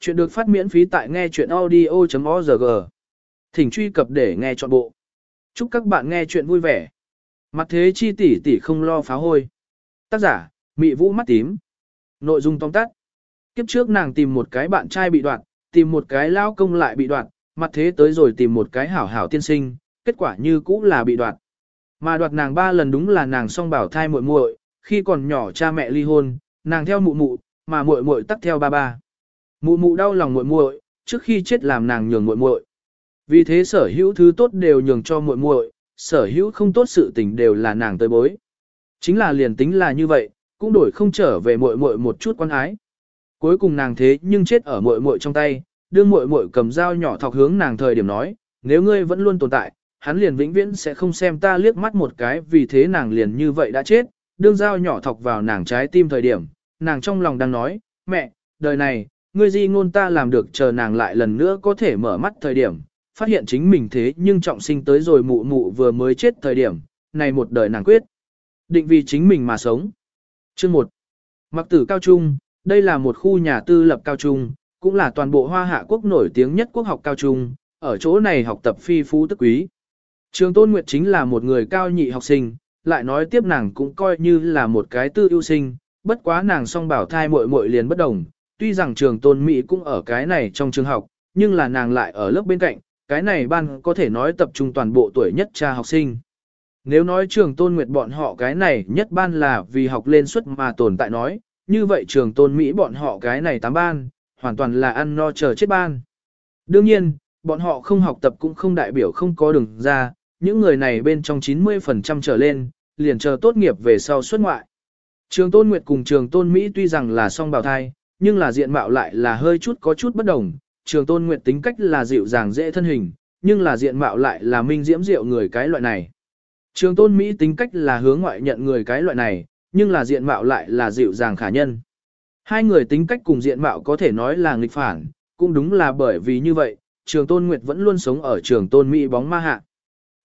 Chuyện được phát miễn phí tại nghe chuyện audio.org. Thỉnh truy cập để nghe trọn bộ. Chúc các bạn nghe chuyện vui vẻ. Mặt thế chi tỷ tỷ không lo phá hôi. Tác giả, Mị Vũ mắt tím. Nội dung tóm tắt. Kiếp trước nàng tìm một cái bạn trai bị đoạn, tìm một cái lao công lại bị đoạn, mặt thế tới rồi tìm một cái hảo hảo tiên sinh, kết quả như cũ là bị đoạn. Mà đoạt nàng ba lần đúng là nàng song bảo thai muội muội, khi còn nhỏ cha mẹ ly hôn, nàng theo mụ mụ, mà muội muội tắt theo ba ba. Mụ mụ đau lòng muội muội, trước khi chết làm nàng nhường muội muội. Vì thế sở hữu thứ tốt đều nhường cho muội muội, sở hữu không tốt sự tình đều là nàng tới bối. Chính là liền tính là như vậy, cũng đổi không trở về muội muội một chút quan ái. Cuối cùng nàng thế nhưng chết ở muội muội trong tay, đương muội muội cầm dao nhỏ thọc hướng nàng thời điểm nói, nếu ngươi vẫn luôn tồn tại, hắn liền vĩnh viễn sẽ không xem ta liếc mắt một cái vì thế nàng liền như vậy đã chết, đương dao nhỏ thọc vào nàng trái tim thời điểm, nàng trong lòng đang nói, mẹ, đời này, ngươi di ngôn ta làm được chờ nàng lại lần nữa có thể mở mắt thời điểm, phát hiện chính mình thế nhưng trọng sinh tới rồi mụ mụ vừa mới chết thời điểm, này một đời nàng quyết. Định vì chính mình mà sống. Chương 1. Mặc tử cao trung, đây là một khu nhà tư lập cao trung, cũng là toàn bộ hoa hạ quốc nổi tiếng nhất quốc học cao trung, ở chỗ này học tập phi phú tức quý. Trường Tôn Nguyệt chính là một người cao nhị học sinh, lại nói tiếp nàng cũng coi như là một cái tư ưu sinh, bất quá nàng song bảo thai muội muội liền bất đồng, tuy rằng trường tôn Mỹ cũng ở cái này trong trường học, nhưng là nàng lại ở lớp bên cạnh, cái này ban có thể nói tập trung toàn bộ tuổi nhất cha học sinh. Nếu nói trường tôn nguyệt bọn họ cái này nhất ban là vì học lên suất mà tồn tại nói, như vậy trường tôn Mỹ bọn họ cái này tám ban, hoàn toàn là ăn no chờ chết ban. Đương nhiên, bọn họ không học tập cũng không đại biểu không có đường ra, những người này bên trong 90% trở lên, liền chờ tốt nghiệp về sau xuất ngoại. Trường Tôn Nguyệt cùng Trường Tôn Mỹ tuy rằng là song bào thai, nhưng là diện mạo lại là hơi chút có chút bất đồng. Trường Tôn Nguyệt tính cách là dịu dàng dễ thân hình, nhưng là diện mạo lại là minh diễm diệu người cái loại này. Trường Tôn Mỹ tính cách là hướng ngoại nhận người cái loại này, nhưng là diện mạo lại là dịu dàng khả nhân. Hai người tính cách cùng diện mạo có thể nói là nghịch phản, cũng đúng là bởi vì như vậy, Trường Tôn Nguyệt vẫn luôn sống ở Trường Tôn Mỹ bóng ma hạ.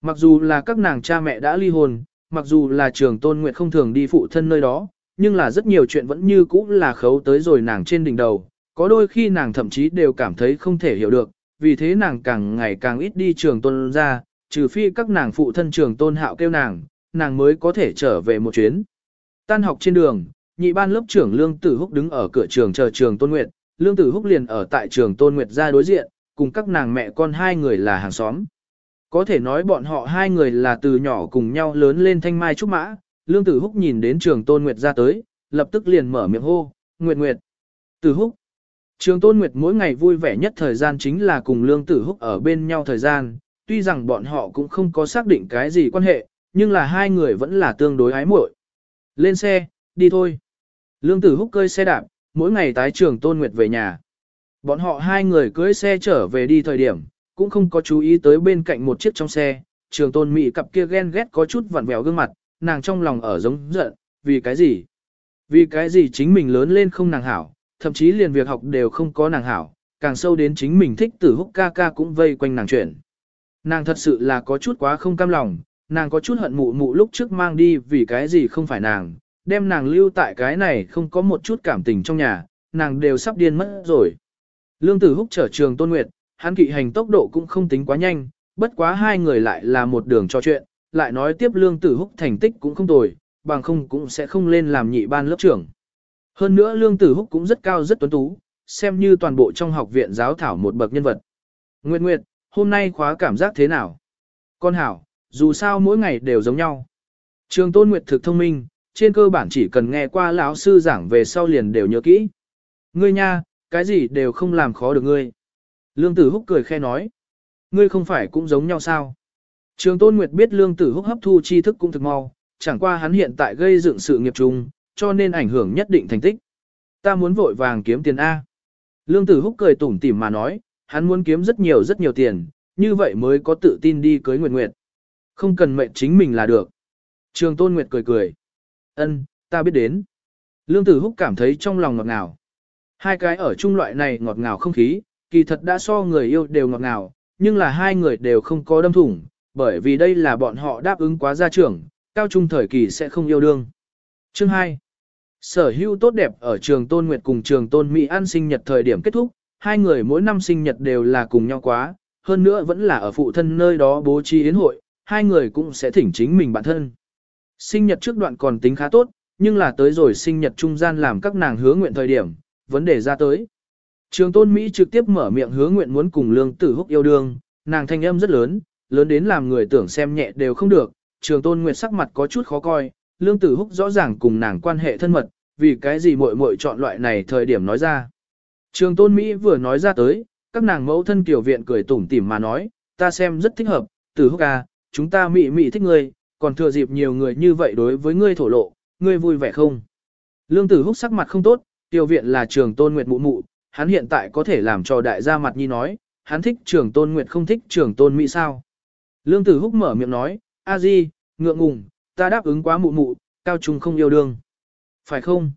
Mặc dù là các nàng cha mẹ đã ly hôn, mặc dù là Trường Tôn Nguyệt không thường đi phụ thân nơi đó, nhưng là rất nhiều chuyện vẫn như cũ là khấu tới rồi nàng trên đỉnh đầu, có đôi khi nàng thậm chí đều cảm thấy không thể hiểu được, vì thế nàng càng ngày càng ít đi trường tôn ra, trừ phi các nàng phụ thân trường tôn hạo kêu nàng, nàng mới có thể trở về một chuyến. Tan học trên đường, nhị ban lớp trưởng Lương Tử Húc đứng ở cửa trường chờ trường Tôn Nguyệt, Lương Tử Húc liền ở tại trường Tôn Nguyệt ra đối diện, cùng các nàng mẹ con hai người là hàng xóm. Có thể nói bọn họ hai người là từ nhỏ cùng nhau lớn lên thanh mai trúc mã, Lương Tử Húc nhìn đến trường Tôn Nguyệt ra tới, lập tức liền mở miệng hô, Nguyệt Nguyệt. Tử Húc. Trường Tôn Nguyệt mỗi ngày vui vẻ nhất thời gian chính là cùng Lương Tử Húc ở bên nhau thời gian, tuy rằng bọn họ cũng không có xác định cái gì quan hệ, nhưng là hai người vẫn là tương đối ái muội. Lên xe, đi thôi. Lương Tử Húc cơi xe đạp, mỗi ngày tái trường Tôn Nguyệt về nhà. Bọn họ hai người cưới xe trở về đi thời điểm, cũng không có chú ý tới bên cạnh một chiếc trong xe, trường Tôn Mỹ cặp kia ghen ghét có chút vặn vẹo gương mặt, nàng trong lòng ở giống giận, vì cái gì? Vì cái gì chính mình lớn lên không nàng hảo, thậm chí liền việc học đều không có nàng hảo, càng sâu đến chính mình thích tử húc ca ca cũng vây quanh nàng chuyện. Nàng thật sự là có chút quá không cam lòng, nàng có chút hận mụ mụ lúc trước mang đi vì cái gì không phải nàng, đem nàng lưu tại cái này không có một chút cảm tình trong nhà, nàng đều sắp điên mất rồi. Lương tử húc trở trường tôn nguyệt, hắn kỵ hành tốc độ cũng không tính quá nhanh, bất quá hai người lại là một đường trò chuyện, lại nói tiếp lương tử húc thành tích cũng không tồi, bằng không cũng sẽ không lên làm nhị ban lớp trưởng. Hơn nữa lương tử húc cũng rất cao rất tuấn tú, xem như toàn bộ trong học viện giáo thảo một bậc nhân vật. Nguyệt Nguyệt, hôm nay khóa cảm giác thế nào? Con hảo, dù sao mỗi ngày đều giống nhau. Trường Tôn Nguyệt thực thông minh, trên cơ bản chỉ cần nghe qua lão sư giảng về sau liền đều nhớ kỹ. Ngươi nha, cái gì đều không làm khó được ngươi. Lương Tử Húc cười khe nói. Ngươi không phải cũng giống nhau sao? Trường Tôn Nguyệt biết Lương Tử Húc hấp thu tri thức cũng thực mau, chẳng qua hắn hiện tại gây dựng sự nghiệp chung, cho nên ảnh hưởng nhất định thành tích. Ta muốn vội vàng kiếm tiền A. Lương Tử Húc cười tủm tỉm mà nói, hắn muốn kiếm rất nhiều rất nhiều tiền, như vậy mới có tự tin đi cưới Nguyệt Nguyệt. Không cần mệnh chính mình là được. Trường Tôn Nguyệt cười cười. Ân, ta biết đến. Lương Tử Húc cảm thấy trong lòng ngọt ngào. Hai cái ở chung loại này ngọt ngào không khí, kỳ thật đã so người yêu đều ngọt ngào, nhưng là hai người đều không có đâm thủng, bởi vì đây là bọn họ đáp ứng quá gia trưởng, cao trung thời kỳ sẽ không yêu đương. Chương 2. Sở hữu tốt đẹp ở trường Tôn Nguyệt cùng trường Tôn Mỹ an sinh nhật thời điểm kết thúc, hai người mỗi năm sinh nhật đều là cùng nhau quá, hơn nữa vẫn là ở phụ thân nơi đó bố trí yến hội, hai người cũng sẽ thỉnh chính mình bản thân. Sinh nhật trước đoạn còn tính khá tốt, nhưng là tới rồi sinh nhật trung gian làm các nàng hứa nguyện thời điểm, vấn đề ra tới. Trường tôn Mỹ trực tiếp mở miệng hứa nguyện muốn cùng lương tử húc yêu đương, nàng thanh âm rất lớn, lớn đến làm người tưởng xem nhẹ đều không được, trường tôn nguyệt sắc mặt có chút khó coi, lương tử húc rõ ràng cùng nàng quan hệ thân mật, vì cái gì muội muội chọn loại này thời điểm nói ra. Trường tôn Mỹ vừa nói ra tới, các nàng mẫu thân kiểu viện cười tủm tỉm mà nói, ta xem rất thích hợp, tử húc à, chúng ta mị mị thích ngươi, còn thừa dịp nhiều người như vậy đối với ngươi thổ lộ, ngươi vui vẻ không? Lương tử húc sắc mặt không tốt, tiểu viện là trường tôn nguyệt mụ mụ, hắn hiện tại có thể làm cho đại gia mặt nhi nói, hắn thích trường tôn nguyệt không thích trường tôn mỹ sao. Lương tử húc mở miệng nói, a di, ngượng ngùng, ta đáp ứng quá mụ mụ, cao trung không yêu đương. Phải không?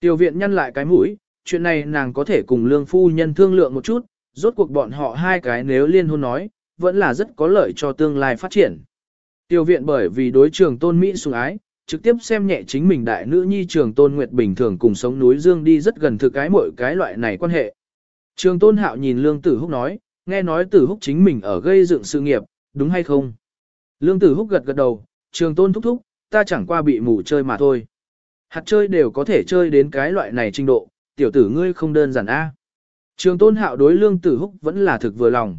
Tiểu viện nhăn lại cái mũi, chuyện này nàng có thể cùng lương phu nhân thương lượng một chút, rốt cuộc bọn họ hai cái nếu liên hôn nói, vẫn là rất có lợi cho tương lai phát triển. Tiểu viện bởi vì đối trường tôn Mỹ sủng ái, trực tiếp xem nhẹ chính mình đại nữ nhi trường tôn Nguyệt bình thường cùng sống núi dương đi rất gần thực cái mỗi cái loại này quan hệ. Trường tôn hạo nhìn lương tử húc nói, nghe nói tử húc chính mình ở gây dựng sự nghiệp, đúng hay không? Lương tử húc gật gật đầu, trường tôn thúc thúc, ta chẳng qua bị mù chơi mà thôi. Hạt chơi đều có thể chơi đến cái loại này trình độ, tiểu tử ngươi không đơn giản a. Trường tôn hạo đối lương tử húc vẫn là thực vừa lòng.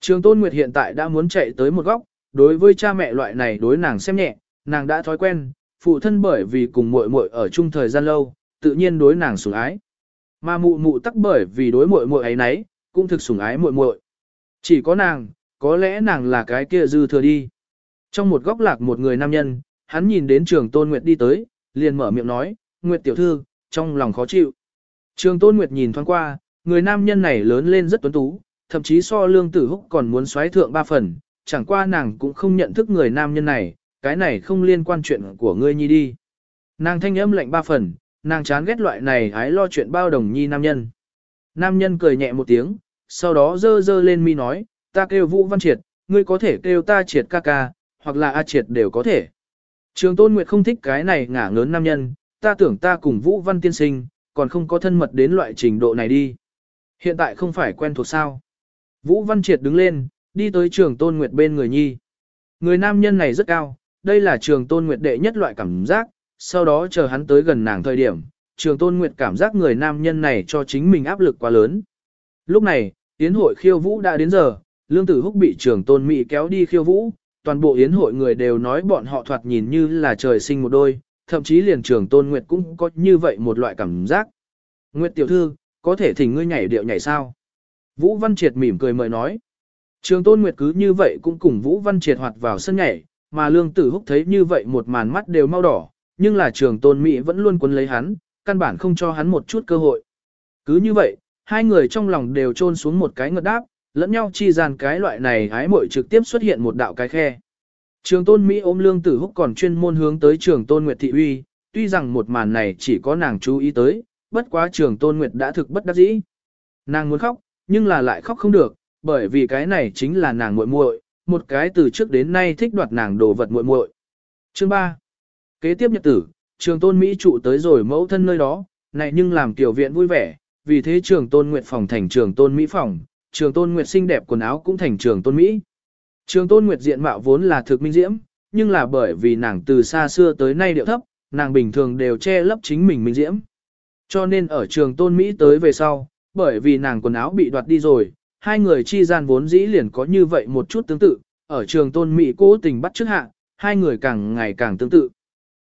Trường tôn nguyệt hiện tại đã muốn chạy tới một góc, đối với cha mẹ loại này đối nàng xem nhẹ, nàng đã thói quen, phụ thân bởi vì cùng muội muội ở chung thời gian lâu, tự nhiên đối nàng sủng ái. Mà mụ mụ tắc bởi vì đối muội muội ấy nấy, cũng thực sủng ái muội muội. Chỉ có nàng, có lẽ nàng là cái kia dư thừa đi. Trong một góc lạc một người nam nhân, hắn nhìn đến trường tôn nguyệt đi tới, liền mở miệng nói, Nguyệt tiểu thư, trong lòng khó chịu. Trường tôn Nguyệt nhìn thoáng qua, người nam nhân này lớn lên rất tuấn tú, thậm chí so lương tử húc còn muốn xoáy thượng ba phần, chẳng qua nàng cũng không nhận thức người nam nhân này, cái này không liên quan chuyện của ngươi nhi đi. Nàng thanh âm lạnh ba phần, nàng chán ghét loại này hái lo chuyện bao đồng nhi nam nhân. Nam nhân cười nhẹ một tiếng, sau đó dơ dơ lên mi nói, ta kêu Vũ Văn Triệt, ngươi có thể kêu ta Triệt ca ca, hoặc là A Triệt đều có thể. Trường Tôn Nguyệt không thích cái này ngả ngớn nam nhân, ta tưởng ta cùng Vũ Văn tiên sinh, còn không có thân mật đến loại trình độ này đi. Hiện tại không phải quen thuộc sao. Vũ Văn Triệt đứng lên, đi tới trường Tôn Nguyệt bên người nhi. Người nam nhân này rất cao, đây là trường Tôn Nguyệt đệ nhất loại cảm giác, sau đó chờ hắn tới gần nàng thời điểm, trường Tôn Nguyệt cảm giác người nam nhân này cho chính mình áp lực quá lớn. Lúc này, tiến hội khiêu vũ đã đến giờ, Lương Tử Húc bị trường Tôn Mỹ kéo đi khiêu vũ, toàn bộ Yến hội người đều nói bọn họ thoạt nhìn như là trời sinh một đôi, thậm chí liền trường Tôn Nguyệt cũng có như vậy một loại cảm giác. Nguyệt tiểu thư, có thể thỉnh ngươi nhảy điệu nhảy sao? Vũ Văn Triệt mỉm cười mời nói. Trường Tôn Nguyệt cứ như vậy cũng cùng Vũ Văn Triệt hoạt vào sân nhảy, mà Lương Tử Húc thấy như vậy một màn mắt đều mau đỏ, nhưng là trường Tôn Mỹ vẫn luôn quấn lấy hắn, căn bản không cho hắn một chút cơ hội. Cứ như vậy, hai người trong lòng đều trôn xuống một cái ngợt đáp, lẫn nhau chi gian cái loại này hái muội trực tiếp xuất hiện một đạo cái khe. Trường tôn Mỹ ôm lương tử húc còn chuyên môn hướng tới trường tôn Nguyệt Thị Uy, tuy rằng một màn này chỉ có nàng chú ý tới, bất quá trường tôn Nguyệt đã thực bất đắc dĩ. Nàng muốn khóc, nhưng là lại khóc không được, bởi vì cái này chính là nàng muội muội, một cái từ trước đến nay thích đoạt nàng đồ vật muội muội. Chương 3. Kế tiếp nhật tử, trường tôn Mỹ trụ tới rồi mẫu thân nơi đó, này nhưng làm tiểu viện vui vẻ, vì thế trường tôn Nguyệt phòng thành trường tôn Mỹ phòng, trường tôn Nguyệt xinh đẹp quần áo cũng thành trường tôn Mỹ. Trường tôn Nguyệt diện mạo vốn là thực minh diễm, nhưng là bởi vì nàng từ xa xưa tới nay điệu thấp, nàng bình thường đều che lấp chính mình minh diễm. Cho nên ở trường tôn Mỹ tới về sau, bởi vì nàng quần áo bị đoạt đi rồi, hai người chi gian vốn dĩ liền có như vậy một chút tương tự, ở trường tôn Mỹ cố tình bắt trước hạ, hai người càng ngày càng tương tự.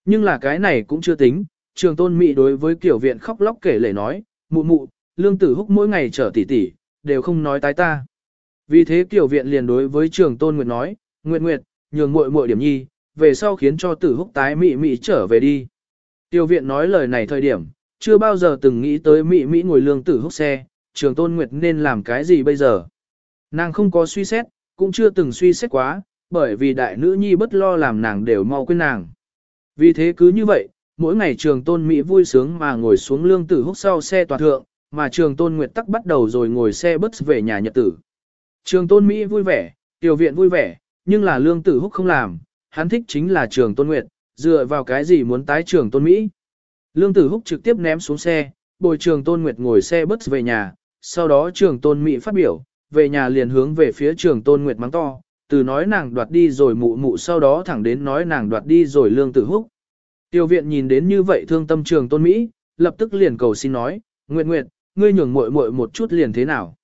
Nhưng là cái này cũng chưa tính, trường tôn Mỹ đối với kiểu viện khóc lóc kể lể nói, mụ mụ, lương tử húc mỗi ngày trở tỉ tỉ, đều không nói tái ta. Vì thế Tiểu viện liền đối với trường tôn nguyệt nói, nguyệt nguyệt, nhường muội muội điểm nhi, về sau khiến cho tử húc tái mị mị trở về đi. Tiểu viện nói lời này thời điểm, chưa bao giờ từng nghĩ tới mị mị ngồi lương tử húc xe, trường tôn nguyệt nên làm cái gì bây giờ. Nàng không có suy xét, cũng chưa từng suy xét quá, bởi vì đại nữ nhi bất lo làm nàng đều mau quên nàng. Vì thế cứ như vậy, mỗi ngày trường tôn Mỹ vui sướng mà ngồi xuống lương tử húc sau xe toàn thượng, mà trường tôn Nguyệt tắc bắt đầu rồi ngồi xe bus về nhà nhật tử. Trường tôn Mỹ vui vẻ, tiểu viện vui vẻ, nhưng là lương tử húc không làm, hắn thích chính là trường tôn Nguyệt, dựa vào cái gì muốn tái trường tôn Mỹ. Lương tử húc trực tiếp ném xuống xe, bồi trường tôn Nguyệt ngồi xe bus về nhà, sau đó trường tôn Mỹ phát biểu, về nhà liền hướng về phía trường tôn Nguyệt mắng to, từ nói nàng đoạt đi rồi mụ mụ sau đó thẳng đến nói nàng đoạt đi rồi lương tử húc. Tiêu viện nhìn đến như vậy thương tâm trường tôn Mỹ, lập tức liền cầu xin nói, Nguyệt Nguyệt, ngươi nhường muội muội một chút liền thế nào.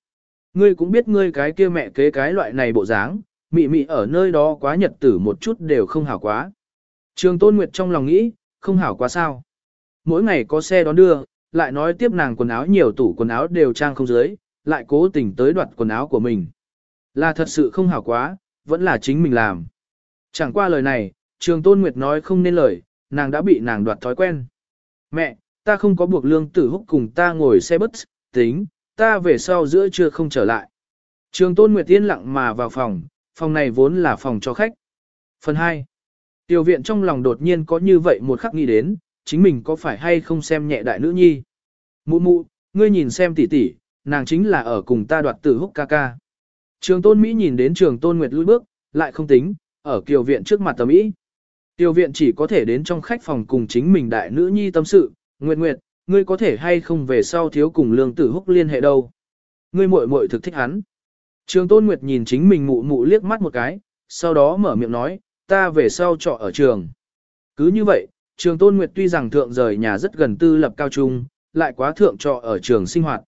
Ngươi cũng biết ngươi cái kia mẹ kế cái loại này bộ dáng, mị mị ở nơi đó quá nhật tử một chút đều không hảo quá. Trường tôn Nguyệt trong lòng nghĩ, không hảo quá sao. Mỗi ngày có xe đón đưa, lại nói tiếp nàng quần áo nhiều tủ quần áo đều trang không dưới, lại cố tình tới đoạt quần áo của mình. Là thật sự không hảo quá, vẫn là chính mình làm. Chẳng qua lời này, trường tôn Nguyệt nói không nên lời, nàng đã bị nàng đoạt thói quen. Mẹ, ta không có buộc lương tử húc cùng ta ngồi xe bus, tính, ta về sau giữa trưa không trở lại. Trường tôn Nguyệt yên lặng mà vào phòng, phòng này vốn là phòng cho khách. Phần 2. Tiểu viện trong lòng đột nhiên có như vậy một khắc nghĩ đến, chính mình có phải hay không xem nhẹ đại nữ nhi. Mụ mụ, ngươi nhìn xem tỷ tỷ, nàng chính là ở cùng ta đoạt tử húc ca ca. Trường tôn Mỹ nhìn đến trường tôn Nguyệt lùi bước, lại không tính, ở kiều viện trước mặt tầm ý Tiểu viện chỉ có thể đến trong khách phòng cùng chính mình đại nữ nhi tâm sự, Nguyệt Nguyệt, ngươi có thể hay không về sau thiếu cùng lương tử húc liên hệ đâu. Ngươi muội muội thực thích hắn. Trường tôn Nguyệt nhìn chính mình mụ mụ liếc mắt một cái, sau đó mở miệng nói, ta về sau trọ ở trường. Cứ như vậy, trường tôn Nguyệt tuy rằng thượng rời nhà rất gần tư lập cao trung, lại quá thượng trọ ở trường sinh hoạt.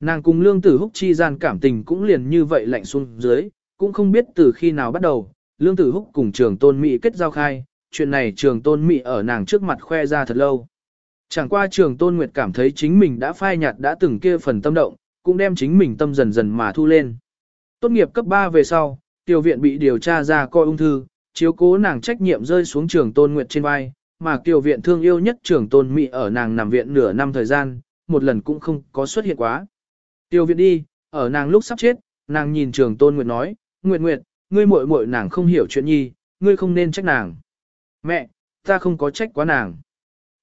Nàng cùng lương tử húc chi gian cảm tình cũng liền như vậy lạnh xuống dưới, cũng không biết từ khi nào bắt đầu, lương tử húc cùng trường tôn Mỹ kết giao khai, chuyện này trường tôn Mỹ ở nàng trước mặt khoe ra thật lâu. Chẳng qua trường tôn Nguyệt cảm thấy chính mình đã phai nhạt đã từng kia phần tâm động, cũng đem chính mình tâm dần dần mà thu lên. Tốt nghiệp cấp 3 về sau, tiểu viện bị điều tra ra coi ung thư, chiếu cố nàng trách nhiệm rơi xuống trường tôn Nguyệt trên vai, mà tiểu viện thương yêu nhất trường tôn Mỹ ở nàng nằm viện nửa năm thời gian, một lần cũng không có xuất hiện quá. Tiểu viện đi, ở nàng lúc sắp chết, nàng nhìn trường tôn Nguyệt nói, Nguyệt Nguyệt, ngươi muội muội nàng không hiểu chuyện nhi, ngươi không nên trách nàng. Mẹ, ta không có trách quá nàng.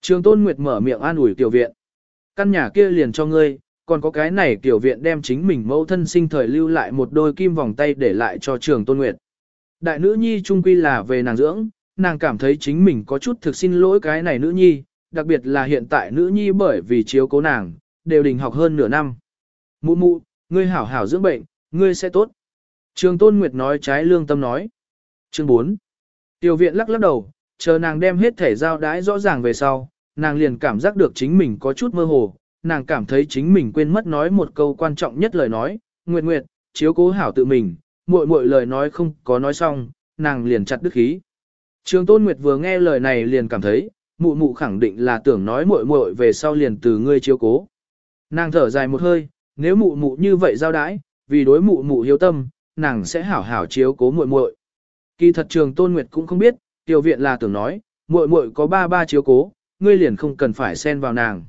Trường tôn Nguyệt mở miệng an ủi tiểu viện. Căn nhà kia liền cho ngươi, còn có cái này tiểu viện đem chính mình mẫu thân sinh thời lưu lại một đôi kim vòng tay để lại cho trường tôn Nguyệt. Đại nữ nhi trung quy là về nàng dưỡng, nàng cảm thấy chính mình có chút thực xin lỗi cái này nữ nhi, đặc biệt là hiện tại nữ nhi bởi vì chiếu cố nàng, đều đình học hơn nửa năm. Mụ mụ, ngươi hảo hảo dưỡng bệnh, ngươi sẽ tốt. Trường Tôn Nguyệt nói trái lương tâm nói. Chương 4. Tiểu viện lắc lắc đầu, chờ nàng đem hết thể giao đái rõ ràng về sau, nàng liền cảm giác được chính mình có chút mơ hồ, nàng cảm thấy chính mình quên mất nói một câu quan trọng nhất lời nói, Nguyệt Nguyệt, chiếu cố hảo tự mình, muội muội lời nói không có nói xong, nàng liền chặt đứt khí. Trường Tôn Nguyệt vừa nghe lời này liền cảm thấy, mụ mụ khẳng định là tưởng nói muội muội về sau liền từ ngươi chiếu cố. Nàng thở dài một hơi, nếu mụ mụ như vậy giao đái, vì đối mụ mụ hiếu tâm, nàng sẽ hảo hảo chiếu cố muội muội. Kỳ thật Trường Tôn Nguyệt cũng không biết, tiểu viện là tưởng nói, muội muội có ba ba chiếu cố, ngươi liền không cần phải xen vào nàng.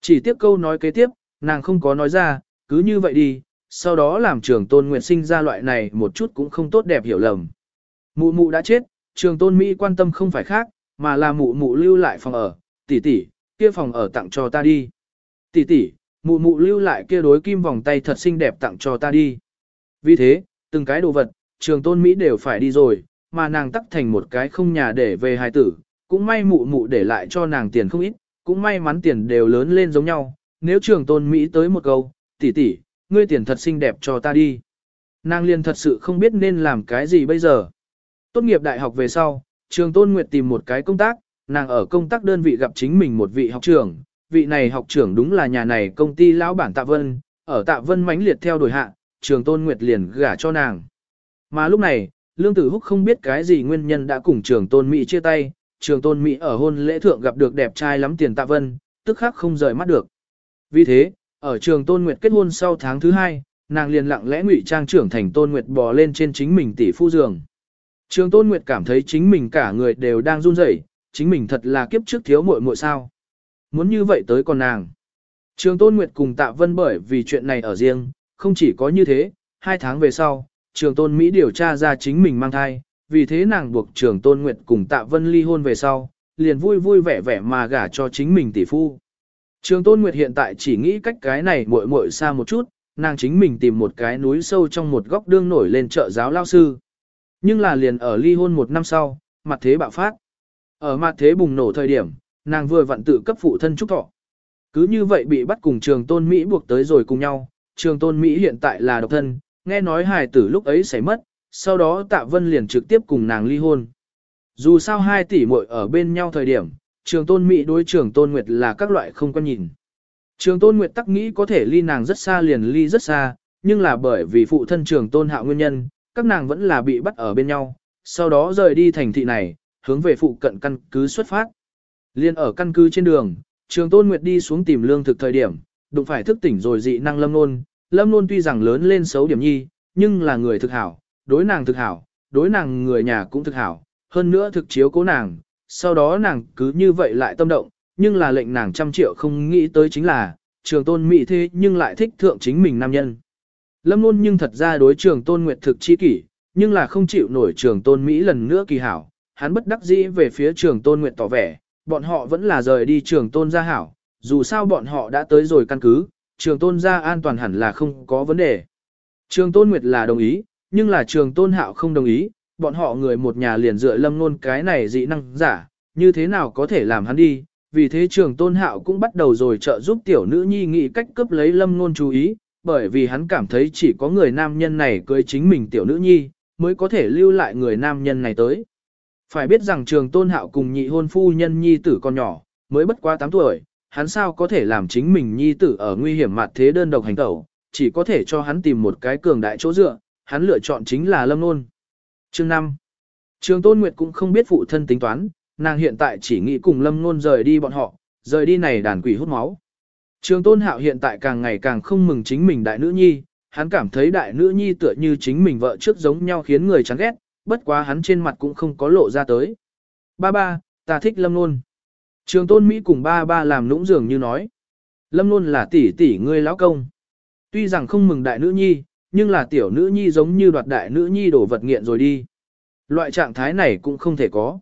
Chỉ tiếp câu nói kế tiếp, nàng không có nói ra, cứ như vậy đi, sau đó làm trường tôn nguyệt sinh ra loại này một chút cũng không tốt đẹp hiểu lầm. Mụ mụ đã chết, trường tôn Mỹ quan tâm không phải khác, mà là mụ mụ lưu lại phòng ở, tỷ tỷ, kia phòng ở tặng cho ta đi. Tỷ tỷ, mụ mụ lưu lại kia đối kim vòng tay thật xinh đẹp tặng cho ta đi. Vì thế, từng cái đồ vật, trường tôn Mỹ đều phải đi rồi, mà nàng tắc thành một cái không nhà để về hài tử, cũng may mụ mụ để lại cho nàng tiền không ít, cũng may mắn tiền đều lớn lên giống nhau, nếu trường tôn Mỹ tới một câu, tỷ tỷ, ngươi tiền thật xinh đẹp cho ta đi. Nàng liền thật sự không biết nên làm cái gì bây giờ. Tốt nghiệp đại học về sau, trường tôn nguyệt tìm một cái công tác, nàng ở công tác đơn vị gặp chính mình một vị học trưởng, vị này học trưởng đúng là nhà này công ty lão bản Tạ Vân, ở Tạ Vân mãnh liệt theo đuổi hạ, trường tôn nguyệt liền gả cho nàng. Mà lúc này, Lương Tử Húc không biết cái gì nguyên nhân đã cùng trường tôn Mỹ chia tay, trường tôn Mỹ ở hôn lễ thượng gặp được đẹp trai lắm tiền tạ vân, tức khắc không rời mắt được. Vì thế, ở trường tôn Nguyệt kết hôn sau tháng thứ hai, nàng liền lặng lẽ ngụy trang trưởng thành tôn Nguyệt bò lên trên chính mình tỷ phu giường. Trường tôn Nguyệt cảm thấy chính mình cả người đều đang run rẩy, chính mình thật là kiếp trước thiếu muội muội sao. Muốn như vậy tới còn nàng. Trường tôn Nguyệt cùng tạ vân bởi vì chuyện này ở riêng, không chỉ có như thế, hai tháng về sau, trường tôn Mỹ điều tra ra chính mình mang thai, vì thế nàng buộc trường tôn nguyệt cùng tạ vân ly hôn về sau, liền vui vui vẻ vẻ mà gả cho chính mình tỷ phu. Trường tôn nguyệt hiện tại chỉ nghĩ cách cái này muội muội xa một chút, nàng chính mình tìm một cái núi sâu trong một góc đương nổi lên chợ giáo lao sư. Nhưng là liền ở ly hôn một năm sau, mặt thế bạo phát. Ở mặt thế bùng nổ thời điểm, nàng vừa vặn tự cấp phụ thân trúc thọ. Cứ như vậy bị bắt cùng trường tôn Mỹ buộc tới rồi cùng nhau, trường tôn Mỹ hiện tại là độc thân, nghe nói hài tử lúc ấy xảy mất, sau đó tạ vân liền trực tiếp cùng nàng ly hôn. Dù sao hai tỷ muội ở bên nhau thời điểm, trường tôn Mỹ đối trường tôn Nguyệt là các loại không quan nhìn. Trường tôn Nguyệt tắc nghĩ có thể ly nàng rất xa liền ly rất xa, nhưng là bởi vì phụ thân trường tôn hạo nguyên nhân, các nàng vẫn là bị bắt ở bên nhau, sau đó rời đi thành thị này, hướng về phụ cận căn cứ xuất phát. Liên ở căn cứ trên đường, trường tôn Nguyệt đi xuống tìm lương thực thời điểm, đụng phải thức tỉnh rồi dị năng lâm nôn. Lâm nôn tuy rằng lớn lên xấu điểm nhi, nhưng là người thực hảo, đối nàng thực hảo, đối nàng người nhà cũng thực hảo, hơn nữa thực chiếu cố nàng, sau đó nàng cứ như vậy lại tâm động, nhưng là lệnh nàng trăm triệu không nghĩ tới chính là, trường tôn mỹ thế nhưng lại thích thượng chính mình nam nhân. Lâm luôn nhưng thật ra đối trường tôn nguyệt thực chi kỷ, nhưng là không chịu nổi trường tôn Mỹ lần nữa kỳ hảo, hắn bất đắc dĩ về phía trường tôn nguyệt tỏ vẻ, bọn họ vẫn là rời đi trường tôn gia hảo, dù sao bọn họ đã tới rồi căn cứ, trường tôn gia an toàn hẳn là không có vấn đề. Trường tôn nguyệt là đồng ý, nhưng là trường tôn hạo không đồng ý, bọn họ người một nhà liền dựa lâm nôn cái này dị năng giả, như thế nào có thể làm hắn đi, vì thế trường tôn hạo cũng bắt đầu rồi trợ giúp tiểu nữ nhi nghĩ cách cướp lấy lâm nôn chú ý, bởi vì hắn cảm thấy chỉ có người nam nhân này cưới chính mình tiểu nữ nhi, mới có thể lưu lại người nam nhân này tới. Phải biết rằng trường tôn hạo cùng nhị hôn phu nhân nhi tử con nhỏ, mới bất quá 8 tuổi, hắn sao có thể làm chính mình nhi tử ở nguy hiểm mặt thế đơn độc hành tẩu, chỉ có thể cho hắn tìm một cái cường đại chỗ dựa, hắn lựa chọn chính là lâm nôn. Chương 5. Trường tôn nguyệt cũng không biết phụ thân tính toán, nàng hiện tại chỉ nghĩ cùng lâm nôn rời đi bọn họ, rời đi này đàn quỷ hút máu. Trường tôn hạo hiện tại càng ngày càng không mừng chính mình đại nữ nhi, hắn cảm thấy đại nữ nhi tựa như chính mình vợ trước giống nhau khiến người chán ghét, bất quá hắn trên mặt cũng không có lộ ra tới. Ba ba, ta thích lâm Nôn. Trường tôn Mỹ cùng ba ba làm nũng dường như nói. Lâm luôn là tỷ tỷ ngươi lão công. Tuy rằng không mừng đại nữ nhi, nhưng là tiểu nữ nhi giống như đoạt đại nữ nhi đổ vật nghiện rồi đi. Loại trạng thái này cũng không thể có.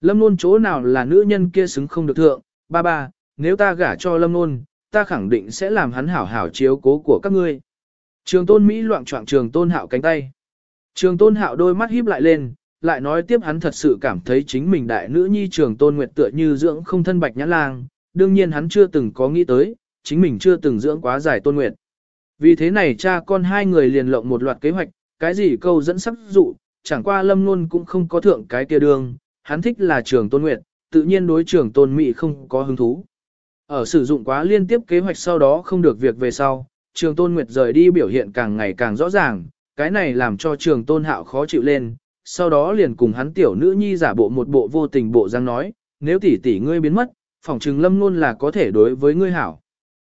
Lâm luôn chỗ nào là nữ nhân kia xứng không được thượng, ba ba, nếu ta gả cho lâm luôn, ta khẳng định sẽ làm hắn hảo hảo chiếu cố của các ngươi. Trường tôn Mỹ loạn trọng trường tôn hạo cánh tay. Trường tôn hạo đôi mắt híp lại lên, lại nói tiếp hắn thật sự cảm thấy chính mình đại nữ nhi trường tôn nguyệt tựa như dưỡng không thân bạch nhã lang, đương nhiên hắn chưa từng có nghĩ tới, chính mình chưa từng dưỡng quá dài tôn nguyệt. Vì thế này cha con hai người liền lộng một loạt kế hoạch, cái gì câu dẫn sắc dụ, chẳng qua lâm luôn cũng không có thượng cái kia đường, hắn thích là trường tôn nguyệt, tự nhiên đối trường tôn mỹ không có hứng thú. Ở sử dụng quá liên tiếp kế hoạch sau đó không được việc về sau, trường tôn nguyệt rời đi biểu hiện càng ngày càng rõ ràng, cái này làm cho trường tôn hạo khó chịu lên, sau đó liền cùng hắn tiểu nữ nhi giả bộ một bộ vô tình bộ dáng nói, nếu tỷ tỷ ngươi biến mất, phỏng trừng lâm luôn là có thể đối với ngươi hảo.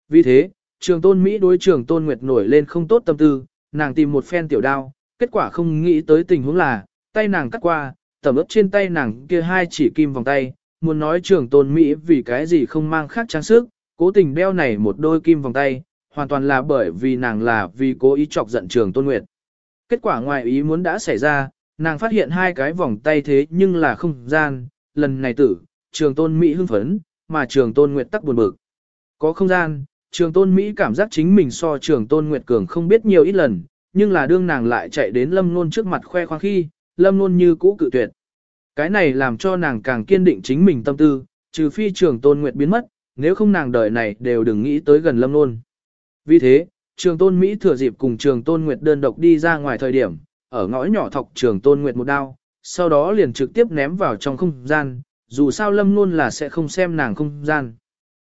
Vì thế, trường tôn Mỹ đối trường tôn nguyệt nổi lên không tốt tâm tư, nàng tìm một phen tiểu đao, kết quả không nghĩ tới tình huống là, tay nàng cắt qua, tầm ướp trên tay nàng kia hai chỉ kim vòng tay, muốn nói trường tôn Mỹ vì cái gì không mang khác trang sức, cố tình đeo này một đôi kim vòng tay, hoàn toàn là bởi vì nàng là vì cố ý chọc giận trường tôn nguyệt. Kết quả ngoài ý muốn đã xảy ra, nàng phát hiện hai cái vòng tay thế nhưng là không gian, lần này tử, trường tôn Mỹ hưng phấn, mà trường tôn nguyệt tắc buồn bực. Có không gian, trường tôn Mỹ cảm giác chính mình so trường tôn nguyệt cường không biết nhiều ít lần, nhưng là đương nàng lại chạy đến lâm nôn trước mặt khoe khoang khi, lâm nôn như cũ cự tuyệt. Cái này làm cho nàng càng kiên định chính mình tâm tư, trừ phi trường tôn nguyệt biến mất, nếu không nàng đời này đều đừng nghĩ tới gần lâm nôn. Vì thế, trường tôn Mỹ thừa dịp cùng trường tôn nguyệt đơn độc đi ra ngoài thời điểm, ở ngõ nhỏ thọc trường tôn nguyệt một đao, sau đó liền trực tiếp ném vào trong không gian, dù sao lâm luôn là sẽ không xem nàng không gian.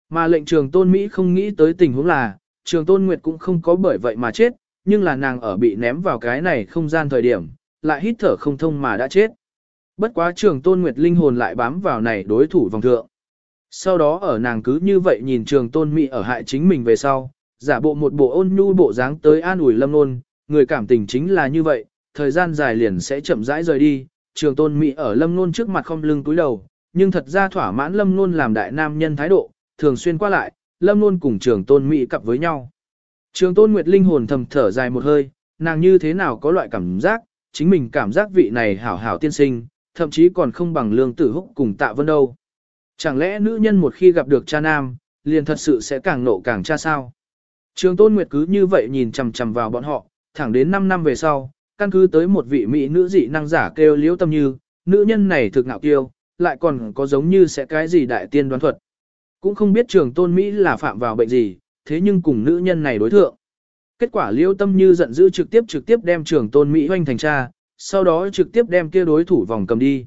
Mà lệnh trường tôn Mỹ không nghĩ tới tình huống là, trường tôn nguyệt cũng không có bởi vậy mà chết, nhưng là nàng ở bị ném vào cái này không gian thời điểm, lại hít thở không thông mà đã chết. Bất quá trường tôn nguyệt linh hồn lại bám vào này đối thủ vòng thượng. Sau đó ở nàng cứ như vậy nhìn trường tôn Mỹ ở hại chính mình về sau, giả bộ một bộ ôn nhu bộ dáng tới an ủi lâm nôn, người cảm tình chính là như vậy, thời gian dài liền sẽ chậm rãi rời đi, trường tôn Mỹ ở lâm nôn trước mặt không lưng túi đầu, nhưng thật ra thỏa mãn lâm nôn làm đại nam nhân thái độ, thường xuyên qua lại, lâm nôn cùng trường tôn Mỹ cặp với nhau. Trường tôn Nguyệt linh hồn thầm thở dài một hơi, nàng như thế nào có loại cảm giác, chính mình cảm giác vị này hảo hảo tiên sinh, thậm chí còn không bằng lương tử húc cùng tạ vân đâu. Chẳng lẽ nữ nhân một khi gặp được cha nam, liền thật sự sẽ càng nộ càng cha sao? Trường Tôn Nguyệt cứ như vậy nhìn chằm chằm vào bọn họ, thẳng đến 5 năm về sau, căn cứ tới một vị mỹ nữ dị năng giả kêu liễu tâm như, nữ nhân này thực ngạo kiêu, lại còn có giống như sẽ cái gì đại tiên đoán thuật. Cũng không biết trường tôn Mỹ là phạm vào bệnh gì, thế nhưng cùng nữ nhân này đối thượng. Kết quả liêu tâm như giận dữ trực tiếp trực tiếp đem trường tôn Mỹ hoanh thành cha, sau đó trực tiếp đem kia đối thủ vòng cầm đi.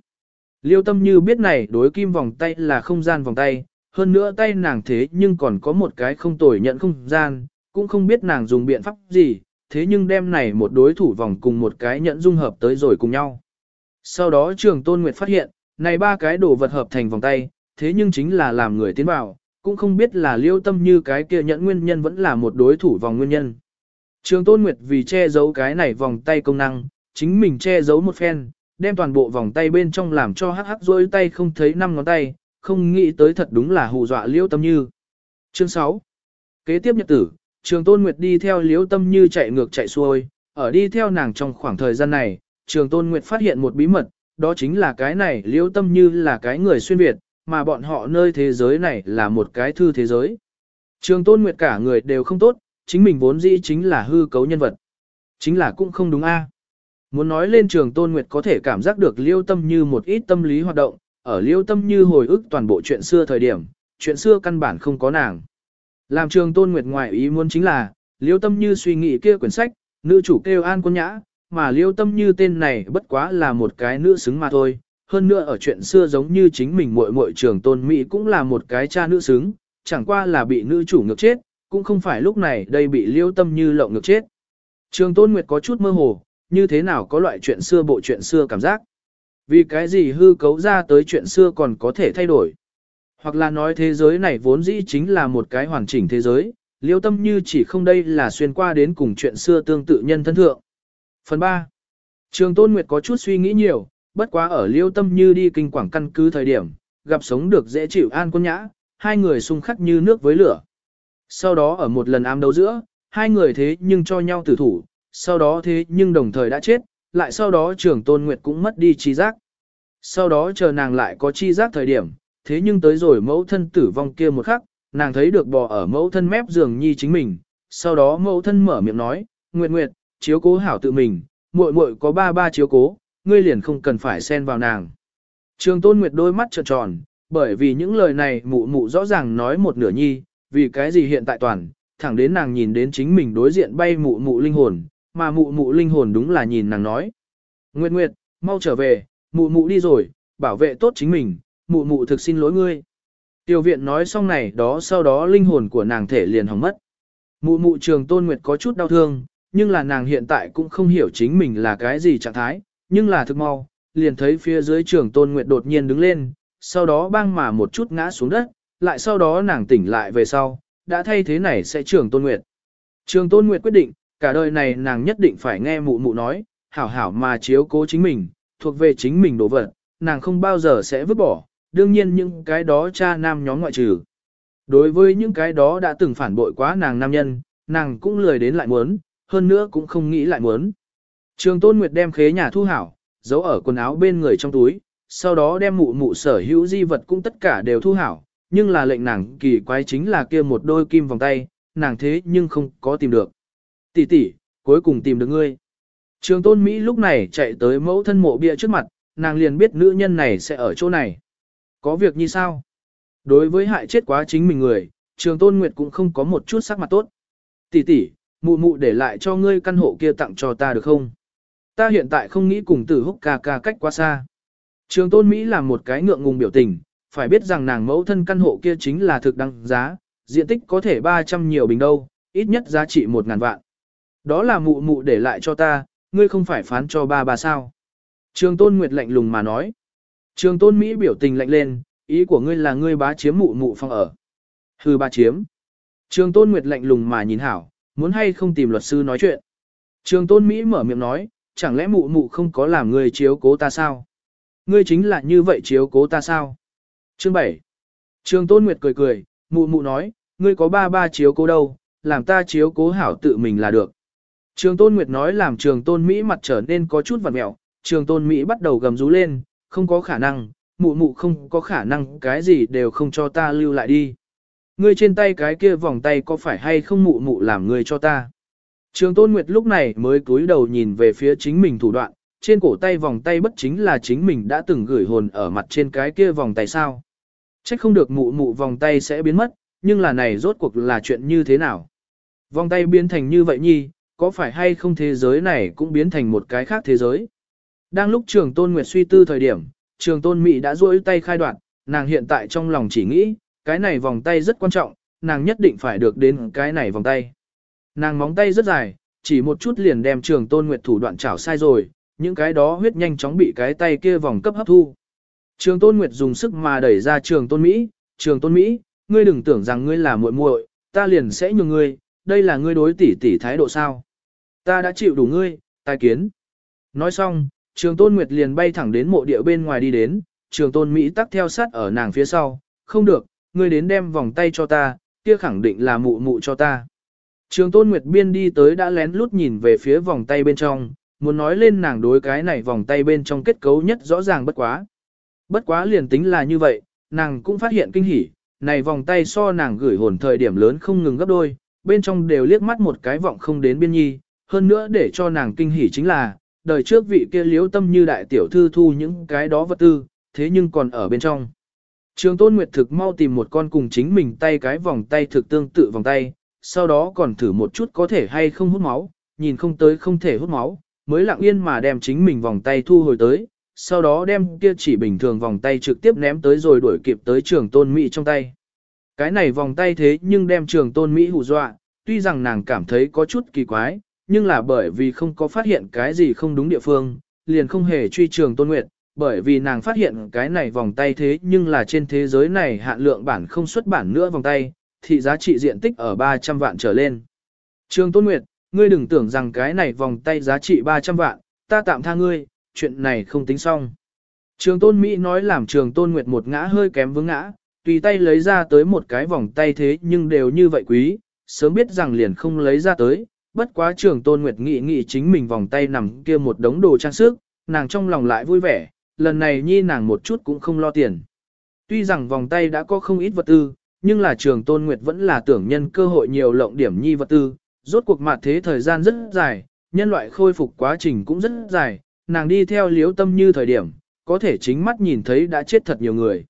Liêu tâm như biết này đối kim vòng tay là không gian vòng tay, hơn nữa tay nàng thế nhưng còn có một cái không tồi nhận không gian, cũng không biết nàng dùng biện pháp gì, thế nhưng đem này một đối thủ vòng cùng một cái nhẫn dung hợp tới rồi cùng nhau. Sau đó trường tôn nguyệt phát hiện, này ba cái đồ vật hợp thành vòng tay, thế nhưng chính là làm người tiến vào, cũng không biết là liêu tâm như cái kia nhẫn nguyên nhân vẫn là một đối thủ vòng nguyên nhân. Trường tôn nguyệt vì che giấu cái này vòng tay công năng, chính mình che giấu một phen, đem toàn bộ vòng tay bên trong làm cho hắc hắc rôi tay không thấy năm ngón tay, không nghĩ tới thật đúng là hù dọa liêu tâm như. Chương 6 Kế tiếp nhật tử, trường tôn nguyệt đi theo Liễu tâm như chạy ngược chạy xuôi, ở đi theo nàng trong khoảng thời gian này, trường tôn nguyệt phát hiện một bí mật, đó chính là cái này Liễu tâm như là cái người xuyên Việt, mà bọn họ nơi thế giới này là một cái thư thế giới. Trường tôn nguyệt cả người đều không tốt, chính mình vốn dĩ chính là hư cấu nhân vật. Chính là cũng không đúng a. Muốn nói lên trường tôn nguyệt có thể cảm giác được Liễu tâm như một ít tâm lý hoạt động, ở Liễu tâm như hồi ức toàn bộ chuyện xưa thời điểm, chuyện xưa căn bản không có nàng. Làm trường tôn nguyệt ngoại ý muốn chính là, liêu tâm như suy nghĩ kia quyển sách, nữ chủ kêu an quân nhã, mà liêu tâm như tên này bất quá là một cái nữ xứng mà thôi. Hơn nữa ở chuyện xưa giống như chính mình muội muội trường tôn Mỹ cũng là một cái cha nữ xứng, chẳng qua là bị nữ chủ ngược chết, cũng không phải lúc này đây bị liêu tâm như lộng ngược chết. Trường tôn nguyệt có chút mơ hồ, như thế nào có loại chuyện xưa bộ chuyện xưa cảm giác. Vì cái gì hư cấu ra tới chuyện xưa còn có thể thay đổi. Hoặc là nói thế giới này vốn dĩ chính là một cái hoàn chỉnh thế giới, liêu tâm như chỉ không đây là xuyên qua đến cùng chuyện xưa tương tự nhân thân thượng. Phần 3. Trường Tôn Nguyệt có chút suy nghĩ nhiều, bất quá ở liêu tâm như đi kinh quảng căn cứ thời điểm, gặp sống được dễ chịu an quân nhã, hai người xung khắc như nước với lửa. Sau đó ở một lần ám đấu giữa, hai người thế nhưng cho nhau tử thủ, sau đó thế nhưng đồng thời đã chết, lại sau đó trường tôn nguyệt cũng mất đi chi giác. Sau đó chờ nàng lại có chi giác thời điểm, thế nhưng tới rồi mẫu thân tử vong kia một khắc, nàng thấy được bò ở mẫu thân mép giường nhi chính mình, sau đó mẫu thân mở miệng nói, Nguyệt Nguyệt, chiếu cố hảo tự mình, muội muội có ba ba chiếu cố, ngươi liền không cần phải xen vào nàng. Trường tôn Nguyệt đôi mắt trợn tròn, bởi vì những lời này mụ mụ rõ ràng nói một nửa nhi, vì cái gì hiện tại toàn, thẳng đến nàng nhìn đến chính mình đối diện bay mụ mụ linh hồn, mà mụ mụ linh hồn đúng là nhìn nàng nói. Nguyệt Nguyệt, mau trở về, mụ mụ đi rồi, bảo vệ tốt chính mình, mụ mụ thực xin lỗi ngươi. Tiểu viện nói xong này đó sau đó linh hồn của nàng thể liền hỏng mất. Mụ mụ trường tôn nguyệt có chút đau thương, nhưng là nàng hiện tại cũng không hiểu chính mình là cái gì trạng thái, nhưng là thực mau, liền thấy phía dưới trường tôn nguyệt đột nhiên đứng lên, sau đó băng mà một chút ngã xuống đất, lại sau đó nàng tỉnh lại về sau, đã thay thế này sẽ trường tôn nguyệt. Trường tôn nguyệt quyết định, cả đời này nàng nhất định phải nghe mụ mụ nói, hảo hảo mà chiếu cố chính mình, thuộc về chính mình đồ vật, nàng không bao giờ sẽ vứt bỏ, đương nhiên những cái đó cha nam nhóm ngoại trừ. Đối với những cái đó đã từng phản bội quá nàng nam nhân, nàng cũng lười đến lại muốn, hơn nữa cũng không nghĩ lại muốn. Trường Tôn Nguyệt đem khế nhà thu hảo, giấu ở quần áo bên người trong túi, sau đó đem mụ mụ sở hữu di vật cũng tất cả đều thu hảo, nhưng là lệnh nàng kỳ quái chính là kia một đôi kim vòng tay, nàng thế nhưng không có tìm được. Tỷ tỷ, cuối cùng tìm được ngươi. Trường tôn Mỹ lúc này chạy tới mẫu thân mộ bia trước mặt, nàng liền biết nữ nhân này sẽ ở chỗ này. Có việc như sao? Đối với hại chết quá chính mình người, trường tôn Nguyệt cũng không có một chút sắc mặt tốt. Tỷ tỷ, mụ mụ để lại cho ngươi căn hộ kia tặng cho ta được không? Ta hiện tại không nghĩ cùng tử húc ca ca cách quá xa. Trường tôn Mỹ là một cái ngượng ngùng biểu tình, phải biết rằng nàng mẫu thân căn hộ kia chính là thực đăng giá, diện tích có thể 300 nhiều bình đâu, ít nhất giá trị 1.000 vạn. Đó là mụ mụ để lại cho ta, ngươi không phải phán cho ba bà sao. Trường tôn Nguyệt lạnh lùng mà nói. Trường tôn Mỹ biểu tình lạnh lên, ý của ngươi là ngươi bá chiếm mụ mụ phòng ở. Hư bá chiếm. Trường tôn Nguyệt lạnh lùng mà nhìn hảo, muốn hay không tìm luật sư nói chuyện. Trường tôn Mỹ mở miệng nói, chẳng lẽ mụ mụ không có làm ngươi chiếu cố ta sao? Ngươi chính là như vậy chiếu cố ta sao? Chương 7. Trường tôn Nguyệt cười cười, mụ mụ nói, ngươi có ba ba chiếu cố đâu, làm ta chiếu cố hảo tự mình là được. Trường tôn Nguyệt nói làm trường tôn Mỹ mặt trở nên có chút vặt mẹo, trường tôn Mỹ bắt đầu gầm rú lên, không có khả năng, mụ mụ không có khả năng cái gì đều không cho ta lưu lại đi. Ngươi trên tay cái kia vòng tay có phải hay không mụ mụ làm ngươi cho ta? Trường tôn Nguyệt lúc này mới cúi đầu nhìn về phía chính mình thủ đoạn, trên cổ tay vòng tay bất chính là chính mình đã từng gửi hồn ở mặt trên cái kia vòng tay sao. Chắc không được mụ mụ vòng tay sẽ biến mất, nhưng là này rốt cuộc là chuyện như thế nào? Vòng tay biến thành như vậy nhi, có phải hay không thế giới này cũng biến thành một cái khác thế giới. Đang lúc trường tôn nguyệt suy tư thời điểm, trường tôn Mỹ đã duỗi tay khai đoạn, nàng hiện tại trong lòng chỉ nghĩ, cái này vòng tay rất quan trọng, nàng nhất định phải được đến cái này vòng tay. Nàng móng tay rất dài, chỉ một chút liền đem trường tôn nguyệt thủ đoạn chảo sai rồi, những cái đó huyết nhanh chóng bị cái tay kia vòng cấp hấp thu. Trường tôn nguyệt dùng sức mà đẩy ra trường tôn Mỹ, trường tôn Mỹ, ngươi đừng tưởng rằng ngươi là muội muội, ta liền sẽ nhường ngươi, đây là ngươi đối tỷ tỷ thái độ sao. Ta đã chịu đủ ngươi, tài kiến. Nói xong, trường tôn nguyệt liền bay thẳng đến mộ địa bên ngoài đi đến, trường tôn Mỹ tắc theo sát ở nàng phía sau, không được, ngươi đến đem vòng tay cho ta, kia khẳng định là mụ mụ cho ta. Trường tôn nguyệt biên đi tới đã lén lút nhìn về phía vòng tay bên trong, muốn nói lên nàng đối cái này vòng tay bên trong kết cấu nhất rõ ràng bất quá. Bất quá liền tính là như vậy, nàng cũng phát hiện kinh hỉ, này vòng tay so nàng gửi hồn thời điểm lớn không ngừng gấp đôi, bên trong đều liếc mắt một cái vọng không đến biên nhi, hơn nữa để cho nàng kinh hỉ chính là, đời trước vị kia liếu tâm như đại tiểu thư thu những cái đó vật tư, thế nhưng còn ở bên trong. Trường Tôn Nguyệt thực mau tìm một con cùng chính mình tay cái vòng tay thực tương tự vòng tay, sau đó còn thử một chút có thể hay không hút máu, nhìn không tới không thể hút máu, mới lặng yên mà đem chính mình vòng tay thu hồi tới, sau đó đem kia chỉ bình thường vòng tay trực tiếp ném tới rồi đuổi kịp tới trường tôn Mỹ trong tay. Cái này vòng tay thế nhưng đem trường tôn Mỹ hù dọa, tuy rằng nàng cảm thấy có chút kỳ quái, nhưng là bởi vì không có phát hiện cái gì không đúng địa phương, liền không hề truy trường tôn nguyệt, bởi vì nàng phát hiện cái này vòng tay thế nhưng là trên thế giới này hạn lượng bản không xuất bản nữa vòng tay, thì giá trị diện tích ở 300 vạn trở lên. Trường tôn nguyệt, ngươi đừng tưởng rằng cái này vòng tay giá trị 300 vạn, ta tạm tha ngươi, chuyện này không tính xong. Trường tôn Mỹ nói làm trường tôn nguyệt một ngã hơi kém vướng ngã, tùy tay lấy ra tới một cái vòng tay thế nhưng đều như vậy quý, sớm biết rằng liền không lấy ra tới, bất quá trường tôn nguyệt nghĩ nghĩ chính mình vòng tay nằm kia một đống đồ trang sức, nàng trong lòng lại vui vẻ, lần này nhi nàng một chút cũng không lo tiền. Tuy rằng vòng tay đã có không ít vật tư, nhưng là trường tôn nguyệt vẫn là tưởng nhân cơ hội nhiều lộng điểm nhi vật tư, rốt cuộc mặt thế thời gian rất dài, nhân loại khôi phục quá trình cũng rất dài, nàng đi theo liếu tâm như thời điểm, có thể chính mắt nhìn thấy đã chết thật nhiều người.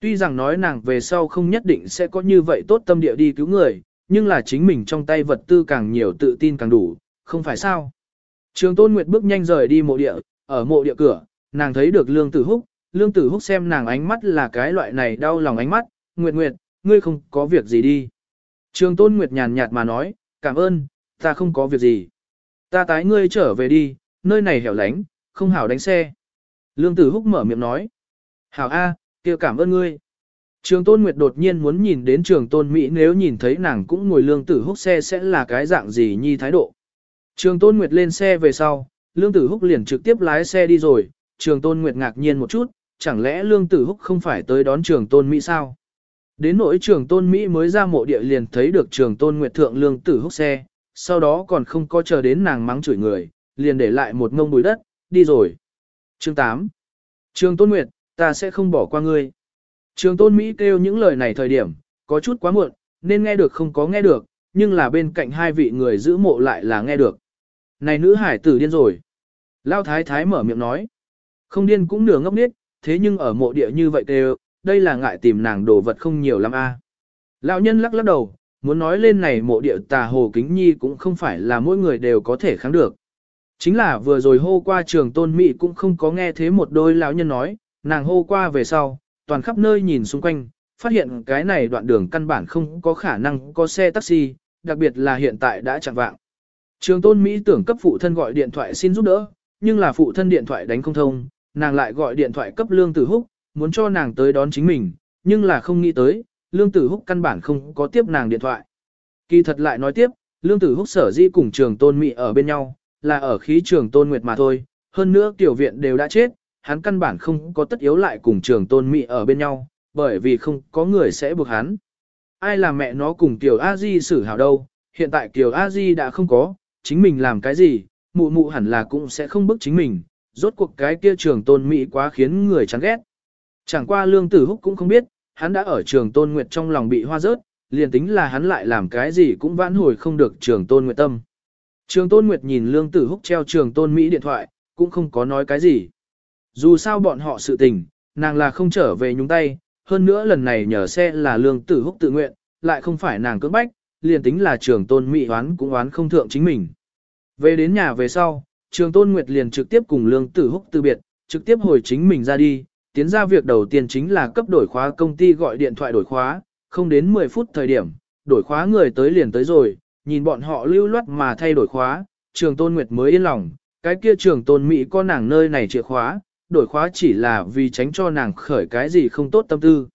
Tuy rằng nói nàng về sau không nhất định sẽ có như vậy tốt tâm địa đi cứu người, nhưng là chính mình trong tay vật tư càng nhiều tự tin càng đủ, không phải sao. Trường Tôn Nguyệt bước nhanh rời đi mộ địa, ở mộ địa cửa, nàng thấy được Lương Tử Húc, Lương Tử Húc xem nàng ánh mắt là cái loại này đau lòng ánh mắt, Nguyệt Nguyệt, ngươi không có việc gì đi. Trường Tôn Nguyệt nhàn nhạt mà nói, cảm ơn, ta không có việc gì. Ta tái ngươi trở về đi, nơi này hẻo lánh, không hảo đánh xe. Lương Tử Húc mở miệng nói. Hảo A, kia cảm ơn ngươi. Trường Tôn Nguyệt đột nhiên muốn nhìn đến trường Tôn Mỹ nếu nhìn thấy nàng cũng ngồi Lương Tử Húc xe sẽ là cái dạng gì nhi thái độ. Trường Tôn Nguyệt lên xe về sau, Lương Tử Húc liền trực tiếp lái xe đi rồi, trường Tôn Nguyệt ngạc nhiên một chút, chẳng lẽ Lương Tử Húc không phải tới đón trường Tôn Mỹ sao? Đến nỗi trường Tôn Mỹ mới ra mộ địa liền thấy được trường Tôn Nguyệt thượng Lương Tử Húc xe, sau đó còn không có chờ đến nàng mắng chửi người, liền để lại một ngông bùi đất, đi rồi. Chương 8 Trường Tôn Nguyệt, ta sẽ không bỏ qua ngươi. Trường Tôn Mỹ kêu những lời này thời điểm, có chút quá muộn, nên nghe được không có nghe được, nhưng là bên cạnh hai vị người giữ mộ lại là nghe được. Này nữ hải tử điên rồi. Lao thái thái mở miệng nói. Không điên cũng nửa ngốc điếc, thế nhưng ở mộ địa như vậy kêu, đây là ngại tìm nàng đồ vật không nhiều lắm a. À. Lão nhân lắc lắc đầu, muốn nói lên này mộ địa tà hồ kính nhi cũng không phải là mỗi người đều có thể kháng được. Chính là vừa rồi hô qua trường tôn mỹ cũng không có nghe thế một đôi lão nhân nói, nàng hô qua về sau, toàn khắp nơi nhìn xung quanh, phát hiện cái này đoạn đường căn bản không có khả năng có xe taxi, đặc biệt là hiện tại đã chẳng vạng. Trường tôn Mỹ tưởng cấp phụ thân gọi điện thoại xin giúp đỡ, nhưng là phụ thân điện thoại đánh không thông, nàng lại gọi điện thoại cấp Lương Tử Húc, muốn cho nàng tới đón chính mình, nhưng là không nghĩ tới, Lương Tử Húc căn bản không có tiếp nàng điện thoại. Kỳ thật lại nói tiếp, Lương Tử Húc sở di cùng trường tôn Mỹ ở bên nhau, là ở khí trường tôn Nguyệt mà thôi, hơn nữa tiểu viện đều đã chết, hắn căn bản không có tất yếu lại cùng trường tôn Mỹ ở bên nhau, bởi vì không có người sẽ buộc hắn. Ai là mẹ nó cùng Kiều A Di xử hảo đâu, hiện tại Kiều A Di đã không có, chính mình làm cái gì, mụ mụ hẳn là cũng sẽ không bức chính mình, rốt cuộc cái kia trường tôn Mỹ quá khiến người chán ghét. Chẳng qua lương tử húc cũng không biết, hắn đã ở trường tôn nguyệt trong lòng bị hoa rớt, liền tính là hắn lại làm cái gì cũng vãn hồi không được trường tôn nguyệt tâm. Trường tôn nguyệt nhìn lương tử húc treo trường tôn Mỹ điện thoại, cũng không có nói cái gì. Dù sao bọn họ sự tình, nàng là không trở về nhúng tay, hơn nữa lần này nhờ xe là lương tử húc tự nguyện, lại không phải nàng cưỡng bách, liền tính là trường tôn Mỹ oán cũng oán không thượng chính mình. Về đến nhà về sau, trường tôn Nguyệt liền trực tiếp cùng lương tử húc từ biệt, trực tiếp hồi chính mình ra đi, tiến ra việc đầu tiên chính là cấp đổi khóa công ty gọi điện thoại đổi khóa, không đến 10 phút thời điểm, đổi khóa người tới liền tới rồi, nhìn bọn họ lưu loát mà thay đổi khóa, trường tôn Nguyệt mới yên lòng, cái kia trường tôn Mỹ có nàng nơi này chìa khóa, đổi khóa chỉ là vì tránh cho nàng khởi cái gì không tốt tâm tư.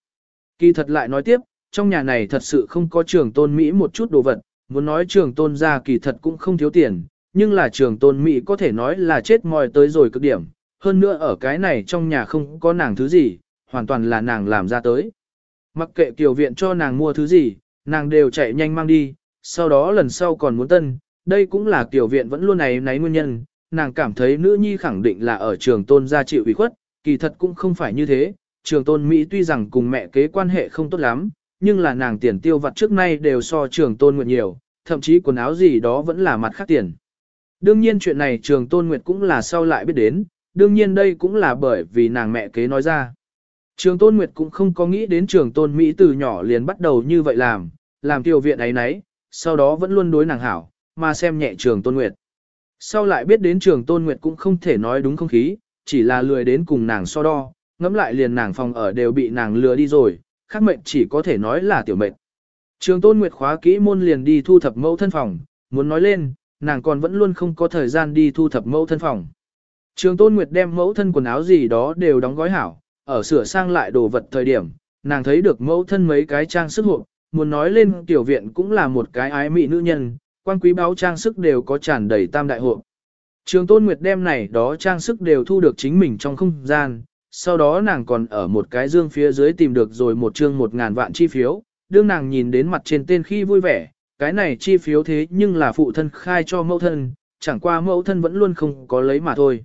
Kỳ thật lại nói tiếp, trong nhà này thật sự không có trường tôn Mỹ một chút đồ vật, muốn nói trường tôn ra kỳ thật cũng không thiếu tiền, nhưng là trường tôn Mỹ có thể nói là chết mòi tới rồi cực điểm, hơn nữa ở cái này trong nhà không có nàng thứ gì, hoàn toàn là nàng làm ra tới. Mặc kệ kiều viện cho nàng mua thứ gì, nàng đều chạy nhanh mang đi, sau đó lần sau còn muốn tân, đây cũng là kiều viện vẫn luôn này náy nguyên nhân, nàng cảm thấy nữ nhi khẳng định là ở trường tôn gia chịu ủy khuất, kỳ thật cũng không phải như thế, trường tôn Mỹ tuy rằng cùng mẹ kế quan hệ không tốt lắm, nhưng là nàng tiền tiêu vặt trước nay đều so trường tôn nguyệt nhiều, thậm chí quần áo gì đó vẫn là mặt khác tiền. Đương nhiên chuyện này trường tôn nguyệt cũng là sau lại biết đến, đương nhiên đây cũng là bởi vì nàng mẹ kế nói ra. Trường tôn nguyệt cũng không có nghĩ đến trường tôn Mỹ từ nhỏ liền bắt đầu như vậy làm, làm tiểu viện ấy nấy, sau đó vẫn luôn đối nàng hảo, mà xem nhẹ trường tôn nguyệt. Sau lại biết đến trường tôn nguyệt cũng không thể nói đúng không khí, chỉ là lười đến cùng nàng so đo, ngẫm lại liền nàng phòng ở đều bị nàng lừa đi rồi, khác mệnh chỉ có thể nói là tiểu mệnh. Trường tôn nguyệt khóa kỹ môn liền đi thu thập mẫu thân phòng, muốn nói lên, nàng còn vẫn luôn không có thời gian đi thu thập mẫu thân phòng. Trường tôn nguyệt đem mẫu thân quần áo gì đó đều đóng gói hảo, ở sửa sang lại đồ vật thời điểm, nàng thấy được mẫu thân mấy cái trang sức hộp, muốn nói lên tiểu viện cũng là một cái ái mị nữ nhân, quan quý báo trang sức đều có tràn đầy tam đại hộp. Trường tôn nguyệt đem này đó trang sức đều thu được chính mình trong không gian, sau đó nàng còn ở một cái dương phía dưới tìm được rồi một chương một ngàn vạn chi phiếu, đương nàng nhìn đến mặt trên tên khi vui vẻ, cái này chi phiếu thế nhưng là phụ thân khai cho mẫu thân, chẳng qua mẫu thân vẫn luôn không có lấy mà thôi.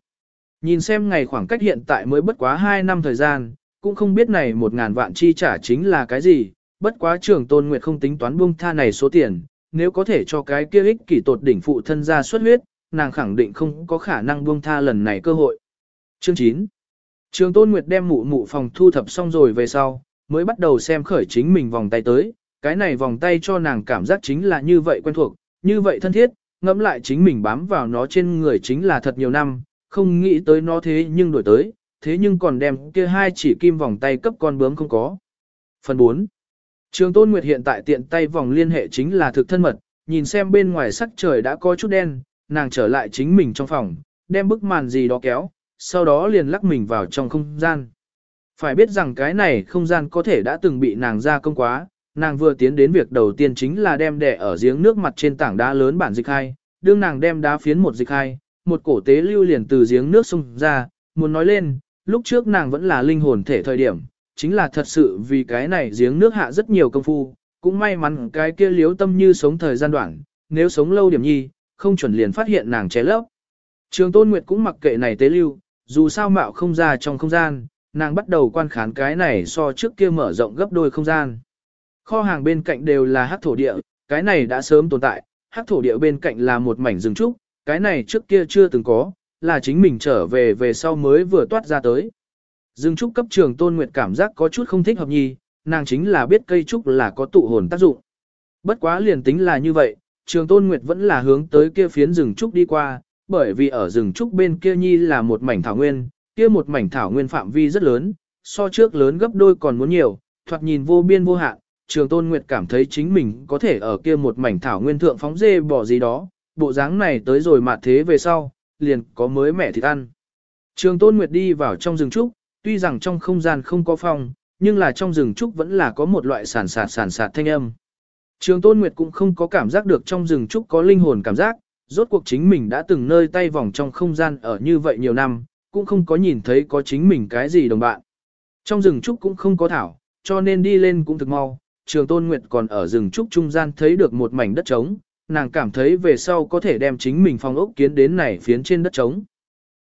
Nhìn xem ngày khoảng cách hiện tại mới bất quá 2 năm thời gian, cũng không biết này một ngàn vạn chi trả chính là cái gì, bất quá trường tôn nguyệt không tính toán buông tha này số tiền, nếu có thể cho cái kia ích kỷ tột đỉnh phụ thân ra xuất huyết, nàng khẳng định không có khả năng buông tha lần này cơ hội. Chương 9 Trường Tôn Nguyệt đem mụ mụ phòng thu thập xong rồi về sau, mới bắt đầu xem khởi chính mình vòng tay tới, cái này vòng tay cho nàng cảm giác chính là như vậy quen thuộc, như vậy thân thiết, ngẫm lại chính mình bám vào nó trên người chính là thật nhiều năm, không nghĩ tới nó thế nhưng đổi tới, thế nhưng còn đem kia hai chỉ kim vòng tay cấp con bướm không có. Phần 4. Trường Tôn Nguyệt hiện tại tiện tay vòng liên hệ chính là thực thân mật, nhìn xem bên ngoài sắc trời đã có chút đen, nàng trở lại chính mình trong phòng, đem bức màn gì đó kéo, sau đó liền lắc mình vào trong không gian. Phải biết rằng cái này không gian có thể đã từng bị nàng ra công quá, nàng vừa tiến đến việc đầu tiên chính là đem đẻ ở giếng nước mặt trên tảng đá lớn bản dịch hai, đương nàng đem đá phiến một dịch hai, một cổ tế lưu liền từ giếng nước sung ra, muốn nói lên, lúc trước nàng vẫn là linh hồn thể thời điểm, chính là thật sự vì cái này giếng nước hạ rất nhiều công phu, cũng may mắn cái kia liếu tâm như sống thời gian đoạn, nếu sống lâu điểm nhi, không chuẩn liền phát hiện nàng ché lấp. Trường Tôn Nguyệt cũng mặc kệ này tế lưu, dù sao mạo không ra trong không gian, nàng bắt đầu quan khán cái này so trước kia mở rộng gấp đôi không gian. Kho hàng bên cạnh đều là hắc thổ địa, cái này đã sớm tồn tại, hắc thổ địa bên cạnh là một mảnh rừng trúc, cái này trước kia chưa từng có, là chính mình trở về về sau mới vừa toát ra tới. Dương trúc cấp trường tôn nguyệt cảm giác có chút không thích hợp nhi, nàng chính là biết cây trúc là có tụ hồn tác dụng. Bất quá liền tính là như vậy, trường tôn nguyệt vẫn là hướng tới kia phiến rừng trúc đi qua, bởi vì ở rừng trúc bên kia nhi là một mảnh thảo nguyên, kia một mảnh thảo nguyên phạm vi rất lớn, so trước lớn gấp đôi còn muốn nhiều, thoạt nhìn vô biên vô hạn. Trường Tôn Nguyệt cảm thấy chính mình có thể ở kia một mảnh thảo nguyên thượng phóng dê bỏ gì đó, bộ dáng này tới rồi mà thế về sau, liền có mới mẻ thịt ăn. Trường Tôn Nguyệt đi vào trong rừng trúc, tuy rằng trong không gian không có phong, nhưng là trong rừng trúc vẫn là có một loại sản sạt sản sạt thanh âm. Trường Tôn Nguyệt cũng không có cảm giác được trong rừng trúc có linh hồn cảm giác, rốt cuộc chính mình đã từng nơi tay vòng trong không gian ở như vậy nhiều năm, cũng không có nhìn thấy có chính mình cái gì đồng bạn. Trong rừng trúc cũng không có thảo, cho nên đi lên cũng thực mau, trường tôn nguyệt còn ở rừng trúc trung gian thấy được một mảnh đất trống, nàng cảm thấy về sau có thể đem chính mình phong ốc kiến đến này phiến trên đất trống.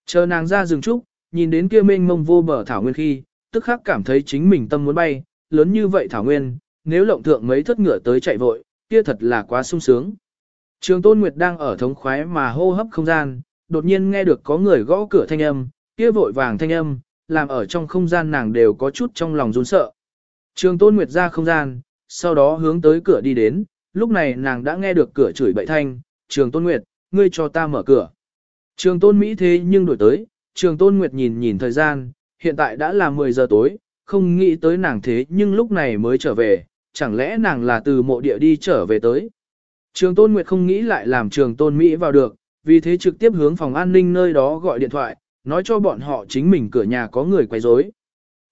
Chờ nàng ra rừng trúc, nhìn đến kia mênh mông vô bờ thảo nguyên khi, tức khắc cảm thấy chính mình tâm muốn bay, lớn như vậy thảo nguyên, nếu lộng thượng mấy thất ngựa tới chạy vội, kia thật là quá sung sướng. Trường Tôn Nguyệt đang ở thống khoái mà hô hấp không gian, đột nhiên nghe được có người gõ cửa thanh âm, kia vội vàng thanh âm, làm ở trong không gian nàng đều có chút trong lòng run sợ. Trường Tôn Nguyệt ra không gian, sau đó hướng tới cửa đi đến, lúc này nàng đã nghe được cửa chửi bậy thanh, trường tôn nguyệt, ngươi cho ta mở cửa. Trường tôn Mỹ thế nhưng đổi tới, trường tôn nguyệt nhìn nhìn thời gian, hiện tại đã là 10 giờ tối, không nghĩ tới nàng thế nhưng lúc này mới trở về, chẳng lẽ nàng là từ mộ địa đi trở về tới. Trường tôn nguyệt không nghĩ lại làm trường tôn Mỹ vào được, vì thế trực tiếp hướng phòng an ninh nơi đó gọi điện thoại, nói cho bọn họ chính mình cửa nhà có người quấy rối.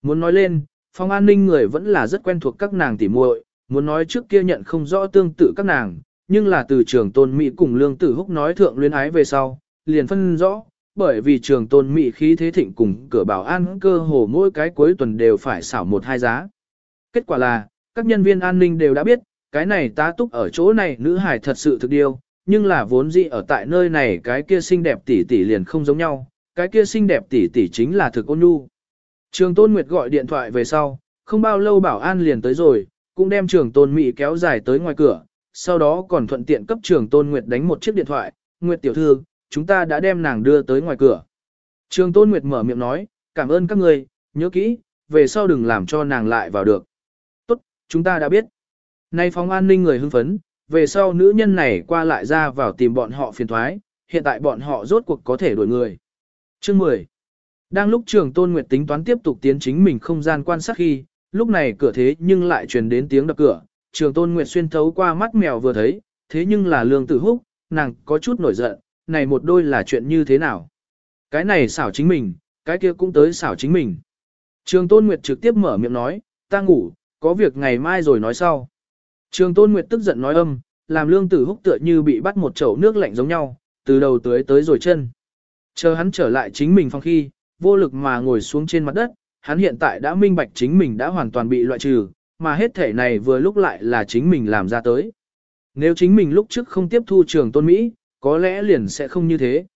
Muốn nói lên, phòng an ninh người vẫn là rất quen thuộc các nàng tỉ muội, muốn nói trước kia nhận không rõ tương tự các nàng, nhưng là từ trường tôn Mỹ cùng lương tử húc nói thượng luyến ái về sau, liền phân rõ, bởi vì trường tôn Mỹ khí thế thịnh cùng cửa bảo an cơ hồ mỗi cái cuối tuần đều phải xảo một hai giá. Kết quả là, các nhân viên an ninh đều đã biết, cái này tá túc ở chỗ này nữ hải thật sự thực điều, nhưng là vốn dĩ ở tại nơi này cái kia xinh đẹp tỷ tỷ liền không giống nhau, cái kia xinh đẹp tỷ tỷ chính là thực ôn nhu. Trường Tôn Nguyệt gọi điện thoại về sau, không bao lâu bảo an liền tới rồi, cũng đem trường Tôn Mỹ kéo dài tới ngoài cửa, sau đó còn thuận tiện cấp trường Tôn Nguyệt đánh một chiếc điện thoại, Nguyệt tiểu thư, chúng ta đã đem nàng đưa tới ngoài cửa. Trường Tôn Nguyệt mở miệng nói, cảm ơn các người, nhớ kỹ, về sau đừng làm cho nàng lại vào được. Tốt, chúng ta đã biết. Nay phóng an ninh người hưng phấn, về sau nữ nhân này qua lại ra vào tìm bọn họ phiền thoái, hiện tại bọn họ rốt cuộc có thể đuổi người. Chương 10. Đang lúc trường Tôn Nguyệt tính toán tiếp tục tiến chính mình không gian quan sát khi, lúc này cửa thế nhưng lại truyền đến tiếng đập cửa, trường Tôn Nguyệt xuyên thấu qua mắt mèo vừa thấy, thế nhưng là lương tử húc, nàng có chút nổi giận, này một đôi là chuyện như thế nào? Cái này xảo chính mình, cái kia cũng tới xảo chính mình. Trường Tôn Nguyệt trực tiếp mở miệng nói, ta ngủ, có việc ngày mai rồi nói sau. Trường Tôn Nguyệt tức giận nói âm, làm lương tử húc tựa như bị bắt một chậu nước lạnh giống nhau, từ đầu tới tới rồi chân. Chờ hắn trở lại chính mình phòng khi, vô lực mà ngồi xuống trên mặt đất, hắn hiện tại đã minh bạch chính mình đã hoàn toàn bị loại trừ, mà hết thể này vừa lúc lại là chính mình làm ra tới. Nếu chính mình lúc trước không tiếp thu trường tôn Mỹ, có lẽ liền sẽ không như thế.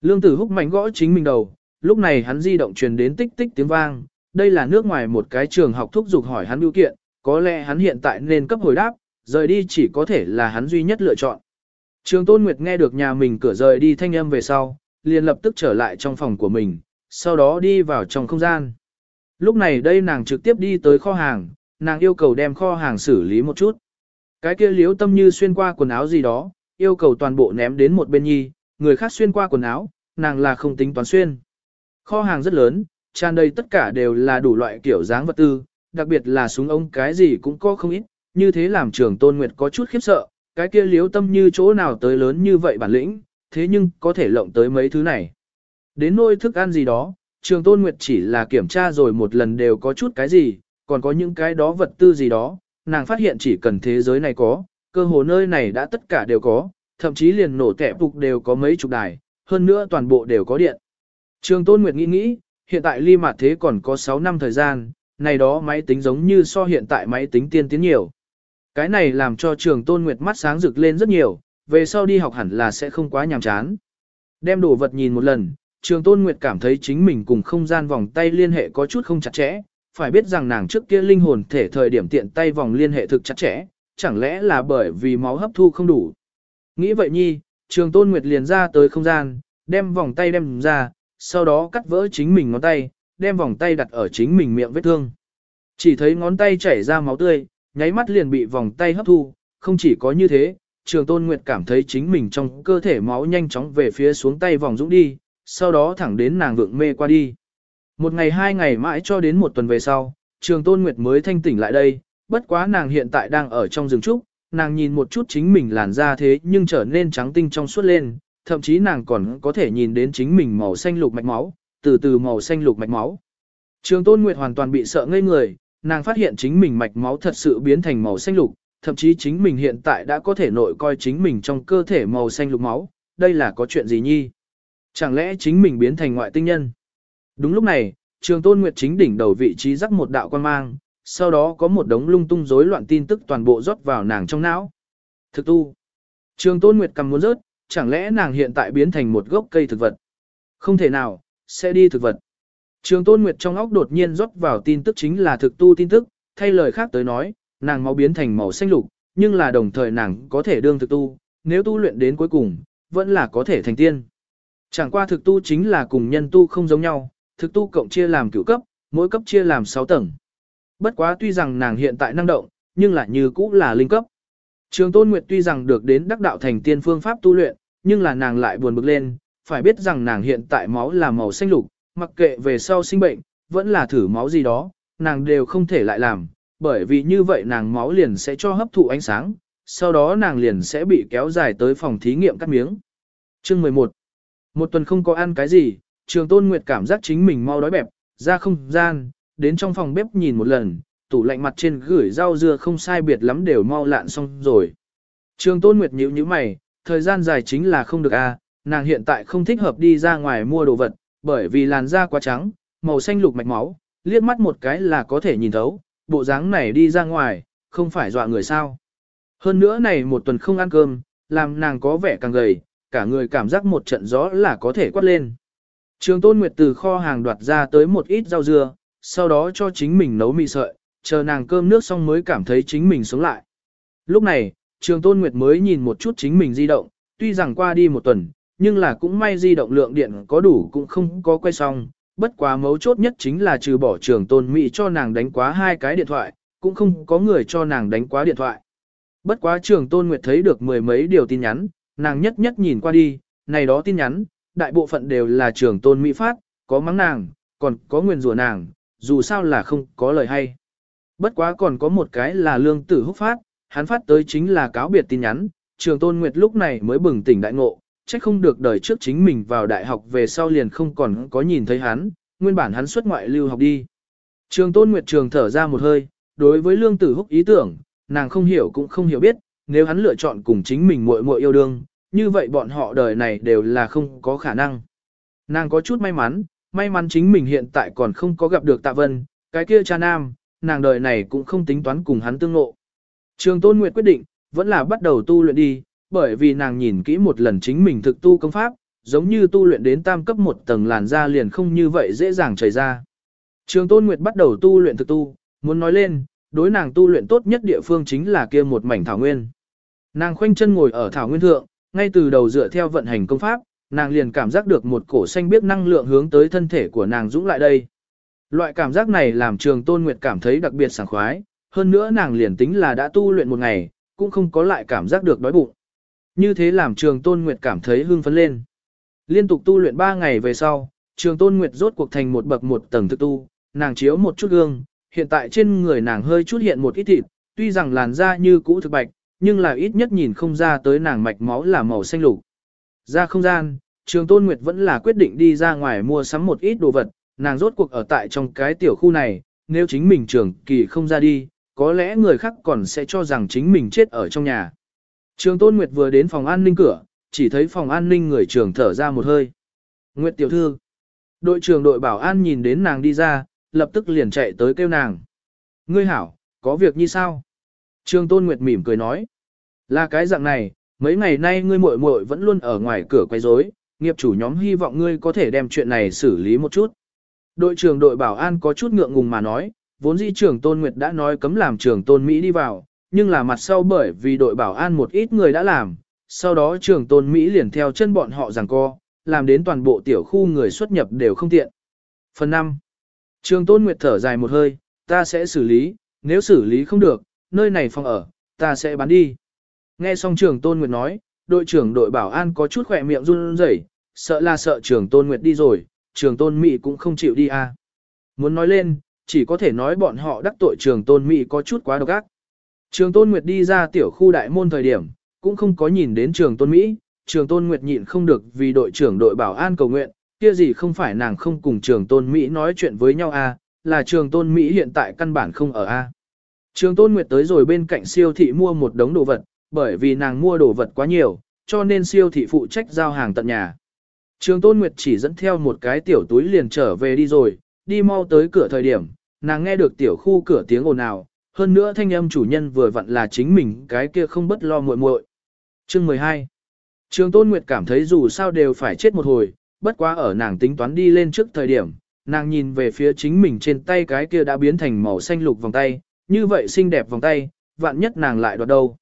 Lương tử húc mạnh gõ chính mình đầu, lúc này hắn di động truyền đến tích tích tiếng vang, đây là nước ngoài một cái trường học thúc giục hỏi hắn biểu kiện, có lẽ hắn hiện tại nên cấp hồi đáp, rời đi chỉ có thể là hắn duy nhất lựa chọn. Trường Tôn Nguyệt nghe được nhà mình cửa rời đi thanh âm về sau, liền lập tức trở lại trong phòng của mình, sau đó đi vào trong không gian. Lúc này đây nàng trực tiếp đi tới kho hàng, nàng yêu cầu đem kho hàng xử lý một chút. Cái kia liếu tâm như xuyên qua quần áo gì đó, yêu cầu toàn bộ ném đến một bên nhi, người khác xuyên qua quần áo, nàng là không tính toán xuyên. Kho hàng rất lớn, tràn đầy tất cả đều là đủ loại kiểu dáng vật tư, đặc biệt là súng ống cái gì cũng có không ít, như thế làm trường tôn nguyệt có chút khiếp sợ, cái kia liếu tâm như chỗ nào tới lớn như vậy bản lĩnh, thế nhưng có thể lộng tới mấy thứ này. Đến nôi thức ăn gì đó, trường tôn nguyệt chỉ là kiểm tra rồi một lần đều có chút cái gì, còn có những cái đó vật tư gì đó, nàng phát hiện chỉ cần thế giới này có, cơ hồ nơi này đã tất cả đều có, thậm chí liền nổ tẻ phục đều có mấy chục đài, hơn nữa toàn bộ đều có điện. Trường tôn nguyệt nghĩ nghĩ, hiện tại ly mặt thế còn có 6 năm thời gian, này đó máy tính giống như so hiện tại máy tính tiên tiến nhiều. Cái này làm cho trường tôn nguyệt mắt sáng rực lên rất nhiều, về sau đi học hẳn là sẽ không quá nhàm chán. Đem đồ vật nhìn một lần, trường tôn nguyệt cảm thấy chính mình cùng không gian vòng tay liên hệ có chút không chặt chẽ, phải biết rằng nàng trước kia linh hồn thể thời điểm tiện tay vòng liên hệ thực chặt chẽ, chẳng lẽ là bởi vì máu hấp thu không đủ. Nghĩ vậy nhi, trường tôn nguyệt liền ra tới không gian, đem vòng tay đem ra, sau đó cắt vỡ chính mình ngón tay, đem vòng tay đặt ở chính mình miệng vết thương. Chỉ thấy ngón tay chảy ra máu tươi, nháy mắt liền bị vòng tay hấp thu, không chỉ có như thế, trường tôn nguyệt cảm thấy chính mình trong cơ thể máu nhanh chóng về phía xuống tay vòng dũng đi, sau đó thẳng đến nàng vượng mê qua đi. Một ngày hai ngày mãi cho đến một tuần về sau, trường tôn nguyệt mới thanh tỉnh lại đây, bất quá nàng hiện tại đang ở trong rừng trúc, nàng nhìn một chút chính mình làn da thế nhưng trở nên trắng tinh trong suốt lên, thậm chí nàng còn có thể nhìn đến chính mình màu xanh lục mạch máu, từ từ màu xanh lục mạch máu. Trường tôn nguyệt hoàn toàn bị sợ ngây người, nàng phát hiện chính mình mạch máu thật sự biến thành màu xanh lục, thậm chí chính mình hiện tại đã có thể nội coi chính mình trong cơ thể màu xanh lục máu, đây là có chuyện gì nhi? Chẳng lẽ chính mình biến thành ngoại tinh nhân? Đúng lúc này, trường tôn nguyệt chính đỉnh đầu vị trí rắc một đạo quan mang, sau đó có một đống lung tung rối loạn tin tức toàn bộ rót vào nàng trong não. Thực tu. Trường tôn nguyệt cầm muốn rớt, chẳng lẽ nàng hiện tại biến thành một gốc cây thực vật? Không thể nào, sẽ đi thực vật. Trường tôn nguyệt trong óc đột nhiên rót vào tin tức chính là thực tu tin tức, thay lời khác tới nói, nàng máu biến thành màu xanh lục, nhưng là đồng thời nàng có thể đương thực tu, nếu tu luyện đến cuối cùng, vẫn là có thể thành tiên. Chẳng qua thực tu chính là cùng nhân tu không giống nhau, thực tu cộng chia làm cửu cấp, mỗi cấp chia làm 6 tầng. Bất quá tuy rằng nàng hiện tại năng động, nhưng lại như cũ là linh cấp. Trường Tôn Nguyệt tuy rằng được đến đắc đạo thành tiên phương pháp tu luyện, nhưng là nàng lại buồn bực lên, phải biết rằng nàng hiện tại máu là màu xanh lục, mặc kệ về sau sinh bệnh, vẫn là thử máu gì đó, nàng đều không thể lại làm, bởi vì như vậy nàng máu liền sẽ cho hấp thụ ánh sáng, sau đó nàng liền sẽ bị kéo dài tới phòng thí nghiệm cắt miếng. Chương 11 Một tuần không có ăn cái gì, trường tôn nguyệt cảm giác chính mình mau đói bẹp, ra không gian, đến trong phòng bếp nhìn một lần, tủ lạnh mặt trên gửi rau dưa không sai biệt lắm đều mau lạn xong rồi. Trường tôn nguyệt nhíu nhíu mày, thời gian dài chính là không được a, nàng hiện tại không thích hợp đi ra ngoài mua đồ vật, bởi vì làn da quá trắng, màu xanh lục mạch máu, liếc mắt một cái là có thể nhìn thấu, bộ dáng này đi ra ngoài, không phải dọa người sao. Hơn nữa này một tuần không ăn cơm, làm nàng có vẻ càng gầy, cả người cảm giác một trận gió là có thể quát lên. Trường Tôn Nguyệt từ kho hàng đoạt ra tới một ít rau dưa, sau đó cho chính mình nấu mì sợi, chờ nàng cơm nước xong mới cảm thấy chính mình sống lại. Lúc này, Trường Tôn Nguyệt mới nhìn một chút chính mình di động, tuy rằng qua đi một tuần, nhưng là cũng may di động lượng điện có đủ cũng không có quay xong, bất quá mấu chốt nhất chính là trừ bỏ trường tôn mỹ cho nàng đánh quá hai cái điện thoại, cũng không có người cho nàng đánh quá điện thoại. Bất quá trường tôn nguyệt thấy được mười mấy điều tin nhắn, nàng nhất nhất nhìn qua đi, này đó tin nhắn, đại bộ phận đều là trường tôn mỹ phát, có mắng nàng, còn có nguyền rủa nàng, dù sao là không có lời hay. Bất quá còn có một cái là lương tử húc phát, hắn phát tới chính là cáo biệt tin nhắn, trường tôn nguyệt lúc này mới bừng tỉnh đại ngộ, trách không được đời trước chính mình vào đại học về sau liền không còn có nhìn thấy hắn, nguyên bản hắn xuất ngoại lưu học đi. Trường Tôn Nguyệt Trường thở ra một hơi, đối với Lương Tử Húc ý tưởng, nàng không hiểu cũng không hiểu biết, nếu hắn lựa chọn cùng chính mình muội muội yêu đương, như vậy bọn họ đời này đều là không có khả năng. Nàng có chút may mắn, may mắn chính mình hiện tại còn không có gặp được Tạ Vân, cái kia cha nam, nàng đời này cũng không tính toán cùng hắn tương ngộ. Trường Tôn Nguyệt quyết định, vẫn là bắt đầu tu luyện đi, bởi vì nàng nhìn kỹ một lần chính mình thực tu công pháp, giống như tu luyện đến tam cấp một tầng làn da liền không như vậy dễ dàng chảy ra. Trường Tôn Nguyệt bắt đầu tu luyện thực tu, muốn nói lên, đối nàng tu luyện tốt nhất địa phương chính là kia một mảnh thảo nguyên. Nàng khoanh chân ngồi ở thảo nguyên thượng, ngay từ đầu dựa theo vận hành công pháp, nàng liền cảm giác được một cổ xanh biết năng lượng hướng tới thân thể của nàng dũng lại đây. Loại cảm giác này làm Trường Tôn Nguyệt cảm thấy đặc biệt sảng khoái, hơn nữa nàng liền tính là đã tu luyện một ngày, cũng không có lại cảm giác được đói bụng. Như thế làm trường tôn nguyệt cảm thấy hưng phấn lên. Liên tục tu luyện 3 ngày về sau, trường tôn nguyệt rốt cuộc thành một bậc một tầng thực tu, nàng chiếu một chút gương, hiện tại trên người nàng hơi chút hiện một ít thịt, tuy rằng làn da như cũ thực bạch, nhưng là ít nhất nhìn không ra tới nàng mạch máu là màu xanh lục. Ra không gian, trường tôn nguyệt vẫn là quyết định đi ra ngoài mua sắm một ít đồ vật, nàng rốt cuộc ở tại trong cái tiểu khu này, nếu chính mình trường kỳ không ra đi, có lẽ người khác còn sẽ cho rằng chính mình chết ở trong nhà. Trường Tôn Nguyệt vừa đến phòng an ninh cửa, chỉ thấy phòng an ninh người trường thở ra một hơi. Nguyệt tiểu thư. Đội trưởng đội bảo an nhìn đến nàng đi ra, lập tức liền chạy tới kêu nàng. Ngươi hảo, có việc như sao? Trường Tôn Nguyệt mỉm cười nói. Là cái dạng này, mấy ngày nay ngươi muội muội vẫn luôn ở ngoài cửa quấy rối, nghiệp chủ nhóm hy vọng ngươi có thể đem chuyện này xử lý một chút. Đội trưởng đội bảo an có chút ngượng ngùng mà nói, vốn dĩ trưởng Tôn Nguyệt đã nói cấm làm trưởng Tôn Mỹ đi vào, nhưng là mặt sau bởi vì đội bảo an một ít người đã làm, sau đó trưởng tôn Mỹ liền theo chân bọn họ giằng co, làm đến toàn bộ tiểu khu người xuất nhập đều không tiện. Phần 5. Trường tôn Nguyệt thở dài một hơi, ta sẽ xử lý, nếu xử lý không được, nơi này phòng ở, ta sẽ bán đi. Nghe xong trường tôn Nguyệt nói, đội trưởng đội bảo an có chút khỏe miệng run rẩy, sợ là sợ trường tôn Nguyệt đi rồi, trường tôn Mỹ cũng không chịu đi à. Muốn nói lên, chỉ có thể nói bọn họ đắc tội trường tôn Mỹ có chút quá độc ác. Trường Tôn Nguyệt đi ra tiểu khu đại môn thời điểm, cũng không có nhìn đến trường Tôn Mỹ, trường Tôn Nguyệt nhịn không được vì đội trưởng đội bảo an cầu nguyện, kia gì không phải nàng không cùng trường Tôn Mỹ nói chuyện với nhau a, à, là trường Tôn Mỹ hiện tại căn bản không ở a. À. Trường Tôn Nguyệt tới rồi bên cạnh siêu thị mua một đống đồ vật, bởi vì nàng mua đồ vật quá nhiều, cho nên siêu thị phụ trách giao hàng tận nhà. Trường Tôn Nguyệt chỉ dẫn theo một cái tiểu túi liền trở về đi rồi, đi mau tới cửa thời điểm, nàng nghe được tiểu khu cửa tiếng ồn ào, hơn nữa thanh âm chủ nhân vừa vặn là chính mình cái kia không bất lo muội muội. Chương 12. Trường Tôn Nguyệt cảm thấy dù sao đều phải chết một hồi, bất quá ở nàng tính toán đi lên trước thời điểm, nàng nhìn về phía chính mình trên tay cái kia đã biến thành màu xanh lục vòng tay, như vậy xinh đẹp vòng tay, vạn nhất nàng lại đoạt đâu.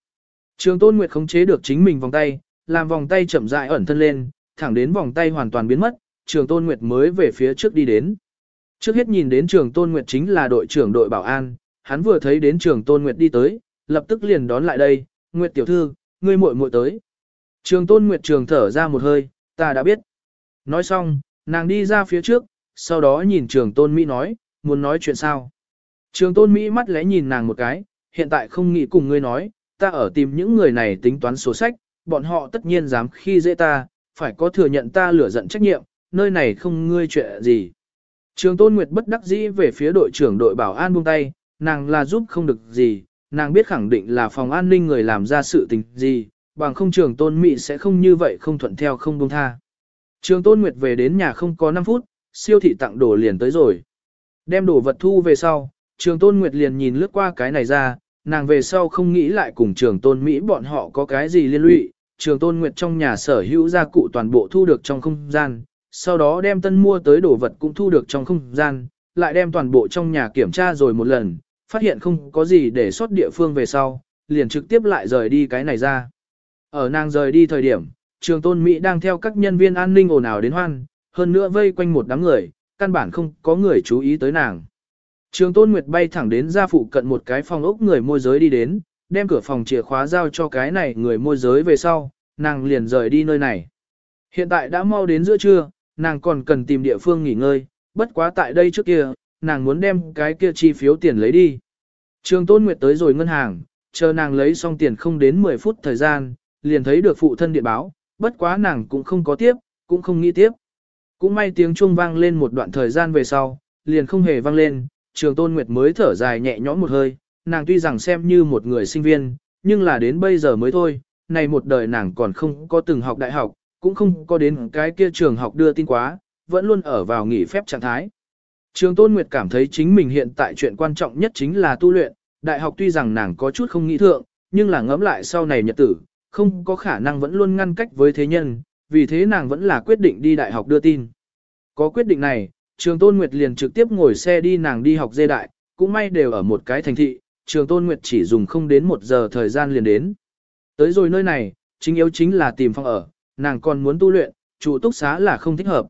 Trường Tôn Nguyệt khống chế được chính mình vòng tay, làm vòng tay chậm rãi ẩn thân lên, thẳng đến vòng tay hoàn toàn biến mất, Trường Tôn Nguyệt mới về phía trước đi đến. Trước hết nhìn đến Trường Tôn Nguyệt chính là đội trưởng đội bảo an, hắn vừa thấy đến trường Tôn Nguyệt đi tới, lập tức liền đón lại đây, Nguyệt tiểu thư, ngươi muội muội tới. Trường tôn Nguyệt trường thở ra một hơi, ta đã biết. Nói xong, nàng đi ra phía trước, sau đó nhìn trường tôn Mỹ nói, muốn nói chuyện sao. Trường tôn Mỹ mắt lẽ nhìn nàng một cái, hiện tại không nghĩ cùng ngươi nói, ta ở tìm những người này tính toán số sách, bọn họ tất nhiên dám khi dễ ta, phải có thừa nhận ta lửa giận trách nhiệm, nơi này không ngươi chuyện gì. Trường tôn Nguyệt bất đắc dĩ về phía đội trưởng đội bảo an buông tay, nàng là giúp không được gì, nàng biết khẳng định là phòng an ninh người làm ra sự tình gì, bằng không trường tôn Mỹ sẽ không như vậy không thuận theo không buông tha. Trường tôn Nguyệt về đến nhà không có 5 phút, siêu thị tặng đồ liền tới rồi. Đem đồ vật thu về sau, trường tôn Nguyệt liền nhìn lướt qua cái này ra, nàng về sau không nghĩ lại cùng trường tôn Mỹ bọn họ có cái gì liên lụy, trường tôn Nguyệt trong nhà sở hữu gia cụ toàn bộ thu được trong không gian, sau đó đem tân mua tới đồ vật cũng thu được trong không gian, lại đem toàn bộ trong nhà kiểm tra rồi một lần, phát hiện không có gì để sót địa phương về sau, liền trực tiếp lại rời đi cái này ra. Ở nàng rời đi thời điểm, trường tôn Mỹ đang theo các nhân viên an ninh ồn ào đến hoan, hơn nữa vây quanh một đám người, căn bản không có người chú ý tới nàng. Trường tôn Nguyệt bay thẳng đến ra phụ cận một cái phòng ốc người môi giới đi đến, đem cửa phòng chìa khóa giao cho cái này người môi giới về sau, nàng liền rời đi nơi này. Hiện tại đã mau đến giữa trưa, nàng còn cần tìm địa phương nghỉ ngơi, bất quá tại đây trước kia, nàng muốn đem cái kia chi phiếu tiền lấy đi. Trường Tôn Nguyệt tới rồi ngân hàng, chờ nàng lấy xong tiền không đến 10 phút thời gian, liền thấy được phụ thân điện báo, bất quá nàng cũng không có tiếp, cũng không nghĩ tiếp. Cũng may tiếng chuông vang lên một đoạn thời gian về sau, liền không hề vang lên, Trường Tôn Nguyệt mới thở dài nhẹ nhõm một hơi, nàng tuy rằng xem như một người sinh viên, nhưng là đến bây giờ mới thôi, này một đời nàng còn không có từng học đại học, cũng không có đến cái kia trường học đưa tin quá, vẫn luôn ở vào nghỉ phép trạng thái. Trường Tôn Nguyệt cảm thấy chính mình hiện tại chuyện quan trọng nhất chính là tu luyện, đại học tuy rằng nàng có chút không nghĩ thượng, nhưng là ngẫm lại sau này nhật tử, không có khả năng vẫn luôn ngăn cách với thế nhân, vì thế nàng vẫn là quyết định đi đại học đưa tin. Có quyết định này, Trường Tôn Nguyệt liền trực tiếp ngồi xe đi nàng đi học dê đại, cũng may đều ở một cái thành thị, Trường Tôn Nguyệt chỉ dùng không đến một giờ thời gian liền đến. Tới rồi nơi này, chính yếu chính là tìm phòng ở, nàng còn muốn tu luyện, trụ túc xá là không thích hợp.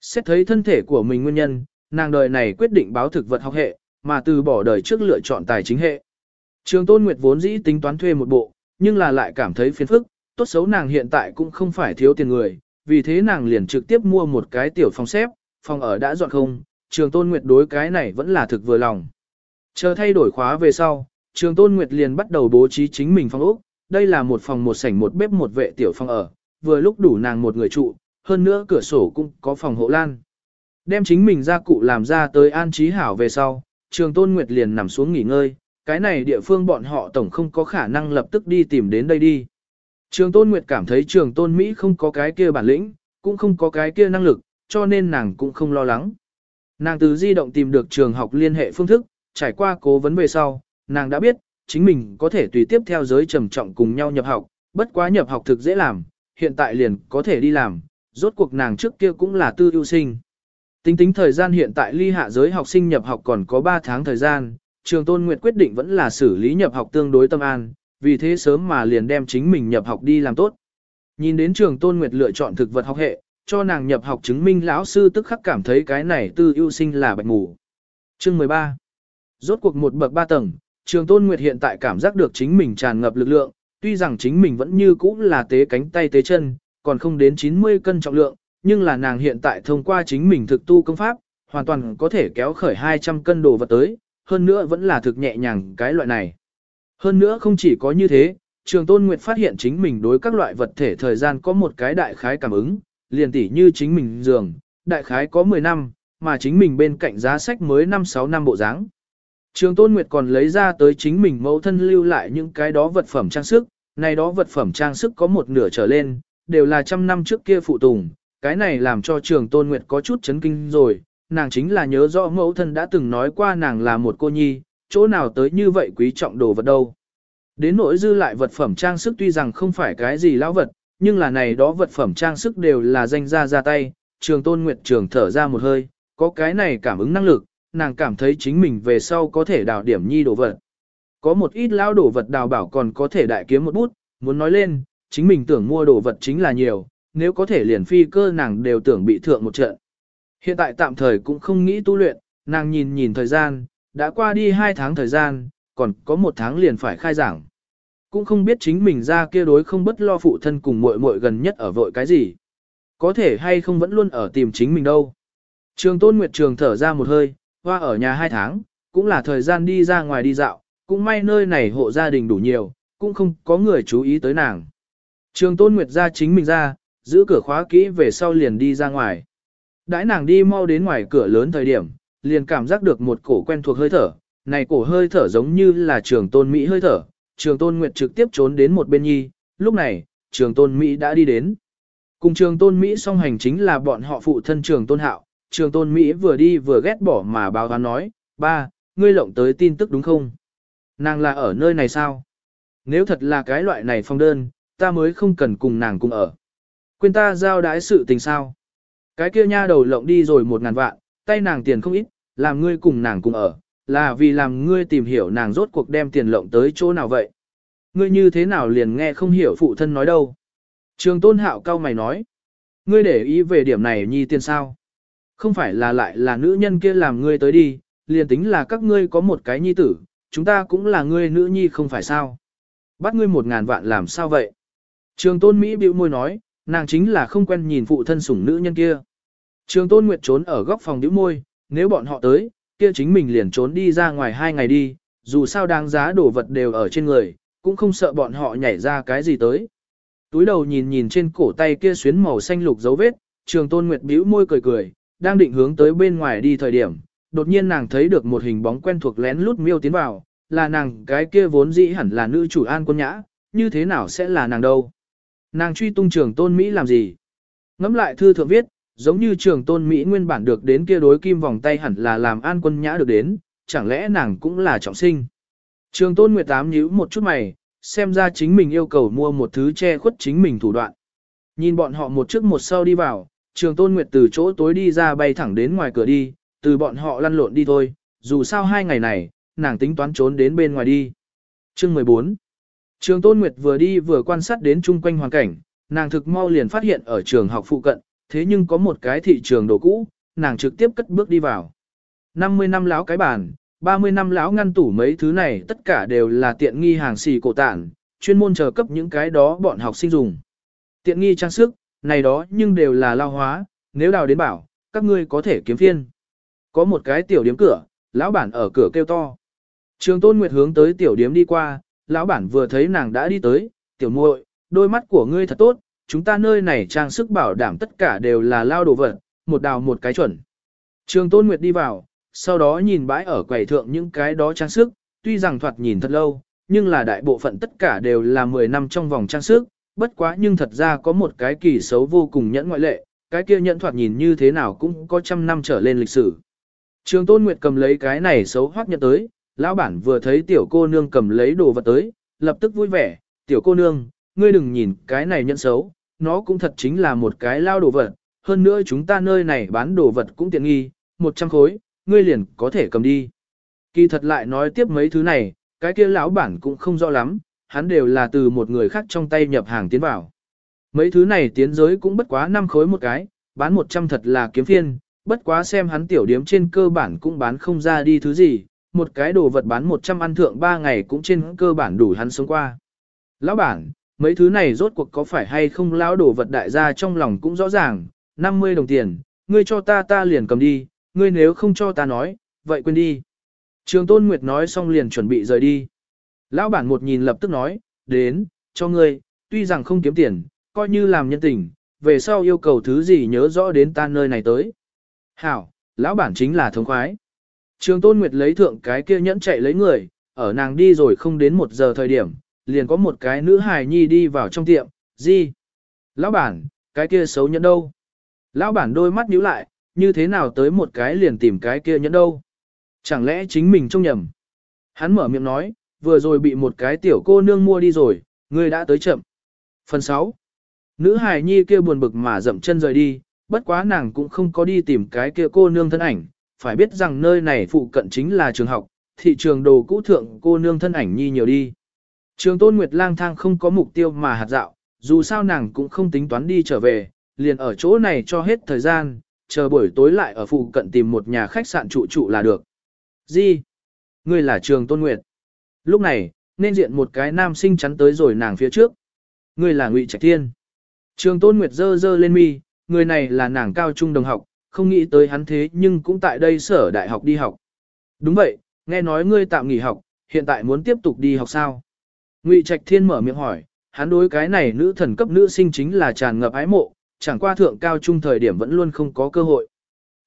Xét thấy thân thể của mình nguyên nhân, nàng đời này quyết định báo thực vật học hệ, mà từ bỏ đời trước lựa chọn tài chính hệ. Trường Tôn Nguyệt vốn dĩ tính toán thuê một bộ, nhưng là lại cảm thấy phiền phức, tốt xấu nàng hiện tại cũng không phải thiếu tiền người, vì thế nàng liền trực tiếp mua một cái tiểu phòng xếp, phòng ở đã dọn không, Trường Tôn Nguyệt đối cái này vẫn là thực vừa lòng. Chờ thay đổi khóa về sau, Trường Tôn Nguyệt liền bắt đầu bố trí chính mình phòng ốc, đây là một phòng một sảnh một bếp một vệ tiểu phòng ở, vừa lúc đủ nàng một người trụ, hơn nữa cửa sổ cũng có phòng hộ lan. Đem chính mình ra cụ làm ra tới an trí hảo về sau, trường tôn nguyệt liền nằm xuống nghỉ ngơi, cái này địa phương bọn họ tổng không có khả năng lập tức đi tìm đến đây đi. Trường tôn nguyệt cảm thấy trường tôn Mỹ không có cái kia bản lĩnh, cũng không có cái kia năng lực, cho nên nàng cũng không lo lắng. Nàng từ di động tìm được trường học liên hệ phương thức, trải qua cố vấn về sau, nàng đã biết, chính mình có thể tùy tiếp theo giới trầm trọng cùng nhau nhập học, bất quá nhập học thực dễ làm, hiện tại liền có thể đi làm, rốt cuộc nàng trước kia cũng là tư ưu sinh. Tính tính thời gian hiện tại ly hạ giới học sinh nhập học còn có 3 tháng thời gian, trường tôn nguyệt quyết định vẫn là xử lý nhập học tương đối tâm an, vì thế sớm mà liền đem chính mình nhập học đi làm tốt. Nhìn đến trường tôn nguyệt lựa chọn thực vật học hệ, cho nàng nhập học chứng minh lão sư tức khắc cảm thấy cái này tư ưu sinh là bạch ngủ. Chương 13 Rốt cuộc một bậc ba tầng, trường tôn nguyệt hiện tại cảm giác được chính mình tràn ngập lực lượng, tuy rằng chính mình vẫn như cũ là tế cánh tay tế chân, còn không đến 90 cân trọng lượng, nhưng là nàng hiện tại thông qua chính mình thực tu công pháp, hoàn toàn có thể kéo khởi 200 cân đồ vật tới, hơn nữa vẫn là thực nhẹ nhàng cái loại này. Hơn nữa không chỉ có như thế, Trường Tôn Nguyệt phát hiện chính mình đối các loại vật thể thời gian có một cái đại khái cảm ứng, liền tỉ như chính mình giường, đại khái có 10 năm, mà chính mình bên cạnh giá sách mới 5-6 năm bộ dáng. Trường Tôn Nguyệt còn lấy ra tới chính mình mẫu thân lưu lại những cái đó vật phẩm trang sức, này đó vật phẩm trang sức có một nửa trở lên, đều là trăm năm trước kia phụ tùng, cái này làm cho trường Tôn Nguyệt có chút chấn kinh rồi, nàng chính là nhớ rõ mẫu thân đã từng nói qua nàng là một cô nhi, chỗ nào tới như vậy quý trọng đồ vật đâu. Đến nỗi dư lại vật phẩm trang sức tuy rằng không phải cái gì lão vật, nhưng là này đó vật phẩm trang sức đều là danh ra ra tay, trường Tôn Nguyệt trường thở ra một hơi, có cái này cảm ứng năng lực, nàng cảm thấy chính mình về sau có thể đào điểm nhi đồ vật. Có một ít lão đồ vật đào bảo còn có thể đại kiếm một bút, muốn nói lên, chính mình tưởng mua đồ vật chính là nhiều, nếu có thể liền phi cơ nàng đều tưởng bị thượng một trận. Hiện tại tạm thời cũng không nghĩ tu luyện, nàng nhìn nhìn thời gian, đã qua đi 2 tháng thời gian, còn có một tháng liền phải khai giảng. Cũng không biết chính mình ra kia đối không bất lo phụ thân cùng muội muội gần nhất ở vội cái gì. Có thể hay không vẫn luôn ở tìm chính mình đâu. Trường Tôn Nguyệt Trường thở ra một hơi, hoa ở nhà hai tháng, cũng là thời gian đi ra ngoài đi dạo, cũng may nơi này hộ gia đình đủ nhiều, cũng không có người chú ý tới nàng. Trường Tôn Nguyệt ra chính mình ra, giữ cửa khóa kỹ về sau liền đi ra ngoài. Đãi nàng đi mau đến ngoài cửa lớn thời điểm, liền cảm giác được một cổ quen thuộc hơi thở, này cổ hơi thở giống như là trường tôn Mỹ hơi thở, trường tôn Nguyệt trực tiếp trốn đến một bên nhi, lúc này, trường tôn Mỹ đã đi đến. Cùng trường tôn Mỹ song hành chính là bọn họ phụ thân trường tôn hạo, trường tôn Mỹ vừa đi vừa ghét bỏ mà báo hắn nói, ba, ngươi lộng tới tin tức đúng không? Nàng là ở nơi này sao? Nếu thật là cái loại này phong đơn, ta mới không cần cùng nàng cùng ở. Quên ta giao đái sự tình sao? Cái kia nha đầu lộng đi rồi một ngàn vạn, tay nàng tiền không ít, làm ngươi cùng nàng cùng ở, là vì làm ngươi tìm hiểu nàng rốt cuộc đem tiền lộng tới chỗ nào vậy. Ngươi như thế nào liền nghe không hiểu phụ thân nói đâu. Trường tôn hạo cao mày nói. Ngươi để ý về điểm này nhi tiền sao? Không phải là lại là nữ nhân kia làm ngươi tới đi, liền tính là các ngươi có một cái nhi tử, chúng ta cũng là ngươi nữ nhi không phải sao? Bắt ngươi một ngàn vạn làm sao vậy? Trường tôn Mỹ bĩu môi nói, nàng chính là không quen nhìn phụ thân sủng nữ nhân kia. Trường tôn Nguyệt trốn ở góc phòng bĩu môi, nếu bọn họ tới, kia chính mình liền trốn đi ra ngoài hai ngày đi, dù sao đáng giá đồ vật đều ở trên người, cũng không sợ bọn họ nhảy ra cái gì tới. Túi đầu nhìn nhìn trên cổ tay kia xuyến màu xanh lục dấu vết, trường tôn Nguyệt bĩu môi cười cười, đang định hướng tới bên ngoài đi thời điểm, đột nhiên nàng thấy được một hình bóng quen thuộc lén lút miêu tiến vào, là nàng cái kia vốn dĩ hẳn là nữ chủ an quân nhã, như thế nào sẽ là nàng đâu. Nàng truy tung trường tôn Mỹ làm gì? Ngắm lại thư thượng viết, giống như trường tôn Mỹ nguyên bản được đến kia đối kim vòng tay hẳn là làm an quân nhã được đến, chẳng lẽ nàng cũng là trọng sinh. Trường tôn Nguyệt Tám nhíu một chút mày, xem ra chính mình yêu cầu mua một thứ che khuất chính mình thủ đoạn. Nhìn bọn họ một trước một sau đi vào, trường tôn Nguyệt từ chỗ tối đi ra bay thẳng đến ngoài cửa đi, từ bọn họ lăn lộn đi thôi, dù sao hai ngày này, nàng tính toán trốn đến bên ngoài đi. Chương 14 Trường Tôn Nguyệt vừa đi vừa quan sát đến chung quanh hoàn cảnh, nàng thực mau liền phát hiện ở trường học phụ cận, thế nhưng có một cái thị trường đồ cũ, nàng trực tiếp cất bước đi vào. 50 năm láo cái bàn, 30 năm láo ngăn tủ mấy thứ này tất cả đều là tiện nghi hàng xì cổ tản, chuyên môn chờ cấp những cái đó bọn học sinh dùng. Tiện nghi trang sức, này đó nhưng đều là lao hóa, nếu đào đến bảo, các ngươi có thể kiếm phiên. Có một cái tiểu điếm cửa, lão bản ở cửa kêu to. Trường Tôn Nguyệt hướng tới tiểu điếm đi qua, lão bản vừa thấy nàng đã đi tới, tiểu muội, đôi mắt của ngươi thật tốt, chúng ta nơi này trang sức bảo đảm tất cả đều là lao đồ vật, một đào một cái chuẩn. Trường Tôn Nguyệt đi vào, sau đó nhìn bãi ở quầy thượng những cái đó trang sức, tuy rằng thoạt nhìn thật lâu, nhưng là đại bộ phận tất cả đều là 10 năm trong vòng trang sức, bất quá nhưng thật ra có một cái kỳ xấu vô cùng nhẫn ngoại lệ, cái kia nhẫn thoạt nhìn như thế nào cũng có trăm năm trở lên lịch sử. Trường Tôn Nguyệt cầm lấy cái này xấu hoắc nhận tới, lão bản vừa thấy tiểu cô nương cầm lấy đồ vật tới, lập tức vui vẻ, tiểu cô nương, ngươi đừng nhìn cái này nhẫn xấu, nó cũng thật chính là một cái lao đồ vật, hơn nữa chúng ta nơi này bán đồ vật cũng tiện nghi, 100 khối, ngươi liền có thể cầm đi. Kỳ thật lại nói tiếp mấy thứ này, cái kia lão bản cũng không rõ lắm, hắn đều là từ một người khác trong tay nhập hàng tiến vào. Mấy thứ này tiến giới cũng bất quá 5 khối một cái, bán 100 thật là kiếm phiên, bất quá xem hắn tiểu điếm trên cơ bản cũng bán không ra đi thứ gì, một cái đồ vật bán 100 ăn thượng 3 ngày cũng trên cơ bản đủ hắn sống qua. Lão bản, mấy thứ này rốt cuộc có phải hay không lão đồ vật đại gia trong lòng cũng rõ ràng, 50 đồng tiền, ngươi cho ta ta liền cầm đi, ngươi nếu không cho ta nói, vậy quên đi. Trường Tôn Nguyệt nói xong liền chuẩn bị rời đi. Lão bản một nhìn lập tức nói, đến, cho ngươi, tuy rằng không kiếm tiền, coi như làm nhân tình, về sau yêu cầu thứ gì nhớ rõ đến ta nơi này tới. Hảo, lão bản chính là thống khoái. Trường Tôn Nguyệt lấy thượng cái kia nhẫn chạy lấy người, ở nàng đi rồi không đến một giờ thời điểm, liền có một cái nữ hài nhi đi vào trong tiệm, gì? Lão bản, cái kia xấu nhẫn đâu? Lão bản đôi mắt nhíu lại, như thế nào tới một cái liền tìm cái kia nhẫn đâu? Chẳng lẽ chính mình trông nhầm? Hắn mở miệng nói, vừa rồi bị một cái tiểu cô nương mua đi rồi, ngươi đã tới chậm. Phần 6. Nữ hài nhi kia buồn bực mà dậm chân rời đi, bất quá nàng cũng không có đi tìm cái kia cô nương thân ảnh, phải biết rằng nơi này phụ cận chính là trường học, thị trường đồ cũ thượng cô nương thân ảnh nhi nhiều đi. Trường Tôn Nguyệt lang thang không có mục tiêu mà hạt dạo, dù sao nàng cũng không tính toán đi trở về, liền ở chỗ này cho hết thời gian, chờ buổi tối lại ở phụ cận tìm một nhà khách sạn trụ trụ là được. Gì? Ngươi là Trường Tôn Nguyệt. Lúc này, nên diện một cái nam sinh chắn tới rồi nàng phía trước. Người là Ngụy Trạch Thiên. Trường Tôn Nguyệt dơ dơ lên mi, người này là nàng cao trung đồng học, không nghĩ tới hắn thế nhưng cũng tại đây sở đại học đi học. Đúng vậy, nghe nói ngươi tạm nghỉ học, hiện tại muốn tiếp tục đi học sao? Ngụy Trạch Thiên mở miệng hỏi, hắn đối cái này nữ thần cấp nữ sinh chính là tràn ngập ái mộ, chẳng qua thượng cao trung thời điểm vẫn luôn không có cơ hội.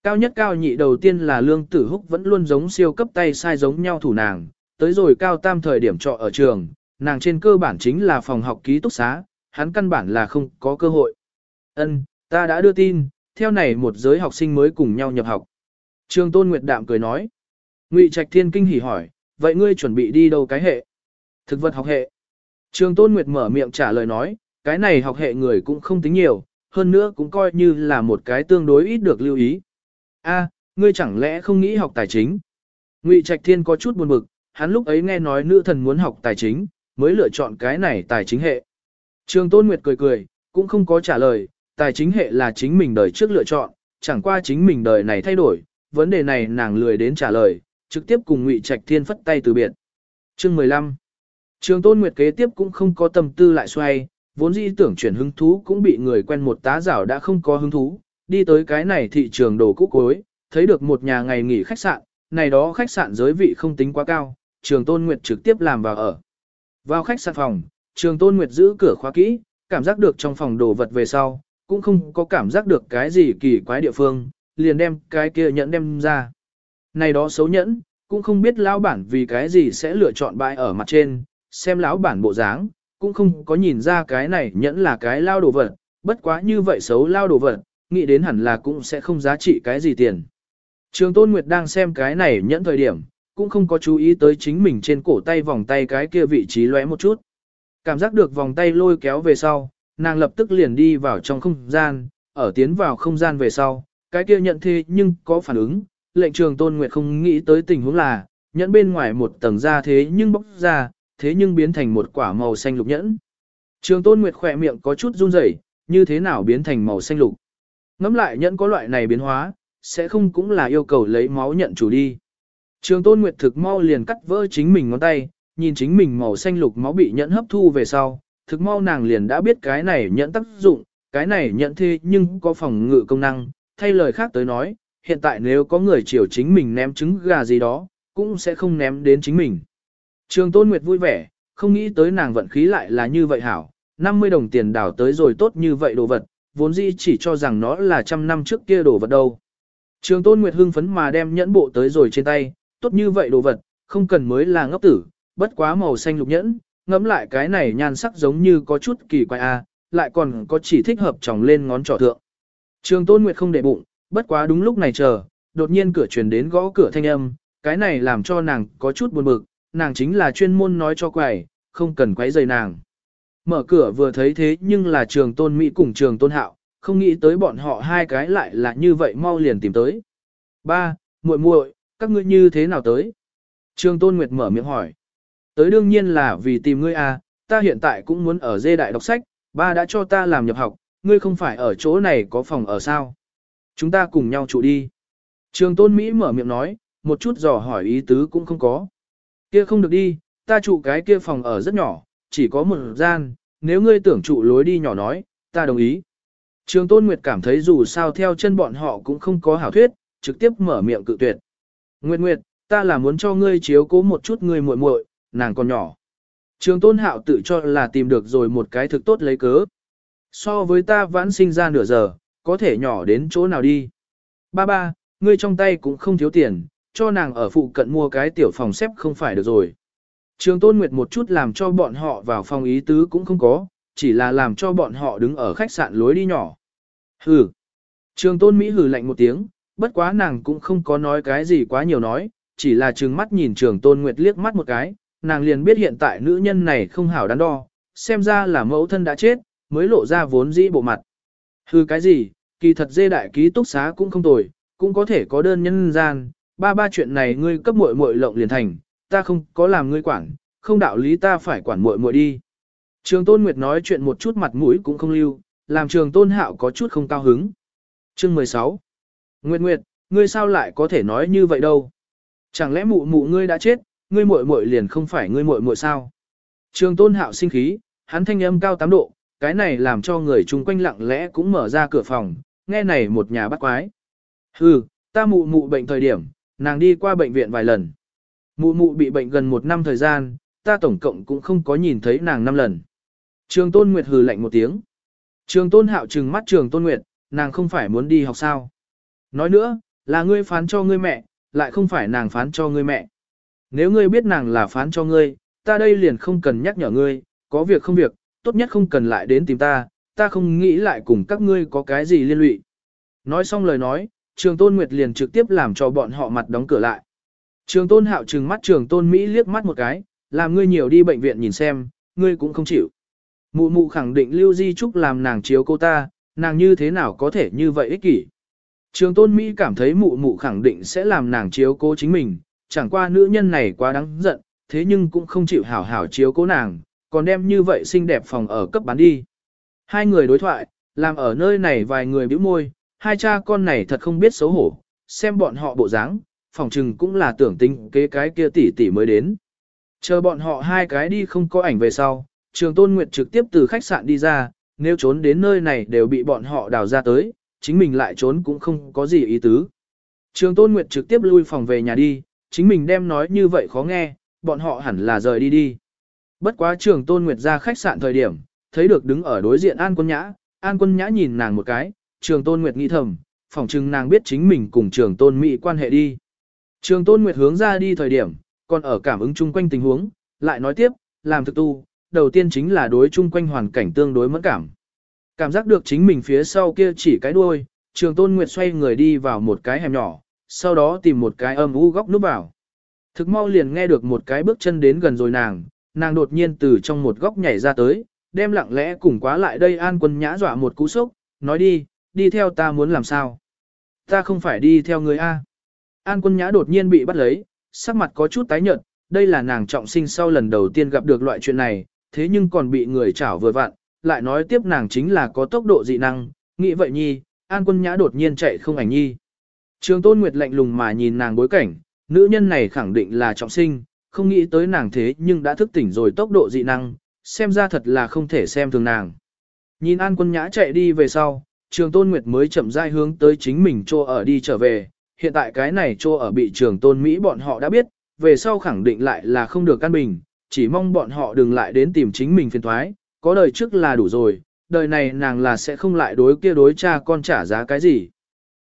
Cao nhất cao nhị đầu tiên là lương tử húc vẫn luôn giống siêu cấp tay sai giống nhau thủ nàng, tới rồi cao tam thời điểm trọ ở trường, nàng trên cơ bản chính là phòng học ký túc xá, hắn căn bản là không có cơ hội. Ân, ta đã đưa tin, theo này một giới học sinh mới cùng nhau nhập học. Trường Tôn Nguyệt Đạm cười nói. Ngụy Trạch Thiên kinh hỉ hỏi, vậy ngươi chuẩn bị đi đâu cái hệ? Thực vật học hệ. Trường Tôn Nguyệt mở miệng trả lời nói, cái này học hệ người cũng không tính nhiều, hơn nữa cũng coi như là một cái tương đối ít được lưu ý. A, ngươi chẳng lẽ không nghĩ học tài chính? Ngụy Trạch Thiên có chút buồn bực, hắn lúc ấy nghe nói nữ thần muốn học tài chính, mới lựa chọn cái này tài chính hệ. Trường Tôn Nguyệt cười cười, cũng không có trả lời, tài chính hệ là chính mình đời trước lựa chọn, chẳng qua chính mình đời này thay đổi, vấn đề này nàng lười đến trả lời, trực tiếp cùng Ngụy Trạch Thiên phất tay từ biệt. Chương 15 Trường Tôn Nguyệt kế tiếp cũng không có tâm tư lại xoay, vốn dĩ tưởng chuyển hứng thú cũng bị người quen một tá rảo đã không có hứng thú, đi tới cái này thị trường đồ cũ cối, thấy được một nhà ngày nghỉ khách sạn, này đó khách sạn giới vị không tính quá cao, Trường Tôn Nguyệt trực tiếp làm vào ở. Vào khách sạn phòng, Trường Tôn Nguyệt giữ cửa khóa kỹ, cảm giác được trong phòng đồ vật về sau, cũng không có cảm giác được cái gì kỳ quái địa phương, liền đem cái kia nhẫn đem ra. Này đó xấu nhẫn, cũng không biết lão bản vì cái gì sẽ lựa chọn bãi ở mặt trên, xem lão bản bộ dáng, cũng không có nhìn ra cái này nhẫn là cái lao đồ vật, bất quá như vậy xấu lao đồ vật, nghĩ đến hẳn là cũng sẽ không giá trị cái gì tiền. Trường Tôn Nguyệt đang xem cái này nhẫn thời điểm, cũng không có chú ý tới chính mình trên cổ tay vòng tay cái kia vị trí lóe một chút. Cảm giác được vòng tay lôi kéo về sau, nàng lập tức liền đi vào trong không gian, ở tiến vào không gian về sau, cái kia nhận thế nhưng có phản ứng, lệnh trường Tôn Nguyệt không nghĩ tới tình huống là, nhẫn bên ngoài một tầng ra thế nhưng bóc ra, thế nhưng biến thành một quả màu xanh lục nhẫn. Trường Tôn Nguyệt khỏe miệng có chút run rẩy, như thế nào biến thành màu xanh lục. Ngắm lại nhẫn có loại này biến hóa, sẽ không cũng là yêu cầu lấy máu nhận chủ đi. Trường Tôn Nguyệt thực mau liền cắt vỡ chính mình ngón tay, nhìn chính mình màu xanh lục máu bị nhẫn hấp thu về sau, thực mau nàng liền đã biết cái này nhẫn tác dụng, cái này nhẫn thế nhưng có phòng ngự công năng, thay lời khác tới nói, hiện tại nếu có người chiều chính mình ném trứng gà gì đó, cũng sẽ không ném đến chính mình. Trường Tôn Nguyệt vui vẻ, không nghĩ tới nàng vận khí lại là như vậy hảo, 50 đồng tiền đảo tới rồi tốt như vậy đồ vật, vốn dĩ chỉ cho rằng nó là trăm năm trước kia đồ vật đâu. Trường Tôn Nguyệt hưng phấn mà đem nhẫn bộ tới rồi trên tay, tốt như vậy đồ vật, không cần mới là ngốc tử, bất quá màu xanh lục nhẫn, ngẫm lại cái này nhan sắc giống như có chút kỳ quái a, lại còn có chỉ thích hợp tròng lên ngón trỏ thượng. Trường Tôn Nguyệt không để bụng, bất quá đúng lúc này chờ, đột nhiên cửa truyền đến gõ cửa thanh âm, cái này làm cho nàng có chút buồn bực, nàng chính là chuyên môn nói cho quầy, không cần quấy rầy nàng. Mở cửa vừa thấy thế nhưng là trường tôn Mỹ cùng trường tôn hạo, không nghĩ tới bọn họ hai cái lại là như vậy mau liền tìm tới. Ba, muội muội, các ngươi như thế nào tới? Trường tôn Nguyệt mở miệng hỏi. Tới đương nhiên là vì tìm ngươi à, ta hiện tại cũng muốn ở dê đại đọc sách, ba đã cho ta làm nhập học, ngươi không phải ở chỗ này có phòng ở sao? Chúng ta cùng nhau trụ đi. Trường tôn Mỹ mở miệng nói, một chút dò hỏi ý tứ cũng không có. Kia không được đi, ta trụ cái kia phòng ở rất nhỏ, chỉ có một gian, nếu ngươi tưởng trụ lối đi nhỏ nói, ta đồng ý. Trường Tôn Nguyệt cảm thấy dù sao theo chân bọn họ cũng không có hảo thuyết, trực tiếp mở miệng cự tuyệt. Nguyệt Nguyệt, ta là muốn cho ngươi chiếu cố một chút ngươi muội muội, nàng còn nhỏ. Trường Tôn Hạo tự cho là tìm được rồi một cái thực tốt lấy cớ. So với ta vãn sinh ra nửa giờ, có thể nhỏ đến chỗ nào đi. Ba ba, ngươi trong tay cũng không thiếu tiền, cho nàng ở phụ cận mua cái tiểu phòng xếp không phải được rồi. Trường Tôn Nguyệt một chút làm cho bọn họ vào phòng ý tứ cũng không có, chỉ là làm cho bọn họ đứng ở khách sạn lối đi nhỏ. Hừ. Trường Tôn Mỹ hừ lạnh một tiếng, bất quá nàng cũng không có nói cái gì quá nhiều nói, chỉ là trừng mắt nhìn Trường Tôn Nguyệt liếc mắt một cái, nàng liền biết hiện tại nữ nhân này không hảo đắn đo, xem ra là mẫu thân đã chết, mới lộ ra vốn dĩ bộ mặt. Hừ cái gì, kỳ thật dê đại ký túc xá cũng không tồi, cũng có thể có đơn nhân gian, ba ba chuyện này ngươi cấp muội muội lộng liền thành, ta không có làm ngươi quản, không đạo lý ta phải quản muội muội đi. Trường Tôn Nguyệt nói chuyện một chút mặt mũi cũng không lưu, làm Trường Tôn Hạo có chút không cao hứng. Chương 16 Nguyệt Nguyệt, ngươi sao lại có thể nói như vậy đâu? Chẳng lẽ mụ mụ ngươi đã chết, ngươi muội muội liền không phải ngươi muội muội sao? Trường tôn hạo sinh khí, hắn thanh âm cao 8 độ, cái này làm cho người chung quanh lặng lẽ cũng mở ra cửa phòng, nghe này một nhà bắt quái. Hừ, ta mụ mụ bệnh thời điểm, nàng đi qua bệnh viện vài lần. Mụ mụ bị bệnh gần một năm thời gian, ta tổng cộng cũng không có nhìn thấy nàng năm lần. Trường tôn nguyệt hừ lạnh một tiếng. Trường tôn hạo trừng mắt trường tôn nguyệt, nàng không phải muốn đi học sao. Nói nữa, là ngươi phán cho ngươi mẹ, lại không phải nàng phán cho ngươi mẹ. Nếu ngươi biết nàng là phán cho ngươi, ta đây liền không cần nhắc nhở ngươi, có việc không việc, tốt nhất không cần lại đến tìm ta, ta không nghĩ lại cùng các ngươi có cái gì liên lụy. Nói xong lời nói, trường tôn nguyệt liền trực tiếp làm cho bọn họ mặt đóng cửa lại. Trường tôn hạo trừng mắt trường tôn Mỹ liếc mắt một cái, làm ngươi nhiều đi bệnh viện nhìn xem, ngươi cũng không chịu. Mụ mụ khẳng định lưu di trúc làm nàng chiếu cô ta, nàng như thế nào có thể như vậy ích kỷ. Trường tôn Mỹ cảm thấy mụ mụ khẳng định sẽ làm nàng chiếu cố chính mình, chẳng qua nữ nhân này quá đáng giận, thế nhưng cũng không chịu hảo hảo chiếu cố nàng, còn đem như vậy xinh đẹp phòng ở cấp bán đi. Hai người đối thoại, làm ở nơi này vài người bĩu môi, hai cha con này thật không biết xấu hổ, xem bọn họ bộ dáng, phòng trừng cũng là tưởng tính kế cái kia tỷ tỷ mới đến. Chờ bọn họ hai cái đi không có ảnh về sau, trường tôn nguyệt trực tiếp từ khách sạn đi ra, nếu trốn đến nơi này đều bị bọn họ đào ra tới, chính mình lại trốn cũng không có gì ý tứ. Trường tôn nguyệt trực tiếp lui phòng về nhà đi, chính mình đem nói như vậy khó nghe, bọn họ hẳn là rời đi đi. Bất quá trường tôn nguyệt ra khách sạn thời điểm, thấy được đứng ở đối diện An Quân Nhã, An Quân Nhã nhìn nàng một cái, trường tôn nguyệt nghĩ thầm, phỏng chừng nàng biết chính mình cùng trường tôn Mỹ quan hệ đi. Trường tôn nguyệt hướng ra đi thời điểm, còn ở cảm ứng chung quanh tình huống, lại nói tiếp, làm thực tu, đầu tiên chính là đối chung quanh hoàn cảnh tương đối mẫn cảm. Cảm giác được chính mình phía sau kia chỉ cái đuôi, trường tôn nguyệt xoay người đi vào một cái hẻm nhỏ, sau đó tìm một cái âm u góc núp vào. Thực mau liền nghe được một cái bước chân đến gần rồi nàng, nàng đột nhiên từ trong một góc nhảy ra tới, đem lặng lẽ cùng quá lại đây an quân nhã dọa một cú sốc, nói đi, đi theo ta muốn làm sao. Ta không phải đi theo người A. An quân nhã đột nhiên bị bắt lấy, sắc mặt có chút tái nhợt, đây là nàng trọng sinh sau lần đầu tiên gặp được loại chuyện này, thế nhưng còn bị người chảo vừa vặn, lại nói tiếp nàng chính là có tốc độ dị năng, nghĩ vậy nhi, an quân nhã đột nhiên chạy không ảnh nhi. Trường tôn nguyệt lạnh lùng mà nhìn nàng bối cảnh, nữ nhân này khẳng định là trọng sinh, không nghĩ tới nàng thế nhưng đã thức tỉnh rồi tốc độ dị năng, xem ra thật là không thể xem thường nàng. Nhìn an quân nhã chạy đi về sau, trường tôn nguyệt mới chậm rãi hướng tới chính mình trô ở đi trở về, hiện tại cái này trô ở bị trường tôn Mỹ bọn họ đã biết, về sau khẳng định lại là không được căn bình, chỉ mong bọn họ đừng lại đến tìm chính mình phiền thoái, có đời trước là đủ rồi, đời này nàng là sẽ không lại đối kia đối cha con trả giá cái gì.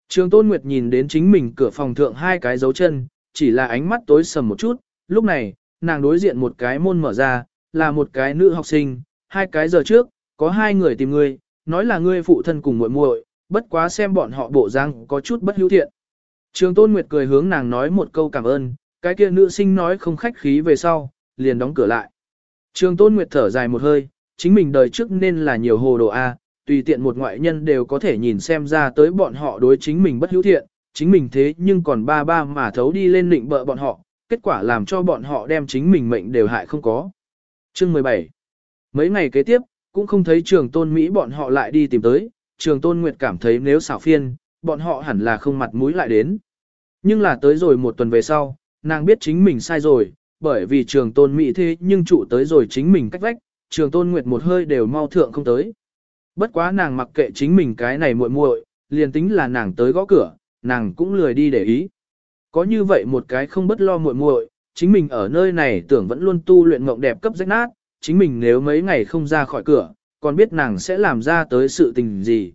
Trường Tôn Nguyệt nhìn đến chính mình cửa phòng thượng hai cái dấu chân, chỉ là ánh mắt tối sầm một chút, lúc này, nàng đối diện một cái môn mở ra, là một cái nữ học sinh, hai cái giờ trước, có hai người tìm ngươi, nói là ngươi phụ thân cùng muội muội, bất quá xem bọn họ bộ dáng có chút bất hữu thiện. Trường Tôn Nguyệt cười hướng nàng nói một câu cảm ơn, cái kia nữ sinh nói không khách khí về sau, liền đóng cửa lại. Trường Tôn Nguyệt thở dài một hơi, chính mình đời trước nên là nhiều hồ đồ A, tùy tiện một ngoại nhân đều có thể nhìn xem ra tới bọn họ đối chính mình bất hữu thiện, chính mình thế nhưng còn ba ba mà thấu đi lên định bợ bọn họ, kết quả làm cho bọn họ đem chính mình mệnh đều hại không có. Chương 17 Mấy ngày kế tiếp, cũng không thấy trường tôn Mỹ bọn họ lại đi tìm tới, trường tôn Nguyệt cảm thấy nếu xảo phiên, bọn họ hẳn là không mặt mũi lại đến. Nhưng là tới rồi một tuần về sau, nàng biết chính mình sai rồi, bởi vì trường tôn Mỹ thế nhưng trụ tới rồi chính mình cách vách, trường tôn Nguyệt một hơi đều mau thượng không tới. Bất quá nàng mặc kệ chính mình cái này muội muội, liền tính là nàng tới gõ cửa, nàng cũng lười đi để ý. Có như vậy một cái không bất lo muội muội, chính mình ở nơi này tưởng vẫn luôn tu luyện mộng đẹp cấp rách nát, chính mình nếu mấy ngày không ra khỏi cửa, còn biết nàng sẽ làm ra tới sự tình gì.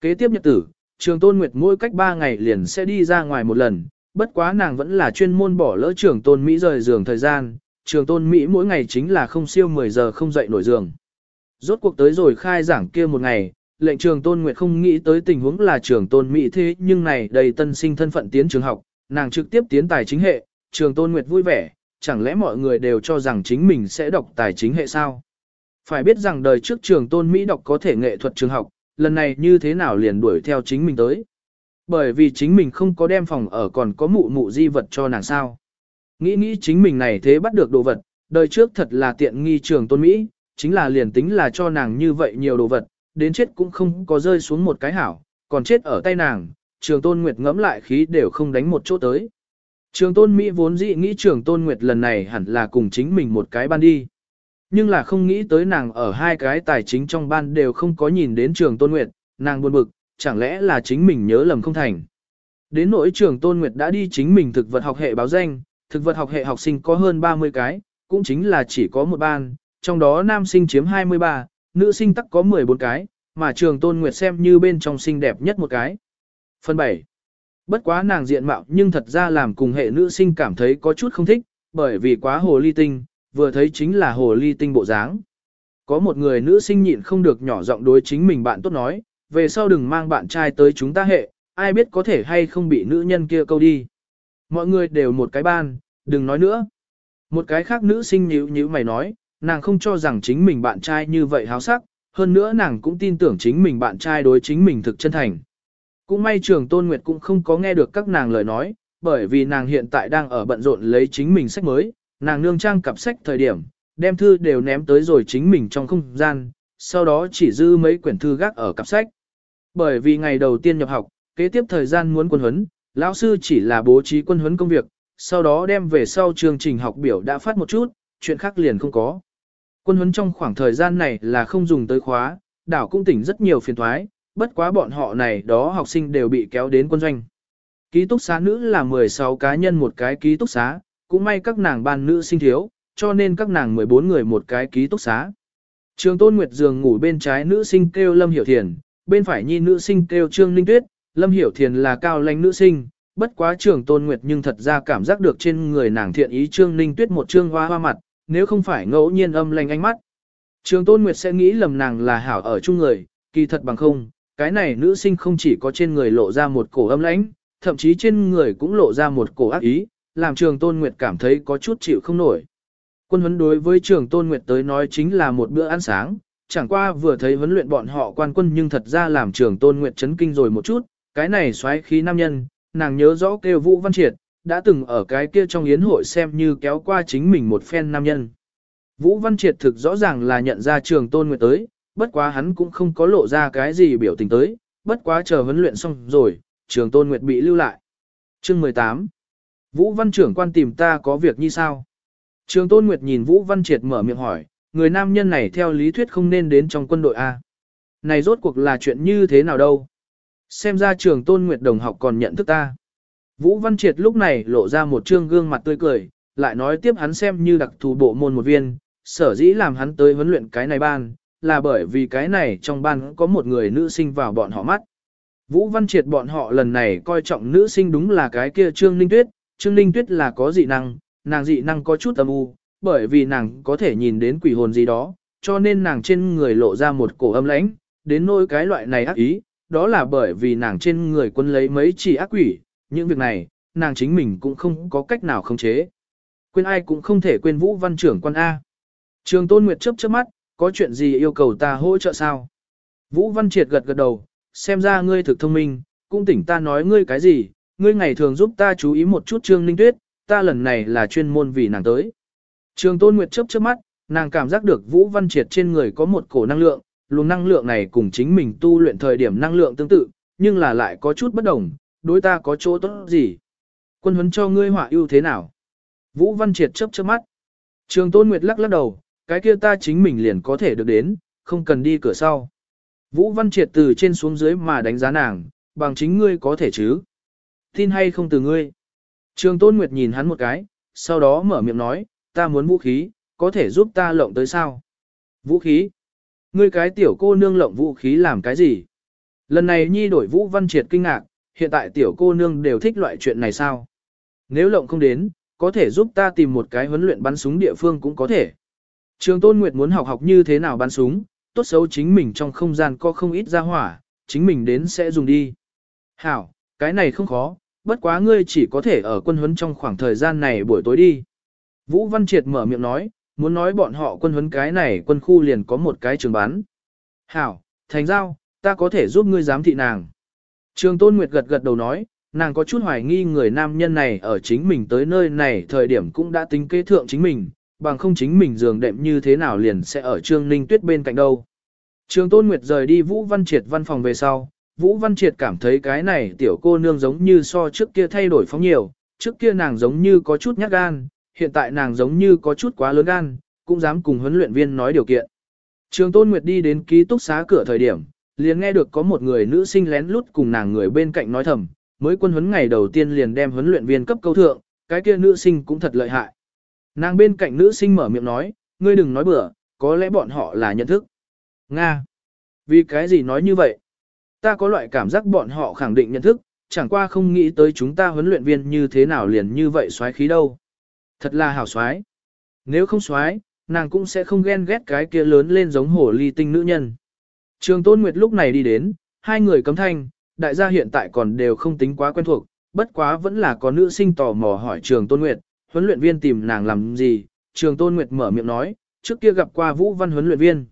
Kế tiếp nhật tử, trường tôn nguyệt mỗi cách 3 ngày liền sẽ đi ra ngoài một lần, bất quá nàng vẫn là chuyên môn bỏ lỡ trường tôn Mỹ rời giường thời gian, trường tôn Mỹ mỗi ngày chính là không siêu 10 giờ không dậy nổi giường. Rốt cuộc tới rồi khai giảng kia một ngày, lệnh trường tôn nguyệt không nghĩ tới tình huống là trường tôn Mỹ thế nhưng này đầy tân sinh thân phận tiến trường học, nàng trực tiếp tiến tài chính hệ, trường tôn nguyệt vui vẻ, chẳng lẽ mọi người đều cho rằng chính mình sẽ đọc tài chính hệ sao? Phải biết rằng đời trước trường tôn Mỹ đọc có thể nghệ thuật trường học, lần này như thế nào liền đuổi theo chính mình tới. Bởi vì chính mình không có đem phòng ở còn có mụ mụ di vật cho nàng sao. Nghĩ nghĩ chính mình này thế bắt được đồ vật, đời trước thật là tiện nghi trường tôn Mỹ, chính là liền tính là cho nàng như vậy nhiều đồ vật, đến chết cũng không có rơi xuống một cái hảo, còn chết ở tay nàng, trường tôn Nguyệt ngẫm lại khí đều không đánh một chỗ tới. Trường tôn Mỹ vốn dĩ nghĩ trường tôn Nguyệt lần này hẳn là cùng chính mình một cái ban đi. nhưng là không nghĩ tới nàng ở hai cái tài chính trong ban đều không có nhìn đến trường Tôn Nguyệt, nàng buồn bực, chẳng lẽ là chính mình nhớ lầm không thành. Đến nỗi trường Tôn Nguyệt đã đi chính mình thực vật học hệ báo danh, thực vật học hệ học sinh có hơn 30 cái, cũng chính là chỉ có một ban, trong đó nam sinh chiếm 23, nữ sinh tắc có 14 cái, mà trường Tôn Nguyệt xem như bên trong xinh đẹp nhất một cái. Phần 7. Bất quá nàng diện mạo nhưng thật ra làm cùng hệ nữ sinh cảm thấy có chút không thích, bởi vì quá hồ ly tinh, vừa thấy chính là hồ ly tinh bộ dáng. Có một người nữ sinh nhịn không được nhỏ giọng đối chính mình bạn tốt nói, về sau đừng mang bạn trai tới chúng ta hệ, ai biết có thể hay không bị nữ nhân kia câu đi. Mọi người đều một cái ban, đừng nói nữa. Một cái khác nữ sinh nhíu nhíu mày nói, nàng không cho rằng chính mình bạn trai như vậy háo sắc, hơn nữa nàng cũng tin tưởng chính mình bạn trai đối chính mình thực chân thành. Cũng may trường Tôn Nguyệt cũng không có nghe được các nàng lời nói, bởi vì nàng hiện tại đang ở bận rộn lấy chính mình sách mới, nàng nương trang cặp sách thời điểm, đem thư đều ném tới rồi chính mình trong không gian, sau đó chỉ dư mấy quyển thư gác ở cặp sách. Bởi vì ngày đầu tiên nhập học, kế tiếp thời gian muốn quân huấn, lão sư chỉ là bố trí quân huấn công việc, sau đó đem về sau chương trình học biểu đã phát một chút, chuyện khác liền không có. Quân huấn trong khoảng thời gian này là không dùng tới khóa, đảo cũng tỉnh rất nhiều phiền thoái, bất quá bọn họ này đó học sinh đều bị kéo đến quân doanh. Ký túc xá nữ là 16 cá nhân một cái ký túc xá, cũng may các nàng ban nữ sinh thiếu, cho nên các nàng 14 người một cái ký túc xá. Trường Tôn Nguyệt giường ngủ bên trái nữ sinh kêu Lâm Hiểu Thiền, bên phải nhi nữ sinh kêu Trương Ninh Tuyết, Lâm Hiểu Thiền là cao lãnh nữ sinh, bất quá trường Tôn Nguyệt nhưng thật ra cảm giác được trên người nàng thiện ý Trương Ninh Tuyết một trương hoa hoa mặt, nếu không phải ngẫu nhiên âm lanh ánh mắt. Trường Tôn Nguyệt sẽ nghĩ lầm nàng là hảo ở chung người, kỳ thật bằng không, cái này nữ sinh không chỉ có trên người lộ ra một cổ âm lãnh, thậm chí trên người cũng lộ ra một cổ ác ý, làm trường Tôn Nguyệt cảm thấy có chút chịu không nổi. Quân huấn đối với trường Tôn Nguyệt tới nói chính là một bữa ăn sáng, chẳng qua vừa thấy huấn luyện bọn họ quan quân nhưng thật ra làm trường Tôn Nguyệt chấn kinh rồi một chút, cái này xoáy khí nam nhân, nàng nhớ rõ kêu Vũ Văn Triệt, đã từng ở cái kia trong yến hội xem như kéo qua chính mình một phen nam nhân. Vũ Văn Triệt thực rõ ràng là nhận ra trường Tôn Nguyệt tới, bất quá hắn cũng không có lộ ra cái gì biểu tình tới, bất quá chờ huấn luyện xong rồi, trường Tôn Nguyệt bị lưu lại. Chương 18 Vũ Văn trưởng quan tìm ta có việc như sao? Trường Tôn Nguyệt nhìn Vũ Văn Triệt mở miệng hỏi, người nam nhân này theo lý thuyết không nên đến trong quân đội A. Này rốt cuộc là chuyện như thế nào đâu? Xem ra trường Tôn Nguyệt đồng học còn nhận thức ta. Vũ Văn Triệt lúc này lộ ra một trương gương mặt tươi cười, lại nói tiếp hắn xem như đặc thù bộ môn một viên, sở dĩ làm hắn tới huấn luyện cái này ban, là bởi vì cái này trong ban có một người nữ sinh vào bọn họ mắt. Vũ Văn Triệt bọn họ lần này coi trọng nữ sinh đúng là cái kia Trương Ninh Tuyết, Trương Ninh Tuyết là có dị năng, nàng dị năng có chút âm u, bởi vì nàng có thể nhìn đến quỷ hồn gì đó, cho nên nàng trên người lộ ra một cổ âm lãnh, đến nỗi cái loại này ác ý, đó là bởi vì nàng trên người quân lấy mấy chỉ ác quỷ, những việc này, nàng chính mình cũng không có cách nào khống chế. Quên ai cũng không thể quên Vũ Văn trưởng quan A. Trường Tôn Nguyệt chớp chớp mắt, có chuyện gì yêu cầu ta hỗ trợ sao? Vũ Văn Triệt gật gật đầu, xem ra ngươi thực thông minh, cũng tỉnh ta nói ngươi cái gì, ngươi ngày thường giúp ta chú ý một chút Trương Ninh Tuyết, ta lần này là chuyên môn vì nàng tới. Trường Tôn Nguyệt chớp chớp mắt, nàng cảm giác được Vũ Văn Triệt trên người có một cổ năng lượng, luồng năng lượng này cùng chính mình tu luyện thời điểm năng lượng tương tự, nhưng là lại có chút bất đồng, đối ta có chỗ tốt gì. Quân huấn cho ngươi hỏa ưu thế nào? Vũ Văn Triệt chớp chớp mắt. Trường Tôn Nguyệt lắc lắc đầu, cái kia ta chính mình liền có thể được đến, không cần đi cửa sau. Vũ Văn Triệt từ trên xuống dưới mà đánh giá nàng, bằng chính ngươi có thể chứ. Tin hay không từ ngươi. Trường Tôn Nguyệt nhìn hắn một cái, sau đó mở miệng nói, ta muốn vũ khí, có thể giúp ta lộng tới sao? Vũ khí? Ngươi cái tiểu cô nương lộng vũ khí làm cái gì? Lần này nhi đổi Vũ Văn Triệt kinh ngạc, hiện tại tiểu cô nương đều thích loại chuyện này sao? Nếu lộng không đến, có thể giúp ta tìm một cái huấn luyện bắn súng địa phương cũng có thể. Trường Tôn Nguyệt muốn học học như thế nào bắn súng, tốt xấu chính mình trong không gian có không ít ra hỏa, chính mình đến sẽ dùng đi. Hảo, cái này không khó, bất quá ngươi chỉ có thể ở quân huấn trong khoảng thời gian này buổi tối đi. Vũ Văn Triệt mở miệng nói, muốn nói bọn họ quân huấn cái này quân khu liền có một cái trường bán. Hảo, thành giao, ta có thể giúp ngươi giám thị nàng. Trường Tôn Nguyệt gật gật đầu nói, nàng có chút hoài nghi người nam nhân này ở chính mình tới nơi này thời điểm cũng đã tính kế thượng chính mình, bằng không chính mình giường đệm như thế nào liền sẽ ở Trương Ninh Tuyết bên cạnh đâu. Trường Tôn Nguyệt rời đi Vũ Văn Triệt văn phòng về sau, Vũ Văn Triệt cảm thấy cái này tiểu cô nương giống như so trước kia thay đổi phóng nhiều, trước kia nàng giống như có chút nhát gan, hiện tại nàng giống như có chút quá lớn gan, cũng dám cùng huấn luyện viên nói điều kiện. Trường Tôn Nguyệt đi đến ký túc xá cửa thời điểm, liền nghe được có một người nữ sinh lén lút cùng nàng người bên cạnh nói thầm, mới quân huấn ngày đầu tiên liền đem huấn luyện viên cấp câu thượng, cái kia nữ sinh cũng thật lợi hại. Nàng bên cạnh nữ sinh mở miệng nói, ngươi đừng nói bừa, có lẽ bọn họ là nhận thức. Nga. Vì cái gì nói như vậy? Ta có loại cảm giác bọn họ khẳng định nhận thức, chẳng qua không nghĩ tới chúng ta huấn luyện viên như thế nào liền như vậy xoáy khí đâu. Thật là hảo xoáy. Nếu không xoáy, nàng cũng sẽ không ghen ghét cái kia lớn lên giống hổ ly tinh nữ nhân. Trường Tôn Nguyệt lúc này đi đến, hai người cấm thanh, đại gia hiện tại còn đều không tính quá quen thuộc, bất quá vẫn là có nữ sinh tò mò hỏi Trường Tôn Nguyệt, huấn luyện viên tìm nàng làm gì, Trường Tôn Nguyệt mở miệng nói, trước kia gặp qua Vũ Văn huấn luyện viên.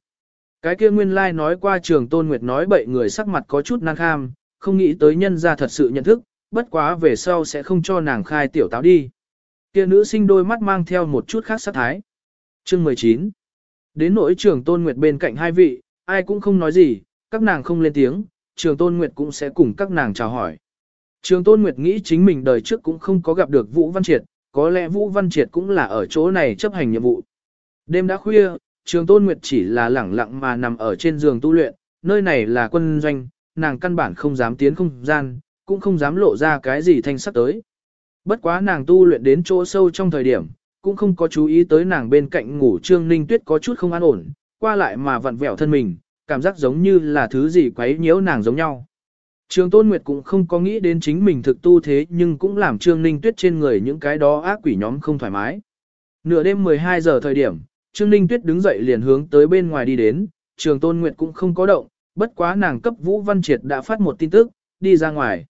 Cái kia nguyên lai like nói qua Trường Tôn Nguyệt nói bậy người sắc mặt có chút năng kham, không nghĩ tới nhân ra thật sự nhận thức, bất quá về sau sẽ không cho nàng khai tiểu táo đi. Kia nữ sinh đôi mắt mang theo một chút khác sát thái. Chương 19 Đến nỗi trường Tôn Nguyệt bên cạnh hai vị, ai cũng không nói gì, các nàng không lên tiếng, trường Tôn Nguyệt cũng sẽ cùng các nàng chào hỏi. Trường Tôn Nguyệt nghĩ chính mình đời trước cũng không có gặp được Vũ Văn Triệt, có lẽ Vũ Văn Triệt cũng là ở chỗ này chấp hành nhiệm vụ. Đêm đã khuya, Trường Tôn Nguyệt chỉ là lẳng lặng mà nằm ở trên giường tu luyện, nơi này là quân doanh, nàng căn bản không dám tiến không gian, cũng không dám lộ ra cái gì thanh sắc tới. Bất quá nàng tu luyện đến chỗ sâu trong thời điểm, cũng không có chú ý tới nàng bên cạnh ngủ Trương Ninh Tuyết có chút không an ổn, qua lại mà vặn vẹo thân mình, cảm giác giống như là thứ gì quấy nhiễu nàng giống nhau. Trương Tôn Nguyệt cũng không có nghĩ đến chính mình thực tu thế nhưng cũng làm Trương Ninh Tuyết trên người những cái đó ác quỷ nhóm không thoải mái. Nửa đêm 12 giờ thời điểm, Trương Ninh Tuyết đứng dậy liền hướng tới bên ngoài đi đến, Trường Tôn Nguyệt cũng không có động, bất quá nàng cấp Vũ Văn Triệt đã phát một tin tức, đi ra ngoài.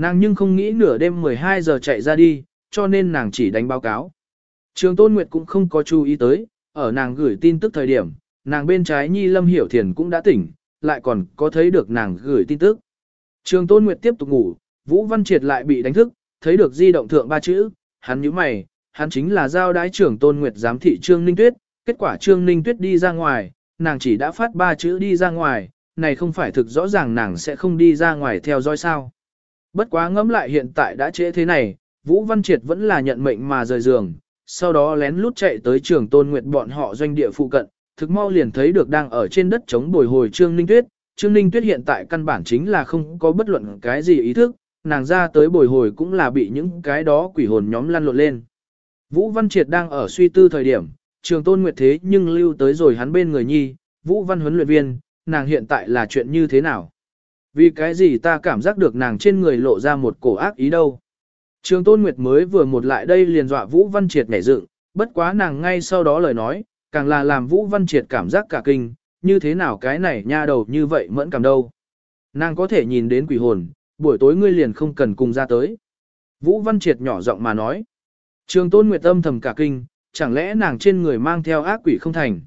Nàng nhưng không nghĩ nửa đêm 12 giờ chạy ra đi, cho nên nàng chỉ đánh báo cáo. Trường Tôn Nguyệt cũng không có chú ý tới, ở nàng gửi tin tức thời điểm, nàng bên trái Nhi Lâm Hiểu Thiền cũng đã tỉnh, lại còn có thấy được nàng gửi tin tức. Trường Tôn Nguyệt tiếp tục ngủ, Vũ Văn Triệt lại bị đánh thức, thấy được di động thượng ba chữ, hắn nhíu mày, hắn chính là giao đái trưởng Tôn Nguyệt giám thị Trương Ninh Tuyết, kết quả Trương Ninh Tuyết đi ra ngoài, nàng chỉ đã phát ba chữ đi ra ngoài, này không phải thực rõ ràng nàng sẽ không đi ra ngoài theo dõi sao. Bất quá ngẫm lại hiện tại đã trễ thế này, Vũ Văn Triệt vẫn là nhận mệnh mà rời giường, sau đó lén lút chạy tới trường Tôn Nguyệt bọn họ doanh địa phụ cận, thực mau liền thấy được đang ở trên đất chống bồi hồi Trương Ninh Tuyết. Trương Ninh Tuyết hiện tại căn bản chính là không có bất luận cái gì ý thức, nàng ra tới bồi hồi cũng là bị những cái đó quỷ hồn nhóm lăn lộn lên. Vũ Văn Triệt đang ở suy tư thời điểm, trường Tôn Nguyệt thế nhưng lưu tới rồi hắn bên người nhi, Vũ Văn huấn luyện viên, nàng hiện tại là chuyện như thế nào? Vì cái gì ta cảm giác được nàng trên người lộ ra một cổ ác ý đâu? Trường Tôn Nguyệt mới vừa một lại đây liền dọa Vũ Văn Triệt nhảy dựng, bất quá nàng ngay sau đó lời nói, càng là làm Vũ Văn Triệt cảm giác cả kinh, như thế nào cái này nha đầu như vậy mẫn cảm đâu. Nàng có thể nhìn đến quỷ hồn, buổi tối ngươi liền không cần cùng ra tới. Vũ Văn Triệt nhỏ giọng mà nói. Trường Tôn Nguyệt âm thầm cả kinh, chẳng lẽ nàng trên người mang theo ác quỷ không thành.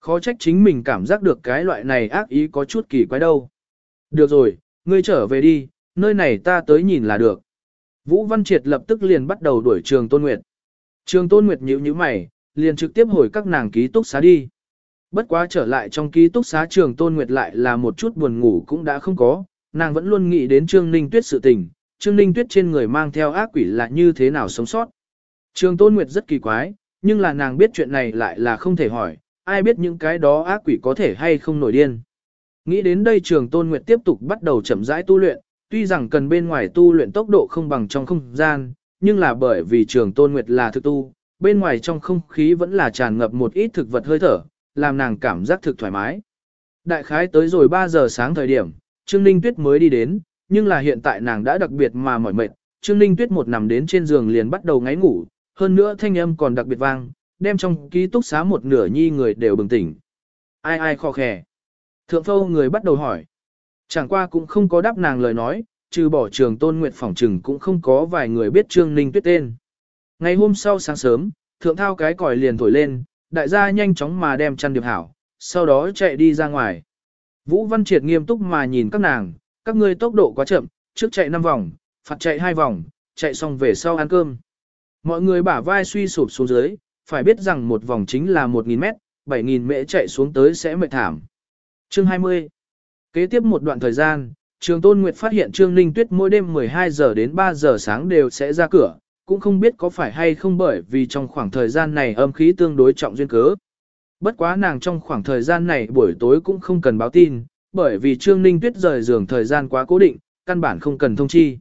Khó trách chính mình cảm giác được cái loại này ác ý có chút kỳ quái đâu. Được rồi, ngươi trở về đi, nơi này ta tới nhìn là được. Vũ Văn Triệt lập tức liền bắt đầu đuổi trường Tôn Nguyệt. Trường Tôn Nguyệt nhíu nhíu mày, liền trực tiếp hồi các nàng ký túc xá đi. Bất quá trở lại trong ký túc xá trường Tôn Nguyệt lại là một chút buồn ngủ cũng đã không có, nàng vẫn luôn nghĩ đến Trương Ninh Tuyết sự tình, Trương Ninh Tuyết trên người mang theo ác quỷ là như thế nào sống sót. Trường Tôn Nguyệt rất kỳ quái, nhưng là nàng biết chuyện này lại là không thể hỏi, ai biết những cái đó ác quỷ có thể hay không nổi điên. Nghĩ đến đây trường Tôn Nguyệt tiếp tục bắt đầu chậm rãi tu luyện, tuy rằng cần bên ngoài tu luyện tốc độ không bằng trong không gian, nhưng là bởi vì trường Tôn Nguyệt là thực tu, bên ngoài trong không khí vẫn là tràn ngập một ít thực vật hơi thở, làm nàng cảm giác thực thoải mái. Đại khái tới rồi 3 giờ sáng thời điểm, Trương Ninh Tuyết mới đi đến, nhưng là hiện tại nàng đã đặc biệt mà mỏi mệt, Trương Ninh Tuyết một nằm đến trên giường liền bắt đầu ngáy ngủ, hơn nữa thanh âm còn đặc biệt vang, đem trong ký túc xá một nửa nhi người đều bừng tỉnh. Ai ai khó khè. Thượng phâu người bắt đầu hỏi. Chẳng qua cũng không có đáp nàng lời nói, trừ bỏ trường tôn nguyệt phỏng trừng cũng không có vài người biết Trương Ninh Tuyết tên. Ngày hôm sau sáng sớm, thượng thao cái còi liền thổi lên, đại gia nhanh chóng mà đem chăn điệp hảo, sau đó chạy đi ra ngoài. Vũ Văn Triệt nghiêm túc mà nhìn các nàng, các ngươi tốc độ quá chậm, trước chạy 5 vòng, phạt chạy 2 vòng, chạy xong về sau ăn cơm. Mọi người bả vai suy sụp xuống dưới, phải biết rằng một vòng chính là 1.000 mét, 7.000 mễ chạy xuống tới sẽ mệt thảm. Chương 20 Kế tiếp một đoạn thời gian, Trường Tôn Nguyệt phát hiện Trương Ninh Tuyết mỗi đêm 12 giờ đến 3 giờ sáng đều sẽ ra cửa, cũng không biết có phải hay không bởi vì trong khoảng thời gian này âm khí tương đối trọng duyên cớ. Bất quá nàng trong khoảng thời gian này buổi tối cũng không cần báo tin, bởi vì Trương Ninh Tuyết rời giường thời gian quá cố định, căn bản không cần thông chi.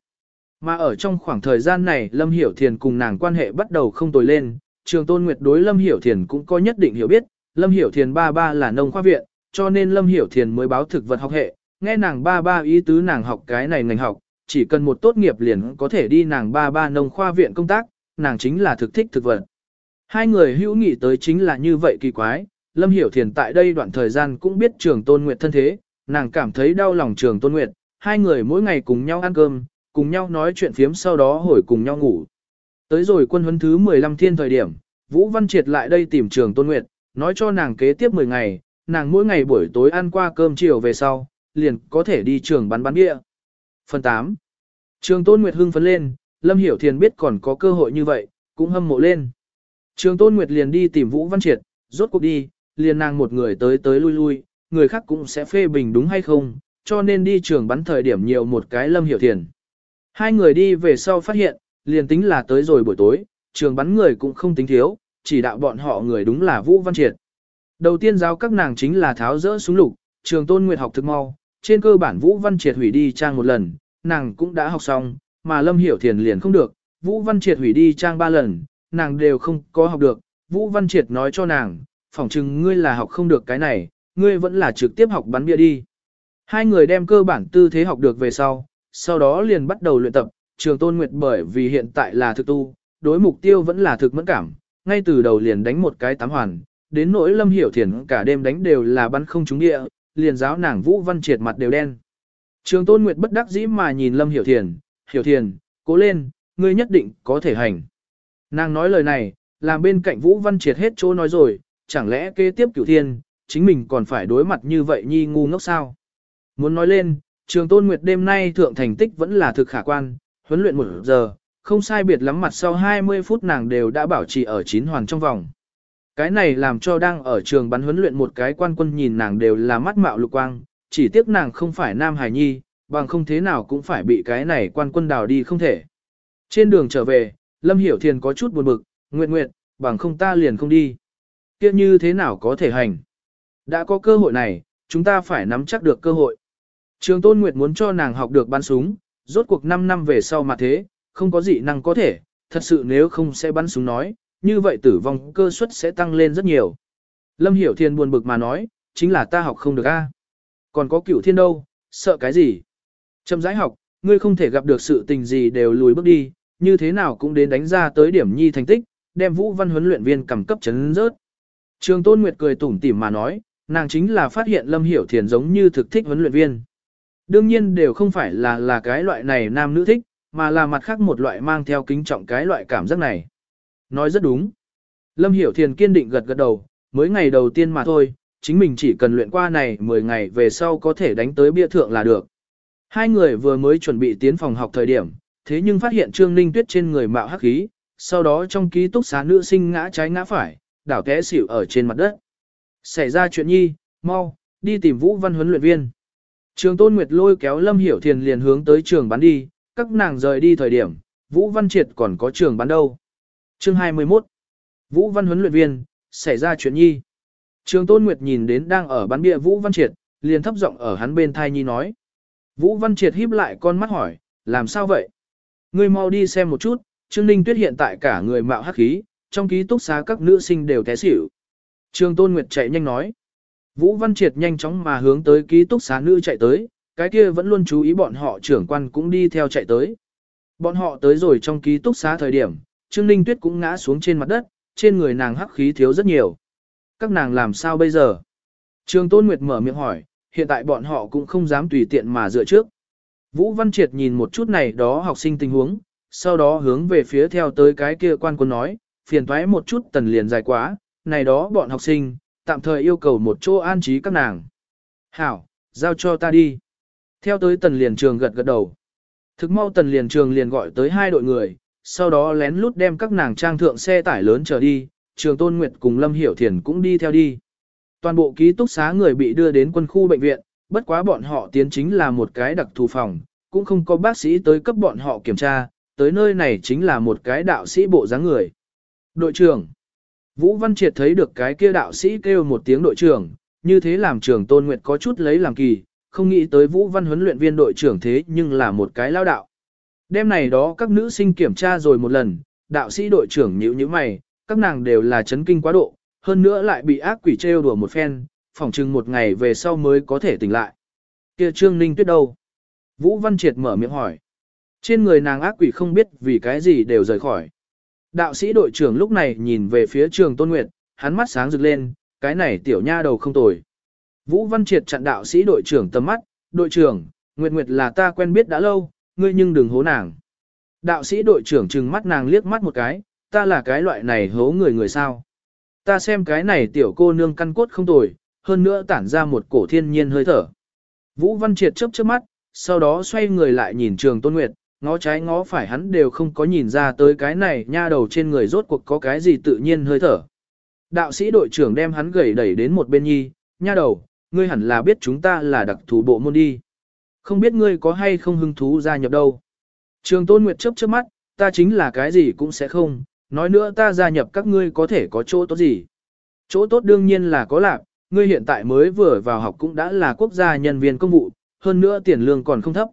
Mà ở trong khoảng thời gian này Lâm Hiểu Thiền cùng nàng quan hệ bắt đầu không tồi lên, Trường Tôn Nguyệt đối Lâm Hiểu Thiền cũng có nhất định hiểu biết, Lâm Hiểu Thiền ba ba là nông khoa viện, cho nên Lâm Hiểu Thiền mới báo thực vật học hệ, nghe nàng ba ba ý tứ nàng học cái này ngành học, chỉ cần một tốt nghiệp liền có thể đi nàng ba ba nông khoa viện công tác, nàng chính là thực thích thực vật. Hai người hữu nghị tới chính là như vậy kỳ quái, Lâm Hiểu Thiền tại đây đoạn thời gian cũng biết Trường Tôn Nguyệt thân thế, nàng cảm thấy đau lòng Trường Tôn Nguyệt, hai người mỗi ngày cùng nhau ăn cơm, cùng nhau nói chuyện phiếm sau đó hồi cùng nhau ngủ. Tới rồi quân huấn thứ 15 thiên thời điểm, Vũ Văn Triệt lại đây tìm Trường Tôn Nguyệt, nói cho nàng kế tiếp 10 ngày, nàng mỗi ngày buổi tối ăn qua cơm chiều về sau, liền có thể đi trường bắn bắn địa. Phần 8. Trường Tôn Nguyệt hưng phấn lên, Lâm Hiểu Thiền biết còn có cơ hội như vậy, cũng hâm mộ lên. Trường Tôn Nguyệt liền đi tìm Vũ Văn Triệt, rốt cuộc đi, liền nàng một người tới tới lui lui, người khác cũng sẽ phê bình đúng hay không, cho nên đi trường bắn thời điểm nhiều một cái Lâm Hiểu Thiền. Hai người đi về sau phát hiện, liền tính là tới rồi buổi tối, trường bắn người cũng không tính thiếu, chỉ đạo bọn họ người đúng là Vũ Văn Triệt. Đầu tiên giáo các nàng chính là tháo rỡ súng lục, trường tôn nguyệt học thực mau, trên cơ bản Vũ Văn Triệt hủy đi trang một lần, nàng cũng đã học xong, mà Lâm Hiểu Thiền liền không được, Vũ Văn Triệt hủy đi trang ba lần, nàng đều không có học được, Vũ Văn Triệt nói cho nàng, phỏng chừng ngươi là học không được cái này, ngươi vẫn là trực tiếp học bắn bia đi. Hai người đem cơ bản tư thế học được về sau, sau đó liền bắt đầu luyện tập, trường tôn nguyệt bởi vì hiện tại là thực tu, đối mục tiêu vẫn là thực mẫn cảm, ngay từ đầu liền đánh một cái tám hoàn, đến nỗi lâm hiểu thiền cả đêm đánh đều là bắn không trúng địa, liền giáo nàng vũ văn triệt mặt đều đen. Trường tôn nguyệt bất đắc dĩ mà nhìn lâm hiểu thiền, hiểu thiền, cố lên, ngươi nhất định có thể hành. Nàng nói lời này, làm bên cạnh vũ văn triệt hết chỗ nói rồi, chẳng lẽ kế tiếp cửu thiên, chính mình còn phải đối mặt như vậy nhi ngu ngốc sao. Muốn nói lên, trường tôn nguyệt đêm nay thượng thành tích vẫn là thực khả quan, huấn luyện một giờ, không sai biệt lắm mặt sau 20 phút nàng đều đã bảo trì ở chín hoàn trong vòng. Cái này làm cho đang ở trường bắn huấn luyện một cái quan quân nhìn nàng đều là mắt mạo lục quang, chỉ tiếc nàng không phải nam hài nhi, bằng không thế nào cũng phải bị cái này quan quân đào đi không thể. Trên đường trở về, Lâm Hiểu Thiền có chút buồn bực, nguyện nguyện, bằng không ta liền không đi. Kiếp như thế nào có thể hành? Đã có cơ hội này, chúng ta phải nắm chắc được cơ hội. Trường Tôn Nguyệt muốn cho nàng học được bắn súng, rốt cuộc 5 năm về sau mà thế, không có gì năng có thể, thật sự nếu không sẽ bắn súng nói, như vậy tử vong cơ suất sẽ tăng lên rất nhiều. Lâm Hiểu Thiên buồn bực mà nói, chính là ta học không được a. Còn có cửu thiên đâu, sợ cái gì? Châm giải học, ngươi không thể gặp được sự tình gì đều lùi bước đi, như thế nào cũng đến đánh ra tới điểm nhi thành tích, đem vũ văn huấn luyện viên cầm cấp chấn rớt. Trường Tôn Nguyệt cười tủm tỉm mà nói, nàng chính là phát hiện Lâm Hiểu Thiền giống như thực thích huấn luyện viên. Đương nhiên đều không phải là là cái loại này nam nữ thích, mà là mặt khác một loại mang theo kính trọng cái loại cảm giác này. Nói rất đúng. Lâm Hiểu Thiền kiên định gật gật đầu, mới ngày đầu tiên mà thôi, chính mình chỉ cần luyện qua này 10 ngày về sau có thể đánh tới bia thượng là được. Hai người vừa mới chuẩn bị tiến phòng học thời điểm, thế nhưng phát hiện Trương Ninh Tuyết trên người mạo hắc khí, sau đó trong ký túc xá nữ sinh ngã trái ngã phải, đảo té xỉu ở trên mặt đất. Xảy ra chuyện nhi, mau, đi tìm Vũ Văn huấn luyện viên. Trường Tôn Nguyệt lôi kéo Lâm Hiểu Thiền liền hướng tới trường bán đi, các nàng rời đi thời điểm, Vũ Văn Triệt còn có trường bán đâu. Chương 21 Vũ Văn huấn luyện viên, xảy ra chuyện nhi. Trường Tôn Nguyệt nhìn đến đang ở bán bia Vũ Văn Triệt, liền thấp giọng ở hắn bên thai nhi nói. Vũ Văn Triệt híp lại con mắt hỏi, làm sao vậy? Ngươi mau đi xem một chút, Trương Ninh Tuyết hiện tại cả người mạo hắc khí, trong ký túc xá các nữ sinh đều té xỉu. Trường Tôn Nguyệt chạy nhanh nói. Vũ Văn Triệt nhanh chóng mà hướng tới ký túc xá nữ chạy tới, cái kia vẫn luôn chú ý bọn họ trưởng quan cũng đi theo chạy tới. Bọn họ tới rồi trong ký túc xá thời điểm, Trương Ninh Tuyết cũng ngã xuống trên mặt đất, trên người nàng hắc khí thiếu rất nhiều. Các nàng làm sao bây giờ? Trương Tôn Nguyệt mở miệng hỏi, hiện tại bọn họ cũng không dám tùy tiện mà dựa trước. Vũ Văn Triệt nhìn một chút này đó học sinh tình huống, sau đó hướng về phía theo tới cái kia quan quân nói, phiền thoái một chút tần liền dài quá, này đó bọn học sinh, tạm thời yêu cầu một chỗ an trí các nàng. Hảo, giao cho ta đi. Theo tới tần liền trường gật gật đầu. Thực mau tần liền trường liền gọi tới hai đội người, sau đó lén lút đem các nàng trang thượng xe tải lớn trở đi, trường tôn nguyệt cùng Lâm Hiểu Thiền cũng đi theo đi. Toàn bộ ký túc xá người bị đưa đến quân khu bệnh viện, bất quá bọn họ tiến chính là một cái đặc thù phòng, cũng không có bác sĩ tới cấp bọn họ kiểm tra, tới nơi này chính là một cái đạo sĩ bộ dáng người. Đội trưởng. Vũ Văn Triệt thấy được cái kia đạo sĩ kêu một tiếng đội trưởng, như thế làm Trường Tôn Nguyệt có chút lấy làm kỳ, không nghĩ tới Vũ Văn huấn luyện viên đội trưởng thế nhưng là một cái lao đạo. Đêm này đó các nữ sinh kiểm tra rồi một lần, đạo sĩ đội trưởng nhíu nhíu mày, các nàng đều là chấn kinh quá độ, hơn nữa lại bị ác quỷ trêu đùa một phen, phỏng chừng một ngày về sau mới có thể tỉnh lại. Kia Trương Ninh Tuyết đâu? Vũ Văn Triệt mở miệng hỏi. Trên người nàng ác quỷ không biết vì cái gì đều rời khỏi. Đạo sĩ đội trưởng lúc này nhìn về phía trường Tôn Nguyệt, hắn mắt sáng rực lên, cái này tiểu nha đầu không tồi. Vũ Văn Triệt chặn đạo sĩ đội trưởng tầm mắt, đội trưởng, Nguyệt Nguyệt là ta quen biết đã lâu, ngươi nhưng đừng hố nàng. Đạo sĩ đội trưởng trừng mắt nàng liếc mắt một cái, ta là cái loại này hố người người sao. Ta xem cái này tiểu cô nương căn cốt không tồi, hơn nữa tản ra một cổ thiên nhiên hơi thở. Vũ Văn Triệt chớp chớp mắt, sau đó xoay người lại nhìn trường Tôn Nguyệt, ngó trái ngó phải hắn đều không có nhìn ra tới cái này nha đầu trên người rốt cuộc có cái gì tự nhiên hơi thở. Đạo sĩ đội trưởng đem hắn gầy đẩy đến một bên nhi, nha đầu, ngươi hẳn là biết chúng ta là đặc thù bộ môn đi. Không biết ngươi có hay không hứng thú gia nhập đâu. Trường Tôn Nguyệt chớp chớp mắt, ta chính là cái gì cũng sẽ không, nói nữa ta gia nhập các ngươi có thể có chỗ tốt gì. Chỗ tốt đương nhiên là có lạc, ngươi hiện tại mới vừa vào học cũng đã là quốc gia nhân viên công vụ, hơn nữa tiền lương còn không thấp.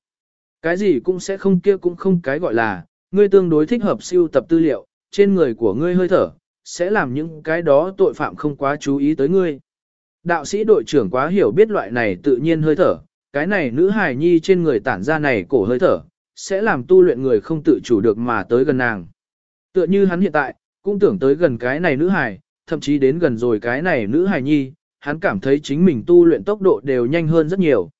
Cái gì cũng sẽ không kia cũng không cái gọi là, ngươi tương đối thích hợp siêu tập tư liệu, trên người của ngươi hơi thở, sẽ làm những cái đó tội phạm không quá chú ý tới ngươi. Đạo sĩ đội trưởng quá hiểu biết loại này tự nhiên hơi thở, cái này nữ hài nhi trên người tản ra này cổ hơi thở, sẽ làm tu luyện người không tự chủ được mà tới gần nàng. Tựa như hắn hiện tại, cũng tưởng tới gần cái này nữ hài, thậm chí đến gần rồi cái này nữ hài nhi, hắn cảm thấy chính mình tu luyện tốc độ đều nhanh hơn rất nhiều.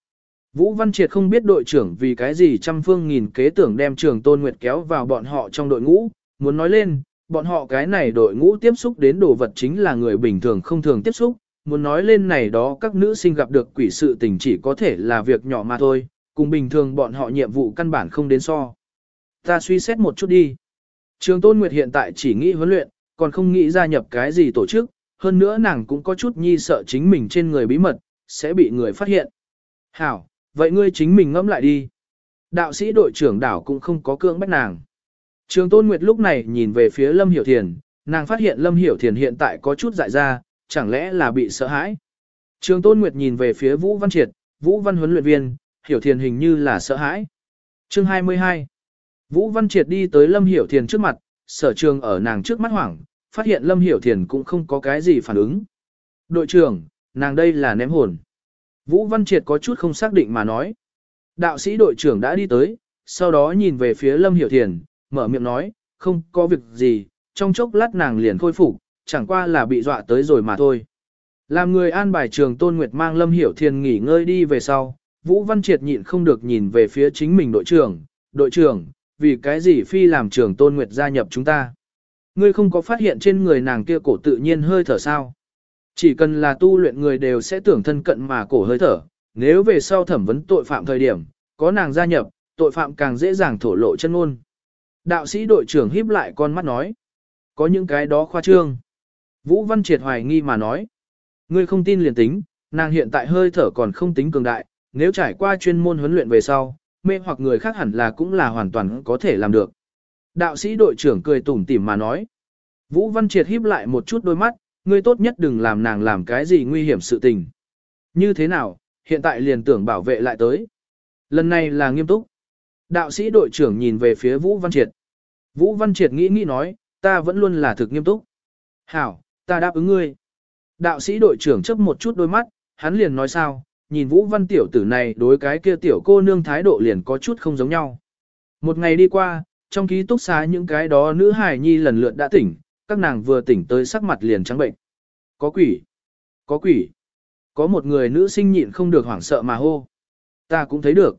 Vũ Văn Triệt không biết đội trưởng vì cái gì trăm phương nghìn kế tưởng đem trường Tôn Nguyệt kéo vào bọn họ trong đội ngũ, muốn nói lên, bọn họ cái này đội ngũ tiếp xúc đến đồ vật chính là người bình thường không thường tiếp xúc, muốn nói lên này đó các nữ sinh gặp được quỷ sự tình chỉ có thể là việc nhỏ mà thôi, cùng bình thường bọn họ nhiệm vụ căn bản không đến so. Ta suy xét một chút đi. Trường Tôn Nguyệt hiện tại chỉ nghĩ huấn luyện, còn không nghĩ gia nhập cái gì tổ chức, hơn nữa nàng cũng có chút nhi sợ chính mình trên người bí mật, sẽ bị người phát hiện. Hảo, vậy ngươi chính mình ngẫm lại đi. Đạo sĩ đội trưởng đảo cũng không có cưỡng bách nàng. Trường Tôn Nguyệt lúc này nhìn về phía Lâm Hiểu Thiền, nàng phát hiện Lâm Hiểu Thiền hiện tại có chút dại ra, chẳng lẽ là bị sợ hãi. Trường Tôn Nguyệt nhìn về phía Vũ Văn Triệt, Vũ Văn huấn luyện viên, Hiểu Thiền hình như là sợ hãi. Chương 22 Vũ Văn Triệt đi tới Lâm Hiểu Thiền trước mặt, sở trường ở nàng trước mắt hoảng, phát hiện Lâm Hiểu Thiền cũng không có cái gì phản ứng. Đội trưởng, nàng đây là ném hồn. Vũ Văn Triệt có chút không xác định mà nói. Đạo sĩ đội trưởng đã đi tới, sau đó nhìn về phía Lâm Hiểu Thiền, mở miệng nói, không có việc gì, trong chốc lát nàng liền khôi phục, chẳng qua là bị dọa tới rồi mà thôi. Làm người an bài trường Tôn Nguyệt mang Lâm Hiểu thiên nghỉ ngơi đi về sau, Vũ Văn Triệt nhịn không được nhìn về phía chính mình đội trưởng, đội trưởng, vì cái gì phi làm trường Tôn Nguyệt gia nhập chúng ta. Ngươi không có phát hiện trên người nàng kia cổ tự nhiên hơi thở sao. Chỉ cần là tu luyện người đều sẽ tưởng thân cận mà cổ hơi thở, nếu về sau thẩm vấn tội phạm thời điểm, có nàng gia nhập, tội phạm càng dễ dàng thổ lộ chân ngôn. Đạo sĩ đội trưởng híp lại con mắt nói, có những cái đó khoa trương. Vũ Văn Triệt hoài nghi mà nói, ngươi không tin liền tính, nàng hiện tại hơi thở còn không tính cường đại, nếu trải qua chuyên môn huấn luyện về sau, mê hoặc người khác hẳn là cũng là hoàn toàn có thể làm được. Đạo sĩ đội trưởng cười tủm tỉm mà nói. Vũ Văn Triệt híp lại một chút đôi mắt, ngươi tốt nhất đừng làm nàng làm cái gì nguy hiểm sự tình. Như thế nào, hiện tại liền tưởng bảo vệ lại tới. Lần này là nghiêm túc. Đạo sĩ đội trưởng nhìn về phía Vũ Văn Triệt. Vũ Văn Triệt nghĩ nghĩ nói, ta vẫn luôn là thực nghiêm túc. Hảo, ta đáp ứng ngươi. Đạo sĩ đội trưởng chấp một chút đôi mắt, hắn liền nói sao, nhìn Vũ Văn tiểu tử này đối cái kia tiểu cô nương thái độ liền có chút không giống nhau. Một ngày đi qua, trong ký túc xá những cái đó nữ hài nhi lần lượt đã tỉnh, các nàng vừa tỉnh tới sắc mặt liền trắng bệnh. Có quỷ! Có quỷ! Có một người nữ sinh nhịn không được hoảng sợ mà hô. Ta cũng thấy được.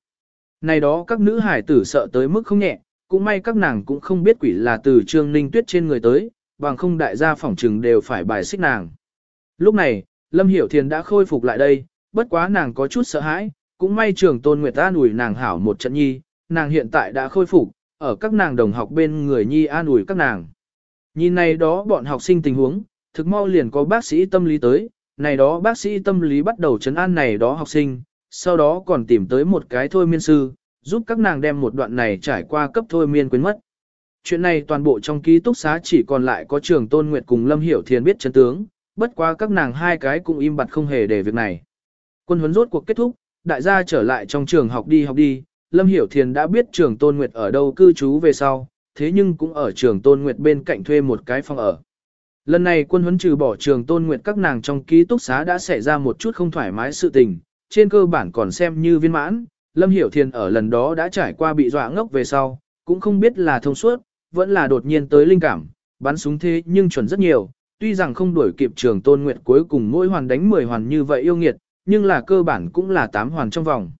Này đó các nữ hải tử sợ tới mức không nhẹ, cũng may các nàng cũng không biết quỷ là từ trương ninh tuyết trên người tới, bằng không đại gia phỏng trừng đều phải bài xích nàng. Lúc này, Lâm Hiểu Thiền đã khôi phục lại đây, bất quá nàng có chút sợ hãi, cũng may trường tôn nguyệt an ủi nàng hảo một trận nhi, nàng hiện tại đã khôi phục, ở các nàng đồng học bên người nhi an ủi các nàng. Nhìn này đó bọn học sinh tình huống, thực mau liền có bác sĩ tâm lý tới, này đó bác sĩ tâm lý bắt đầu chấn an này đó học sinh, sau đó còn tìm tới một cái thôi miên sư, giúp các nàng đem một đoạn này trải qua cấp thôi miên quên mất. Chuyện này toàn bộ trong ký túc xá chỉ còn lại có trường Tôn Nguyệt cùng Lâm Hiểu Thiền biết chân tướng, bất quá các nàng hai cái cũng im bặt không hề để việc này. Quân huấn rốt cuộc kết thúc, đại gia trở lại trong trường học đi học đi, Lâm Hiểu Thiền đã biết trường Tôn Nguyệt ở đâu cư trú về sau, thế nhưng cũng ở trường Tôn Nguyệt bên cạnh thuê một cái phòng ở. Lần này quân huấn trừ bỏ trường Tôn Nguyệt các nàng trong ký túc xá đã xảy ra một chút không thoải mái sự tình, trên cơ bản còn xem như viên mãn, Lâm Hiểu Thiền ở lần đó đã trải qua bị dọa ngốc về sau, cũng không biết là thông suốt, vẫn là đột nhiên tới linh cảm, bắn súng thế nhưng chuẩn rất nhiều, tuy rằng không đuổi kịp trường Tôn Nguyệt cuối cùng mỗi hoàn đánh 10 hoàn như vậy yêu nghiệt, nhưng là cơ bản cũng là 8 hoàn trong vòng.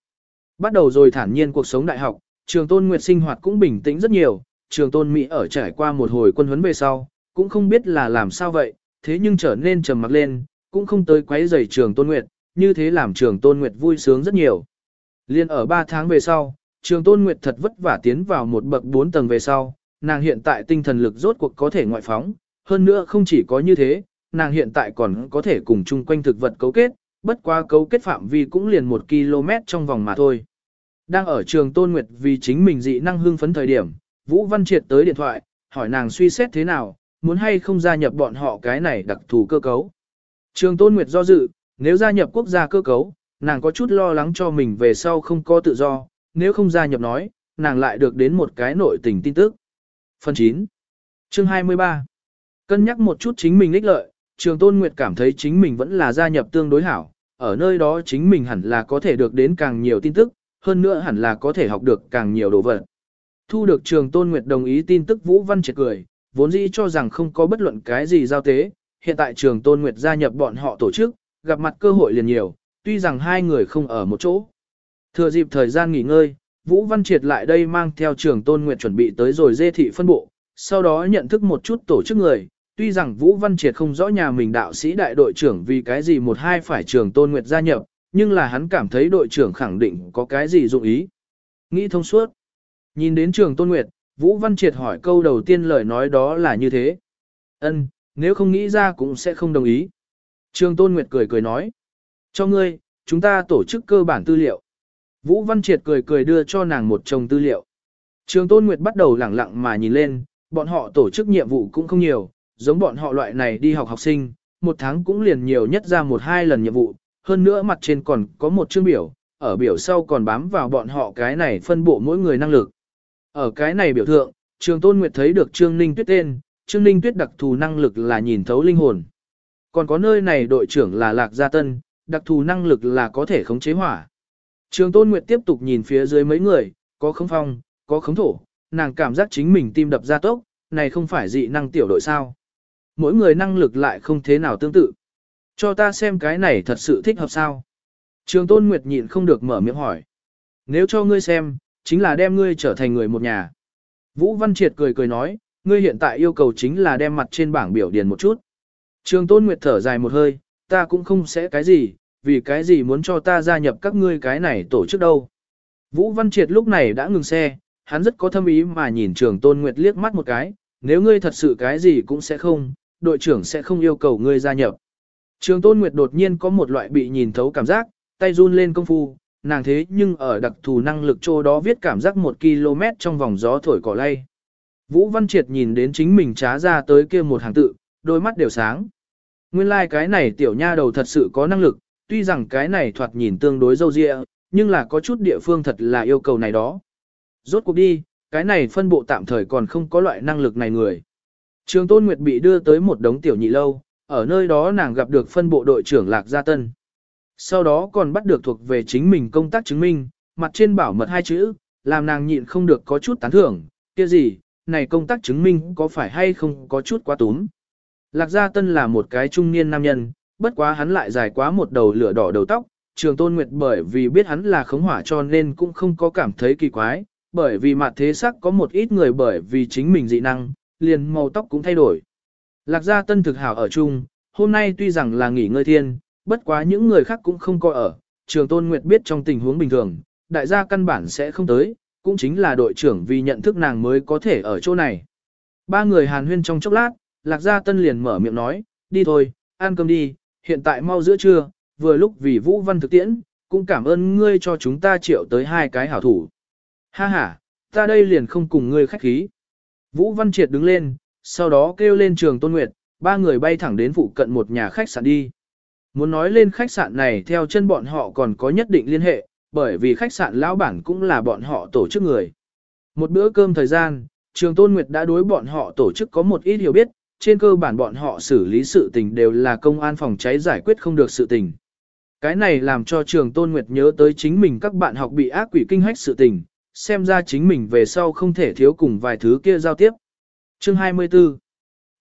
Bắt đầu rồi thản nhiên cuộc sống đại học, trường Tôn Nguyệt sinh hoạt cũng bình tĩnh rất nhiều, trường Tôn Mỹ ở trải qua một hồi quân huấn về sau, cũng không biết là làm sao vậy, thế nhưng trở nên trầm mặc lên, cũng không tới quấy rầy trường Tôn Nguyệt, như thế làm trường Tôn Nguyệt vui sướng rất nhiều. Liên ở 3 tháng về sau, trường Tôn Nguyệt thật vất vả tiến vào một bậc 4 tầng về sau, nàng hiện tại tinh thần lực rốt cuộc có thể ngoại phóng, hơn nữa không chỉ có như thế, nàng hiện tại còn có thể cùng chung quanh thực vật cấu kết, bất quá cấu kết phạm vi cũng liền 1 km trong vòng mà thôi. Đang ở trường Tôn Nguyệt vì chính mình dị năng hưng phấn thời điểm, Vũ Văn Triệt tới điện thoại, hỏi nàng suy xét thế nào, muốn hay không gia nhập bọn họ cái này đặc thù cơ cấu. Trường Tôn Nguyệt do dự, nếu gia nhập quốc gia cơ cấu, nàng có chút lo lắng cho mình về sau không có tự do, nếu không gia nhập nói, nàng lại được đến một cái nội tình tin tức. Phần 9. Chương 23. Cân nhắc một chút chính mình ích lợi, Trường Tôn Nguyệt cảm thấy chính mình vẫn là gia nhập tương đối hảo, ở nơi đó chính mình hẳn là có thể được đến càng nhiều tin tức, hơn nữa hẳn là có thể học được càng nhiều đồ vật. Thu được Trường Tôn Nguyệt đồng ý tin tức Vũ Văn triệt cười, vốn dĩ cho rằng không có bất luận cái gì giao tế, hiện tại Trường Tôn Nguyệt gia nhập bọn họ tổ chức, gặp mặt cơ hội liền nhiều, tuy rằng hai người không ở một chỗ. Thừa dịp thời gian nghỉ ngơi, Vũ Văn Triệt lại đây mang theo Trường Tôn Nguyệt chuẩn bị tới rồi dê thị phân bộ, sau đó nhận thức một chút tổ chức người, tuy rằng Vũ Văn Triệt không rõ nhà mình đạo sĩ đại đội trưởng vì cái gì một hai phải Trường Tôn Nguyệt gia nhập, nhưng là hắn cảm thấy đội trưởng khẳng định có cái gì dụng ý. Nghĩ thông suốt. Nhìn đến Trường Tôn Nguyệt, Vũ Văn Triệt hỏi câu đầu tiên lời nói đó là như thế. Ân, nếu không nghĩ ra cũng sẽ không đồng ý. Trường Tôn Nguyệt cười cười nói. Cho ngươi, chúng ta tổ chức cơ bản tư liệu. Vũ Văn Triệt cười cười đưa cho nàng một chồng tư liệu. Trường Tôn Nguyệt bắt đầu lẳng lặng mà nhìn lên, bọn họ tổ chức nhiệm vụ cũng không nhiều, giống bọn họ loại này đi học học sinh, một tháng cũng liền nhiều nhất ra một hai lần nhiệm vụ, hơn nữa mặt trên còn có một chương biểu, ở biểu sau còn bám vào bọn họ cái này phân bộ mỗi người năng lực. Ở cái này biểu thượng, Trường Tôn Nguyệt thấy được Trương Ninh Tuyết tên, Trương Ninh Tuyết đặc thù năng lực là nhìn thấu linh hồn. Còn có nơi này đội trưởng là Lạc Gia Tân, đặc thù năng lực là có thể khống chế hỏa. Trường Tôn Nguyệt tiếp tục nhìn phía dưới mấy người, có khống phong, có khống thổ, nàng cảm giác chính mình tim đập ra tốc, này không phải dị năng tiểu đội sao. Mỗi người năng lực lại không thế nào tương tự. Cho ta xem cái này thật sự thích hợp sao. Trường Tôn Nguyệt nhịn không được mở miệng hỏi. Nếu cho ngươi xem, chính là đem ngươi trở thành người một nhà. Vũ Văn Triệt cười cười nói, ngươi hiện tại yêu cầu chính là đem mặt trên bảng biểu điền một chút. Trường Tôn Nguyệt thở dài một hơi, ta cũng không sẽ cái gì, vì cái gì muốn cho ta gia nhập các ngươi cái này tổ chức đâu. Vũ Văn Triệt lúc này đã ngừng xe, hắn rất có thâm ý mà nhìn trường Tôn Nguyệt liếc mắt một cái, nếu ngươi thật sự cái gì cũng sẽ không, đội trưởng sẽ không yêu cầu ngươi gia nhập. Trường Tôn Nguyệt đột nhiên có một loại bị nhìn thấu cảm giác, tay run lên công phu, nàng thế nhưng ở đặc thù năng lực chỗ đó viết cảm giác một km trong vòng gió thổi cỏ lay. Vũ Văn Triệt nhìn đến chính mình trá ra tới kia một hàng tự, đôi mắt đều sáng. Nguyên lai like cái này tiểu nha đầu thật sự có năng lực, tuy rằng cái này thoạt nhìn tương đối dâu dịa, nhưng là có chút địa phương thật là yêu cầu này đó. Rốt cuộc đi, cái này phân bộ tạm thời còn không có loại năng lực này người. Trường Tôn Nguyệt bị đưa tới một đống tiểu nhị lâu, ở nơi đó nàng gặp được phân bộ đội trưởng Lạc Gia Tân. Sau đó còn bắt được thuộc về chính mình công tác chứng minh, mặt trên bảo mật hai chữ, làm nàng nhịn không được có chút tán thưởng, kia gì, này công tác chứng minh có phải hay không có chút quá túm. Lạc Gia Tân là một cái trung niên nam nhân, bất quá hắn lại dài quá một đầu lửa đỏ đầu tóc, trường tôn nguyệt bởi vì biết hắn là khống hỏa cho nên cũng không có cảm thấy kỳ quái, bởi vì mặt thế sắc có một ít người bởi vì chính mình dị năng, liền màu tóc cũng thay đổi. Lạc gia tân thực hảo ở chung, hôm nay tuy rằng là nghỉ ngơi thiên, bất quá những người khác cũng không có ở, trường tôn nguyệt biết trong tình huống bình thường, đại gia căn bản sẽ không tới, cũng chính là đội trưởng vì nhận thức nàng mới có thể ở chỗ này. Ba người hàn huyên trong chốc lát, lạc gia tân liền mở miệng nói, đi thôi, ăn cơm đi, hiện tại mau giữa trưa, vừa lúc vì Vũ Văn thực tiễn, cũng cảm ơn ngươi cho chúng ta triệu tới hai cái hảo thủ. Ha ha, ta đây liền không cùng ngươi khách khí. Vũ Văn Triệt đứng lên, sau đó kêu lên trường Tôn Nguyệt, ba người bay thẳng đến phụ cận một nhà khách sạn đi. Muốn nói lên khách sạn này theo chân bọn họ còn có nhất định liên hệ, bởi vì khách sạn lão bản cũng là bọn họ tổ chức người. Một bữa cơm thời gian, Trường Tôn Nguyệt đã đối bọn họ tổ chức có một ít hiểu biết, trên cơ bản bọn họ xử lý sự tình đều là công an phòng cháy giải quyết không được sự tình. Cái này làm cho Trường Tôn Nguyệt nhớ tới chính mình các bạn học bị ác quỷ kinh hách sự tình, xem ra chính mình về sau không thể thiếu cùng vài thứ kia giao tiếp. Chương 24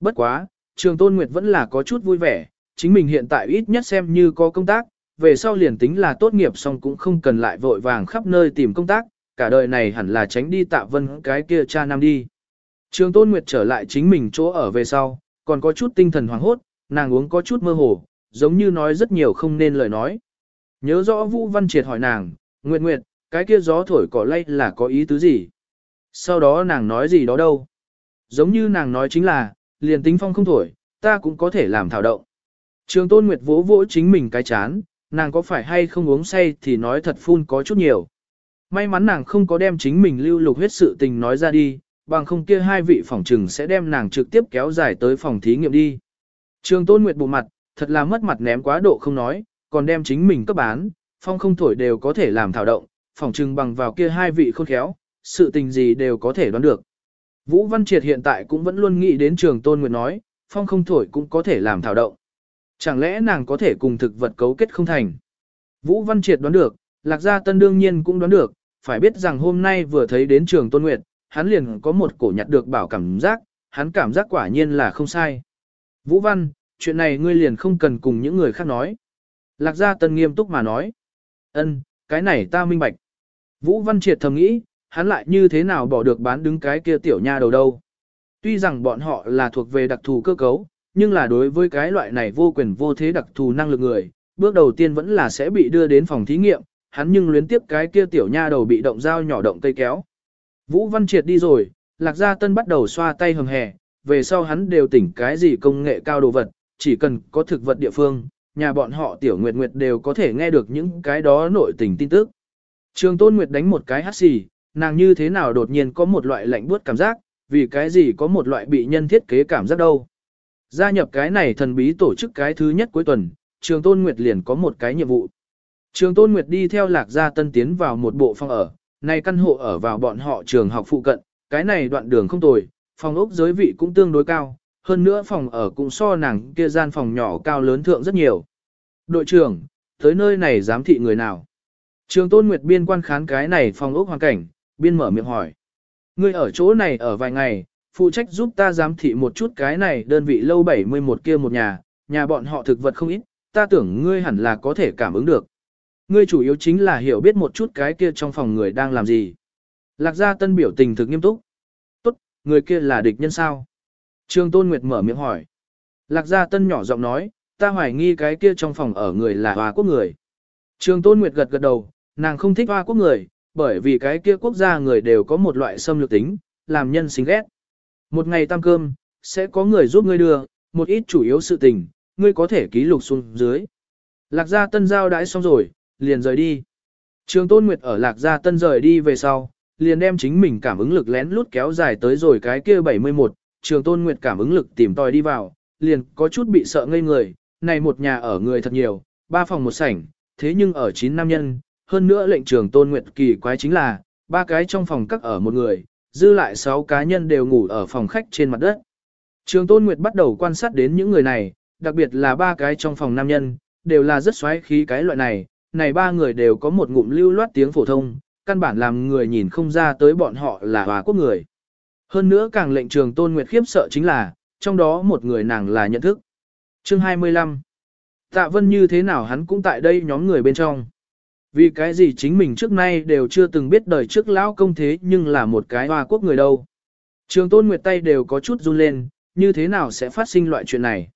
Bất quá, Trường Tôn Nguyệt vẫn là có chút vui vẻ, chính mình hiện tại ít nhất xem như có công tác, về sau liền tính là tốt nghiệp xong cũng không cần lại vội vàng khắp nơi tìm công tác, cả đời này hẳn là tránh đi tạ vân cái kia cha nam đi. Trường Tôn Nguyệt trở lại chính mình chỗ ở về sau, còn có chút tinh thần hoảng hốt, nàng uống có chút mơ hồ, giống như nói rất nhiều không nên lời nói. Nhớ rõ Vũ Văn Triệt hỏi nàng, Nguyệt Nguyệt, cái kia gió thổi cỏ lay là có ý tứ gì? Sau đó nàng nói gì đó đâu? Giống như nàng nói chính là, liền tính phong không thổi, ta cũng có thể làm thảo động. Trường Tôn Nguyệt vỗ vỗ chính mình cái chán, nàng có phải hay không uống say thì nói thật phun có chút nhiều. May mắn nàng không có đem chính mình lưu lục huyết sự tình nói ra đi, bằng không kia hai vị phòng trừng sẽ đem nàng trực tiếp kéo dài tới phòng thí nghiệm đi. Trường Tôn Nguyệt bộ mặt, thật là mất mặt ném quá độ không nói, còn đem chính mình cấp bán, phong không thổi đều có thể làm thảo động, phòng trừng bằng vào kia hai vị khôn khéo, sự tình gì đều có thể đoán được. Vũ Văn Triệt hiện tại cũng vẫn luôn nghĩ đến trường Tôn Nguyệt nói, phong không thổi cũng có thể làm thảo động. Chẳng lẽ nàng có thể cùng thực vật cấu kết không thành? Vũ Văn Triệt đoán được, Lạc Gia Tân đương nhiên cũng đoán được, phải biết rằng hôm nay vừa thấy đến trường Tôn Nguyệt, hắn liền có một cổ nhặt được bảo cảm giác, hắn cảm giác quả nhiên là không sai. Vũ Văn, chuyện này ngươi liền không cần cùng những người khác nói. Lạc Gia Tân nghiêm túc mà nói. Ân, cái này ta minh bạch. Vũ Văn Triệt thầm nghĩ, hắn lại như thế nào bỏ được bán đứng cái kia tiểu nha đầu đâu. Tuy rằng bọn họ là thuộc về đặc thù cơ cấu, nhưng là đối với cái loại này vô quyền vô thế đặc thù năng lực người, bước đầu tiên vẫn là sẽ bị đưa đến phòng thí nghiệm, hắn nhưng luyến tiếp cái kia tiểu nha đầu bị động dao nhỏ động cây kéo. Vũ Văn Triệt đi rồi, Lạc Gia Tân bắt đầu xoa tay hầm hè, về sau hắn đều tỉnh cái gì công nghệ cao đồ vật, chỉ cần có thực vật địa phương, nhà bọn họ tiểu nguyệt nguyệt đều có thể nghe được những cái đó nội tình tin tức. Trường Tôn Nguyệt đánh một cái hát xì, nàng như thế nào đột nhiên có một loại lạnh buốt cảm giác, vì cái gì có một loại bị nhân thiết kế cảm giác đâu. Gia nhập cái này thần bí tổ chức cái thứ nhất cuối tuần, Trường Tôn Nguyệt liền có một cái nhiệm vụ. Trường Tôn Nguyệt đi theo Lạc Gia Tân tiến vào một bộ phòng ở, này căn hộ ở vào bọn họ trường học phụ cận, cái này đoạn đường không tồi, phòng ốc giới vị cũng tương đối cao, hơn nữa phòng ở cũng so nàng kia gian phòng nhỏ cao lớn thượng rất nhiều. Đội trưởng, tới nơi này giám thị người nào? Trường Tôn Nguyệt biên quan khán cái này phòng ốc hoàn cảnh, biên mở miệng hỏi. Ngươi ở chỗ này ở vài ngày, phụ trách giúp ta giám thị một chút cái này đơn vị lâu 71 kia một nhà, nhà bọn họ thực vật không ít, ta tưởng ngươi hẳn là có thể cảm ứng được. Ngươi chủ yếu chính là hiểu biết một chút cái kia trong phòng người đang làm gì. Lạc gia tân biểu tình thực nghiêm túc. Tốt, người kia là địch nhân sao? Trương Tôn Nguyệt mở miệng hỏi. Lạc gia tân nhỏ giọng nói, ta hoài nghi cái kia trong phòng ở người là Hoa quốc người. Trương Tôn Nguyệt gật gật đầu, nàng không thích Hoa quốc người, bởi vì cái kia quốc gia người đều có một loại xâm lược tính, làm nhân xính ghét. Một ngày tam cơm, sẽ có người giúp ngươi đưa, một ít chủ yếu sự tình, ngươi có thể ký lục xuống dưới. Lạc gia tân giao đãi xong rồi, liền rời đi. Trường Tôn Nguyệt ở Lạc Gia Tân rời đi về sau, liền đem chính mình cảm ứng lực lén lút kéo dài tới rồi cái kia 71, Trường Tôn Nguyệt cảm ứng lực tìm tòi đi vào, liền có chút bị sợ ngây người, này một nhà ở người thật nhiều, ba phòng một sảnh, thế nhưng ở 9 nam nhân, hơn nữa lệnh Trường Tôn Nguyệt kỳ quái chính là, ba cái trong phòng các ở một người, dư lại 6 cá nhân đều ngủ ở phòng khách trên mặt đất. Trường Tôn Nguyệt bắt đầu quan sát đến những người này, đặc biệt là ba cái trong phòng nam nhân, đều là rất xoáy khí cái loại này, này ba người đều có một ngụm lưu loát tiếng phổ thông, căn bản làm người nhìn không ra tới bọn họ là hòa quốc người. Hơn nữa càng lệnh trường tôn nguyệt khiếp sợ chính là, trong đó một người nàng là nhận thức. Chương 25 Tạ Vân như thế nào hắn cũng tại đây nhóm người bên trong. Vì cái gì chính mình trước nay đều chưa từng biết đời trước lão công thế nhưng là một cái hòa quốc người đâu. Trường tôn nguyệt tay đều có chút run lên, như thế nào sẽ phát sinh loại chuyện này.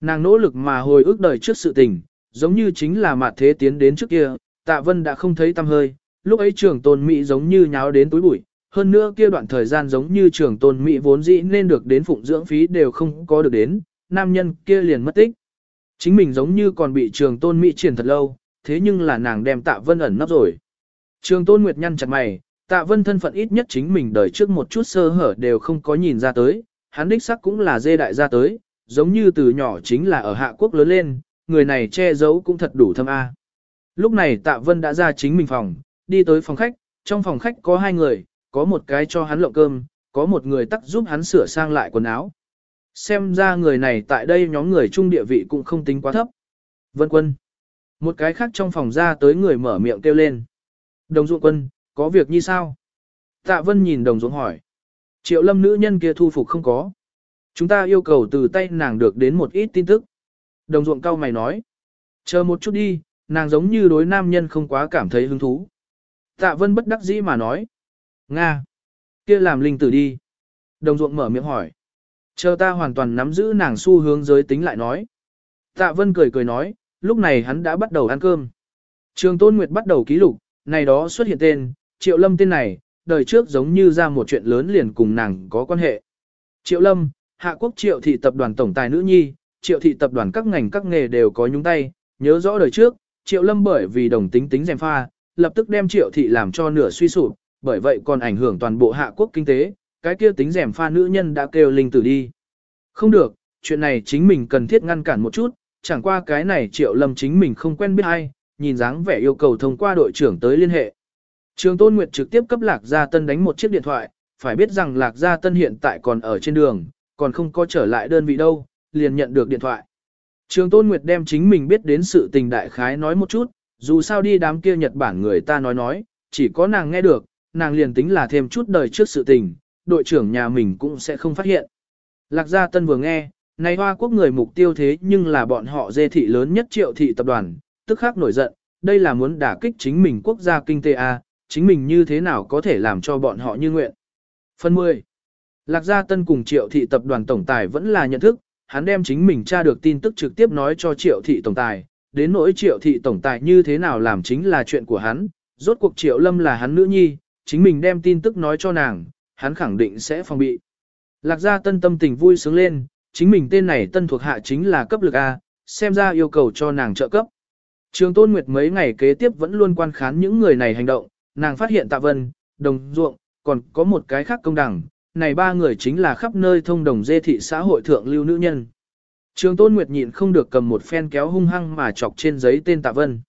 Nàng nỗ lực mà hồi ức đời trước sự tình, giống như chính là mặt thế tiến đến trước kia, tạ vân đã không thấy tâm hơi, lúc ấy trường tôn Mỹ giống như nháo đến túi bụi, hơn nữa kia đoạn thời gian giống như trường tôn Mỹ vốn dĩ nên được đến phụng dưỡng phí đều không có được đến, nam nhân kia liền mất tích. Chính mình giống như còn bị trường tôn Mỹ triển thật lâu, thế nhưng là nàng đem tạ vân ẩn nấp rồi. Trường tôn Nguyệt nhăn chặt mày, Tạ Vân thân phận ít nhất chính mình đời trước một chút sơ hở đều không có nhìn ra tới, hắn đích sắc cũng là dê đại gia tới, giống như từ nhỏ chính là ở Hạ Quốc lớn lên, người này che giấu cũng thật đủ thâm A. Lúc này Tạ Vân đã ra chính mình phòng, đi tới phòng khách, trong phòng khách có hai người, có một cái cho hắn lộng cơm, có một người tắc giúp hắn sửa sang lại quần áo. Xem ra người này tại đây nhóm người trung địa vị cũng không tính quá thấp. Vân quân. Một cái khác trong phòng ra tới người mở miệng kêu lên. Đồng dụng quân, có việc như sao? Tạ Vân nhìn đồng dụng hỏi. Triệu lâm nữ nhân kia thu phục không có. Chúng ta yêu cầu từ tay nàng được đến một ít tin tức. Đồng ruộng cao mày nói. Chờ một chút đi, nàng giống như đối nam nhân không quá cảm thấy hứng thú. Tạ Vân bất đắc dĩ mà nói. Nga. kia làm linh tử đi. Đồng ruộng mở miệng hỏi. Chờ ta hoàn toàn nắm giữ nàng xu hướng giới tính lại nói. Tạ Vân cười cười nói, lúc này hắn đã bắt đầu ăn cơm. Trường Tôn Nguyệt bắt đầu ký lục, này đó xuất hiện tên, Triệu Lâm tên này, đời trước giống như ra một chuyện lớn liền cùng nàng có quan hệ. Triệu Lâm, Hạ Quốc Triệu Thị Tập đoàn Tổng Tài Nữ Nhi, Triệu Thị Tập đoàn các ngành các nghề đều có nhúng tay, nhớ rõ đời trước, Triệu Lâm bởi vì đồng tính tính dèm pha, lập tức đem Triệu Thị làm cho nửa suy sụp, bởi vậy còn ảnh hưởng toàn bộ Hạ Quốc kinh tế, cái kia tính dèm pha nữ nhân đã kêu linh tử đi. Không được, chuyện này chính mình cần thiết ngăn cản một chút, chẳng qua cái này Triệu Lâm chính mình không quen biết ai, nhìn dáng vẻ yêu cầu thông qua đội trưởng tới liên hệ. Trường Tôn Nguyệt trực tiếp cấp Lạc Gia Tân đánh một chiếc điện thoại, phải biết rằng Lạc Gia Tân hiện tại còn ở trên đường, còn không có trở lại đơn vị đâu, liền nhận được điện thoại. Trường Tôn Nguyệt đem chính mình biết đến sự tình đại khái nói một chút, dù sao đi đám kia Nhật Bản người ta nói nói, chỉ có nàng nghe được, nàng liền tính là thêm chút đời trước sự tình, đội trưởng nhà mình cũng sẽ không phát hiện. Lạc Gia Tân vừa nghe, này Hoa Quốc người mục tiêu thế nhưng là bọn họ dê thị lớn nhất triệu thị tập đoàn, tức khắc nổi giận, đây là muốn đả kích chính mình quốc gia kinh tế A, chính mình như thế nào có thể làm cho bọn họ như nguyện. Phần 10. Lạc Gia Tân cùng triệu thị tập đoàn tổng tài vẫn là nhận thức, hắn đem chính mình tra được tin tức trực tiếp nói cho triệu thị tổng tài, đến nỗi triệu thị tổng tài như thế nào làm chính là chuyện của hắn, rốt cuộc triệu lâm là hắn nữ nhi, chính mình đem tin tức nói cho nàng, hắn khẳng định sẽ phòng bị. Lạc gia tân tâm tình vui sướng lên, chính mình tên này tân thuộc hạ chính là cấp lực A, xem ra yêu cầu cho nàng trợ cấp. Trường Tôn Nguyệt mấy ngày kế tiếp vẫn luôn quan khán những người này hành động, nàng phát hiện Tạ Vân, Đồng Ruộng, còn có một cái khác công đẳng, này ba người chính là khắp nơi thông đồng dê thị xã hội thượng lưu nữ nhân. Trường Tôn Nguyệt nhịn không được cầm một phen kéo hung hăng mà chọc trên giấy tên Tạ Vân.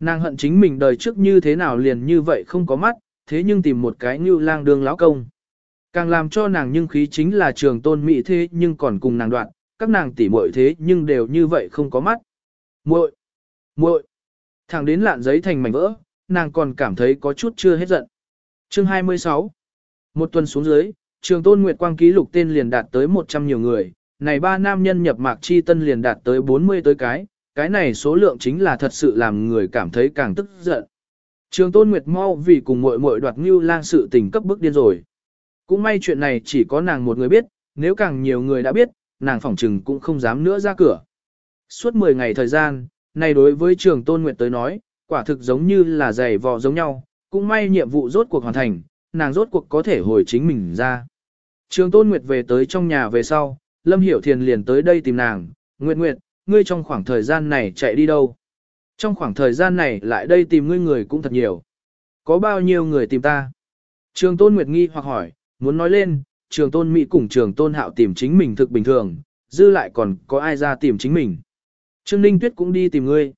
Nàng hận chính mình đời trước như thế nào liền như vậy không có mắt, thế nhưng tìm một cái như lang đường lão công. Càng làm cho nàng nhưng khí chính là trường tôn mỹ thế nhưng còn cùng nàng đoạn, các nàng tỉ muội thế nhưng đều như vậy không có mắt. muội muội Thẳng đến lạn giấy thành mảnh vỡ, nàng còn cảm thấy có chút chưa hết giận. Chương 26 Một tuần xuống dưới, trường tôn Nguyệt Quang ký lục tên liền đạt tới 100 nhiều người, này ba nam nhân nhập mạc chi tân liền đạt tới 40 tới cái, cái này số lượng chính là thật sự làm người cảm thấy càng tức giận. Trường tôn Nguyệt mau vì cùng muội muội đoạt ngưu lang sự tình cấp bức điên rồi. Cũng may chuyện này chỉ có nàng một người biết, nếu càng nhiều người đã biết, nàng phỏng trừng cũng không dám nữa ra cửa. Suốt 10 ngày thời gian, này đối với trường tôn Nguyệt tới nói, quả thực giống như là giày vò giống nhau, cũng may nhiệm vụ rốt cuộc hoàn thành, nàng rốt cuộc có thể hồi chính mình ra. Trường tôn Nguyệt về tới trong nhà về sau, Lâm Hiểu Thiền liền tới đây tìm nàng, Nguyệt Nguyệt, ngươi trong khoảng thời gian này chạy đi đâu? Trong khoảng thời gian này lại đây tìm ngươi người cũng thật nhiều. Có bao nhiêu người tìm ta? Trường tôn Nguyệt nghi hoặc hỏi, muốn nói lên, trường tôn Mỹ cùng trường tôn hạo tìm chính mình thực bình thường, dư lại còn có ai ra tìm chính mình. Trương Ninh Tuyết cũng đi tìm ngươi.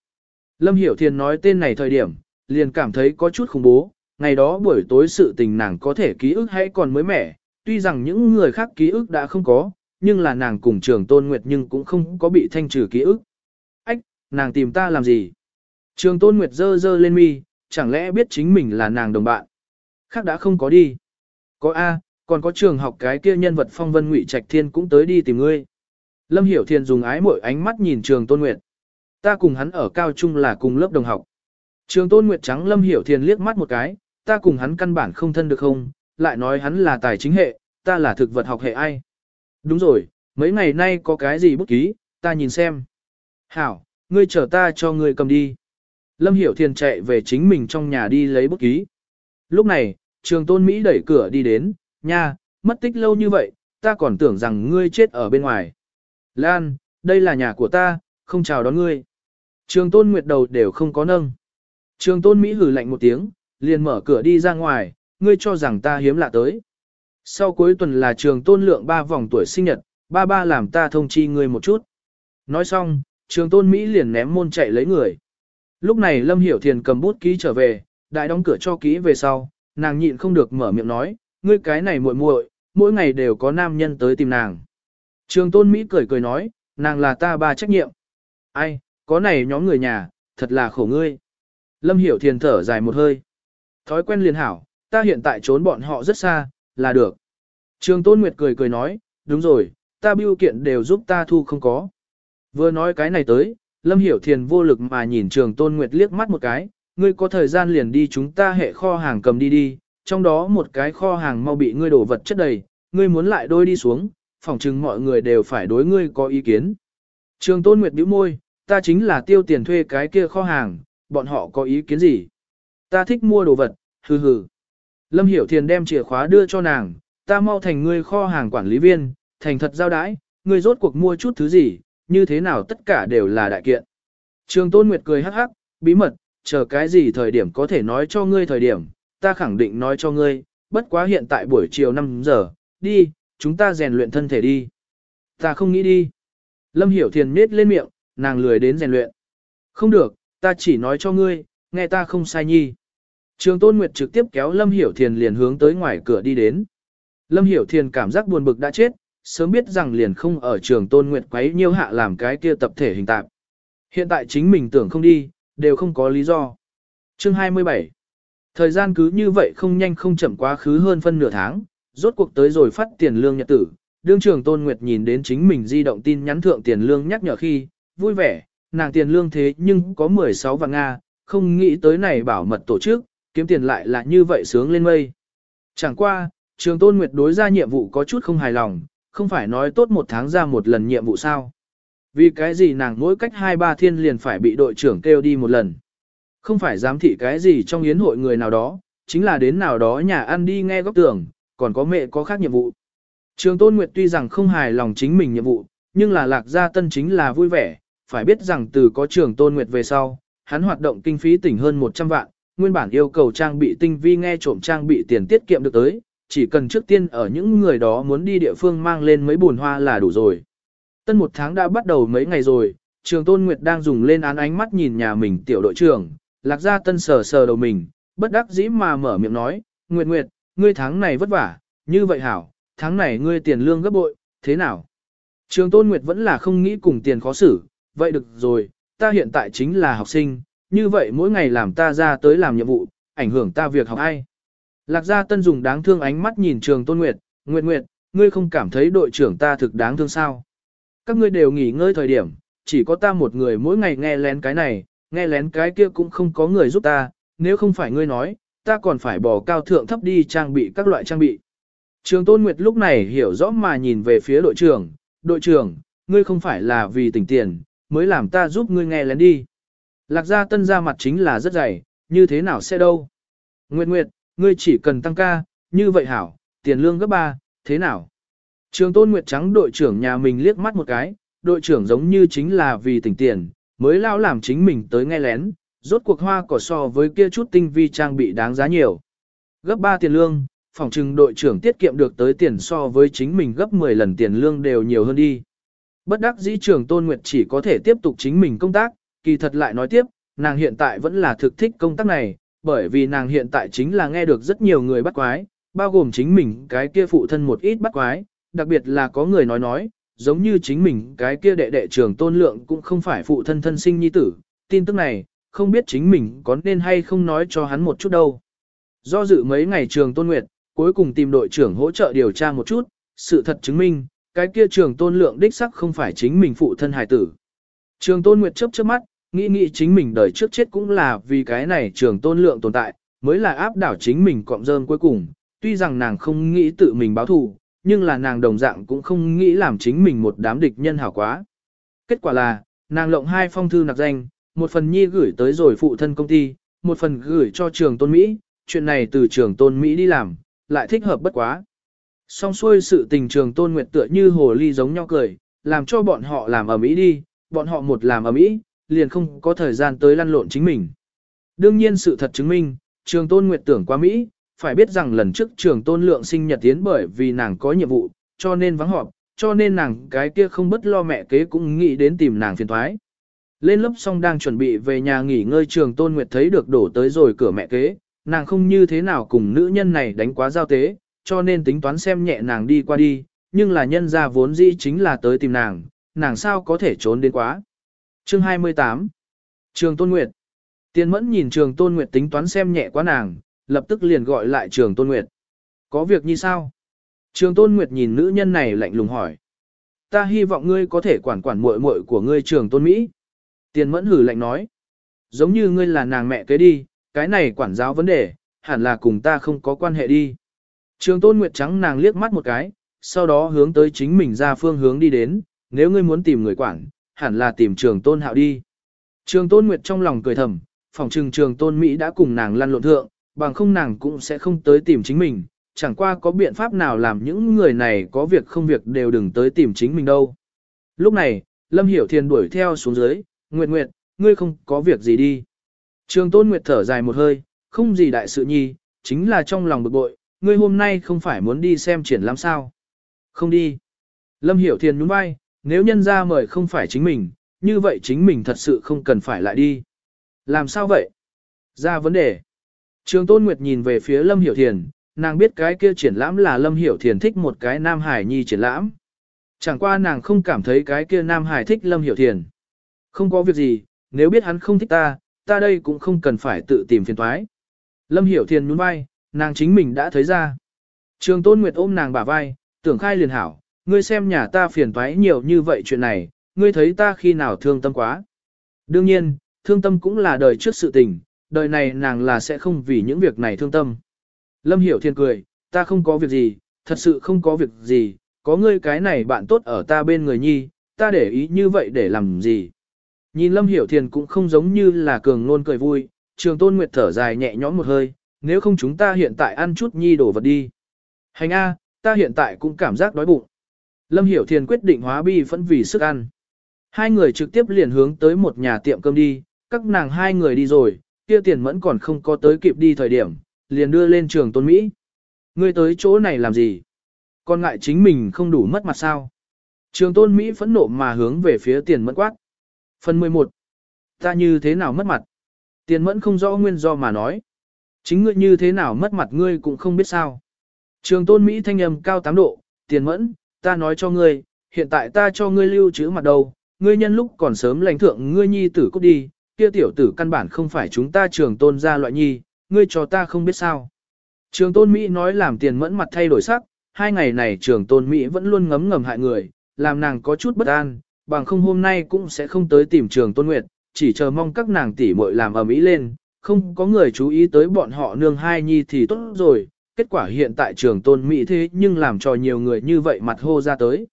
Lâm Hiểu Thiền nói tên này thời điểm, liền cảm thấy có chút khủng bố, ngày đó buổi tối sự tình nàng có thể ký ức hay còn mới mẻ, tuy rằng những người khác ký ức đã không có, nhưng là nàng cùng trường tôn nguyệt nhưng cũng không có bị thanh trừ ký ức. Ách, nàng tìm ta làm gì? Trường tôn nguyệt dơ dơ lên mi, chẳng lẽ biết chính mình là nàng đồng bạn? Khác đã không có đi. Có A, còn có trường học cái kia nhân vật phong vân ngụy trạch thiên cũng tới đi tìm ngươi. Lâm Hiểu Thiên dùng ái mỗi ánh mắt nhìn trường tôn nguyệt. Ta cùng hắn ở cao trung là cùng lớp đồng học. Trường tôn nguyệt trắng Lâm Hiểu Thiên liếc mắt một cái, ta cùng hắn căn bản không thân được không, lại nói hắn là tài chính hệ, ta là thực vật học hệ ai. Đúng rồi, mấy ngày nay có cái gì bút ký, ta nhìn xem. Hảo, ngươi chờ ta cho ngươi cầm đi. Lâm Hiểu Thiên chạy về chính mình trong nhà đi lấy bút ký. Lúc này, trường tôn Mỹ đẩy cửa đi đến, nha, mất tích lâu như vậy, ta còn tưởng rằng ngươi chết ở bên ngoài. Lan, đây là nhà của ta, không chào đón ngươi. Trường tôn Nguyệt đầu đều không có nâng. Trường tôn Mỹ hử lạnh một tiếng, liền mở cửa đi ra ngoài, ngươi cho rằng ta hiếm lạ tới. Sau cuối tuần là trường tôn lượng ba vòng tuổi sinh nhật, ba ba làm ta thông chi ngươi một chút. Nói xong, trường tôn Mỹ liền ném môn chạy lấy người. Lúc này Lâm Hiểu Thiền cầm bút ký trở về, đại đóng cửa cho ký về sau, nàng nhịn không được mở miệng nói, ngươi cái này muội muội, mỗi ngày đều có nam nhân tới tìm nàng. Trường tôn Mỹ cười cười nói, nàng là ta ba trách nhiệm. Ai, có này nhóm người nhà, thật là khổ ngươi. Lâm Hiểu Thiền thở dài một hơi. Thói quen liền hảo, ta hiện tại trốn bọn họ rất xa, là được. Trường Tôn Nguyệt cười cười nói, đúng rồi, ta biêu kiện đều giúp ta thu không có. Vừa nói cái này tới, Lâm Hiểu Thiền vô lực mà nhìn Trường Tôn Nguyệt liếc mắt một cái, ngươi có thời gian liền đi chúng ta hệ kho hàng cầm đi đi, trong đó một cái kho hàng mau bị ngươi đổ vật chất đầy, ngươi muốn lại đôi đi xuống, phỏng chừng mọi người đều phải đối ngươi có ý kiến. Trường Tôn Nguyệt bĩu môi, ta chính là tiêu tiền thuê cái kia kho hàng, bọn họ có ý kiến gì? Ta thích mua đồ vật, hừ hừ. Lâm Hiểu Thiền đem chìa khóa đưa cho nàng, ta mau thành ngươi kho hàng quản lý viên, thành thật giao đãi, ngươi rốt cuộc mua chút thứ gì, như thế nào tất cả đều là đại kiện. Trường Tôn Nguyệt cười hắc hắc, bí mật, chờ cái gì thời điểm có thể nói cho ngươi thời điểm, ta khẳng định nói cho ngươi, bất quá hiện tại buổi chiều 5 giờ, đi, chúng ta rèn luyện thân thể đi. Ta không nghĩ đi. Lâm Hiểu Thiền nết lên miệng, nàng lười đến rèn luyện. Không được, ta chỉ nói cho ngươi, nghe ta không sai nhi. Trường Tôn Nguyệt trực tiếp kéo Lâm Hiểu Thiền liền hướng tới ngoài cửa đi đến. Lâm Hiểu Thiền cảm giác buồn bực đã chết, sớm biết rằng liền không ở trường Tôn Nguyệt quấy nhiêu hạ làm cái kia tập thể hình tạp. Hiện tại chính mình tưởng không đi, đều không có lý do. Chương 27 Thời gian cứ như vậy không nhanh không chậm quá khứ hơn phân nửa tháng, rốt cuộc tới rồi phát tiền lương nhật tử. Đương trường Tôn Nguyệt nhìn đến chính mình di động tin nhắn thượng tiền lương nhắc nhở khi, vui vẻ, nàng tiền lương thế nhưng có 16 vạn Nga, không nghĩ tới này bảo mật tổ chức, kiếm tiền lại là như vậy sướng lên mây. Chẳng qua, trường tôn nguyệt đối ra nhiệm vụ có chút không hài lòng, không phải nói tốt một tháng ra một lần nhiệm vụ sao. Vì cái gì nàng mỗi cách 2-3 thiên liền phải bị đội trưởng kêu đi một lần. Không phải giám thị cái gì trong yến hội người nào đó, chính là đến nào đó nhà ăn đi nghe góc tưởng, còn có mẹ có khác nhiệm vụ. Trường Tôn Nguyệt tuy rằng không hài lòng chính mình nhiệm vụ, nhưng là lạc gia tân chính là vui vẻ, phải biết rằng từ có trường Tôn Nguyệt về sau, hắn hoạt động kinh phí tỉnh hơn 100 vạn, nguyên bản yêu cầu trang bị tinh vi nghe trộm trang bị tiền tiết kiệm được tới, chỉ cần trước tiên ở những người đó muốn đi địa phương mang lên mấy bùn hoa là đủ rồi. Tân một tháng đã bắt đầu mấy ngày rồi, trường Tôn Nguyệt đang dùng lên án ánh mắt nhìn nhà mình tiểu đội trưởng, lạc ra tân sờ sờ đầu mình, bất đắc dĩ mà mở miệng nói, Nguyệt Nguyệt, ngươi tháng này vất vả, như vậy hảo, tháng này ngươi tiền lương gấp bội, thế nào? Trường Tôn Nguyệt vẫn là không nghĩ cùng tiền khó xử, vậy được rồi, ta hiện tại chính là học sinh, như vậy mỗi ngày làm ta ra tới làm nhiệm vụ, ảnh hưởng ta việc học ai. Lạc gia tân dùng đáng thương ánh mắt nhìn trường Tôn Nguyệt, Nguyệt Nguyệt, ngươi không cảm thấy đội trưởng ta thực đáng thương sao? Các ngươi đều nghỉ ngơi thời điểm, chỉ có ta một người mỗi ngày nghe lén cái này, nghe lén cái kia cũng không có người giúp ta, nếu không phải ngươi nói, ta còn phải bỏ cao thượng thấp đi trang bị các loại trang bị. Trường Tôn Nguyệt lúc này hiểu rõ mà nhìn về phía đội trưởng, đội trưởng, ngươi không phải là vì tỉnh tiền, mới làm ta giúp ngươi nghe lén đi. Lạc gia tân ra mặt chính là rất dày, như thế nào sẽ đâu. Nguyệt Nguyệt, ngươi chỉ cần tăng ca, như vậy hảo, tiền lương gấp ba, thế nào? Trường tôn Nguyệt trắng đội trưởng nhà mình liếc mắt một cái, đội trưởng giống như chính là vì tỉnh tiền, mới lao làm chính mình tới nghe lén, rốt cuộc hoa cỏ so với kia chút tinh vi trang bị đáng giá nhiều. Gấp 3 tiền lương, phòng trừng đội trưởng tiết kiệm được tới tiền so với chính mình gấp 10 lần tiền lương đều nhiều hơn đi. Bất đắc dĩ trưởng Tôn Nguyệt chỉ có thể tiếp tục chính mình công tác, kỳ thật lại nói tiếp, nàng hiện tại vẫn là thực thích công tác này, bởi vì nàng hiện tại chính là nghe được rất nhiều người bắt quái, bao gồm chính mình cái kia phụ thân một ít bắt quái, đặc biệt là có người nói nói, giống như chính mình cái kia đệ đệ trưởng tôn lượng cũng không phải phụ thân thân sinh nhi tử, tin tức này, không biết chính mình có nên hay không nói cho hắn một chút đâu. Do dự mấy ngày trường tôn nguyệt, cuối cùng tìm đội trưởng hỗ trợ điều tra một chút, sự thật chứng minh, cái kia trường tôn lượng đích sắc không phải chính mình phụ thân hài tử. Trường tôn nguyệt chớp chớp mắt, nghĩ nghĩ chính mình đời trước chết cũng là vì cái này trường tôn lượng tồn tại, mới là áp đảo chính mình cọng rơm cuối cùng, tuy rằng nàng không nghĩ tự mình báo thù, nhưng là nàng đồng dạng cũng không nghĩ làm chính mình một đám địch nhân hảo quá. Kết quả là, nàng lộng hai phong thư nạc danh, một phần nhi gửi tới rồi phụ thân công ty, một phần gửi cho trường tôn Mỹ, chuyện này từ trường tôn Mỹ đi làm, lại thích hợp bất quá. Xong xuôi sự tình trường tôn nguyệt tựa như hồ ly giống nhau cười, làm cho bọn họ làm ở Mỹ đi, bọn họ một làm ở Mỹ, liền không có thời gian tới lăn lộn chính mình. Đương nhiên sự thật chứng minh, trường tôn nguyệt tưởng qua Mỹ, phải biết rằng lần trước trường tôn lượng sinh nhật tiến bởi vì nàng có nhiệm vụ, cho nên vắng họp, cho nên nàng cái kia không bất lo mẹ kế cũng nghĩ đến tìm nàng phiền thoái. Lên lớp xong đang chuẩn bị về nhà nghỉ ngơi trường tôn nguyệt thấy được đổ tới rồi cửa mẹ kế, nàng không như thế nào cùng nữ nhân này đánh quá giao tế, cho nên tính toán xem nhẹ nàng đi qua đi, nhưng là nhân ra vốn dĩ chính là tới tìm nàng, nàng sao có thể trốn đến quá. Chương 28 Trường Tôn Nguyệt Tiên mẫn nhìn trường Tôn Nguyệt tính toán xem nhẹ quá nàng, lập tức liền gọi lại trường Tôn Nguyệt. Có việc như sao? Trường Tôn Nguyệt nhìn nữ nhân này lạnh lùng hỏi. Ta hy vọng ngươi có thể quản quản muội muội của ngươi trường Tôn Mỹ. Tiền mẫn hử lạnh nói. Giống như ngươi là nàng mẹ kế đi, cái này quản giáo vấn đề, hẳn là cùng ta không có quan hệ đi. Trường Tôn Nguyệt trắng nàng liếc mắt một cái, sau đó hướng tới chính mình ra phương hướng đi đến, nếu ngươi muốn tìm người quản, hẳn là tìm trường Tôn Hạo đi. Trường Tôn Nguyệt trong lòng cười thầm, phòng trừng trường Tôn Mỹ đã cùng nàng lăn lộn thượng, bằng không nàng cũng sẽ không tới tìm chính mình, chẳng qua có biện pháp nào làm những người này có việc không việc đều đừng tới tìm chính mình đâu. Lúc này, Lâm Hiểu Thiên đuổi theo xuống dưới, Nguyệt Nguyệt, ngươi không có việc gì đi. Trường Tôn Nguyệt thở dài một hơi, không gì đại sự nhi, chính là trong lòng bực bội, ngươi hôm nay không phải muốn đi xem triển lãm sao. Không đi. Lâm Hiểu Thiên nhún vai, nếu nhân ra mời không phải chính mình, như vậy chính mình thật sự không cần phải lại đi. Làm sao vậy? Ra vấn đề. Trường Tôn Nguyệt nhìn về phía Lâm Hiểu Thiền, nàng biết cái kia triển lãm là Lâm Hiểu Thiền thích một cái Nam Hải Nhi triển lãm. Chẳng qua nàng không cảm thấy cái kia Nam Hải thích Lâm Hiểu Thiền. Không có việc gì, nếu biết hắn không thích ta, ta đây cũng không cần phải tự tìm phiền toái. Lâm Hiểu Thiền nhún vai, nàng chính mình đã thấy ra. Trường Tôn Nguyệt ôm nàng bả vai, tưởng khai liền hảo, ngươi xem nhà ta phiền toái nhiều như vậy chuyện này, ngươi thấy ta khi nào thương tâm quá. Đương nhiên, thương tâm cũng là đời trước sự tình, đời này nàng là sẽ không vì những việc này thương tâm. Lâm Hiểu Thiên cười, ta không có việc gì, thật sự không có việc gì, có ngươi cái này bạn tốt ở ta bên người nhi, ta để ý như vậy để làm gì. Nhìn Lâm Hiểu Thiên cũng không giống như là cường nôn cười vui, trường tôn nguyệt thở dài nhẹ nhõm một hơi, nếu không chúng ta hiện tại ăn chút nhi đổ vật đi. Hành A, ta hiện tại cũng cảm giác đói bụng. Lâm Hiểu Thiên quyết định hóa bi phẫn vì sức ăn. Hai người trực tiếp liền hướng tới một nhà tiệm cơm đi, các nàng hai người đi rồi, kia tiền mẫn còn không có tới kịp đi thời điểm, liền đưa lên trường tôn Mỹ. Ngươi tới chỗ này làm gì? Con ngại chính mình không đủ mất mặt sao? Trường tôn Mỹ phẫn nộ mà hướng về phía tiền mẫn quát. Phần 11. Ta như thế nào mất mặt? Tiền mẫn không rõ nguyên do mà nói. Chính ngươi như thế nào mất mặt ngươi cũng không biết sao. Trường tôn Mỹ thanh âm cao 8 độ, tiền mẫn, ta nói cho ngươi, hiện tại ta cho ngươi lưu trữ mặt đầu, ngươi nhân lúc còn sớm lãnh thượng ngươi nhi tử cút đi, kia tiểu tử căn bản không phải chúng ta trường tôn ra loại nhi, ngươi cho ta không biết sao. Trường tôn Mỹ nói làm tiền mẫn mặt thay đổi sắc, hai ngày này trường tôn Mỹ vẫn luôn ngấm ngầm hại người, làm nàng có chút bất an, bằng không hôm nay cũng sẽ không tới tìm trường tôn nguyệt, chỉ chờ mong các nàng tỷ muội làm ở Mỹ lên, không có người chú ý tới bọn họ nương hai nhi thì tốt rồi, kết quả hiện tại trường tôn Mỹ thế nhưng làm cho nhiều người như vậy mặt hô ra tới.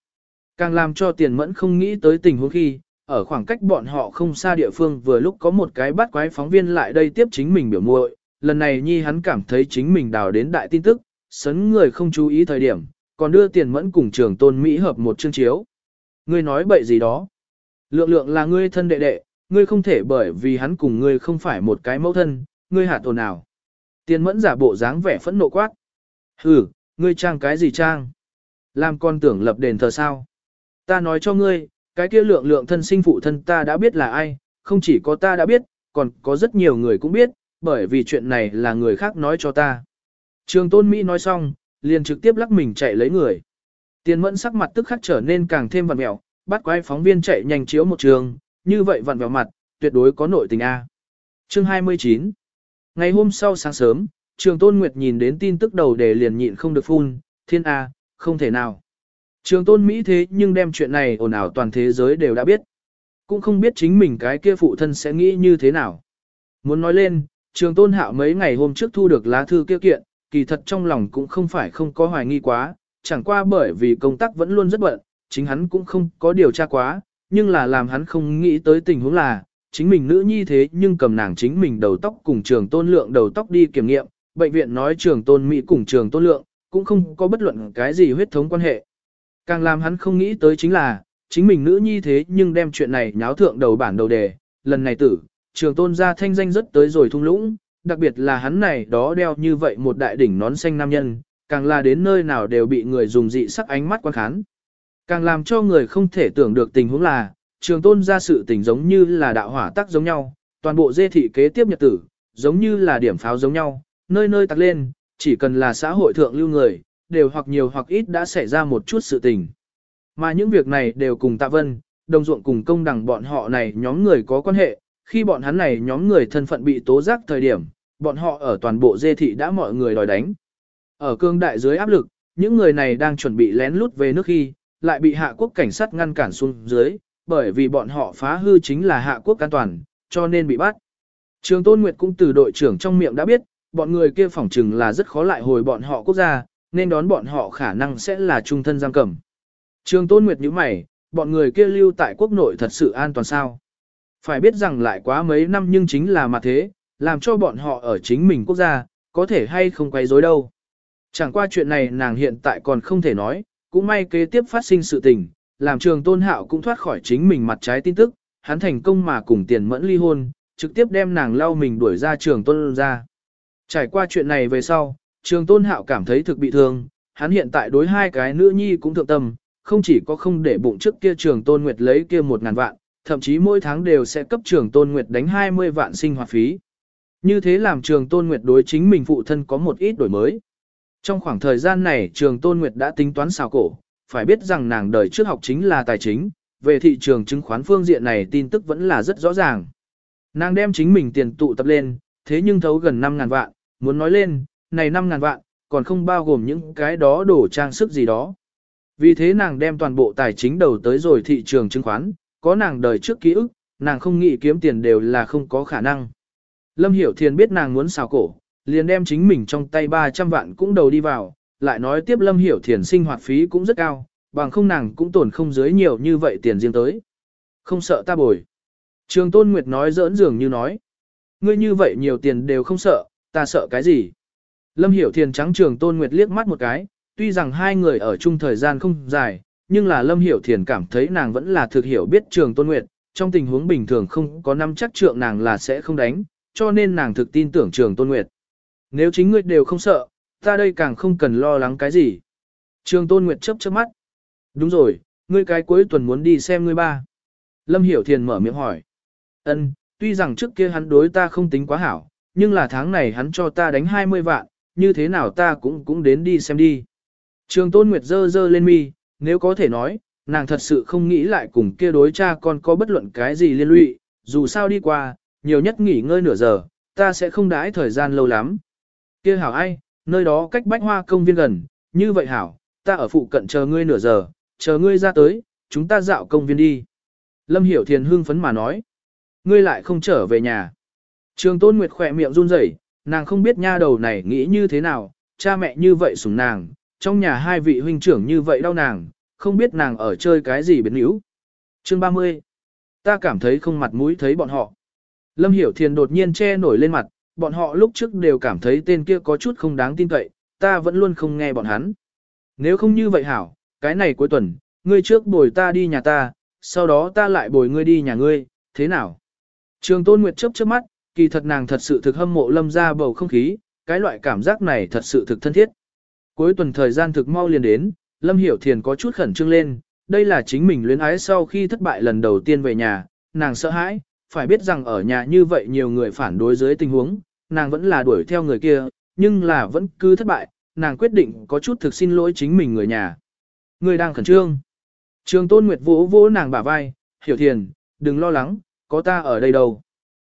Càng làm cho tiền mẫn không nghĩ tới tình huống khi, ở khoảng cách bọn họ không xa địa phương vừa lúc có một cái bắt quái phóng viên lại đây tiếp chính mình biểu muội lần này nhi hắn cảm thấy chính mình đào đến đại tin tức, sấn người không chú ý thời điểm, còn đưa tiền mẫn cùng trường tôn Mỹ hợp một chương chiếu. Ngươi nói bậy gì đó? Lượng lượng là ngươi thân đệ đệ, ngươi không thể bởi vì hắn cùng ngươi không phải một cái mẫu thân, ngươi hạ ồn nào. Tiền mẫn giả bộ dáng vẻ phẫn nộ quát. Hừ, ngươi trang cái gì trang? Làm con tưởng lập đền thờ sao? Ta nói cho ngươi, cái kia lượng lượng thân sinh phụ thân ta đã biết là ai, không chỉ có ta đã biết, còn có rất nhiều người cũng biết, bởi vì chuyện này là người khác nói cho ta. Trường tôn Mỹ nói xong, liền trực tiếp lắc mình chạy lấy người. Tiền mẫn sắc mặt tức khắc trở nên càng thêm vặn mẹo, bắt quái phóng viên chạy nhanh chiếu một trường, như vậy vặn vẹo mặt, tuyệt đối có nội tình A. Chương 29 Ngày hôm sau sáng sớm, trường tôn Nguyệt nhìn đến tin tức đầu để liền nhịn không được phun, thiên A, không thể nào. Trường tôn Mỹ thế nhưng đem chuyện này ồn ào toàn thế giới đều đã biết. Cũng không biết chính mình cái kia phụ thân sẽ nghĩ như thế nào. Muốn nói lên, trường tôn hạo mấy ngày hôm trước thu được lá thư kia kiện, kỳ thật trong lòng cũng không phải không có hoài nghi quá, chẳng qua bởi vì công tác vẫn luôn rất bận, chính hắn cũng không có điều tra quá, nhưng là làm hắn không nghĩ tới tình huống là, chính mình nữ nhi thế nhưng cầm nàng chính mình đầu tóc cùng trường tôn lượng đầu tóc đi kiểm nghiệm, bệnh viện nói trường tôn Mỹ cùng trường tôn lượng, cũng không có bất luận cái gì huyết thống quan hệ. Càng làm hắn không nghĩ tới chính là, chính mình nữ nhi thế nhưng đem chuyện này nháo thượng đầu bản đầu đề, lần này tử, trường tôn gia thanh danh rất tới rồi thung lũng, đặc biệt là hắn này đó đeo như vậy một đại đỉnh nón xanh nam nhân, càng là đến nơi nào đều bị người dùng dị sắc ánh mắt quan khán. Càng làm cho người không thể tưởng được tình huống là, trường tôn ra sự tình giống như là đạo hỏa tắc giống nhau, toàn bộ dê thị kế tiếp nhật tử, giống như là điểm pháo giống nhau, nơi nơi tắc lên, chỉ cần là xã hội thượng lưu người, đều hoặc nhiều hoặc ít đã xảy ra một chút sự tình. Mà những việc này đều cùng Tạ Vân, đồng ruộng cùng công đẳng bọn họ này nhóm người có quan hệ, khi bọn hắn này nhóm người thân phận bị tố giác thời điểm, bọn họ ở toàn bộ dê thị đã mọi người đòi đánh. Ở cương đại dưới áp lực, những người này đang chuẩn bị lén lút về nước khi, lại bị hạ quốc cảnh sát ngăn cản xuống dưới, bởi vì bọn họ phá hư chính là hạ quốc an toàn, cho nên bị bắt. Trường Tôn Nguyệt cũng từ đội trưởng trong miệng đã biết, bọn người kia phỏng chừng là rất khó lại hồi bọn họ quốc gia, nên đón bọn họ khả năng sẽ là trung thân giam cầm. Trường Tôn Nguyệt nhíu mày, bọn người kia lưu tại quốc nội thật sự an toàn sao? Phải biết rằng lại quá mấy năm nhưng chính là mặt thế, làm cho bọn họ ở chính mình quốc gia, có thể hay không quay rối đâu. Chẳng qua chuyện này nàng hiện tại còn không thể nói, cũng may kế tiếp phát sinh sự tình, làm trường tôn hạo cũng thoát khỏi chính mình mặt trái tin tức, hắn thành công mà cùng tiền mẫn ly hôn, trực tiếp đem nàng lau mình đuổi ra trường tôn ra. Trải qua chuyện này về sau, trường tôn hạo cảm thấy thực bị thương, hắn hiện tại đối hai cái nữ nhi cũng thượng tâm, không chỉ có không để bụng trước kia trường tôn nguyệt lấy kia một ngàn vạn, thậm chí mỗi tháng đều sẽ cấp trường tôn nguyệt đánh 20 vạn sinh hoạt phí. Như thế làm trường tôn nguyệt đối chính mình phụ thân có một ít đổi mới. Trong khoảng thời gian này trường tôn nguyệt đã tính toán xào cổ, phải biết rằng nàng đời trước học chính là tài chính, về thị trường chứng khoán phương diện này tin tức vẫn là rất rõ ràng. Nàng đem chính mình tiền tụ tập lên, thế nhưng thấu gần 5.000 vạn, muốn nói lên, này 5.000 vạn, còn không bao gồm những cái đó đổ trang sức gì đó. Vì thế nàng đem toàn bộ tài chính đầu tới rồi thị trường chứng khoán, có nàng đời trước ký ức, nàng không nghĩ kiếm tiền đều là không có khả năng. Lâm Hiểu Thiền biết nàng muốn xào cổ, liền đem chính mình trong tay 300 vạn cũng đầu đi vào, lại nói tiếp Lâm Hiểu Thiền sinh hoạt phí cũng rất cao, bằng không nàng cũng tổn không dưới nhiều như vậy tiền riêng tới. Không sợ ta bồi. Trường Tôn Nguyệt nói giỡn dường như nói. Ngươi như vậy nhiều tiền đều không sợ, ta sợ cái gì? Lâm Hiểu Thiền trắng Trường Tôn Nguyệt liếc mắt một cái, tuy rằng hai người ở chung thời gian không dài, nhưng là Lâm Hiểu Thiền cảm thấy nàng vẫn là thực hiểu biết Trường Tôn Nguyệt, trong tình huống bình thường không có năm chắc trượng nàng là sẽ không đánh, cho nên nàng thực tin tưởng Trường Tôn Nguyệt. Nếu chính ngươi đều không sợ, ta đây càng không cần lo lắng cái gì. Trường Tôn Nguyệt chớp chớp mắt. Đúng rồi, ngươi cái cuối tuần muốn đi xem ngươi ba. Lâm Hiểu Thiền mở miệng hỏi. Ân, tuy rằng trước kia hắn đối ta không tính quá hảo, nhưng là tháng này hắn cho ta đánh 20 vạn, như thế nào ta cũng cũng đến đi xem đi. Trường Tôn Nguyệt dơ dơ lên mi, nếu có thể nói, nàng thật sự không nghĩ lại cùng kia đối cha con có bất luận cái gì liên lụy, dù sao đi qua, nhiều nhất nghỉ ngơi nửa giờ, ta sẽ không đãi thời gian lâu lắm. Kia hảo ai, nơi đó cách bách hoa công viên gần, như vậy hảo, ta ở phụ cận chờ ngươi nửa giờ, chờ ngươi ra tới, chúng ta dạo công viên đi. Lâm Hiểu Thiền hưng phấn mà nói, ngươi lại không trở về nhà. Trường Tôn Nguyệt khỏe miệng run rẩy, nàng không biết nha đầu này nghĩ như thế nào, cha mẹ như vậy sủng nàng, trong nhà hai vị huynh trưởng như vậy đau nàng, không biết nàng ở chơi cái gì biến yếu. Chương 30. Ta cảm thấy không mặt mũi thấy bọn họ. Lâm Hiểu Thiền đột nhiên che nổi lên mặt, bọn họ lúc trước đều cảm thấy tên kia có chút không đáng tin cậy, ta vẫn luôn không nghe bọn hắn. Nếu không như vậy hảo, cái này cuối tuần, ngươi trước bồi ta đi nhà ta, sau đó ta lại bồi ngươi đi nhà ngươi, thế nào? Trường Tôn Nguyệt chớp chớp mắt, kỳ thật nàng thật sự thực hâm mộ lâm ra bầu không khí, cái loại cảm giác này thật sự thực thân thiết. Cuối tuần thời gian thực mau liền đến, Lâm Hiểu Thiền có chút khẩn trương lên, đây là chính mình luyến ái sau khi thất bại lần đầu tiên về nhà, nàng sợ hãi, phải biết rằng ở nhà như vậy nhiều người phản đối dưới tình huống, nàng vẫn là đuổi theo người kia, nhưng là vẫn cứ thất bại, nàng quyết định có chút thực xin lỗi chính mình người nhà. Người đang khẩn trương. Trường Tôn Nguyệt vỗ vỗ nàng bả vai, Hiểu Thiền, đừng lo lắng, có ta ở đây đâu.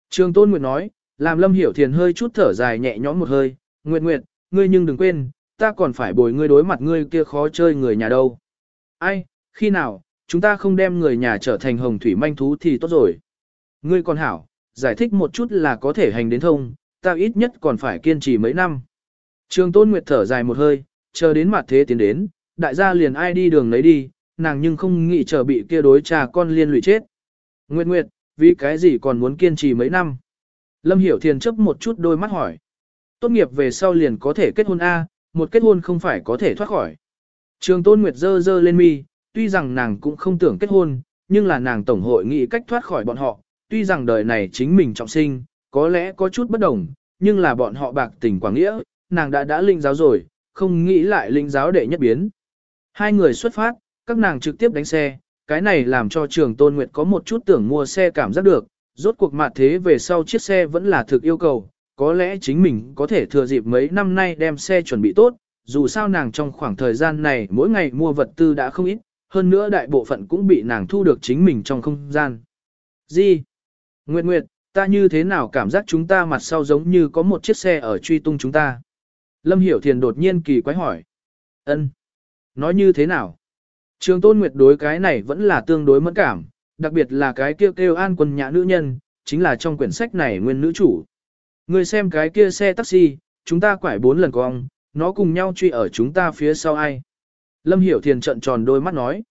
Trường Tôn Nguyệt nói, làm Lâm Hiểu Thiền hơi chút thở dài nhẹ nhõm một hơi, Nguyệt Nguyệt, ngươi nhưng đừng quên, ta còn phải bồi ngươi đối mặt ngươi kia khó chơi người nhà đâu. Ai, khi nào, chúng ta không đem người nhà trở thành hồng thủy manh thú thì tốt rồi. Ngươi còn hảo, giải thích một chút là có thể hành đến thông, ta ít nhất còn phải kiên trì mấy năm. Trường Tôn Nguyệt thở dài một hơi, chờ đến mặt thế tiến đến, đại gia liền ai đi đường lấy đi, nàng nhưng không nghĩ chờ bị kia đối trà con liên lụy chết. Nguyệt Nguyệt, vì cái gì còn muốn kiên trì mấy năm? Lâm Hiểu Thiền chấp một chút đôi mắt hỏi. Tốt nghiệp về sau liền có thể kết hôn A, một kết hôn không phải có thể thoát khỏi. Trường Tôn Nguyệt dơ dơ lên mi, tuy rằng nàng cũng không tưởng kết hôn, nhưng là nàng tổng hội nghĩ cách thoát khỏi bọn họ, tuy rằng đời này chính mình trọng sinh, có lẽ có chút bất đồng, nhưng là bọn họ bạc tình quảng nghĩa, nàng đã đã linh giáo rồi, không nghĩ lại linh giáo đệ nhất biến. Hai người xuất phát, các nàng trực tiếp đánh xe, cái này làm cho trường Tôn Nguyệt có một chút tưởng mua xe cảm giác được, rốt cuộc mặt thế về sau chiếc xe vẫn là thực yêu cầu, có lẽ chính mình có thể thừa dịp mấy năm nay đem xe chuẩn bị tốt, dù sao nàng trong khoảng thời gian này mỗi ngày mua vật tư đã không ít, hơn nữa đại bộ phận cũng bị nàng thu được chính mình trong không gian. Gì? Nguyệt Nguyệt, ta như thế nào cảm giác chúng ta mặt sau giống như có một chiếc xe ở truy tung chúng ta? Lâm Hiểu Thiền đột nhiên kỳ quái hỏi. Ân, Nói như thế nào? Trường Tôn Nguyệt đối cái này vẫn là tương đối mẫn cảm, đặc biệt là cái kêu kêu an quân nhã nữ nhân, chính là trong quyển sách này nguyên nữ chủ. Người xem cái kia xe taxi, chúng ta quải bốn lần cong, nó cùng nhau truy ở chúng ta phía sau ai. Lâm Hiểu Thiền trận tròn đôi mắt nói.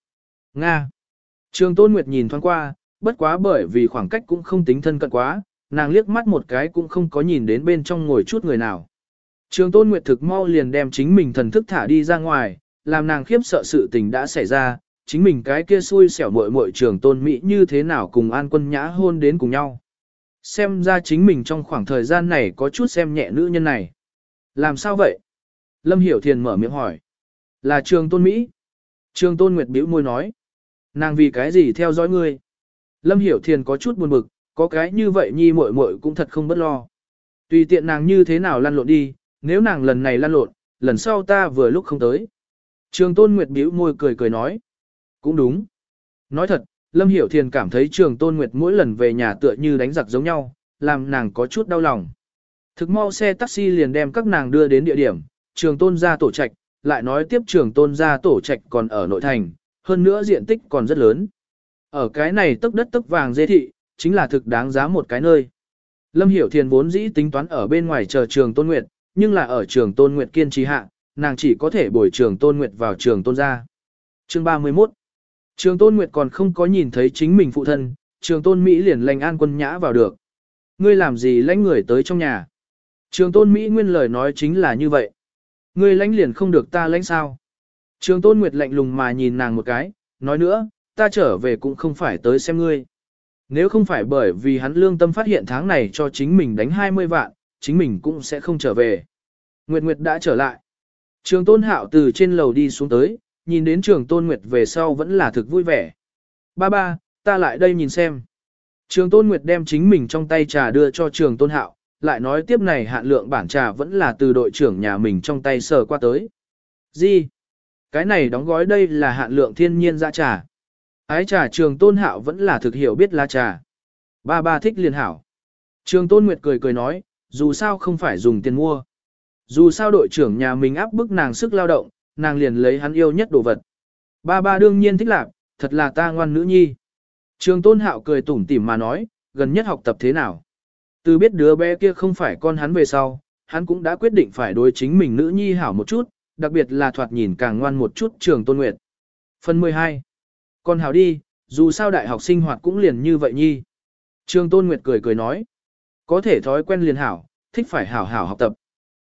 Nga. Trường Tôn Nguyệt nhìn thoáng qua, bất quá bởi vì khoảng cách cũng không tính thân cận quá, nàng liếc mắt một cái cũng không có nhìn đến bên trong ngồi chút người nào. Trường Tôn Nguyệt thực mau liền đem chính mình thần thức thả đi ra ngoài, làm nàng khiếp sợ sự tình đã xảy ra, chính mình cái kia xui xẻo muội muội trường Tôn Mỹ như thế nào cùng An Quân Nhã hôn đến cùng nhau. Xem ra chính mình trong khoảng thời gian này có chút xem nhẹ nữ nhân này. Làm sao vậy? Lâm Hiểu Thiền mở miệng hỏi. Là trường tôn Mỹ. Trường tôn Nguyệt bĩu môi nói. Nàng vì cái gì theo dõi ngươi? Lâm Hiểu Thiền có chút buồn bực, có cái như vậy nhi muội muội cũng thật không bất lo. Tùy tiện nàng như thế nào lăn lộn đi, nếu nàng lần này lăn lộn, lần sau ta vừa lúc không tới. Trường tôn Nguyệt bĩu môi cười cười nói. Cũng đúng. Nói thật, Lâm Hiểu Thiền cảm thấy trường tôn Nguyệt mỗi lần về nhà tựa như đánh giặc giống nhau, làm nàng có chút đau lòng. Thực mau xe taxi liền đem các nàng đưa đến địa điểm, trường tôn ra tổ trạch, lại nói tiếp trường tôn ra tổ trạch còn ở nội thành, hơn nữa diện tích còn rất lớn. Ở cái này tức đất tức vàng dê thị, chính là thực đáng giá một cái nơi. Lâm Hiểu Thiền vốn dĩ tính toán ở bên ngoài chờ trường tôn nguyệt, nhưng là ở trường tôn nguyệt kiên trì hạ, nàng chỉ có thể bồi trường tôn nguyệt vào trường tôn ra. Chương 31 Trường tôn nguyệt còn không có nhìn thấy chính mình phụ thân, trường tôn Mỹ liền lành an quân nhã vào được. Ngươi làm gì lãnh người tới trong nhà? Trường tôn Mỹ nguyên lời nói chính là như vậy. Ngươi lãnh liền không được ta lãnh sao. Trường tôn nguyệt lạnh lùng mà nhìn nàng một cái, nói nữa, ta trở về cũng không phải tới xem ngươi. Nếu không phải bởi vì hắn lương tâm phát hiện tháng này cho chính mình đánh 20 vạn, chính mình cũng sẽ không trở về. Nguyệt Nguyệt đã trở lại. Trường tôn hạo từ trên lầu đi xuống tới, nhìn đến trường tôn Nguyệt về sau vẫn là thực vui vẻ. Ba ba, ta lại đây nhìn xem. Trường tôn Nguyệt đem chính mình trong tay trà đưa cho trường tôn hạo, lại nói tiếp này hạn lượng bản trà vẫn là từ đội trưởng nhà mình trong tay sờ qua tới. Gì? Cái này đóng gói đây là hạn lượng thiên nhiên ra trà. Ái trà trường tôn hạo vẫn là thực hiểu biết lá trà. Ba ba thích liền hảo. Trường tôn nguyệt cười cười nói, dù sao không phải dùng tiền mua. Dù sao đội trưởng nhà mình áp bức nàng sức lao động, nàng liền lấy hắn yêu nhất đồ vật. Ba ba đương nhiên thích lạc, thật là ta ngoan nữ nhi. Trường tôn hạo cười tủm tỉm mà nói, gần nhất học tập thế nào. Từ biết đứa bé kia không phải con hắn về sau, hắn cũng đã quyết định phải đối chính mình nữ nhi hảo một chút, đặc biệt là thoạt nhìn càng ngoan một chút trường tôn nguyệt. Phần 12. Con hảo đi, dù sao đại học sinh hoạt cũng liền như vậy nhi. Trường tôn nguyệt cười cười nói. Có thể thói quen liền hảo, thích phải hảo hảo học tập.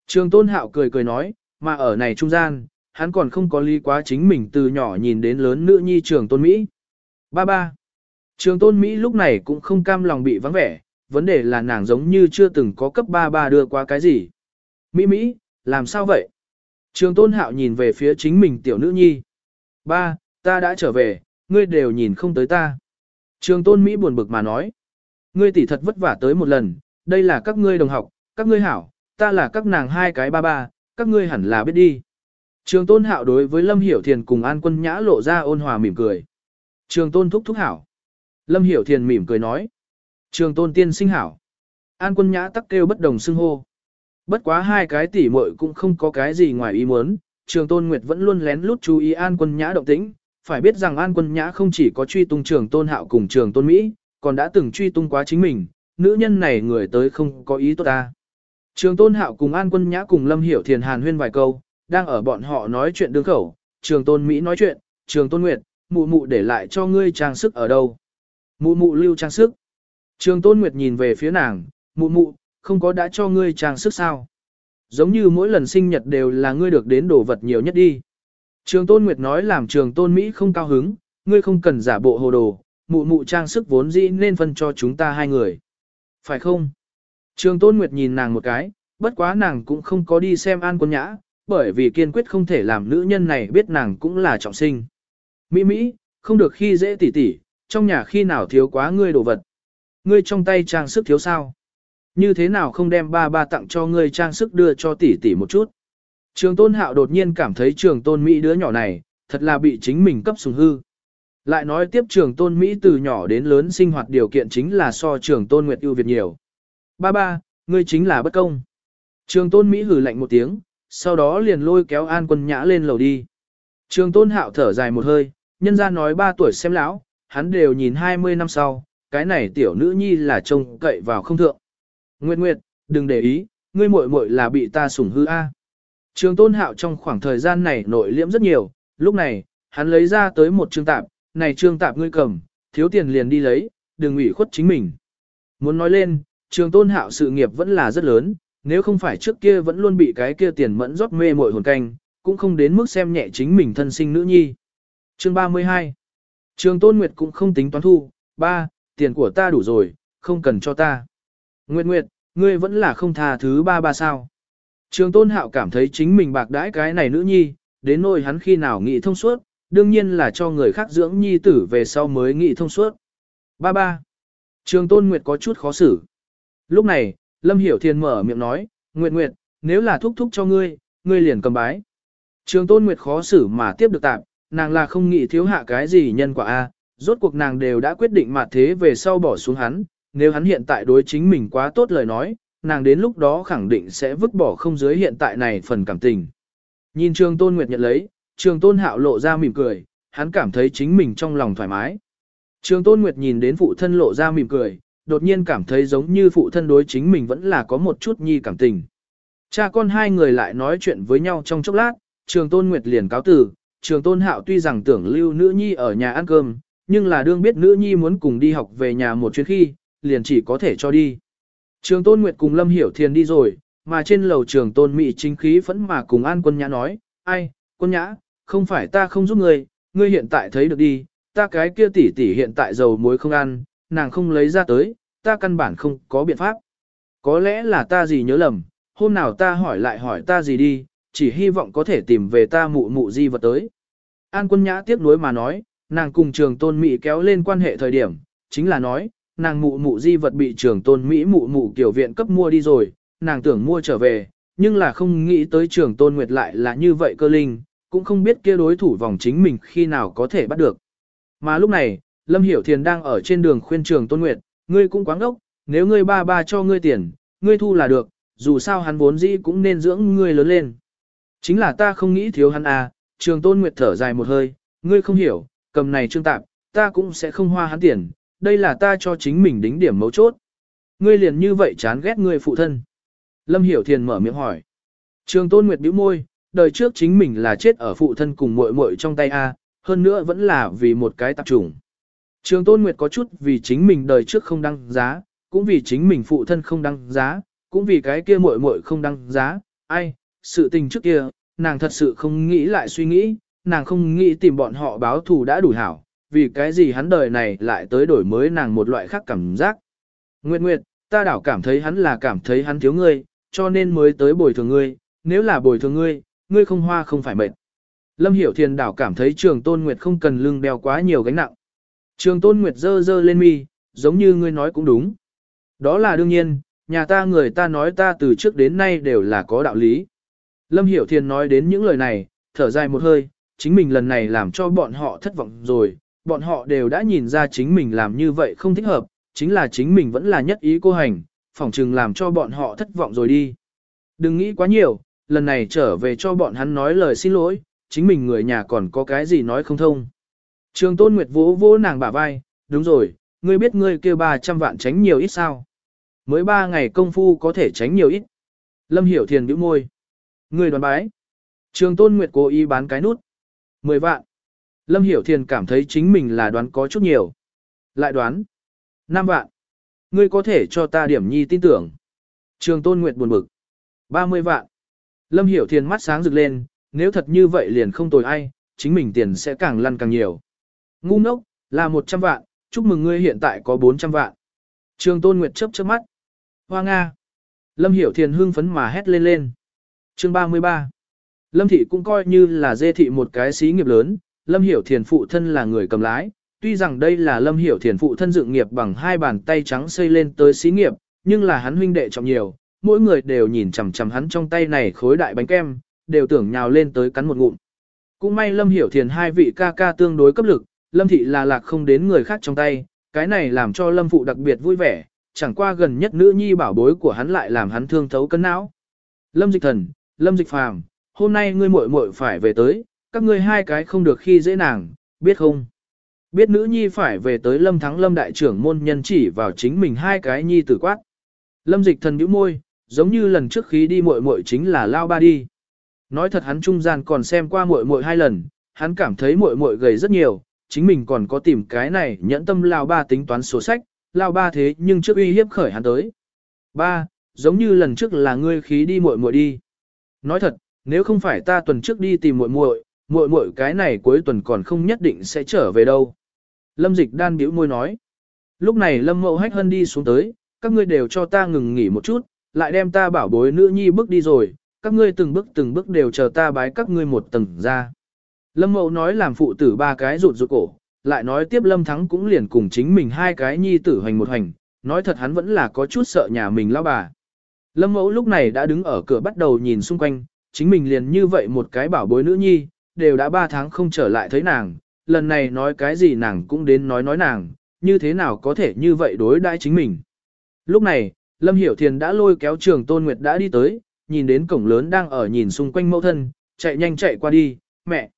Trường tôn hạo cười cười nói, mà ở này trung gian, hắn còn không có lý quá chính mình từ nhỏ nhìn đến lớn nữ nhi trường tôn Mỹ. Ba ba. Trường tôn Mỹ lúc này cũng không cam lòng bị vắng vẻ, vấn đề là nàng giống như chưa từng có cấp ba ba đưa qua cái gì. Mỹ Mỹ, làm sao vậy? Trường tôn hạo nhìn về phía chính mình tiểu nữ nhi. Ba, ta đã trở về, ngươi đều nhìn không tới ta. Trường tôn Mỹ buồn bực mà nói. Ngươi tỷ thật vất vả tới một lần, đây là các ngươi đồng học, các ngươi hảo, ta là các nàng hai cái ba ba, các ngươi hẳn là biết đi. Trường tôn hạo đối với Lâm Hiểu Thiền cùng An Quân Nhã lộ ra ôn hòa mỉm cười. Trường tôn thúc thúc hảo. Lâm Hiểu Thiền mỉm cười nói. Trường tôn tiên sinh hảo. An quân nhã tắc kêu bất đồng xưng hô. Bất quá hai cái tỷ muội cũng không có cái gì ngoài ý muốn, trường tôn nguyệt vẫn luôn lén lút chú ý an quân nhã động tĩnh. Phải biết rằng an quân nhã không chỉ có truy tung trường tôn hạo cùng trường tôn Mỹ, còn đã từng truy tung quá chính mình, nữ nhân này người tới không có ý tốt ta. Trường tôn hạo cùng an quân nhã cùng lâm hiểu thiền hàn huyên vài câu, đang ở bọn họ nói chuyện đương khẩu, trường tôn Mỹ nói chuyện, trường tôn nguyệt, mụ mụ để lại cho ngươi trang sức ở đâu. Mụ mụ lưu trang sức. Trường Tôn Nguyệt nhìn về phía nàng, mụ mụ, không có đã cho ngươi trang sức sao. Giống như mỗi lần sinh nhật đều là ngươi được đến đồ vật nhiều nhất đi. Trường Tôn Nguyệt nói làm trường Tôn Mỹ không cao hứng, ngươi không cần giả bộ hồ đồ, mụ mụ trang sức vốn dĩ nên phân cho chúng ta hai người. Phải không? Trường Tôn Nguyệt nhìn nàng một cái, bất quá nàng cũng không có đi xem An Quân Nhã, bởi vì kiên quyết không thể làm nữ nhân này biết nàng cũng là trọng sinh. Mỹ Mỹ, không được khi dễ tỉ tỉ, trong nhà khi nào thiếu quá ngươi đồ vật. Ngươi trong tay trang sức thiếu sao? Như thế nào không đem ba ba tặng cho ngươi trang sức đưa cho tỷ tỷ một chút? Trường tôn hạo đột nhiên cảm thấy trường tôn Mỹ đứa nhỏ này, thật là bị chính mình cấp sùng hư. Lại nói tiếp trường tôn Mỹ từ nhỏ đến lớn sinh hoạt điều kiện chính là so trường tôn Nguyệt ưu việt nhiều. Ba ba, ngươi chính là bất công. Trường tôn Mỹ hử lạnh một tiếng, sau đó liền lôi kéo an quân nhã lên lầu đi. Trường tôn hạo thở dài một hơi, nhân ra nói ba tuổi xem lão, hắn đều nhìn 20 năm sau, cái này tiểu nữ nhi là trông cậy vào không thượng. Nguyệt Nguyệt, đừng để ý, ngươi muội muội là bị ta sủng hư a. Trường tôn hạo trong khoảng thời gian này nội liễm rất nhiều, lúc này, hắn lấy ra tới một trương tạp, này trương tạp ngươi cầm, thiếu tiền liền đi lấy, đừng ủy khuất chính mình. Muốn nói lên, trường tôn hạo sự nghiệp vẫn là rất lớn, nếu không phải trước kia vẫn luôn bị cái kia tiền mẫn rót mê mội hồn canh, cũng không đến mức xem nhẹ chính mình thân sinh nữ nhi. Chương 32 Trường tôn nguyệt cũng không tính toán thu, ba, tiền của ta đủ rồi, không cần cho ta. Nguyệt Nguyệt, ngươi vẫn là không tha thứ ba ba sao. Trường tôn hạo cảm thấy chính mình bạc đãi cái này nữ nhi, đến nỗi hắn khi nào nghĩ thông suốt, đương nhiên là cho người khác dưỡng nhi tử về sau mới nghĩ thông suốt. Ba ba. Trường tôn nguyệt có chút khó xử. Lúc này, Lâm Hiểu Thiên mở miệng nói, Nguyệt Nguyệt, nếu là thúc thúc cho ngươi, ngươi liền cầm bái. Trường tôn nguyệt khó xử mà tiếp được tạm, nàng là không nghĩ thiếu hạ cái gì nhân quả a, rốt cuộc nàng đều đã quyết định mà thế về sau bỏ xuống hắn, nếu hắn hiện tại đối chính mình quá tốt lời nói, nàng đến lúc đó khẳng định sẽ vứt bỏ không dưới hiện tại này phần cảm tình. Nhìn trường tôn nguyệt nhận lấy, trường tôn hạo lộ ra mỉm cười, hắn cảm thấy chính mình trong lòng thoải mái. Trường tôn nguyệt nhìn đến phụ thân lộ ra mỉm cười, đột nhiên cảm thấy giống như phụ thân đối chính mình vẫn là có một chút nhi cảm tình. Cha con hai người lại nói chuyện với nhau trong chốc lát, trường tôn nguyệt liền cáo từ, trường tôn hạo tuy rằng tưởng lưu nữ nhi ở nhà ăn cơm, nhưng là đương biết nữ nhi muốn cùng đi học về nhà một chuyến khi, liền chỉ có thể cho đi. Trường tôn nguyệt cùng Lâm Hiểu Thiền đi rồi, mà trên lầu trường tôn Mỹ chính khí vẫn mà cùng An quân nhã nói, ai, quân nhã, không phải ta không giúp ngươi, ngươi hiện tại thấy được đi, ta cái kia tỷ tỷ hiện tại dầu muối không ăn, nàng không lấy ra tới, ta căn bản không có biện pháp. Có lẽ là ta gì nhớ lầm, hôm nào ta hỏi lại hỏi ta gì đi, chỉ hy vọng có thể tìm về ta mụ mụ di vật tới. An quân nhã tiếp nối mà nói, nàng cùng trường tôn Mỹ kéo lên quan hệ thời điểm, chính là nói, nàng mụ mụ di vật bị trường tôn Mỹ mụ mụ kiểu viện cấp mua đi rồi, nàng tưởng mua trở về, nhưng là không nghĩ tới trường tôn nguyệt lại là như vậy cơ linh, cũng không biết kia đối thủ vòng chính mình khi nào có thể bắt được. Mà lúc này, Lâm Hiểu Thiền đang ở trên đường khuyên trường tôn nguyệt, ngươi cũng quáng đốc, nếu ngươi ba ba cho ngươi tiền, ngươi thu là được, dù sao hắn vốn dĩ cũng nên dưỡng ngươi lớn lên. Chính là ta không nghĩ thiếu hắn à, trường tôn nguyệt thở dài một hơi, ngươi không hiểu, cầm này trương tạp, ta cũng sẽ không hoa hắn tiền, đây là ta cho chính mình đính điểm mấu chốt. Ngươi liền như vậy chán ghét ngươi phụ thân. Lâm Hiểu Thiền mở miệng hỏi. Trường Tôn Nguyệt bĩu môi, đời trước chính mình là chết ở phụ thân cùng muội muội trong tay A, hơn nữa vẫn là vì một cái tạp trùng. Trường Tôn Nguyệt có chút vì chính mình đời trước không đăng giá, cũng vì chính mình phụ thân không đăng giá, cũng vì cái kia muội muội không đăng giá. Ai, sự tình trước kia, nàng thật sự không nghĩ lại suy nghĩ, nàng không nghĩ tìm bọn họ báo thù đã đủ hảo, vì cái gì hắn đời này lại tới đổi mới nàng một loại khác cảm giác. Nguyệt Nguyệt, ta đảo cảm thấy hắn là cảm thấy hắn thiếu ngươi, cho nên mới tới bồi thường ngươi, nếu là bồi thường ngươi, ngươi không hoa không phải mệt. Lâm Hiểu Thiền đảo cảm thấy trường tôn nguyệt không cần lưng đeo quá nhiều gánh nặng. Trường tôn nguyệt dơ dơ lên mi, giống như ngươi nói cũng đúng. Đó là đương nhiên, nhà ta người ta nói ta từ trước đến nay đều là có đạo lý. Lâm Hiểu Thiền nói đến những lời này, thở dài một hơi, chính mình lần này làm cho bọn họ thất vọng rồi, bọn họ đều đã nhìn ra chính mình làm như vậy không thích hợp, chính là chính mình vẫn là nhất ý cô hành, phỏng chừng làm cho bọn họ thất vọng rồi đi. Đừng nghĩ quá nhiều, lần này trở về cho bọn hắn nói lời xin lỗi, chính mình người nhà còn có cái gì nói không thông. Trường Tôn Nguyệt vỗ vỗ nàng bả vai, đúng rồi, ngươi biết ngươi kêu 300 vạn tránh nhiều ít sao? Mới 3 ngày công phu có thể tránh nhiều ít. Lâm Hiểu Thiền bĩu môi. Ngươi đoán bái. Trường Tôn Nguyệt cố ý bán cái nút. 10 vạn. Lâm Hiểu Thiền cảm thấy chính mình là đoán có chút nhiều. Lại đoán. Nam vạn. Ngươi có thể cho ta điểm nhi tin tưởng. Trường Tôn Nguyệt buồn bực. 30 vạn. Lâm Hiểu Thiền mắt sáng rực lên, nếu thật như vậy liền không tồi ai, chính mình tiền sẽ càng lăn càng nhiều. Ngu ngốc, là 100 vạn, chúc mừng ngươi hiện tại có 400 vạn. Trường Tôn Nguyệt chớp chớp mắt. Hoa Nga, Lâm Hiểu Thiền hưng phấn mà hét lên lên. Chương 33 Lâm Thị cũng coi như là dê thị một cái xí nghiệp lớn, Lâm Hiểu Thiền phụ thân là người cầm lái, tuy rằng đây là Lâm Hiểu Thiền phụ thân dựng nghiệp bằng hai bàn tay trắng xây lên tới xí nghiệp, nhưng là hắn huynh đệ trọng nhiều, mỗi người đều nhìn chằm chằm hắn trong tay này khối đại bánh kem, đều tưởng nhào lên tới cắn một ngụm. Cũng may Lâm Hiểu Thiền hai vị ca ca tương đối cấp lực, Lâm Thị là lạc không đến người khác trong tay, cái này làm cho Lâm Phụ đặc biệt vui vẻ, chẳng qua gần nhất nữ nhi bảo bối của hắn lại làm hắn thương thấu cân não. Lâm Dịch Thần, Lâm Dịch Phàm, hôm nay ngươi muội muội phải về tới, các ngươi hai cái không được khi dễ nàng, biết không? Biết nữ nhi phải về tới Lâm Thắng Lâm đại trưởng môn nhân chỉ vào chính mình hai cái nhi tử quát. Lâm Dịch Thần nhíu môi, giống như lần trước khí đi muội muội chính là lao ba đi. Nói thật hắn trung gian còn xem qua muội muội hai lần, hắn cảm thấy muội muội gầy rất nhiều, chính mình còn có tìm cái này nhẫn tâm lao ba tính toán số sách, lao ba thế nhưng trước uy hiếp khởi hắn tới. Ba, giống như lần trước là ngươi khí đi muội muội đi. Nói thật, nếu không phải ta tuần trước đi tìm muội muội, muội muội cái này cuối tuần còn không nhất định sẽ trở về đâu. Lâm Dịch đan biểu môi nói. Lúc này Lâm Mậu Hách Hân đi xuống tới, các ngươi đều cho ta ngừng nghỉ một chút, lại đem ta bảo bối nữ nhi bước đi rồi, các ngươi từng bước từng bước đều chờ ta bái các ngươi một tầng ra. Lâm Mậu nói làm phụ tử ba cái rụt rụt cổ, lại nói tiếp Lâm Thắng cũng liền cùng chính mình hai cái nhi tử hành một hành, nói thật hắn vẫn là có chút sợ nhà mình lao bà. Lâm Mẫu lúc này đã đứng ở cửa bắt đầu nhìn xung quanh, chính mình liền như vậy một cái bảo bối nữ nhi, đều đã ba tháng không trở lại thấy nàng, lần này nói cái gì nàng cũng đến nói nói nàng, như thế nào có thể như vậy đối đãi chính mình. Lúc này, Lâm Hiểu Thiền đã lôi kéo trường Tôn Nguyệt đã đi tới, nhìn đến cổng lớn đang ở nhìn xung quanh mẫu thân, chạy nhanh chạy qua đi, mẹ.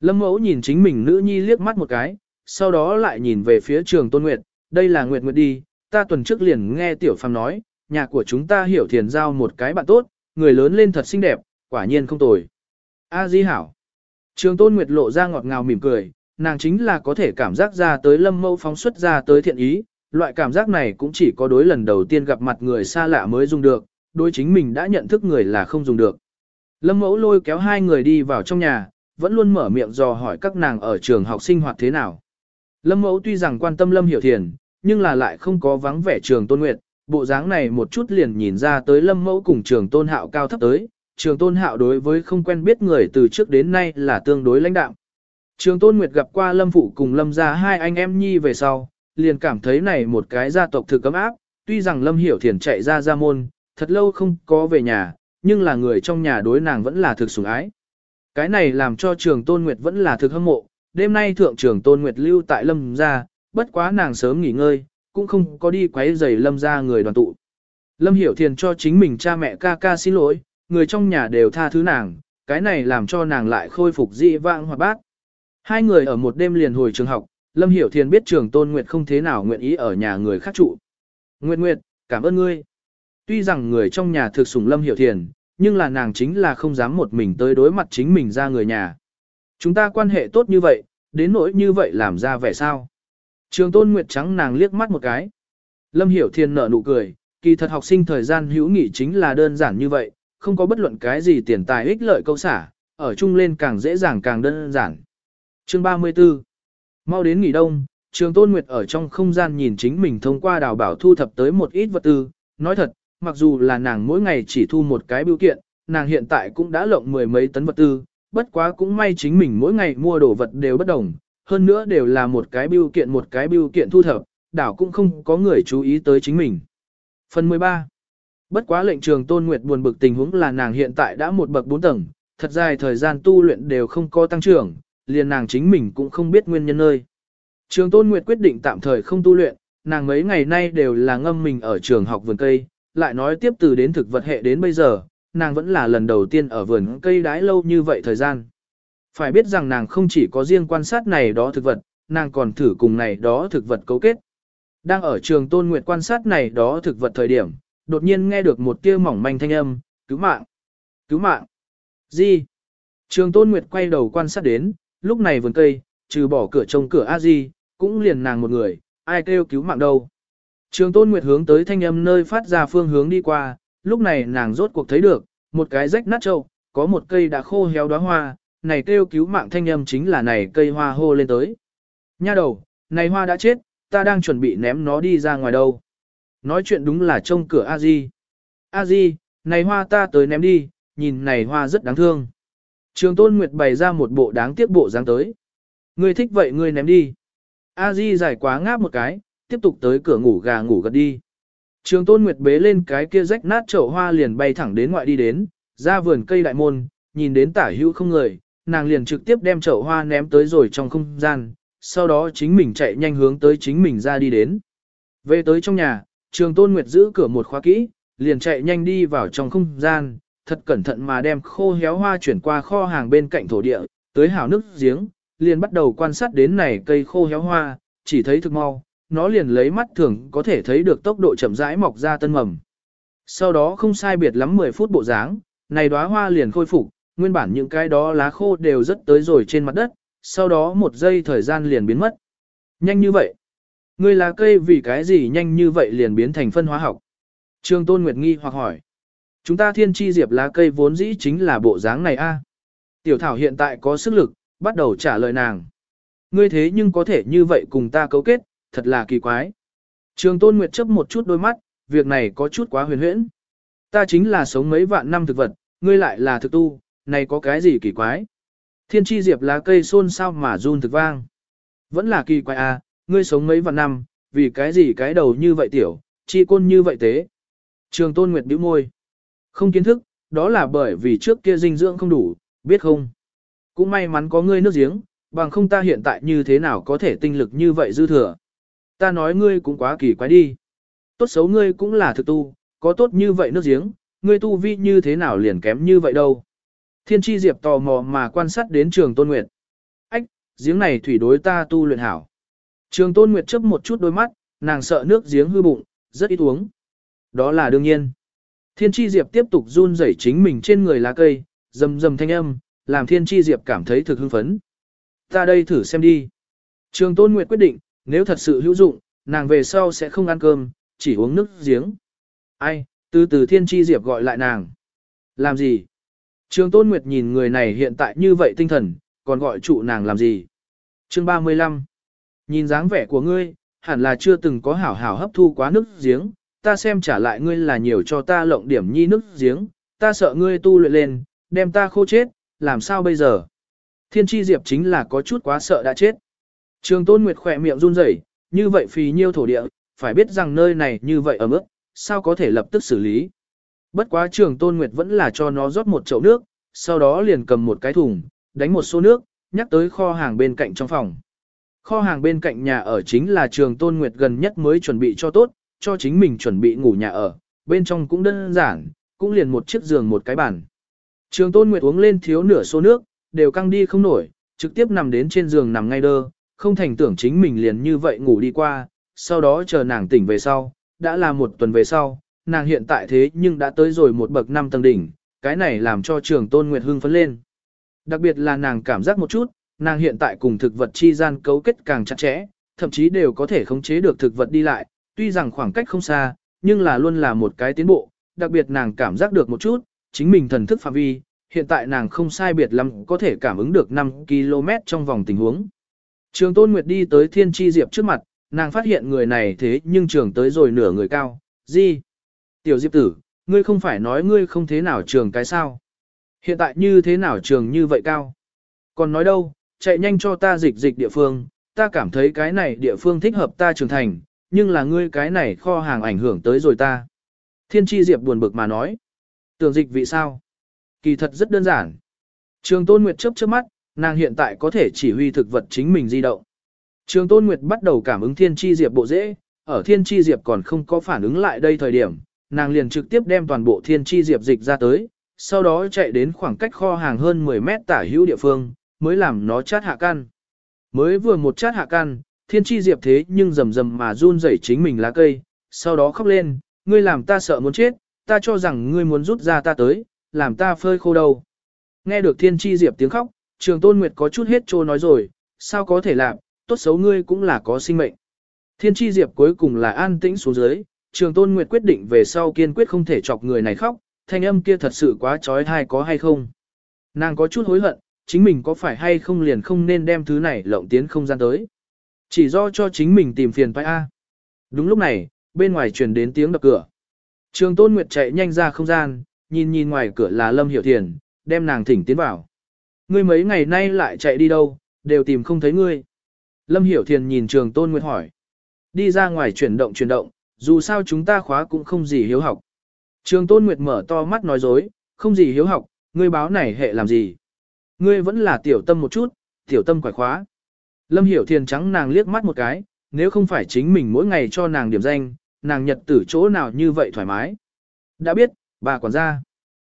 Lâm mẫu nhìn chính mình nữ nhi liếc mắt một cái, sau đó lại nhìn về phía trường Tôn Nguyệt, đây là Nguyệt Nguyệt đi, ta tuần trước liền nghe Tiểu Phàm nói, nhà của chúng ta hiểu thiền giao một cái bạn tốt, người lớn lên thật xinh đẹp, quả nhiên không tồi. A Di hảo. Trường Tôn Nguyệt lộ ra ngọt ngào mỉm cười, nàng chính là có thể cảm giác ra tới lâm mẫu phóng xuất ra tới thiện ý, loại cảm giác này cũng chỉ có đối lần đầu tiên gặp mặt người xa lạ mới dùng được, đối chính mình đã nhận thức người là không dùng được. Lâm mẫu lôi kéo hai người đi vào trong nhà, vẫn luôn mở miệng dò hỏi các nàng ở trường học sinh hoạt thế nào. Lâm mẫu tuy rằng quan tâm Lâm Hiểu Thiền, nhưng là lại không có vắng vẻ trường Tôn Nguyệt, bộ dáng này một chút liền nhìn ra tới Lâm mẫu cùng trường Tôn Hạo cao thấp tới, trường Tôn Hạo đối với không quen biết người từ trước đến nay là tương đối lãnh đạo. Trường Tôn Nguyệt gặp qua Lâm Phụ cùng Lâm gia hai anh em nhi về sau, liền cảm thấy này một cái gia tộc thực cấm áp, tuy rằng Lâm Hiểu Thiền chạy ra gia môn, thật lâu không có về nhà, nhưng là người trong nhà đối nàng vẫn là thực sủng ái. Cái này làm cho trường Tôn Nguyệt vẫn là thực hâm mộ, đêm nay thượng trường Tôn Nguyệt lưu tại Lâm gia, bất quá nàng sớm nghỉ ngơi, cũng không có đi quấy rầy Lâm gia người đoàn tụ. Lâm Hiểu Thiền cho chính mình cha mẹ ca ca xin lỗi, người trong nhà đều tha thứ nàng, cái này làm cho nàng lại khôi phục dị vãng hoạt bát. Hai người ở một đêm liền hồi trường học, Lâm Hiểu Thiền biết trường Tôn Nguyệt không thế nào nguyện ý ở nhà người khác trụ. Nguyệt Nguyệt, cảm ơn ngươi. Tuy rằng người trong nhà thực sủng Lâm Hiểu Thiền, nhưng là nàng chính là không dám một mình tới đối mặt chính mình ra người nhà. Chúng ta quan hệ tốt như vậy, đến nỗi như vậy làm ra vẻ sao. Trường Tôn Nguyệt trắng nàng liếc mắt một cái. Lâm Hiểu Thiền nở nụ cười, kỳ thật học sinh thời gian hữu nghị chính là đơn giản như vậy, không có bất luận cái gì tiền tài ích lợi câu xả, ở chung lên càng dễ dàng càng đơn giản. Chương 34 Mau đến nghỉ đông, trường Tôn Nguyệt ở trong không gian nhìn chính mình thông qua đào bảo thu thập tới một ít vật tư, nói thật, mặc dù là nàng mỗi ngày chỉ thu một cái biểu kiện, nàng hiện tại cũng đã lộng mười mấy tấn vật tư, bất quá cũng may chính mình mỗi ngày mua đồ vật đều bất đồng, hơn nữa đều là một cái biểu kiện một cái biểu kiện thu thập, đảo cũng không có người chú ý tới chính mình. Phần 13 Bất quá lệnh trường Tôn Nguyệt buồn bực tình huống là nàng hiện tại đã một bậc bốn tầng, thật dài thời gian tu luyện đều không có tăng trưởng, liền nàng chính mình cũng không biết nguyên nhân nơi. Trường Tôn Nguyệt quyết định tạm thời không tu luyện, nàng mấy ngày nay đều là ngâm mình ở trường học vườn cây, lại nói tiếp từ đến thực vật hệ đến bây giờ, nàng vẫn là lần đầu tiên ở vườn cây đái lâu như vậy thời gian. Phải biết rằng nàng không chỉ có riêng quan sát này đó thực vật, nàng còn thử cùng này đó thực vật cấu kết. Đang ở trường Tôn Nguyệt quan sát này đó thực vật thời điểm, đột nhiên nghe được một tia mỏng manh thanh âm, cứu mạng, cứu mạng. Gì? Trường Tôn Nguyệt quay đầu quan sát đến, lúc này vườn cây, trừ bỏ cửa trông cửa a di, cũng liền nàng một người, ai kêu cứu mạng đâu. Trường Tôn Nguyệt hướng tới thanh âm nơi phát ra phương hướng đi qua, lúc này nàng rốt cuộc thấy được, một cái rách nát trâu, có một cây đã khô héo đóa hoa, này kêu cứu mạng thanh âm chính là này cây hoa hô lên tới. Nha đầu, này hoa đã chết, ta đang chuẩn bị ném nó đi ra ngoài đâu. Nói chuyện đúng là trông cửa a di. A Di, này hoa ta tới ném đi, nhìn này hoa rất đáng thương. Trường Tôn Nguyệt bày ra một bộ đáng tiếc bộ dáng tới. Ngươi thích vậy ngươi ném đi. A Di giải quá ngáp một cái, tiếp tục tới cửa ngủ gà ngủ gật đi. Trường Tôn Nguyệt bế lên cái kia rách nát chậu hoa liền bay thẳng đến ngoại đi đến, ra vườn cây đại môn, nhìn đến tả hữu không người, nàng liền trực tiếp đem chậu hoa ném tới rồi trong không gian, sau đó chính mình chạy nhanh hướng tới chính mình ra đi đến. Về tới trong nhà, Trường Tôn Nguyệt giữ cửa một khóa kỹ, liền chạy nhanh đi vào trong không gian, thật cẩn thận mà đem khô héo hoa chuyển qua kho hàng bên cạnh thổ địa, tới hảo nước giếng, liền bắt đầu quan sát đến này cây khô héo hoa, chỉ thấy thực mau, nó liền lấy mắt thường có thể thấy được tốc độ chậm rãi mọc ra tân mầm. Sau đó không sai biệt lắm 10 phút bộ dáng, này đóa hoa liền khôi phục, nguyên bản những cái đó lá khô đều rất tới rồi trên mặt đất, sau đó một giây thời gian liền biến mất. Nhanh như vậy. Ngươi lá cây vì cái gì nhanh như vậy liền biến thành phân hóa học? Trương Tôn Nguyệt nghi hoặc hỏi. Chúng ta thiên chi diệp lá cây vốn dĩ chính là bộ dáng này a. Tiểu thảo hiện tại có sức lực, bắt đầu trả lời nàng. Ngươi thế nhưng có thể như vậy cùng ta cấu kết, thật là kỳ quái. Trường Tôn Nguyệt chấp một chút đôi mắt, việc này có chút quá huyền huyễn. Ta chính là sống mấy vạn năm thực vật, ngươi lại là thực tu, này có cái gì kỳ quái. Thiên chi diệp lá cây xôn sao mà run thực vang. Vẫn là kỳ quái à, ngươi sống mấy vạn năm, vì cái gì cái đầu như vậy tiểu, chi côn như vậy tế. Trường Tôn Nguyệt bĩu môi. Không kiến thức, đó là bởi vì trước kia dinh dưỡng không đủ, biết không? Cũng may mắn có ngươi nước giếng, bằng không ta hiện tại như thế nào có thể tinh lực như vậy dư thừa. Ta nói ngươi cũng quá kỳ quái đi. Tốt xấu ngươi cũng là thực tu, có tốt như vậy nước giếng, ngươi tu vi như thế nào liền kém như vậy đâu. Thiên tri diệp tò mò mà quan sát đến trường tôn nguyệt. Ách, giếng này thủy đối ta tu luyện hảo. Trường tôn nguyệt chấp một chút đôi mắt, nàng sợ nước giếng hư bụng, rất ít uống. Đó là đương nhiên. Thiên tri diệp tiếp tục run rẩy chính mình trên người lá cây, rầm rầm thanh âm, làm thiên tri diệp cảm thấy thực hưng phấn. Ta đây thử xem đi. Trường tôn nguyệt quyết định, nếu thật sự hữu dụng, nàng về sau sẽ không ăn cơm, chỉ uống nước giếng. Ai, từ từ thiên tri diệp gọi lại nàng. Làm gì? Trường tôn nguyệt nhìn người này hiện tại như vậy tinh thần, còn gọi trụ nàng làm gì? Chương 35 Nhìn dáng vẻ của ngươi, hẳn là chưa từng có hảo hảo hấp thu quá nước giếng, ta xem trả lại ngươi là nhiều cho ta lộng điểm nhi nước giếng, ta sợ ngươi tu luyện lên, đem ta khô chết, làm sao bây giờ? Thiên tri diệp chính là có chút quá sợ đã chết. Trường tôn nguyệt khỏe miệng run rẩy, như vậy phì nhiêu thổ địa, phải biết rằng nơi này như vậy ở mức, sao có thể lập tức xử lý. Bất quá trường tôn nguyệt vẫn là cho nó rót một chậu nước, sau đó liền cầm một cái thùng, đánh một xô nước, nhắc tới kho hàng bên cạnh trong phòng. Kho hàng bên cạnh nhà ở chính là trường tôn nguyệt gần nhất mới chuẩn bị cho tốt, cho chính mình chuẩn bị ngủ nhà ở, bên trong cũng đơn giản, cũng liền một chiếc giường một cái bàn. Trường tôn nguyệt uống lên thiếu nửa xô nước, đều căng đi không nổi, trực tiếp nằm đến trên giường nằm ngay đơ, không thành tưởng chính mình liền như vậy ngủ đi qua, sau đó chờ nàng tỉnh về sau, đã là một tuần về sau, nàng hiện tại thế nhưng đã tới rồi một bậc năm tầng đỉnh, cái này làm cho trường tôn nguyệt hưng phấn lên. Đặc biệt là nàng cảm giác một chút, nàng hiện tại cùng thực vật chi gian cấu kết càng chặt chẽ, thậm chí đều có thể khống chế được thực vật đi lại, tuy rằng khoảng cách không xa, nhưng là luôn là một cái tiến bộ, đặc biệt nàng cảm giác được một chút, chính mình thần thức phạm vi, hiện tại nàng không sai biệt lắm có thể cảm ứng được 5 km trong vòng tình huống. Trường Tôn Nguyệt đi tới Thiên Chi Diệp trước mặt, nàng phát hiện người này thế nhưng trường tới rồi nửa người cao, gì? Tiểu Diệp tử, ngươi không phải nói ngươi không thế nào trường cái sao? Hiện tại như thế nào trường như vậy cao? Còn nói đâu, chạy nhanh cho ta dịch dịch địa phương, ta cảm thấy cái này địa phương thích hợp ta trưởng thành, nhưng là ngươi cái này kho hàng ảnh hưởng tới rồi ta. Thiên Tri Diệp buồn bực mà nói. Tưởng dịch vị sao? Kỳ thật rất đơn giản. Trường Tôn Nguyệt chớp chớp mắt, nàng hiện tại có thể chỉ huy thực vật chính mình di động. Trường Tôn Nguyệt bắt đầu cảm ứng Thiên Chi Diệp bộ dễ, ở Thiên Chi Diệp còn không có phản ứng lại đây thời điểm, nàng liền trực tiếp đem toàn bộ Thiên Chi Diệp dịch ra tới, sau đó chạy đến khoảng cách kho hàng hơn 10 mét tả hữu địa phương, mới làm nó chát hạ căn. Mới vừa một chát hạ căn, Thiên tri Diệp thế nhưng rầm rầm mà run rẩy chính mình lá cây, sau đó khóc lên, ngươi làm ta sợ muốn chết, ta cho rằng ngươi muốn rút ra ta tới, làm ta phơi khô đầu. Nghe được Thiên tri Diệp tiếng khóc, Trường Tôn Nguyệt có chút hết trô nói rồi, sao có thể làm, tốt xấu ngươi cũng là có sinh mệnh. Thiên tri Diệp cuối cùng là an tĩnh xuống dưới, Trường Tôn Nguyệt quyết định về sau kiên quyết không thể chọc người này khóc, thanh âm kia thật sự quá trói thai có hay không. Nàng có chút hối hận, chính mình có phải hay không liền không nên đem thứ này lộng tiến không gian tới. Chỉ do cho chính mình tìm phiền phải a. Đúng lúc này, bên ngoài truyền đến tiếng đập cửa. Trường Tôn Nguyệt chạy nhanh ra không gian, nhìn nhìn ngoài cửa là Lâm Hiểu Thiền, đem nàng thỉnh tiến vào. Ngươi mấy ngày nay lại chạy đi đâu, đều tìm không thấy ngươi. Lâm Hiểu Thiền nhìn Trường Tôn Nguyệt hỏi. Đi ra ngoài chuyển động chuyển động, dù sao chúng ta khóa cũng không gì hiếu học. Trường Tôn Nguyệt mở to mắt nói dối, không gì hiếu học, ngươi báo này hệ làm gì. Ngươi vẫn là tiểu tâm một chút, tiểu tâm quải khóa. Lâm Hiểu Thiền trắng nàng liếc mắt một cái, nếu không phải chính mình mỗi ngày cho nàng điểm danh, nàng nhật tử chỗ nào như vậy thoải mái. Đã biết, bà quản gia.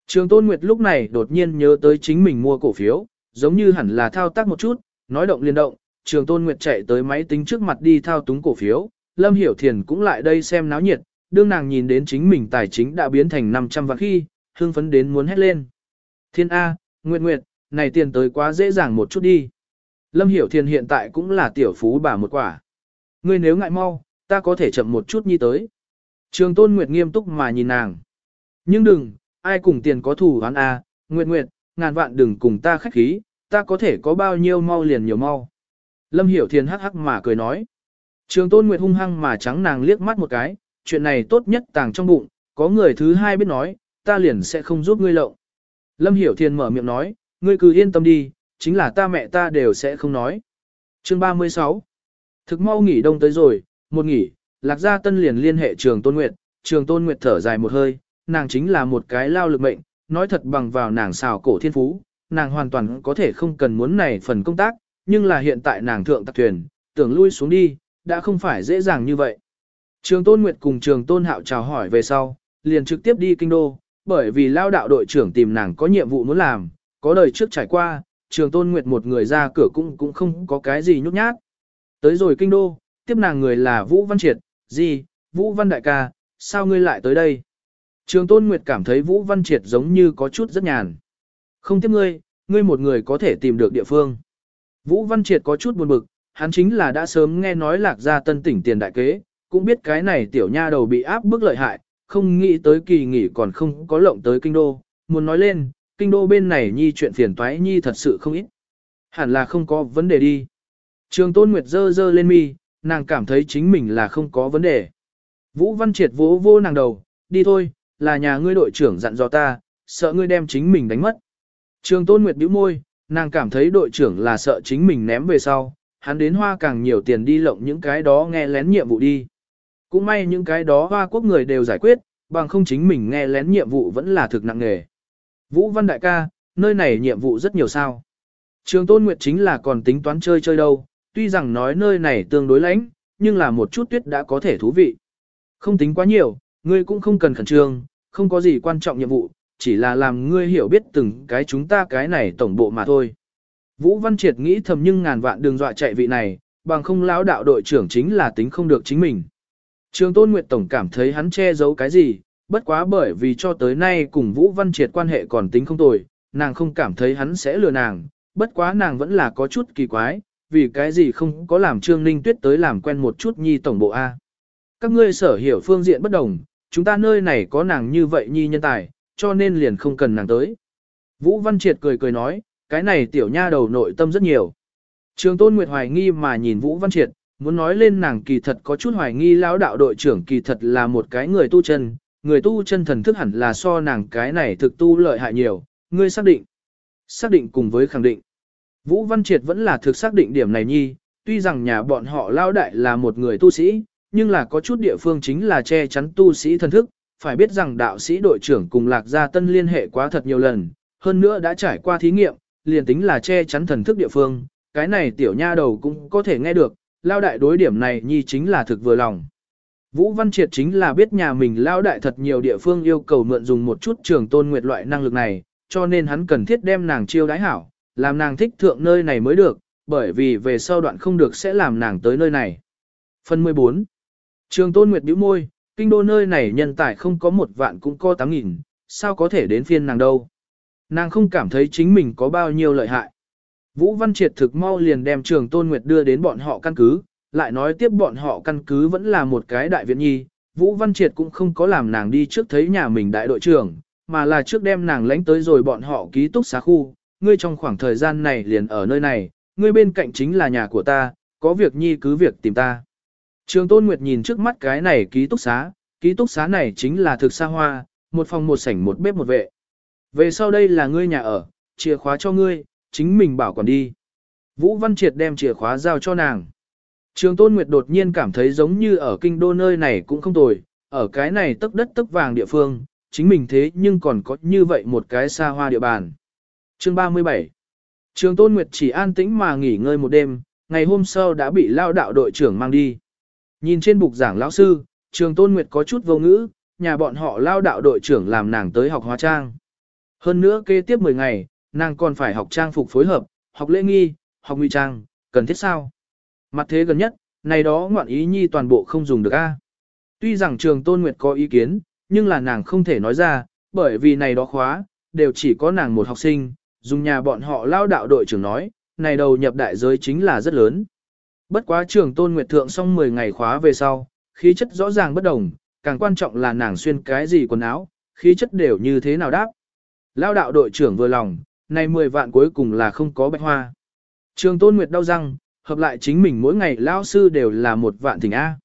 Trường Tôn Nguyệt lúc này đột nhiên nhớ tới chính mình mua cổ phiếu, giống như hẳn là thao tác một chút, nói động liên động, Trường Tôn Nguyệt chạy tới máy tính trước mặt đi thao túng cổ phiếu, Lâm Hiểu Thiền cũng lại đây xem náo nhiệt, đương nàng nhìn đến chính mình tài chính đã biến thành 500 vạn khi, hương phấn đến muốn hét lên. Thiên A, Nguyệt Nguyệt, này tiền tới quá dễ dàng một chút đi. Lâm Hiểu Thiền hiện tại cũng là tiểu phú bà một quả. Ngươi nếu ngại mau, ta có thể chậm một chút nhi tới. Trường Tôn Nguyệt nghiêm túc mà nhìn nàng. Nhưng đừng, ai cùng tiền có thù oán A, Nguyệt Nguyệt, ngàn vạn đừng cùng ta khách khí, ta có thể có bao nhiêu mau liền nhiều mau. Lâm Hiểu Thiền hắc hắc mà cười nói. Trường Tôn Nguyệt hung hăng mà trắng nàng liếc mắt một cái, chuyện này tốt nhất tàng trong bụng, có người thứ hai biết nói, ta liền sẽ không giúp ngươi lộng. Lâm Hiểu Thiền mở miệng nói, ngươi cứ yên tâm đi, chính là ta mẹ ta đều sẽ không nói. Chương 36 Thực mau nghỉ đông tới rồi, một nghỉ, Lạc Gia Tân liền liên hệ Trường Tôn Nguyệt, Trường Tôn Nguyệt thở dài một hơi, nàng chính là một cái lao lực mệnh, nói thật bằng vào nàng xào cổ thiên phú, nàng hoàn toàn có thể không cần muốn này phần công tác, nhưng là hiện tại nàng thượng tạc thuyền, tưởng lui xuống đi, đã không phải dễ dàng như vậy. Trường Tôn Nguyệt cùng Trường Tôn Hạo chào hỏi về sau, liền trực tiếp đi kinh đô, bởi vì lao đạo đội trưởng tìm nàng có nhiệm vụ muốn làm, có đời trước trải qua, Trường Tôn Nguyệt một người ra cửa cũng cũng không có cái gì nhút nhát. Tới rồi kinh đô, tiếp nàng người là Vũ Văn Triệt, gì, Vũ Văn Đại ca, sao ngươi lại tới đây? Trường Tôn Nguyệt cảm thấy Vũ Văn Triệt giống như có chút rất nhàn. Không tiếp ngươi, ngươi một người có thể tìm được địa phương. Vũ Văn Triệt có chút buồn bực, hắn chính là đã sớm nghe nói lạc ra tân tỉnh tiền đại kế, cũng biết cái này tiểu nha đầu bị áp bức lợi hại, không nghĩ tới kỳ nghỉ còn không có lộng tới kinh đô, muốn nói lên, kinh đô bên này nhi chuyện phiền toái nhi thật sự không ít. Hẳn là không có vấn đề đi. Trường Tôn Nguyệt dơ dơ lên mi, nàng cảm thấy chính mình là không có vấn đề. Vũ Văn Triệt vỗ vô nàng đầu, đi thôi, là nhà ngươi đội trưởng dặn dò ta, sợ ngươi đem chính mình đánh mất. Trường Tôn Nguyệt bĩu môi, nàng cảm thấy đội trưởng là sợ chính mình ném về sau, hắn đến hoa càng nhiều tiền đi lộng những cái đó nghe lén nhiệm vụ đi. Cũng may những cái đó hoa quốc người đều giải quyết, bằng không chính mình nghe lén nhiệm vụ vẫn là thực nặng nghề. Vũ Văn Đại ca, nơi này nhiệm vụ rất nhiều sao. Trường Tôn Nguyệt chính là còn tính toán chơi chơi đâu, tuy rằng nói nơi này tương đối lãnh, nhưng là một chút tuyết đã có thể thú vị. Không tính quá nhiều, ngươi cũng không cần khẩn trương, không có gì quan trọng nhiệm vụ, chỉ là làm ngươi hiểu biết từng cái chúng ta cái này tổng bộ mà thôi. Vũ Văn Triệt nghĩ thầm nhưng ngàn vạn đường dọa chạy vị này, bằng không lão đạo đội trưởng chính là tính không được chính mình. Trường Tôn Nguyệt Tổng cảm thấy hắn che giấu cái gì, bất quá bởi vì cho tới nay cùng Vũ Văn Triệt quan hệ còn tính không tồi, nàng không cảm thấy hắn sẽ lừa nàng, bất quá nàng vẫn là có chút kỳ quái, vì cái gì không có làm Trương Ninh Tuyết tới làm quen một chút nhi tổng bộ A. Các ngươi sở hiểu phương diện bất đồng, chúng ta nơi này có nàng như vậy nhi nhân tài, cho nên liền không cần nàng tới. Vũ Văn Triệt cười cười nói, cái này tiểu nha đầu nội tâm rất nhiều. Trường Tôn Nguyệt hoài nghi mà nhìn Vũ Văn Triệt, muốn nói lên nàng kỳ thật có chút hoài nghi lão đạo đội trưởng kỳ thật là một cái người tu chân, người tu chân thần thức hẳn là so nàng cái này thực tu lợi hại nhiều, ngươi xác định. Xác định cùng với khẳng định. Vũ Văn Triệt vẫn là thực xác định điểm này nhi, tuy rằng nhà bọn họ lao đại là một người tu sĩ, nhưng là có chút địa phương chính là che chắn tu sĩ thần thức, phải biết rằng đạo sĩ đội trưởng cùng lạc gia tân liên hệ quá thật nhiều lần, hơn nữa đã trải qua thí nghiệm, liền tính là che chắn thần thức địa phương, cái này tiểu nha đầu cũng có thể nghe được, lao đại đối điểm này nhi chính là thực vừa lòng. Vũ Văn Triệt chính là biết nhà mình lao đại thật nhiều địa phương yêu cầu mượn dùng một chút trường tôn nguyệt loại năng lực này, cho nên hắn cần thiết đem nàng chiêu đái hảo, làm nàng thích thượng nơi này mới được, bởi vì về sau đoạn không được sẽ làm nàng tới nơi này. Phần 14 Trường tôn nguyệt bĩu môi, kinh đô nơi này nhân tài không có một vạn cũng có tám nghìn, sao có thể đến phiên nàng đâu. Nàng không cảm thấy chính mình có bao nhiêu lợi hại. Vũ Văn Triệt thực mau liền đem trường Tôn Nguyệt đưa đến bọn họ căn cứ, lại nói tiếp bọn họ căn cứ vẫn là một cái đại viện nhi. Vũ Văn Triệt cũng không có làm nàng đi trước thấy nhà mình đại đội trưởng, mà là trước đem nàng lánh tới rồi bọn họ ký túc xá khu. Ngươi trong khoảng thời gian này liền ở nơi này, ngươi bên cạnh chính là nhà của ta, có việc nhi cứ việc tìm ta. Trường Tôn Nguyệt nhìn trước mắt cái này ký túc xá, Ký túc xá này chính là thực xa hoa, một phòng một sảnh một bếp một vệ. Về sau đây là ngươi nhà ở, chìa khóa cho ngươi, chính mình bảo quản đi. Vũ Văn Triệt đem chìa khóa giao cho nàng. Trường Tôn Nguyệt đột nhiên cảm thấy giống như ở kinh đô nơi này cũng không tồi, ở cái này tức đất tức vàng địa phương, chính mình thế nhưng còn có như vậy một cái xa hoa địa bàn. Chương 37 Trường Tôn Nguyệt chỉ an tĩnh mà nghỉ ngơi một đêm, ngày hôm sau đã bị lao đạo đội trưởng mang đi. Nhìn trên bục giảng lão sư, Trường Tôn Nguyệt có chút vô ngữ, nhà bọn họ lao đạo đội trưởng làm nàng tới học hóa trang. Hơn nữa kế tiếp 10 ngày, nàng còn phải học trang phục phối hợp, học lễ nghi, học ngụy trang, cần thiết sao? Mặt thế gần nhất, này đó ngoạn ý nhi toàn bộ không dùng được a. Tuy rằng trường Tôn Nguyệt có ý kiến, nhưng là nàng không thể nói ra, bởi vì này đó khóa, đều chỉ có nàng một học sinh, dùng nhà bọn họ lao đạo đội trưởng nói, này đầu nhập đại giới chính là rất lớn. Bất quá trường Tôn Nguyệt thượng xong 10 ngày khóa về sau, khí chất rõ ràng bất đồng, càng quan trọng là nàng xuyên cái gì quần áo, khí chất đều như thế nào đáp. Lao đạo đội trưởng vừa lòng, này 10 vạn cuối cùng là không có bạch hoa. Trường Tôn Nguyệt đau răng, hợp lại chính mình mỗi ngày lao sư đều là một vạn thỉnh A.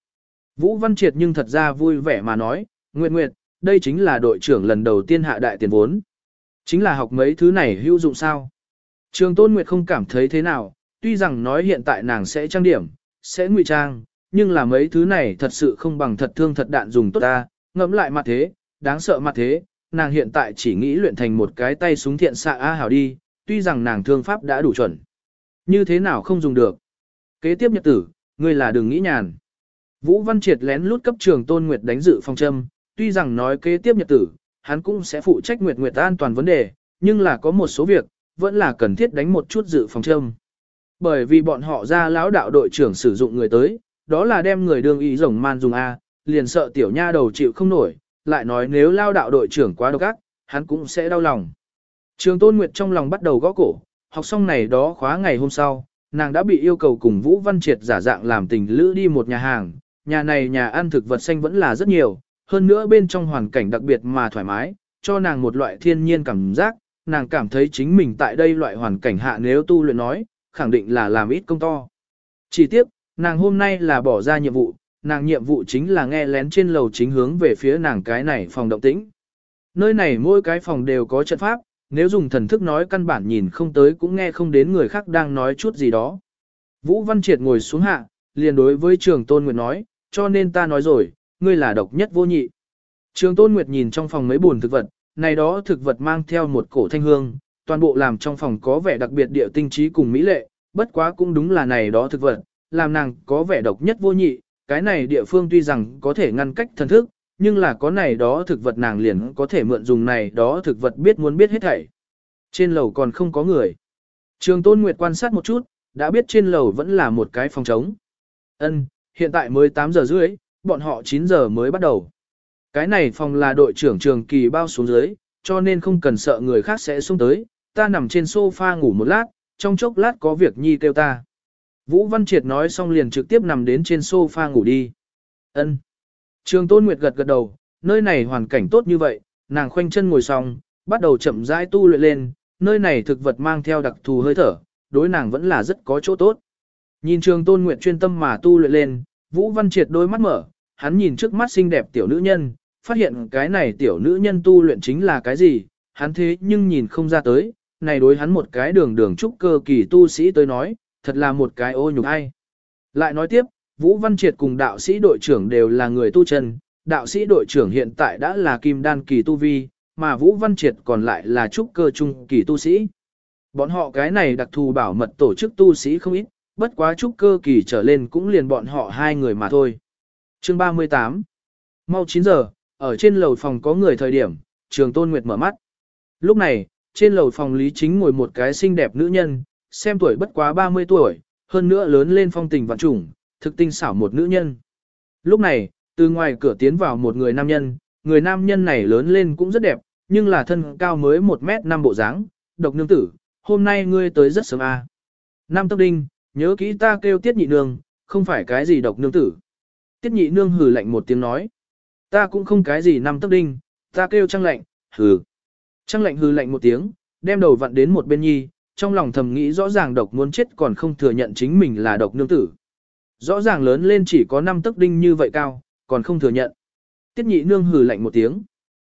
Vũ Văn Triệt nhưng thật ra vui vẻ mà nói, Nguyệt Nguyệt, đây chính là đội trưởng lần đầu tiên hạ đại tiền vốn. Chính là học mấy thứ này hữu dụng sao. Trường Tôn Nguyệt không cảm thấy thế nào, tuy rằng nói hiện tại nàng sẽ trang điểm, sẽ ngụy trang, nhưng là mấy thứ này thật sự không bằng thật thương thật đạn dùng tốt ta, ngẫm lại mặt thế, đáng sợ mặt thế, nàng hiện tại chỉ nghĩ luyện thành một cái tay súng thiện xạ A hảo đi, tuy rằng nàng thương pháp đã đủ chuẩn. Như thế nào không dùng được. Kế tiếp nhật tử, ngươi là đừng nghĩ nhàn. Vũ Văn Triệt lén lút cấp trường Tôn Nguyệt đánh dự phong châm, tuy rằng nói kế tiếp nhật tử, hắn cũng sẽ phụ trách Nguyệt Nguyệt an toàn vấn đề, nhưng là có một số việc, vẫn là cần thiết đánh một chút dự phòng châm. Bởi vì bọn họ ra lão đạo đội trưởng sử dụng người tới, đó là đem người đương ý rồng man dùng A, liền sợ tiểu nha đầu chịu không nổi, lại nói nếu lao đạo đội trưởng quá độc ác, hắn cũng sẽ đau lòng. Trường Tôn Nguyệt trong lòng bắt đầu gõ cổ, học xong này đó khóa ngày hôm sau, nàng đã bị yêu cầu cùng Vũ Văn Triệt giả dạng làm tình lữ đi một nhà hàng, nhà này nhà ăn thực vật xanh vẫn là rất nhiều, hơn nữa bên trong hoàn cảnh đặc biệt mà thoải mái, cho nàng một loại thiên nhiên cảm giác, nàng cảm thấy chính mình tại đây loại hoàn cảnh hạ nếu tu luyện nói, khẳng định là làm ít công to. Chỉ tiếp, nàng hôm nay là bỏ ra nhiệm vụ, nàng nhiệm vụ chính là nghe lén trên lầu chính hướng về phía nàng cái này phòng động tĩnh. Nơi này mỗi cái phòng đều có trận pháp, nếu dùng thần thức nói căn bản nhìn không tới cũng nghe không đến người khác đang nói chút gì đó. Vũ Văn Triệt ngồi xuống hạ, liền đối với trường Tôn Nguyệt nói, cho nên ta nói rồi, ngươi là độc nhất vô nhị. Trường Tôn Nguyệt nhìn trong phòng mấy buồn thực vật, này đó thực vật mang theo một cổ thanh hương, toàn bộ làm trong phòng có vẻ đặc biệt địa tinh trí cùng mỹ lệ, bất quá cũng đúng là này đó thực vật, làm nàng có vẻ độc nhất vô nhị, cái này địa phương tuy rằng có thể ngăn cách thần thức, nhưng là có này đó thực vật nàng liền có thể mượn dùng này đó thực vật biết muốn biết hết thảy. Trên lầu còn không có người. Trường Tôn Nguyệt quan sát một chút, đã biết trên lầu vẫn là một cái phòng trống. Ân, hiện tại mới 8 giờ rưỡi, bọn họ 9 giờ mới bắt đầu. Cái này phòng là đội trưởng trường kỳ bao xuống dưới, cho nên không cần sợ người khác sẽ xuống tới, ta nằm trên sofa ngủ một lát, trong chốc lát có việc nhi kêu ta. Vũ Văn Triệt nói xong liền trực tiếp nằm đến trên sofa ngủ đi. Ân. Trường Tôn Nguyệt gật gật đầu, nơi này hoàn cảnh tốt như vậy, nàng khoanh chân ngồi xong, bắt đầu chậm rãi tu luyện lên, nơi này thực vật mang theo đặc thù hơi thở, đối nàng vẫn là rất có chỗ tốt. Nhìn Trường Tôn Nguyệt chuyên tâm mà tu luyện lên, Vũ Văn Triệt đôi mắt mở, hắn nhìn trước mắt xinh đẹp tiểu nữ nhân, phát hiện cái này tiểu nữ nhân tu luyện chính là cái gì, hắn thế nhưng nhìn không ra tới, này đối hắn một cái đường đường trúc cơ kỳ tu sĩ tới nói, thật là một cái ô nhục hay. Lại nói tiếp, Vũ Văn Triệt cùng đạo sĩ đội trưởng đều là người tu chân, đạo sĩ đội trưởng hiện tại đã là kim đan kỳ tu vi, mà Vũ Văn Triệt còn lại là trúc cơ trung kỳ tu sĩ. Bọn họ cái này đặc thù bảo mật tổ chức tu sĩ không ít, bất quá trúc cơ kỳ trở lên cũng liền bọn họ hai người mà thôi. Chương 38 Mau 9 giờ, ở trên lầu phòng có người thời điểm, trường Tôn Nguyệt mở mắt. Lúc này, trên lầu phòng Lý Chính ngồi một cái xinh đẹp nữ nhân, xem tuổi bất quá 30 tuổi, hơn nữa lớn lên phong tình vạn trùng, thực tinh xảo một nữ nhân. Lúc này, từ ngoài cửa tiến vào một người nam nhân, người nam nhân này lớn lên cũng rất đẹp, nhưng là thân cao mới 1 mét 5 bộ dáng, độc nương tử, hôm nay ngươi tới rất sớm à. Nam Tốc Đinh, nhớ kỹ ta kêu tiết nhị nương, không phải cái gì độc nương tử. Tiết nhị nương hừ lạnh một tiếng nói. Ta cũng không cái gì Nam Tốc Đinh, ta kêu trăng lạnh, hừ. Trăng lạnh hừ lạnh một tiếng, đem đầu vặn đến một bên nhi, trong lòng thầm nghĩ rõ ràng độc muốn chết còn không thừa nhận chính mình là độc nương tử. Rõ ràng lớn lên chỉ có năm tấc đinh như vậy cao, còn không thừa nhận. Tiết nhị nương hừ lạnh một tiếng.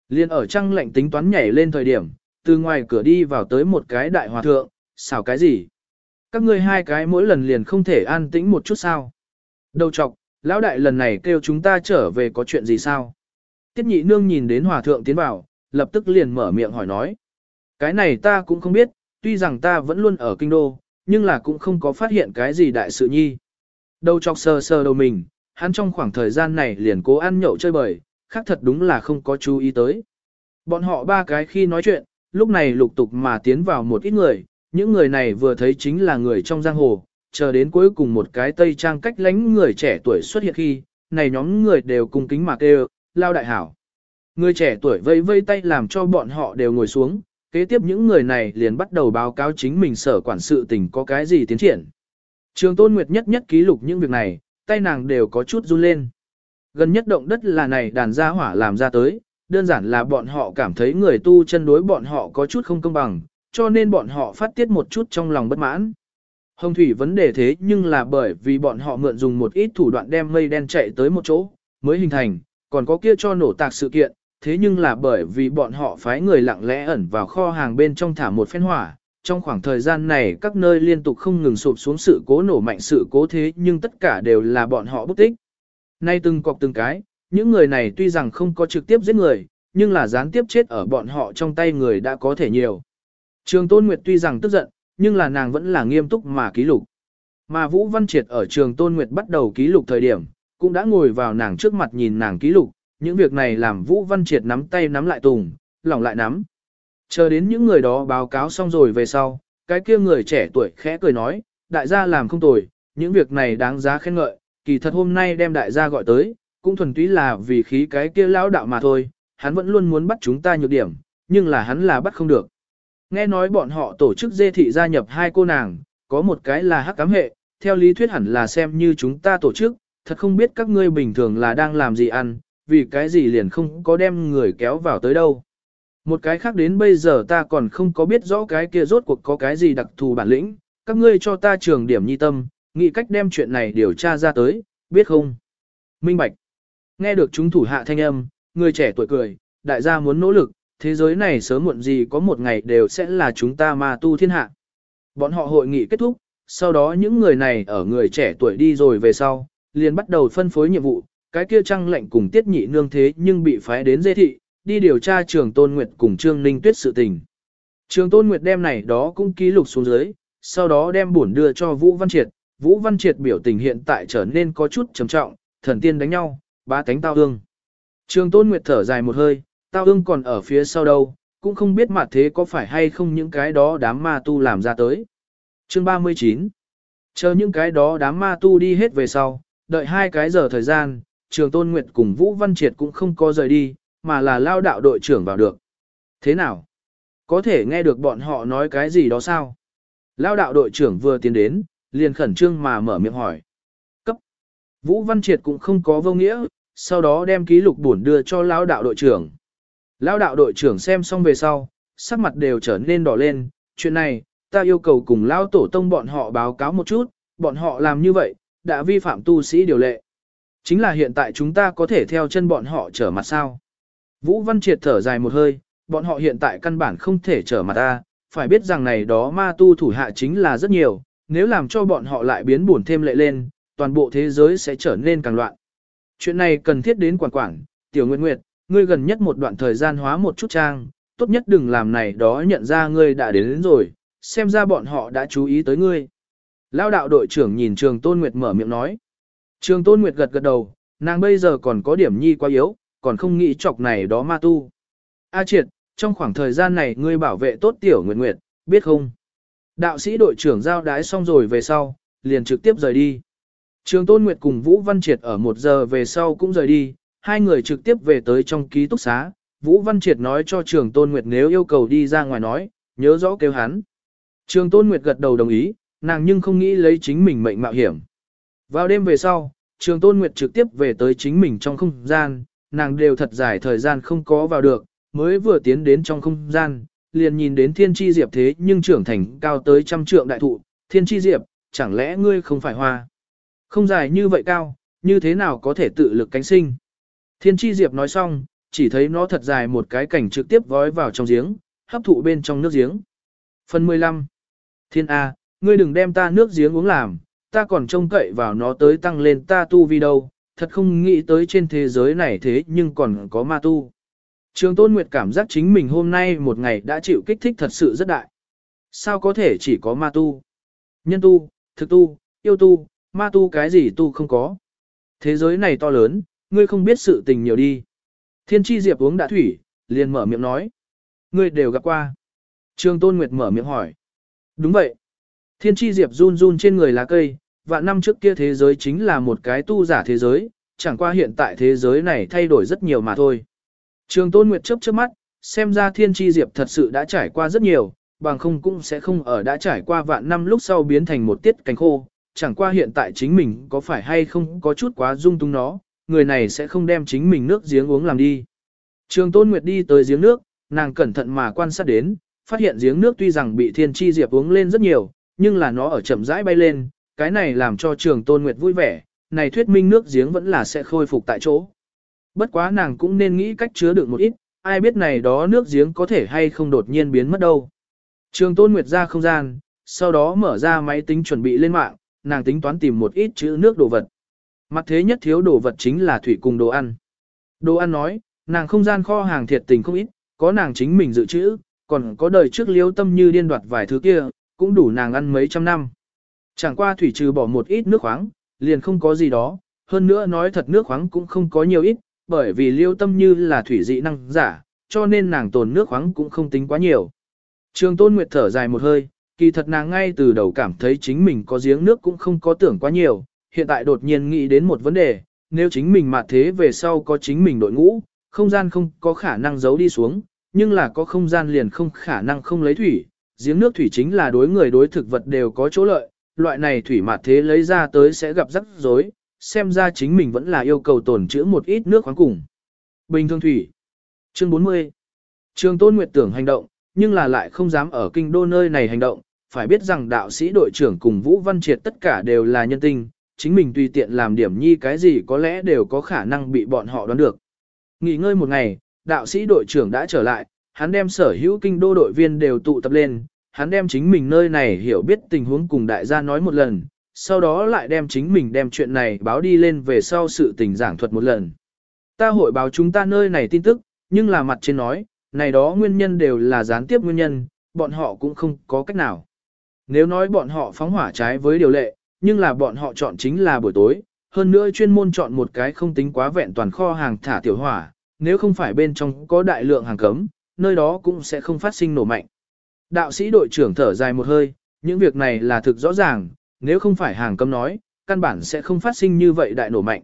Liên ở trăng lạnh tính toán nhảy lên thời điểm, từ ngoài cửa đi vào tới một cái đại hòa thượng, xảo cái gì? Các ngươi hai cái mỗi lần liền không thể an tĩnh một chút sao? Đầu chọc, lão đại lần này kêu chúng ta trở về có chuyện gì sao? Tiết nhị nương nhìn đến hòa thượng tiến vào, lập tức liền mở miệng hỏi nói. Cái này ta cũng không biết, tuy rằng ta vẫn luôn ở kinh đô, nhưng là cũng không có phát hiện cái gì đại sự nhi. Đầu chọc sờ sờ đầu mình, hắn trong khoảng thời gian này liền cố ăn nhậu chơi bời, khác thật đúng là không có chú ý tới. Bọn họ ba cái khi nói chuyện, lúc này lục tục mà tiến vào một ít người, những người này vừa thấy chính là người trong giang hồ, chờ đến cuối cùng một cái tây trang cách lánh người trẻ tuổi xuất hiện khi, này nhóm người đều cùng kính mà kêu, lao đại hảo. Người trẻ tuổi vây vây tay làm cho bọn họ đều ngồi xuống, kế tiếp những người này liền bắt đầu báo cáo chính mình sở quản sự tình có cái gì tiến triển. Trường Tôn Nguyệt nhất nhất ký lục những việc này, tay nàng đều có chút run lên. Gần nhất động đất là này đàn gia hỏa làm ra tới, đơn giản là bọn họ cảm thấy người tu chân đối bọn họ có chút không công bằng, cho nên bọn họ phát tiết một chút trong lòng bất mãn. Hồng thủy vấn đề thế nhưng là bởi vì bọn họ mượn dùng một ít thủ đoạn đem mây đen chạy tới một chỗ, mới hình thành, còn có kia cho nổ tạc sự kiện, thế nhưng là bởi vì bọn họ phái người lặng lẽ ẩn vào kho hàng bên trong thả một phen hỏa. Trong khoảng thời gian này các nơi liên tục không ngừng sụp xuống sự cố nổ mạnh sự cố thế nhưng tất cả đều là bọn họ bất tích. Nay từng cọc từng cái, những người này tuy rằng không có trực tiếp giết người, nhưng là gián tiếp chết ở bọn họ trong tay người đã có thể nhiều. Trường Tôn Nguyệt tuy rằng tức giận, nhưng là nàng vẫn là nghiêm túc mà ký lục. Mà Vũ Văn Triệt ở trường Tôn Nguyệt bắt đầu ký lục thời điểm, cũng đã ngồi vào nàng trước mặt nhìn nàng ký lục, những việc này làm Vũ Văn Triệt nắm tay nắm lại tùng, lòng lại nắm. Chờ đến những người đó báo cáo xong rồi về sau, cái kia người trẻ tuổi khẽ cười nói, đại gia làm không tồi, những việc này đáng giá khen ngợi, kỳ thật hôm nay đem đại gia gọi tới, cũng thuần túy là vì khí cái kia lão đạo mà thôi, hắn vẫn luôn muốn bắt chúng ta nhược điểm, nhưng là hắn là bắt không được. Nghe nói bọn họ tổ chức dê thị gia nhập hai cô nàng, có một cái là hắc cám hệ, theo lý thuyết hẳn là xem như chúng ta tổ chức, thật không biết các ngươi bình thường là đang làm gì ăn, vì cái gì liền không có đem người kéo vào tới đâu. Một cái khác đến bây giờ ta còn không có biết rõ cái kia rốt cuộc có cái gì đặc thù bản lĩnh, các ngươi cho ta trường điểm nhi tâm, nghĩ cách đem chuyện này điều tra ra tới, biết không? Minh Bạch. Nghe được chúng thủ hạ thanh âm, người trẻ tuổi cười, đại gia muốn nỗ lực, thế giới này sớm muộn gì có một ngày đều sẽ là chúng ta ma tu thiên hạ. Bọn họ hội nghị kết thúc, sau đó những người này ở người trẻ tuổi đi rồi về sau, liền bắt đầu phân phối nhiệm vụ, cái kia trăng lệnh cùng tiết nhị nương thế nhưng bị phái đến dê thị, đi điều tra trường Tôn Nguyệt cùng Trương Ninh Tuyết sự tình. Trường Tôn Nguyệt đem này đó cũng ký lục xuống dưới, sau đó đem bổn đưa cho Vũ Văn Triệt. Vũ Văn Triệt biểu tình hiện tại trở nên có chút trầm trọng, thần tiên đánh nhau, ba cánh tao ương. Trường Tôn Nguyệt thở dài một hơi, tao ương còn ở phía sau đâu, cũng không biết mặt thế có phải hay không những cái đó đám ma tu làm ra tới. Chương 39 Chờ những cái đó đám ma tu đi hết về sau, đợi hai cái giờ thời gian, Trường Tôn Nguyệt cùng Vũ Văn Triệt cũng không có rời đi, mà là lao đạo đội trưởng vào được. Thế nào? Có thể nghe được bọn họ nói cái gì đó sao? Lao đạo đội trưởng vừa tiến đến, liền khẩn trương mà mở miệng hỏi. Cấp. Vũ Văn Triệt cũng không có vô nghĩa, sau đó đem ký lục buồn đưa cho lao đạo đội trưởng. Lao đạo đội trưởng xem xong về sau, sắc mặt đều trở nên đỏ lên, chuyện này, ta yêu cầu cùng lao tổ tông bọn họ báo cáo một chút, bọn họ làm như vậy, đã vi phạm tu sĩ điều lệ. Chính là hiện tại chúng ta có thể theo chân bọn họ trở mặt sao. Vũ Văn Triệt thở dài một hơi, bọn họ hiện tại căn bản không thể trở mặt ta, phải biết rằng này đó ma tu thủ hạ chính là rất nhiều, nếu làm cho bọn họ lại biến buồn thêm lệ lên, toàn bộ thế giới sẽ trở nên càng loạn. Chuyện này cần thiết đến quản quản, Tiểu Nguyệt Nguyệt, ngươi gần nhất một đoạn thời gian hóa một chút trang, tốt nhất đừng làm này đó nhận ra ngươi đã đến, đến rồi, xem ra bọn họ đã chú ý tới ngươi. Lao đạo đội trưởng nhìn Trường Tôn Nguyệt mở miệng nói. Trường Tôn Nguyệt gật gật đầu, nàng bây giờ còn có điểm nhi quá yếu, còn không nghĩ chọc này đó ma tu. A triệt, trong khoảng thời gian này ngươi bảo vệ tốt tiểu nguyệt nguyệt, biết không? Đạo sĩ đội trưởng giao đái xong rồi về sau, liền trực tiếp rời đi. Trường Tôn Nguyệt cùng Vũ Văn Triệt ở một giờ về sau cũng rời đi, hai người trực tiếp về tới trong ký túc xá. Vũ Văn Triệt nói cho Trường Tôn Nguyệt nếu yêu cầu đi ra ngoài nói, nhớ rõ kêu hắn. Trường Tôn Nguyệt gật đầu đồng ý, nàng nhưng không nghĩ lấy chính mình mệnh mạo hiểm. Vào đêm về sau, Trường Tôn Nguyệt trực tiếp về tới chính mình trong không gian, nàng đều thật dài thời gian không có vào được, mới vừa tiến đến trong không gian, liền nhìn đến thiên tri diệp thế nhưng trưởng thành cao tới trăm trượng đại thụ, thiên tri diệp, chẳng lẽ ngươi không phải hoa? Không dài như vậy cao, như thế nào có thể tự lực cánh sinh? Thiên tri diệp nói xong, chỉ thấy nó thật dài một cái cảnh trực tiếp vói vào trong giếng, hấp thụ bên trong nước giếng. Phần 15. Thiên A, ngươi đừng đem ta nước giếng uống làm, ta còn trông cậy vào nó tới tăng lên ta tu vi đâu, thật không nghĩ tới trên thế giới này thế nhưng còn có ma tu. Trường Tôn Nguyệt cảm giác chính mình hôm nay một ngày đã chịu kích thích thật sự rất đại. Sao có thể chỉ có ma tu? Nhân tu, thực tu, yêu tu, ma tu cái gì tu không có. Thế giới này to lớn, ngươi không biết sự tình nhiều đi. Thiên tri diệp uống đã thủy, liền mở miệng nói. Ngươi đều gặp qua. Trường Tôn Nguyệt mở miệng hỏi. Đúng vậy. Thiên tri diệp run run trên người lá cây, và năm trước kia thế giới chính là một cái tu giả thế giới, chẳng qua hiện tại thế giới này thay đổi rất nhiều mà thôi. Trường Tôn Nguyệt chớp chớp mắt, xem ra thiên tri diệp thật sự đã trải qua rất nhiều, bằng không cũng sẽ không ở đã trải qua vạn năm lúc sau biến thành một tiết cánh khô, chẳng qua hiện tại chính mình có phải hay không có chút quá dung tung nó, người này sẽ không đem chính mình nước giếng uống làm đi. Trường Tôn Nguyệt đi tới giếng nước, nàng cẩn thận mà quan sát đến, phát hiện giếng nước tuy rằng bị thiên tri diệp uống lên rất nhiều, nhưng là nó ở chậm rãi bay lên, cái này làm cho trường Tôn Nguyệt vui vẻ, này thuyết minh nước giếng vẫn là sẽ khôi phục tại chỗ. Bất quá nàng cũng nên nghĩ cách chứa được một ít, ai biết này đó nước giếng có thể hay không đột nhiên biến mất đâu. Trường Tôn Nguyệt ra không gian, sau đó mở ra máy tính chuẩn bị lên mạng, nàng tính toán tìm một ít chữ nước đồ vật. Mặt thế nhất thiếu đồ vật chính là thủy cùng đồ ăn. Đồ ăn nói, nàng không gian kho hàng thiệt tình không ít, có nàng chính mình dự trữ, còn có đời trước liêu tâm như điên đoạt vài thứ kia, cũng đủ nàng ăn mấy trăm năm. Chẳng qua thủy trừ bỏ một ít nước khoáng, liền không có gì đó, hơn nữa nói thật nước khoáng cũng không có nhiều ít, bởi vì liêu tâm như là thủy dị năng giả, cho nên nàng tồn nước khoáng cũng không tính quá nhiều. Trường Tôn Nguyệt thở dài một hơi, kỳ thật nàng ngay từ đầu cảm thấy chính mình có giếng nước cũng không có tưởng quá nhiều, hiện tại đột nhiên nghĩ đến một vấn đề, nếu chính mình mà thế về sau có chính mình đội ngũ, không gian không có khả năng giấu đi xuống, nhưng là có không gian liền không khả năng không lấy thủy, giếng nước thủy chính là đối người đối thực vật đều có chỗ lợi, loại này thủy mạt thế lấy ra tới sẽ gặp rắc rối, xem ra chính mình vẫn là yêu cầu tồn trữ một ít nước khoáng cùng. Bình thường thủy. Chương 40. Trường Tôn Nguyệt tưởng hành động, nhưng là lại không dám ở kinh đô nơi này hành động, phải biết rằng đạo sĩ đội trưởng cùng Vũ Văn Triệt tất cả đều là nhân tinh, chính mình tùy tiện làm điểm nhi cái gì có lẽ đều có khả năng bị bọn họ đoán được. Nghỉ ngơi một ngày, đạo sĩ đội trưởng đã trở lại, hắn đem sở hữu kinh đô đội viên đều tụ tập lên, hắn đem chính mình nơi này hiểu biết tình huống cùng đại gia nói một lần, sau đó lại đem chính mình đem chuyện này báo đi lên về sau sự tình giảng thuật một lần. Ta hội báo chúng ta nơi này tin tức, nhưng là mặt trên nói, này đó nguyên nhân đều là gián tiếp nguyên nhân, bọn họ cũng không có cách nào. Nếu nói bọn họ phóng hỏa trái với điều lệ, nhưng là bọn họ chọn chính là buổi tối, hơn nữa chuyên môn chọn một cái không tính quá vẹn toàn kho hàng thả tiểu hỏa, nếu không phải bên trong có đại lượng hàng cấm, nơi đó cũng sẽ không phát sinh nổ mạnh. Đạo sĩ đội trưởng thở dài một hơi, những việc này là thực rõ ràng, nếu không phải hàng cấm nói, căn bản sẽ không phát sinh như vậy đại nổ mạnh.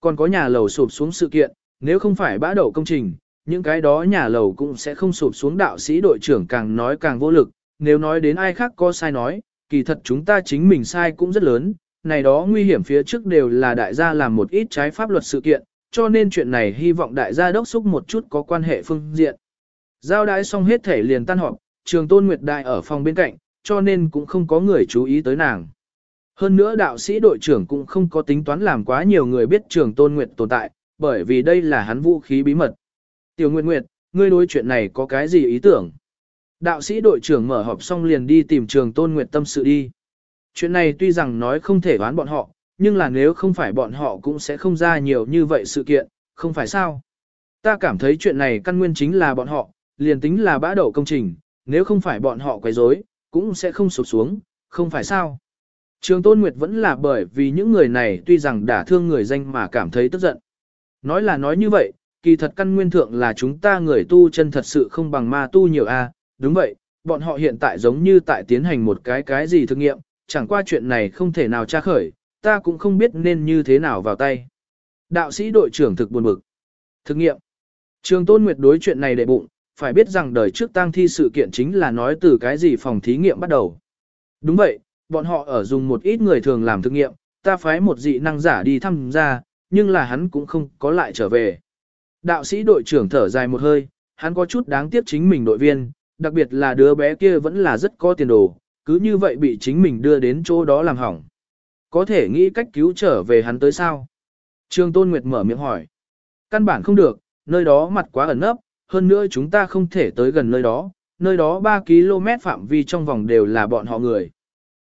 Còn có nhà lầu sụp xuống sự kiện, nếu không phải bã đậu công trình, những cái đó nhà lầu cũng sẽ không sụp xuống đạo sĩ đội trưởng càng nói càng vô lực, nếu nói đến ai khác có sai nói, kỳ thật chúng ta chính mình sai cũng rất lớn, này đó nguy hiểm phía trước đều là đại gia làm một ít trái pháp luật sự kiện, cho nên chuyện này hy vọng đại gia đốc xúc một chút có quan hệ phương diện. Giao đãi xong hết thể liền tan họp, trường tôn nguyệt đại ở phòng bên cạnh, cho nên cũng không có người chú ý tới nàng. Hơn nữa đạo sĩ đội trưởng cũng không có tính toán làm quá nhiều người biết trường tôn nguyệt tồn tại, bởi vì đây là hắn vũ khí bí mật. Tiểu Nguyệt Nguyệt, ngươi đối chuyện này có cái gì ý tưởng? Đạo sĩ đội trưởng mở họp xong liền đi tìm trường tôn nguyệt tâm sự đi. Chuyện này tuy rằng nói không thể đoán bọn họ, nhưng là nếu không phải bọn họ cũng sẽ không ra nhiều như vậy sự kiện, không phải sao? Ta cảm thấy chuyện này căn nguyên chính là bọn họ, liền tính là bã đậu công trình, nếu không phải bọn họ quấy rối, cũng sẽ không sụp xuống, không phải sao? Trường Tôn Nguyệt vẫn là bởi vì những người này tuy rằng đã thương người danh mà cảm thấy tức giận. Nói là nói như vậy, kỳ thật căn nguyên thượng là chúng ta người tu chân thật sự không bằng ma tu nhiều a. đúng vậy, bọn họ hiện tại giống như tại tiến hành một cái cái gì thực nghiệm, chẳng qua chuyện này không thể nào tra khởi, ta cũng không biết nên như thế nào vào tay. Đạo sĩ đội trưởng thực buồn bực. Thực nghiệm. Trường Tôn Nguyệt đối chuyện này để bụng, phải biết rằng đời trước tang thi sự kiện chính là nói từ cái gì phòng thí nghiệm bắt đầu. Đúng vậy, bọn họ ở dùng một ít người thường làm thực nghiệm, ta phái một dị năng giả đi thăm ra, nhưng là hắn cũng không có lại trở về. Đạo sĩ đội trưởng thở dài một hơi, hắn có chút đáng tiếc chính mình đội viên, đặc biệt là đứa bé kia vẫn là rất có tiền đồ, cứ như vậy bị chính mình đưa đến chỗ đó làm hỏng. Có thể nghĩ cách cứu trở về hắn tới sao? Trương Tôn Nguyệt mở miệng hỏi. căn bản không được, nơi đó mặt quá ẩn nấp, hơn nữa chúng ta không thể tới gần nơi đó, nơi đó 3 km phạm vi trong vòng đều là bọn họ người.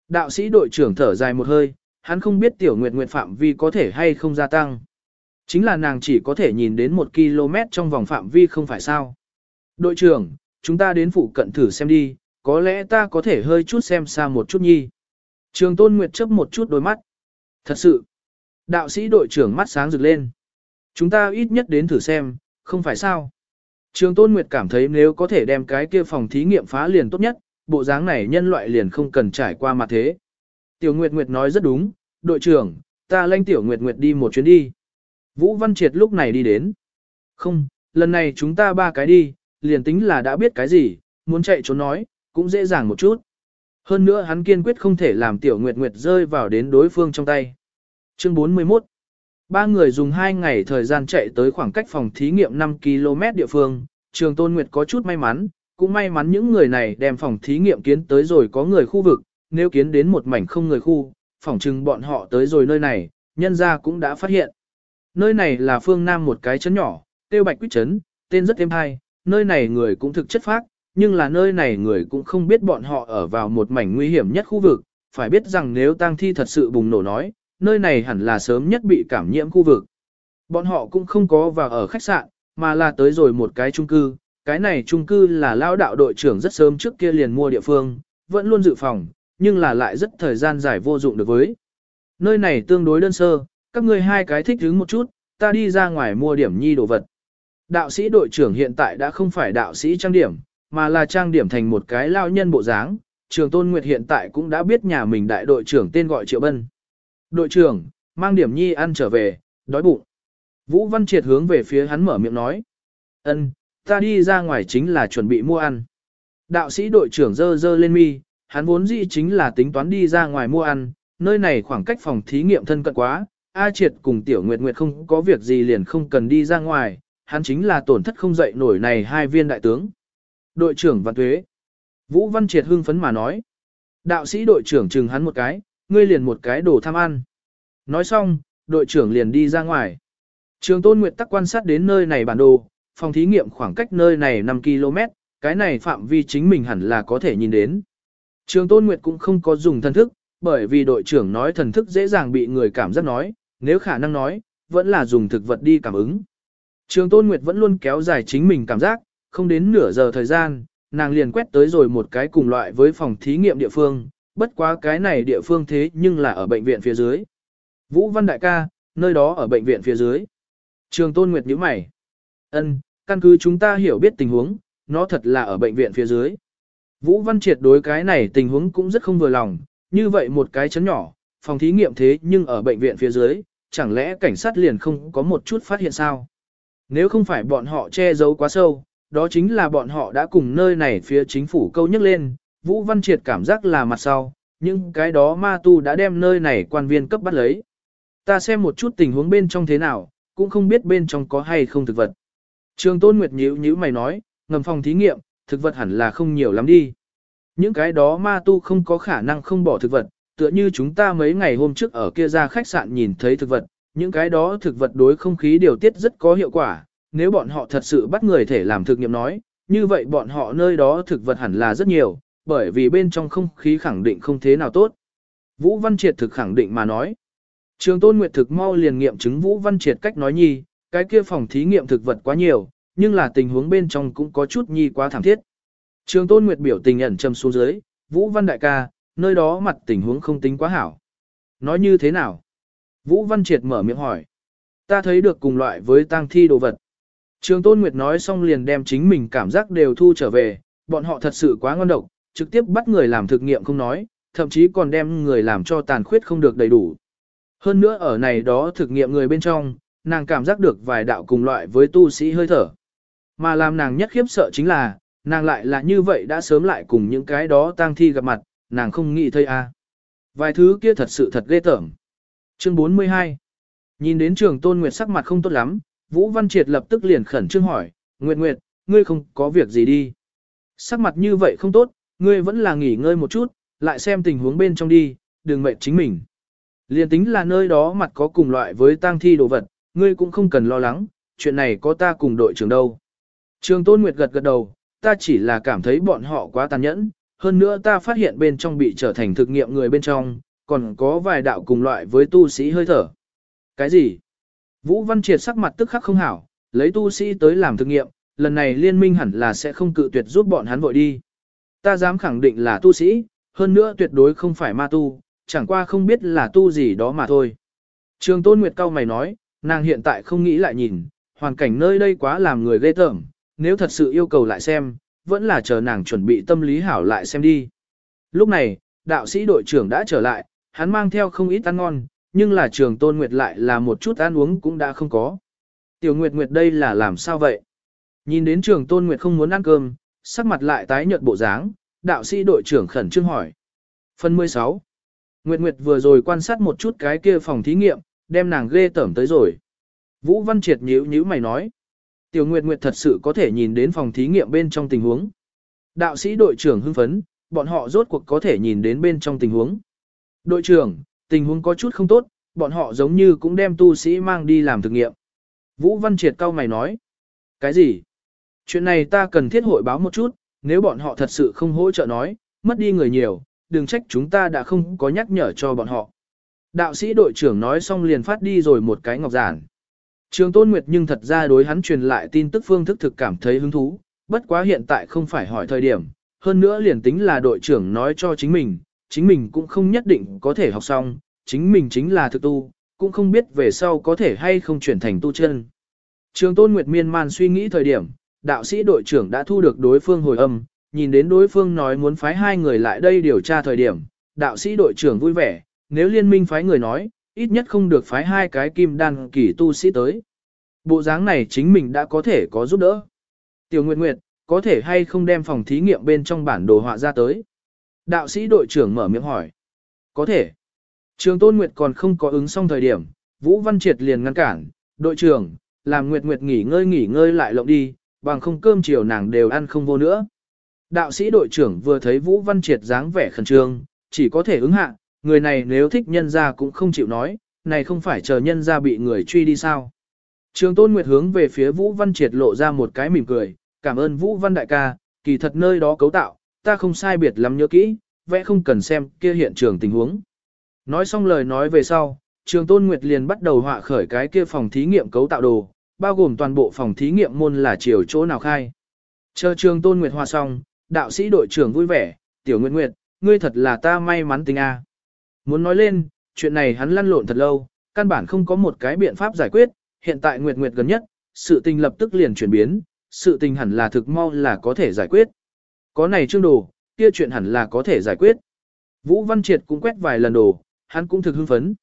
Đạo sĩ đội trưởng thở dài một hơi, hắn không biết tiểu nguyệt nguyệt phạm vi có thể hay không gia tăng. Chính là nàng chỉ có thể nhìn đến 1 km trong vòng phạm vi không phải sao. Đội trưởng, chúng ta đến phụ cận thử xem đi, có lẽ ta có thể hơi chút xem xa một chút nhi. Trường Tôn Nguyệt chớp một chút đôi mắt. Thật sự, đạo sĩ đội trưởng mắt sáng rực lên. Chúng ta ít nhất đến thử xem, không phải sao. Trường Tôn Nguyệt cảm thấy nếu có thể đem cái kia phòng thí nghiệm phá liền tốt nhất, bộ dáng này nhân loại liền không cần trải qua mặt thế. Tiểu Nguyệt Nguyệt nói rất đúng, đội trưởng, ta lanh Tiểu Nguyệt Nguyệt đi một chuyến đi. Vũ Văn Triệt lúc này đi đến. Không, lần này chúng ta ba cái đi, liền tính là đã biết cái gì, muốn chạy trốn nói, cũng dễ dàng một chút. Hơn nữa hắn kiên quyết không thể làm Tiểu Nguyệt Nguyệt rơi vào đến đối phương trong tay. Chương 41 Ba người dùng hai ngày thời gian chạy tới khoảng cách phòng thí nghiệm 5 km địa phương, Trường Tôn Nguyệt có chút may mắn, cũng may mắn những người này đem phòng thí nghiệm kiến tới rồi có người khu vực, nếu kiến đến một mảnh không người khu, phỏng chừng bọn họ tới rồi nơi này, nhân ra cũng đã phát hiện. Nơi này là phương Nam một cái chấn nhỏ, tiêu bạch quyết chấn, tên rất êm hay, nơi này người cũng thực chất phác, nhưng là nơi này người cũng không biết bọn họ ở vào một mảnh nguy hiểm nhất khu vực, phải biết rằng nếu tang thi thật sự bùng nổ nói, nơi này hẳn là sớm nhất bị cảm nhiễm khu vực. Bọn họ cũng không có vào ở khách sạn, mà là tới rồi một cái chung cư, cái này chung cư là lao đạo đội trưởng rất sớm trước kia liền mua địa phương, vẫn luôn dự phòng, nhưng là lại rất thời gian dài vô dụng được với. Nơi này tương đối đơn sơ, các ngươi hai cái thích hứng một chút, ta đi ra ngoài mua điểm nhi đồ vật. Đạo sĩ đội trưởng hiện tại đã không phải đạo sĩ trang điểm, mà là trang điểm thành một cái lao nhân bộ dáng. Trường Tôn Nguyệt hiện tại cũng đã biết nhà mình đại đội trưởng tên gọi Triệu Bân. Đội trưởng, mang điểm nhi ăn trở về, đói bụng. Vũ Văn Triệt hướng về phía hắn mở miệng nói. ân, ta đi ra ngoài chính là chuẩn bị mua ăn. Đạo sĩ đội trưởng dơ dơ lên mi, hắn vốn dĩ chính là tính toán đi ra ngoài mua ăn, nơi này khoảng cách phòng thí nghiệm thân cận quá, A Triệt cùng Tiểu Nguyệt Nguyệt không có việc gì liền không cần đi ra ngoài, hắn chính là tổn thất không dậy nổi này hai viên đại tướng. Đội trưởng Văn Tuế. Vũ Văn Triệt hưng phấn mà nói. Đạo sĩ đội trưởng chừng hắn một cái, ngươi liền một cái đồ tham ăn. Nói xong, đội trưởng liền đi ra ngoài. Trường Tôn Nguyệt tắc quan sát đến nơi này bản đồ, phòng thí nghiệm khoảng cách nơi này 5 km, cái này phạm vi chính mình hẳn là có thể nhìn đến. Trường Tôn Nguyệt cũng không có dùng thần thức, bởi vì đội trưởng nói thần thức dễ dàng bị người cảm giác nói, nếu khả năng nói, vẫn là dùng thực vật đi cảm ứng. Trường Tôn Nguyệt vẫn luôn kéo dài chính mình cảm giác, không đến nửa giờ thời gian, nàng liền quét tới rồi một cái cùng loại với phòng thí nghiệm địa phương, bất quá cái này địa phương thế nhưng là ở bệnh viện phía dưới. Vũ Văn Đại ca, nơi đó ở bệnh viện phía dưới. Trường Tôn Nguyệt nhíu mày. Ân, căn cứ chúng ta hiểu biết tình huống, nó thật là ở bệnh viện phía dưới. Vũ Văn Triệt đối cái này tình huống cũng rất không vừa lòng, như vậy một cái chấn nhỏ, phòng thí nghiệm thế nhưng ở bệnh viện phía dưới, chẳng lẽ cảnh sát liền không có một chút phát hiện sao? Nếu không phải bọn họ che giấu quá sâu, đó chính là bọn họ đã cùng nơi này phía chính phủ câu nhắc lên, Vũ Văn Triệt cảm giác là mặt sau, nhưng cái đó ma tu đã đem nơi này quan viên cấp bắt lấy. Ta xem một chút tình huống bên trong thế nào, cũng không biết bên trong có hay không thực vật. Trường Tôn Nguyệt nhíu nhíu mày nói, ngầm phòng thí nghiệm, thực vật hẳn là không nhiều lắm đi. Những cái đó ma tu không có khả năng không bỏ thực vật, tựa như chúng ta mấy ngày hôm trước ở kia ra khách sạn nhìn thấy thực vật, những cái đó thực vật đối không khí điều tiết rất có hiệu quả, nếu bọn họ thật sự bắt người thể làm thực nghiệm nói, như vậy bọn họ nơi đó thực vật hẳn là rất nhiều, bởi vì bên trong không khí khẳng định không thế nào tốt. Vũ Văn Triệt thực khẳng định mà nói. Trường Tôn Nguyệt thực mau liền nghiệm chứng Vũ Văn Triệt cách nói nhi, cái kia phòng thí nghiệm thực vật quá nhiều, nhưng là tình huống bên trong cũng có chút nhi quá thảm thiết. Trường Tôn Nguyệt biểu tình ẩn trầm xuống dưới, Vũ Văn Đại ca, nơi đó mặt tình huống không tính quá hảo. Nói như thế nào? Vũ Văn Triệt mở miệng hỏi. Ta thấy được cùng loại với tang thi đồ vật. Trường Tôn Nguyệt nói xong liền đem chính mình cảm giác đều thu trở về, bọn họ thật sự quá ngon độc, trực tiếp bắt người làm thực nghiệm không nói, thậm chí còn đem người làm cho tàn khuyết không được đầy đủ. Hơn nữa ở này đó thực nghiệm người bên trong, nàng cảm giác được vài đạo cùng loại với tu sĩ hơi thở. Mà làm nàng nhất khiếp sợ chính là, nàng lại là như vậy đã sớm lại cùng những cái đó tang thi gặp mặt, nàng không nghĩ thấy a. À. Vài thứ kia thật sự thật ghê tởm. Chương 42 Nhìn đến trường Tôn Nguyệt sắc mặt không tốt lắm, Vũ Văn Triệt lập tức liền khẩn trương hỏi, Nguyệt Nguyệt, ngươi không có việc gì đi. Sắc mặt như vậy không tốt, ngươi vẫn là nghỉ ngơi một chút, lại xem tình huống bên trong đi, đừng mệt chính mình. Liên tính là nơi đó mặt có cùng loại với tang thi đồ vật, ngươi cũng không cần lo lắng, chuyện này có ta cùng đội trưởng đâu. Trường Tôn Nguyệt gật gật đầu, ta chỉ là cảm thấy bọn họ quá tàn nhẫn, hơn nữa ta phát hiện bên trong bị trở thành thực nghiệm người bên trong, còn có vài đạo cùng loại với tu sĩ hơi thở. Cái gì? Vũ Văn Triệt sắc mặt tức khắc không hảo, lấy tu sĩ tới làm thực nghiệm, lần này liên minh hẳn là sẽ không cự tuyệt giúp bọn hắn vội đi. Ta dám khẳng định là tu sĩ, hơn nữa tuyệt đối không phải ma tu, chẳng qua không biết là tu gì đó mà thôi. Trường Tôn Nguyệt cao mày nói, nàng hiện tại không nghĩ lại nhìn, hoàn cảnh nơi đây quá làm người ghê tởm, nếu thật sự yêu cầu lại xem, vẫn là chờ nàng chuẩn bị tâm lý hảo lại xem đi. Lúc này, đạo sĩ đội trưởng đã trở lại, hắn mang theo không ít ăn ngon, nhưng là trường Tôn Nguyệt lại là một chút ăn uống cũng đã không có. Tiểu Nguyệt Nguyệt đây là làm sao vậy? Nhìn đến trường Tôn Nguyệt không muốn ăn cơm, sắc mặt lại tái nhợt bộ dáng, đạo sĩ đội trưởng khẩn trương hỏi. Phần 16 Nguyệt Nguyệt vừa rồi quan sát một chút cái kia phòng thí nghiệm, đem nàng ghê tởm tới rồi. Vũ Văn Triệt nhíu nhíu mày nói. Tiểu Nguyệt Nguyệt thật sự có thể nhìn đến phòng thí nghiệm bên trong tình huống. Đạo sĩ đội trưởng hưng phấn, bọn họ rốt cuộc có thể nhìn đến bên trong tình huống. Đội trưởng, tình huống có chút không tốt, bọn họ giống như cũng đem tu sĩ mang đi làm thực nghiệm. Vũ Văn Triệt cao mày nói. Cái gì? Chuyện này ta cần thiết hội báo một chút, nếu bọn họ thật sự không hỗ trợ nói, mất đi người nhiều, đừng trách chúng ta đã không có nhắc nhở cho bọn họ. Đạo sĩ đội trưởng nói xong liền phát đi rồi một cái ngọc giản. Trường Tôn Nguyệt nhưng thật ra đối hắn truyền lại tin tức phương thức thực cảm thấy hứng thú, bất quá hiện tại không phải hỏi thời điểm, hơn nữa liền tính là đội trưởng nói cho chính mình, chính mình cũng không nhất định có thể học xong, chính mình chính là thực tu, cũng không biết về sau có thể hay không chuyển thành tu chân. Trường Tôn Nguyệt miên man suy nghĩ thời điểm, đạo sĩ đội trưởng đã thu được đối phương hồi âm, nhìn đến đối phương nói muốn phái hai người lại đây điều tra thời điểm, đạo sĩ đội trưởng vui vẻ, nếu liên minh phái người nói, ít nhất không được phái hai cái kim đan kỳ tu sĩ tới. Bộ dáng này chính mình đã có thể có giúp đỡ. Tiểu Nguyệt Nguyệt, có thể hay không đem phòng thí nghiệm bên trong bản đồ họa ra tới? Đạo sĩ đội trưởng mở miệng hỏi. Có thể. Trường Tôn Nguyệt còn không có ứng xong thời điểm, Vũ Văn Triệt liền ngăn cản, đội trưởng, làm Nguyệt Nguyệt nghỉ ngơi nghỉ ngơi lại lộng đi, bằng không cơm chiều nàng đều ăn không vô nữa. Đạo sĩ đội trưởng vừa thấy Vũ Văn Triệt dáng vẻ khẩn trương, chỉ có thể ứng hạ, người này nếu thích nhân ra cũng không chịu nói, này không phải chờ nhân ra bị người truy đi sao. Trường Tôn Nguyệt hướng về phía Vũ Văn Triệt lộ ra một cái mỉm cười, cảm ơn Vũ Văn đại ca, kỳ thật nơi đó cấu tạo, ta không sai biệt lắm nhớ kỹ, vẽ không cần xem kia hiện trường tình huống. Nói xong lời nói về sau, Trường Tôn Nguyệt liền bắt đầu họa khởi cái kia phòng thí nghiệm cấu tạo đồ, bao gồm toàn bộ phòng thí nghiệm môn là chiều chỗ nào khai. Chờ Trường Tôn Nguyệt hòa xong, đạo sĩ đội trưởng vui vẻ, tiểu Nguyệt Nguyệt, ngươi thật là ta may mắn tình a. Muốn nói lên, chuyện này hắn lăn lộn thật lâu, căn bản không có một cái biện pháp giải quyết, hiện tại Nguyệt Nguyệt gần nhất, sự tình lập tức liền chuyển biến, sự tình hẳn là thực mau là có thể giải quyết. Có này chương đồ, kia chuyện hẳn là có thể giải quyết. Vũ Văn Triệt cũng quét vài lần đồ, hắn cũng thực hưng phấn.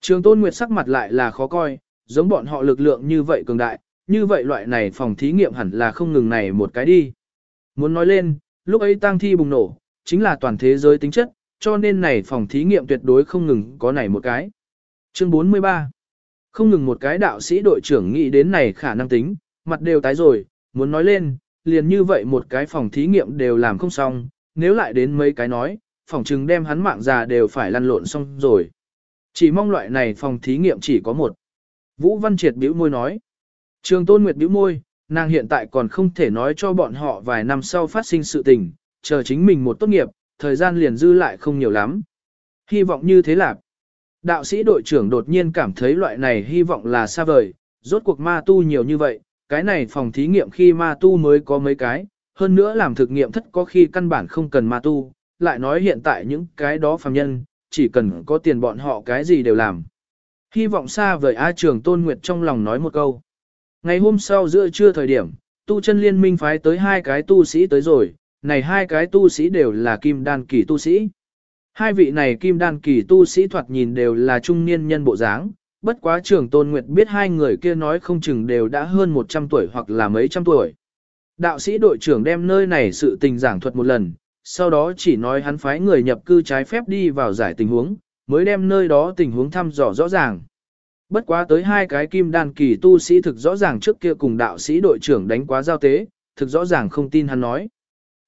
Trường Tôn Nguyệt sắc mặt lại là khó coi, giống bọn họ lực lượng như vậy cường đại, như vậy loại này phòng thí nghiệm hẳn là không ngừng này một cái đi. Muốn nói lên, lúc ấy tang thi bùng nổ, chính là toàn thế giới tính chất, cho nên này phòng thí nghiệm tuyệt đối không ngừng có này một cái. Chương 43 Không ngừng một cái đạo sĩ đội trưởng nghĩ đến này khả năng tính, mặt đều tái rồi, muốn nói lên, liền như vậy một cái phòng thí nghiệm đều làm không xong, nếu lại đến mấy cái nói, phòng chừng đem hắn mạng già đều phải lăn lộn xong rồi. Chỉ mong loại này phòng thí nghiệm chỉ có một. Vũ Văn Triệt bĩu môi nói. Trường Tôn Nguyệt bĩu môi, nàng hiện tại còn không thể nói cho bọn họ vài năm sau phát sinh sự tình, chờ chính mình một tốt nghiệp, thời gian liền dư lại không nhiều lắm. Hy vọng như thế là, đạo sĩ đội trưởng đột nhiên cảm thấy loại này hy vọng là xa vời, rốt cuộc ma tu nhiều như vậy, cái này phòng thí nghiệm khi ma tu mới có mấy cái, hơn nữa làm thực nghiệm thất có khi căn bản không cần ma tu, lại nói hiện tại những cái đó phàm nhân, chỉ cần có tiền bọn họ cái gì đều làm. Hy vọng xa vời A trường Tôn Nguyệt trong lòng nói một câu. Ngày hôm sau giữa trưa thời điểm, tu chân liên minh phái tới hai cái tu sĩ tới rồi, này hai cái tu sĩ đều là kim đan kỳ tu sĩ. Hai vị này kim đan kỳ tu sĩ thoạt nhìn đều là trung niên nhân bộ dáng, bất quá trường Tôn Nguyệt biết hai người kia nói không chừng đều đã hơn 100 tuổi hoặc là mấy trăm tuổi. Đạo sĩ đội trưởng đem nơi này sự tình giảng thuật một lần, sau đó chỉ nói hắn phái người nhập cư trái phép đi vào giải tình huống, mới đem nơi đó tình huống thăm dò rõ ràng. Bất quá tới hai cái kim đan kỳ tu sĩ thực rõ ràng trước kia cùng đạo sĩ đội trưởng đánh quá giao tế, thực rõ ràng không tin hắn nói.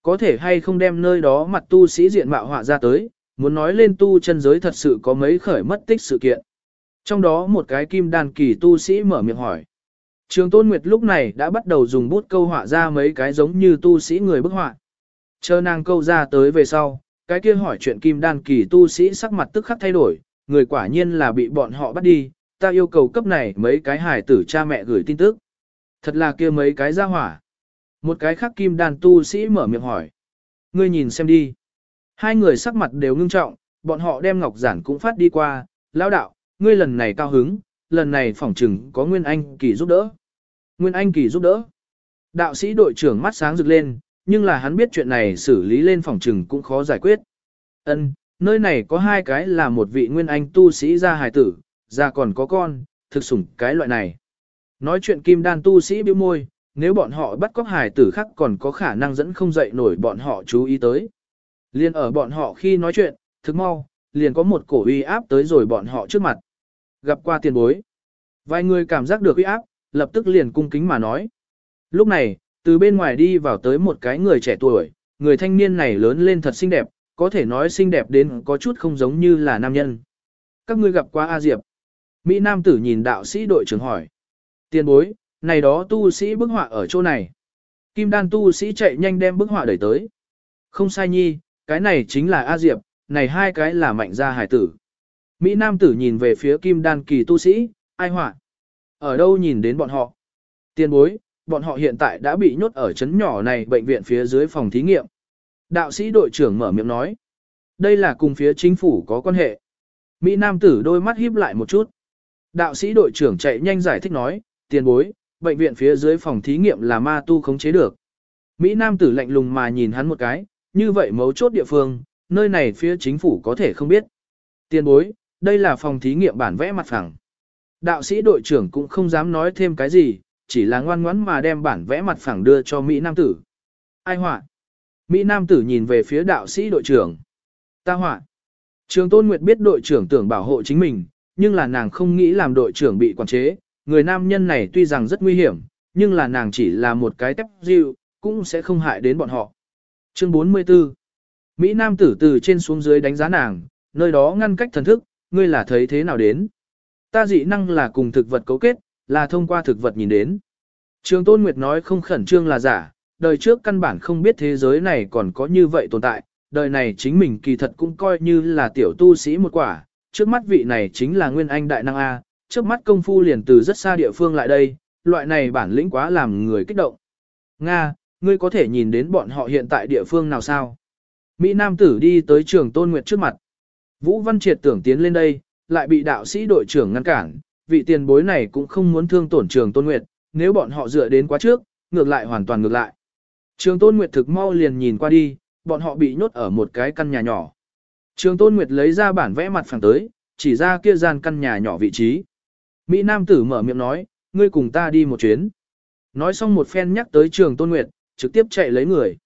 Có thể hay không đem nơi đó mặt tu sĩ diện mạo họa ra tới, muốn nói lên tu chân giới thật sự có mấy khởi mất tích sự kiện. Trong đó một cái kim đan kỳ tu sĩ mở miệng hỏi. Trường Tôn Nguyệt lúc này đã bắt đầu dùng bút câu họa ra mấy cái giống như tu sĩ người bức họa. Chờ nàng câu ra tới về sau, cái kia hỏi chuyện kim đan kỳ tu sĩ sắc mặt tức khắc thay đổi, người quả nhiên là bị bọn họ bắt đi, ta yêu cầu cấp này mấy cái hài tử cha mẹ gửi tin tức. Thật là kia mấy cái ra hỏa. Một cái khác kim đan tu sĩ mở miệng hỏi. Ngươi nhìn xem đi. Hai người sắc mặt đều ngưng trọng, bọn họ đem ngọc giản cũng phát đi qua, lão đạo, ngươi lần này cao hứng, lần này phỏng trừng có Nguyên Anh kỳ giúp đỡ. Nguyên Anh kỳ giúp đỡ. Đạo sĩ đội trưởng mắt sáng rực lên, nhưng là hắn biết chuyện này xử lý lên phòng trừng cũng khó giải quyết. Ân, nơi này có hai cái là một vị Nguyên Anh tu sĩ ra hài tử, ra còn có con, thực sủng cái loại này. Nói chuyện kim đan tu sĩ bĩu môi, nếu bọn họ bắt cóc hài tử khác còn có khả năng dẫn không dậy nổi bọn họ chú ý tới. Liên ở bọn họ khi nói chuyện, thức mau, liền có một cổ uy áp tới rồi bọn họ trước mặt. Gặp qua tiền bối. Vài người cảm giác được uy áp, lập tức liền cung kính mà nói. Lúc này, từ bên ngoài đi vào tới một cái người trẻ tuổi, người thanh niên này lớn lên thật xinh đẹp, có thể nói xinh đẹp đến có chút không giống như là nam nhân. Các ngươi gặp qua A Diệp. Mỹ Nam tử nhìn đạo sĩ đội trưởng hỏi. Tiền bối, này đó tu sĩ bức họa ở chỗ này. Kim đan tu sĩ chạy nhanh đem bức họa đẩy tới. Không sai nhi, cái này chính là A Diệp, này hai cái là mạnh gia hải tử. Mỹ Nam tử nhìn về phía kim đan kỳ tu sĩ, ai họa? Ở đâu nhìn đến bọn họ? Tiền bối, bọn họ hiện tại đã bị nhốt ở chấn nhỏ này bệnh viện phía dưới phòng thí nghiệm. Đạo sĩ đội trưởng mở miệng nói. Đây là cùng phía chính phủ có quan hệ. Mỹ Nam tử đôi mắt híp lại một chút. Đạo sĩ đội trưởng chạy nhanh giải thích nói, tiền bối, bệnh viện phía dưới phòng thí nghiệm là ma tu khống chế được. Mỹ Nam tử lạnh lùng mà nhìn hắn một cái, như vậy mấu chốt địa phương, nơi này phía chính phủ có thể không biết. Tiền bối, đây là phòng thí nghiệm bản vẽ mặt phẳng. Đạo sĩ đội trưởng cũng không dám nói thêm cái gì, chỉ là ngoan ngoãn mà đem bản vẽ mặt phẳng đưa cho Mỹ Nam tử. Ai họa? Mỹ Nam tử nhìn về phía đạo sĩ đội trưởng. Ta họa. Trường Tôn Nguyệt biết đội trưởng tưởng bảo hộ chính mình, nhưng là nàng không nghĩ làm đội trưởng bị quản chế. Người nam nhân này tuy rằng rất nguy hiểm, nhưng là nàng chỉ là một cái tép dịu, cũng sẽ không hại đến bọn họ. Chương 44 Mỹ Nam tử từ trên xuống dưới đánh giá nàng, nơi đó ngăn cách thần thức, ngươi là thấy thế nào đến. Ta dị năng là cùng thực vật cấu kết, là thông qua thực vật nhìn đến. Trường Tôn Nguyệt nói không khẩn trương là giả, đời trước căn bản không biết thế giới này còn có như vậy tồn tại, đời này chính mình kỳ thật cũng coi như là tiểu tu sĩ một quả, trước mắt vị này chính là Nguyên Anh Đại Năng A, trước mắt công phu liền từ rất xa địa phương lại đây, loại này bản lĩnh quá làm người kích động. Nga, ngươi có thể nhìn đến bọn họ hiện tại địa phương nào sao? Mỹ Nam tử đi tới trường Tôn Nguyệt trước mặt. Vũ Văn Triệt tưởng tiến lên đây, lại bị đạo sĩ đội trưởng ngăn cản, vị tiền bối này cũng không muốn thương tổn trường Tôn Nguyệt, nếu bọn họ dựa đến quá trước, ngược lại hoàn toàn ngược lại. Trường Tôn Nguyệt thực mau liền nhìn qua đi, bọn họ bị nhốt ở một cái căn nhà nhỏ. Trường Tôn Nguyệt lấy ra bản vẽ mặt phẳng tới, chỉ ra kia gian căn nhà nhỏ vị trí. Mỹ Nam tử mở miệng nói, ngươi cùng ta đi một chuyến. Nói xong một phen nhắc tới Trường Tôn Nguyệt, trực tiếp chạy lấy người.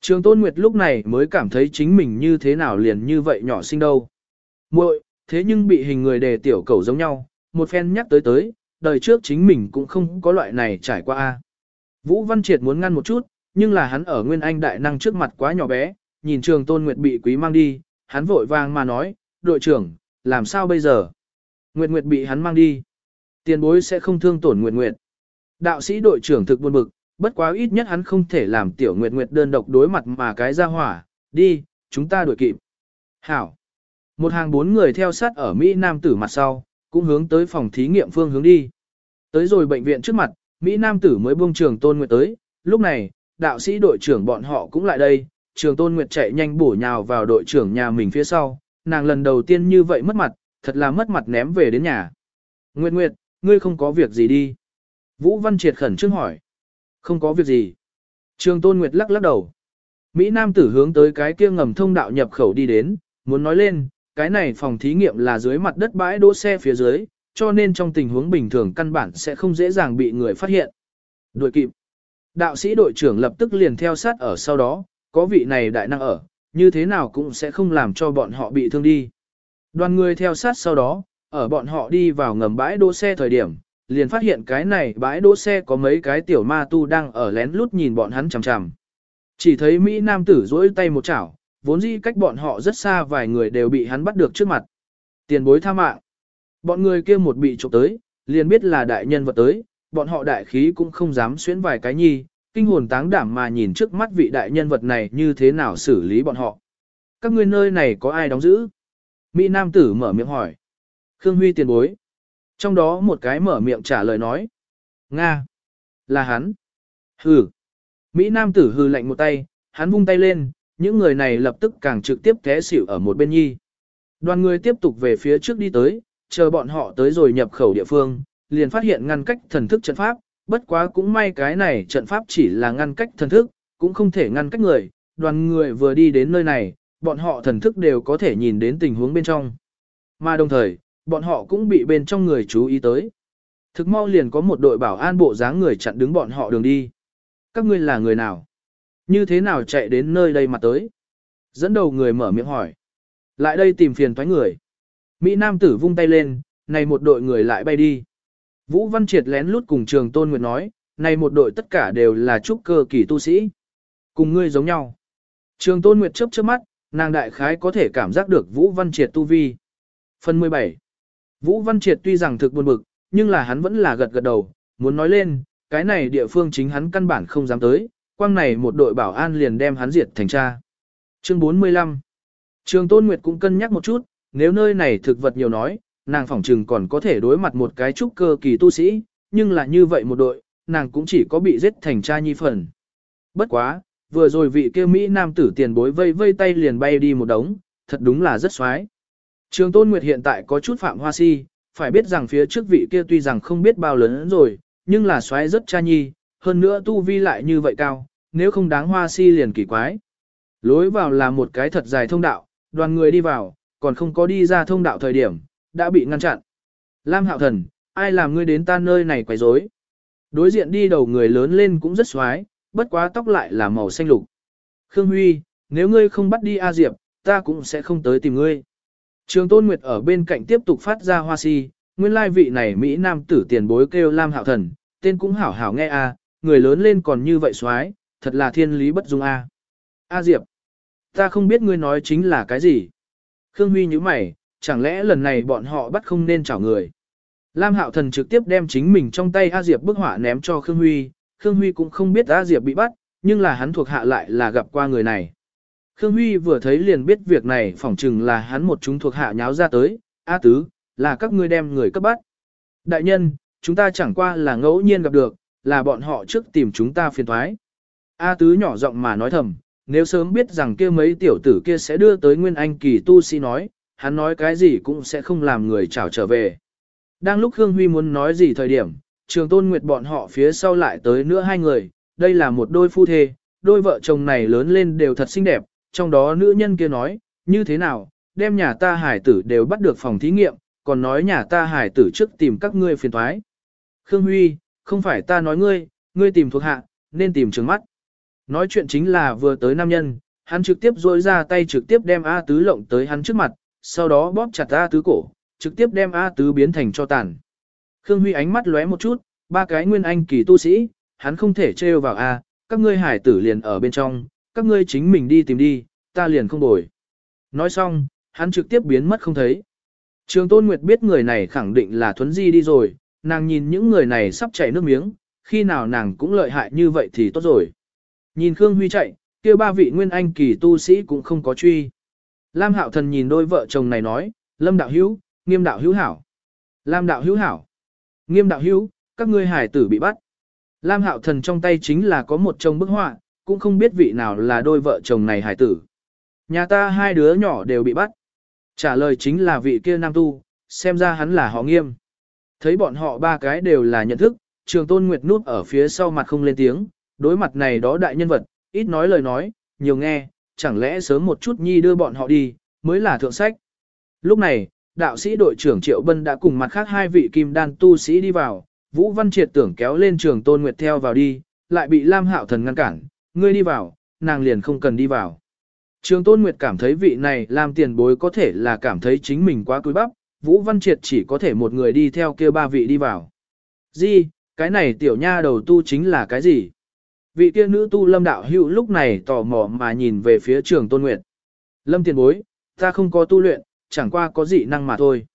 Trường Tôn Nguyệt lúc này mới cảm thấy chính mình như thế nào liền như vậy nhỏ sinh đâu. muội thế nhưng bị hình người đề tiểu cầu giống nhau, một phen nhắc tới tới, đời trước chính mình cũng không có loại này trải qua. a. Vũ Văn Triệt muốn ngăn một chút, nhưng là hắn ở Nguyên Anh đại năng trước mặt quá nhỏ bé, nhìn trường Tôn Nguyệt bị quý mang đi, hắn vội vàng mà nói, đội trưởng, làm sao bây giờ? Nguyệt Nguyệt bị hắn mang đi. Tiền bối sẽ không thương tổn Nguyệt Nguyệt. Đạo sĩ đội trưởng thực buồn bực, bất quá ít nhất hắn không thể làm tiểu Nguyệt Nguyệt đơn độc đối mặt mà cái ra hỏa, đi, chúng ta đuổi kịp. Hảo. Một hàng bốn người theo sát ở Mỹ Nam tử mặt sau, cũng hướng tới phòng thí nghiệm phương hướng đi. Tới rồi bệnh viện trước mặt, Mỹ Nam tử mới buông trường Tôn Nguyệt tới, lúc này, đạo sĩ đội trưởng bọn họ cũng lại đây, trường Tôn Nguyệt chạy nhanh bổ nhào vào đội trưởng nhà mình phía sau, nàng lần đầu tiên như vậy mất mặt, thật là mất mặt ném về đến nhà. Nguyệt Nguyệt, ngươi không có việc gì đi. Vũ Văn Triệt khẩn trương hỏi. Không có việc gì. Trường Tôn Nguyệt lắc lắc đầu. Mỹ Nam tử hướng tới cái kia ngầm thông đạo nhập khẩu đi đến, muốn nói lên, cái này phòng thí nghiệm là dưới mặt đất bãi đỗ xe phía dưới, cho nên trong tình huống bình thường căn bản sẽ không dễ dàng bị người phát hiện. Đuổi kịp. Đạo sĩ đội trưởng lập tức liền theo sát ở sau đó, có vị này đại năng ở, như thế nào cũng sẽ không làm cho bọn họ bị thương đi. Đoàn người theo sát sau đó, ở bọn họ đi vào ngầm bãi đỗ xe thời điểm, liền phát hiện cái này bãi đỗ xe có mấy cái tiểu ma tu đang ở lén lút nhìn bọn hắn chằm chằm. Chỉ thấy Mỹ Nam tử duỗi tay một chảo, vốn dĩ cách bọn họ rất xa vài người đều bị hắn bắt được trước mặt. Tiền bối tha mạng. Bọn người kia một bị trộm tới, liền biết là đại nhân vật tới, bọn họ đại khí cũng không dám xuyến vài cái nhi, kinh hồn táng đảm mà nhìn trước mắt vị đại nhân vật này như thế nào xử lý bọn họ. Các ngươi nơi này có ai đóng giữ? Mỹ Nam tử mở miệng hỏi. Khương Huy tiền bối. Trong đó một cái mở miệng trả lời nói. Nga. Là hắn. Hừ. Mỹ Nam tử hừ lạnh một tay, hắn vung tay lên, những người này lập tức càng trực tiếp té xỉu ở một bên nhi. Đoàn người tiếp tục về phía trước đi tới, chờ bọn họ tới rồi nhập khẩu địa phương, liền phát hiện ngăn cách thần thức trận pháp, bất quá cũng may cái này trận pháp chỉ là ngăn cách thần thức, cũng không thể ngăn cách người, đoàn người vừa đi đến nơi này, bọn họ thần thức đều có thể nhìn đến tình huống bên trong. Mà đồng thời, bọn họ cũng bị bên trong người chú ý tới. Thực mau liền có một đội bảo an bộ dáng người chặn đứng bọn họ đường đi. Các ngươi là người nào? Như thế nào chạy đến nơi đây mà tới? Dẫn đầu người mở miệng hỏi. Lại đây tìm phiền thoái người. Mỹ Nam tử vung tay lên, này một đội người lại bay đi. Vũ Văn Triệt lén lút cùng trường Tôn Nguyệt nói, này một đội tất cả đều là trúc cơ kỳ tu sĩ. Cùng ngươi giống nhau. Trường Tôn Nguyệt chớp chớp mắt, nàng đại khái có thể cảm giác được Vũ Văn Triệt tu vi. Phần 17 Vũ Văn Triệt tuy rằng thực buồn bực, nhưng là hắn vẫn là gật gật đầu, muốn nói lên, cái này địa phương chính hắn căn bản không dám tới, quang này một đội bảo an liền đem hắn diệt thành tra. Chương 45 Trường Tôn Nguyệt cũng cân nhắc một chút, nếu nơi này thực vật nhiều nói, nàng phỏng trừng còn có thể đối mặt một cái trúc cơ kỳ tu sĩ, nhưng là như vậy một đội, nàng cũng chỉ có bị giết thành cha nhi phần. Bất quá, vừa rồi vị kia Mỹ nam tử tiền bối vây vây tay liền bay đi một đống, thật đúng là rất xoái. Trường Tôn Nguyệt hiện tại có chút phạm hoa si, phải biết rằng phía trước vị kia tuy rằng không biết bao lớn rồi, nhưng là xoái rất cha nhi, hơn nữa tu vi lại như vậy cao, nếu không đáng hoa si liền kỳ quái. Lối vào là một cái thật dài thông đạo, đoàn người đi vào, còn không có đi ra thông đạo thời điểm, đã bị ngăn chặn. Lam Hạo Thần, ai làm ngươi đến ta nơi này quấy rối? Đối diện đi đầu người lớn lên cũng rất xoái, bất quá tóc lại là màu xanh lục. Khương Huy, nếu ngươi không bắt đi A Diệp, ta cũng sẽ không tới tìm ngươi. Trường Tôn Nguyệt ở bên cạnh tiếp tục phát ra hoa si, nguyên lai vị này Mỹ Nam tử tiền bối kêu Lam Hạo Thần, tên cũng hảo hảo nghe a, người lớn lên còn như vậy xoái, thật là thiên lý bất dung a. A Diệp, ta không biết ngươi nói chính là cái gì. Khương Huy nhíu mày, chẳng lẽ lần này bọn họ bắt không nên chảo người. Lam Hạo Thần trực tiếp đem chính mình trong tay A Diệp bức họa ném cho Khương Huy, Khương Huy cũng không biết A Diệp bị bắt, nhưng là hắn thuộc hạ lại là gặp qua người này. Khương Huy vừa thấy liền biết việc này phỏng chừng là hắn một chúng thuộc hạ nháo ra tới, A Tứ, là các ngươi đem người cấp bắt. Đại nhân, chúng ta chẳng qua là ngẫu nhiên gặp được, là bọn họ trước tìm chúng ta phiền thoái. A Tứ nhỏ giọng mà nói thầm, nếu sớm biết rằng kia mấy tiểu tử kia sẽ đưa tới Nguyên Anh kỳ tu sĩ nói, hắn nói cái gì cũng sẽ không làm người chào trở về. Đang lúc Hương Huy muốn nói gì thời điểm, trường tôn nguyệt bọn họ phía sau lại tới nữa hai người, đây là một đôi phu thê, đôi vợ chồng này lớn lên đều thật xinh đẹp, trong đó nữ nhân kia nói, như thế nào, đem nhà ta hải tử đều bắt được phòng thí nghiệm, còn nói nhà ta hải tử trước tìm các ngươi phiền thoái. Khương Huy, không phải ta nói ngươi, ngươi tìm thuộc hạ, nên tìm trường mắt. Nói chuyện chính là vừa tới nam nhân, hắn trực tiếp rôi ra tay trực tiếp đem A Tứ lộng tới hắn trước mặt, sau đó bóp chặt A Tứ cổ, trực tiếp đem A Tứ biến thành cho tàn. Khương Huy ánh mắt lóe một chút, ba cái nguyên anh kỳ tu sĩ, hắn không thể trêu vào A, các ngươi hải tử liền ở bên trong, các ngươi chính mình đi tìm đi, ta liền không đổi. Nói xong, hắn trực tiếp biến mất không thấy. Trường Tôn Nguyệt biết người này khẳng định là Thuấn Di đi rồi, nàng nhìn những người này sắp chảy nước miếng, khi nào nàng cũng lợi hại như vậy thì tốt rồi. Nhìn Khương Huy chạy, kia ba vị nguyên anh kỳ tu sĩ cũng không có truy. Lam Hạo Thần nhìn đôi vợ chồng này nói, Lâm đạo hữu, Nghiêm đạo hữu hảo. Lam đạo hữu hảo. Nghiêm đạo hữu, các ngươi hải tử bị bắt. Lam Hạo Thần trong tay chính là có một chồng bức họa, cũng không biết vị nào là đôi vợ chồng này hải tử. Nhà ta hai đứa nhỏ đều bị bắt. Trả lời chính là vị kia nam tu, xem ra hắn là họ nghiêm. Thấy bọn họ ba cái đều là nhận thức, trường tôn nguyệt nút ở phía sau mặt không lên tiếng, đối mặt này đó đại nhân vật, ít nói lời nói, nhiều nghe, chẳng lẽ sớm một chút nhi đưa bọn họ đi, mới là thượng sách. Lúc này, đạo sĩ đội trưởng Triệu Bân đã cùng mặt khác hai vị kim đan tu sĩ đi vào, Vũ Văn Triệt tưởng kéo lên trường tôn nguyệt theo vào đi, lại bị Lam Hạo Thần ngăn cản, ngươi đi vào, nàng liền không cần đi vào. Trường Tôn Nguyệt cảm thấy vị này làm tiền bối có thể là cảm thấy chính mình quá cúi bắp, Vũ Văn Triệt chỉ có thể một người đi theo kia ba vị đi vào. Di, cái này tiểu nha đầu tu chính là cái gì? Vị kia nữ tu lâm đạo hữu lúc này tò mò mà nhìn về phía trường Tôn Nguyệt. Lâm tiền bối, ta không có tu luyện, chẳng qua có dị năng mà thôi.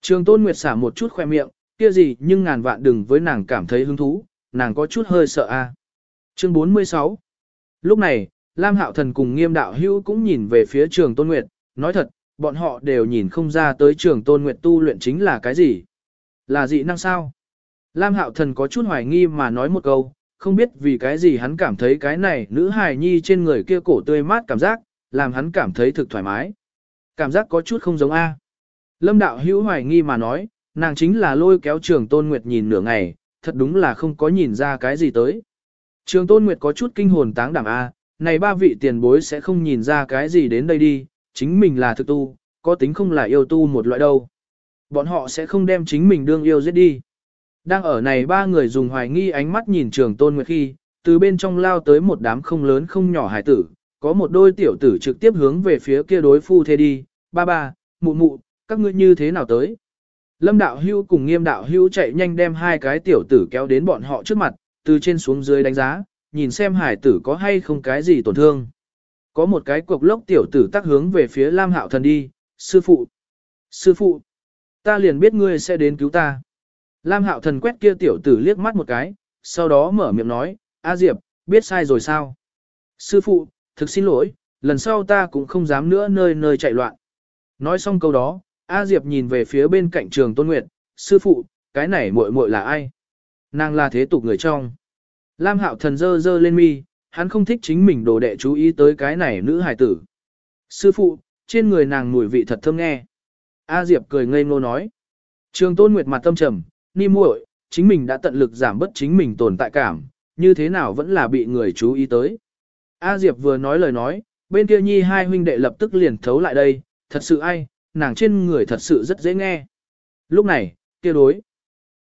Trường Tôn Nguyệt xả một chút khoe miệng, kia gì nhưng ngàn vạn đừng với nàng cảm thấy hứng thú, nàng có chút hơi sợ a. Chương 46 Lúc này, Lam Hạo Thần cùng nghiêm đạo hữu cũng nhìn về phía trường Tôn Nguyệt, nói thật, bọn họ đều nhìn không ra tới trường Tôn Nguyệt tu luyện chính là cái gì. Là dị năng sao? Lam Hạo Thần có chút hoài nghi mà nói một câu, không biết vì cái gì hắn cảm thấy cái này nữ hài nhi trên người kia cổ tươi mát cảm giác, làm hắn cảm thấy thực thoải mái. Cảm giác có chút không giống A. Lâm đạo hữu hoài nghi mà nói, nàng chính là lôi kéo trường Tôn Nguyệt nhìn nửa ngày, thật đúng là không có nhìn ra cái gì tới. Trường Tôn Nguyệt có chút kinh hồn táng đảm A, này ba vị tiền bối sẽ không nhìn ra cái gì đến đây đi, chính mình là thực tu, có tính không là yêu tu một loại đâu. Bọn họ sẽ không đem chính mình đương yêu giết đi. Đang ở này ba người dùng hoài nghi ánh mắt nhìn trường tôn nguyệt khi, từ bên trong lao tới một đám không lớn không nhỏ hải tử, có một đôi tiểu tử trực tiếp hướng về phía kia đối phu thê đi, ba ba, mụ mụ, các ngươi như thế nào tới. Lâm đạo hưu cùng nghiêm đạo hưu chạy nhanh đem hai cái tiểu tử kéo đến bọn họ trước mặt, từ trên xuống dưới đánh giá, nhìn xem hải tử có hay không cái gì tổn thương. Có một cái cục lốc tiểu tử tác hướng về phía Lam Hạo Thần đi, sư phụ, sư phụ, ta liền biết ngươi sẽ đến cứu ta. Lam Hạo Thần quét kia tiểu tử liếc mắt một cái, sau đó mở miệng nói, A Diệp, biết sai rồi sao? Sư phụ, thực xin lỗi, lần sau ta cũng không dám nữa nơi nơi chạy loạn. Nói xong câu đó, A Diệp nhìn về phía bên cạnh trường Tôn Nguyệt, sư phụ, cái này muội muội là ai? Nàng là thế tục người trong. Lam Hạo Thần dơ dơ lên mi, hắn không thích chính mình đồ đệ chú ý tới cái này nữ hài tử. Sư phụ, trên người nàng mùi vị thật thơm nghe. A Diệp cười ngây ngô nói. Trường Tôn Nguyệt mặt tâm trầm, ni muội, chính mình đã tận lực giảm bớt chính mình tồn tại cảm, như thế nào vẫn là bị người chú ý tới. A Diệp vừa nói lời nói, bên kia nhi hai huynh đệ lập tức liền thấu lại đây, thật sự ai, nàng trên người thật sự rất dễ nghe. Lúc này, kia đối.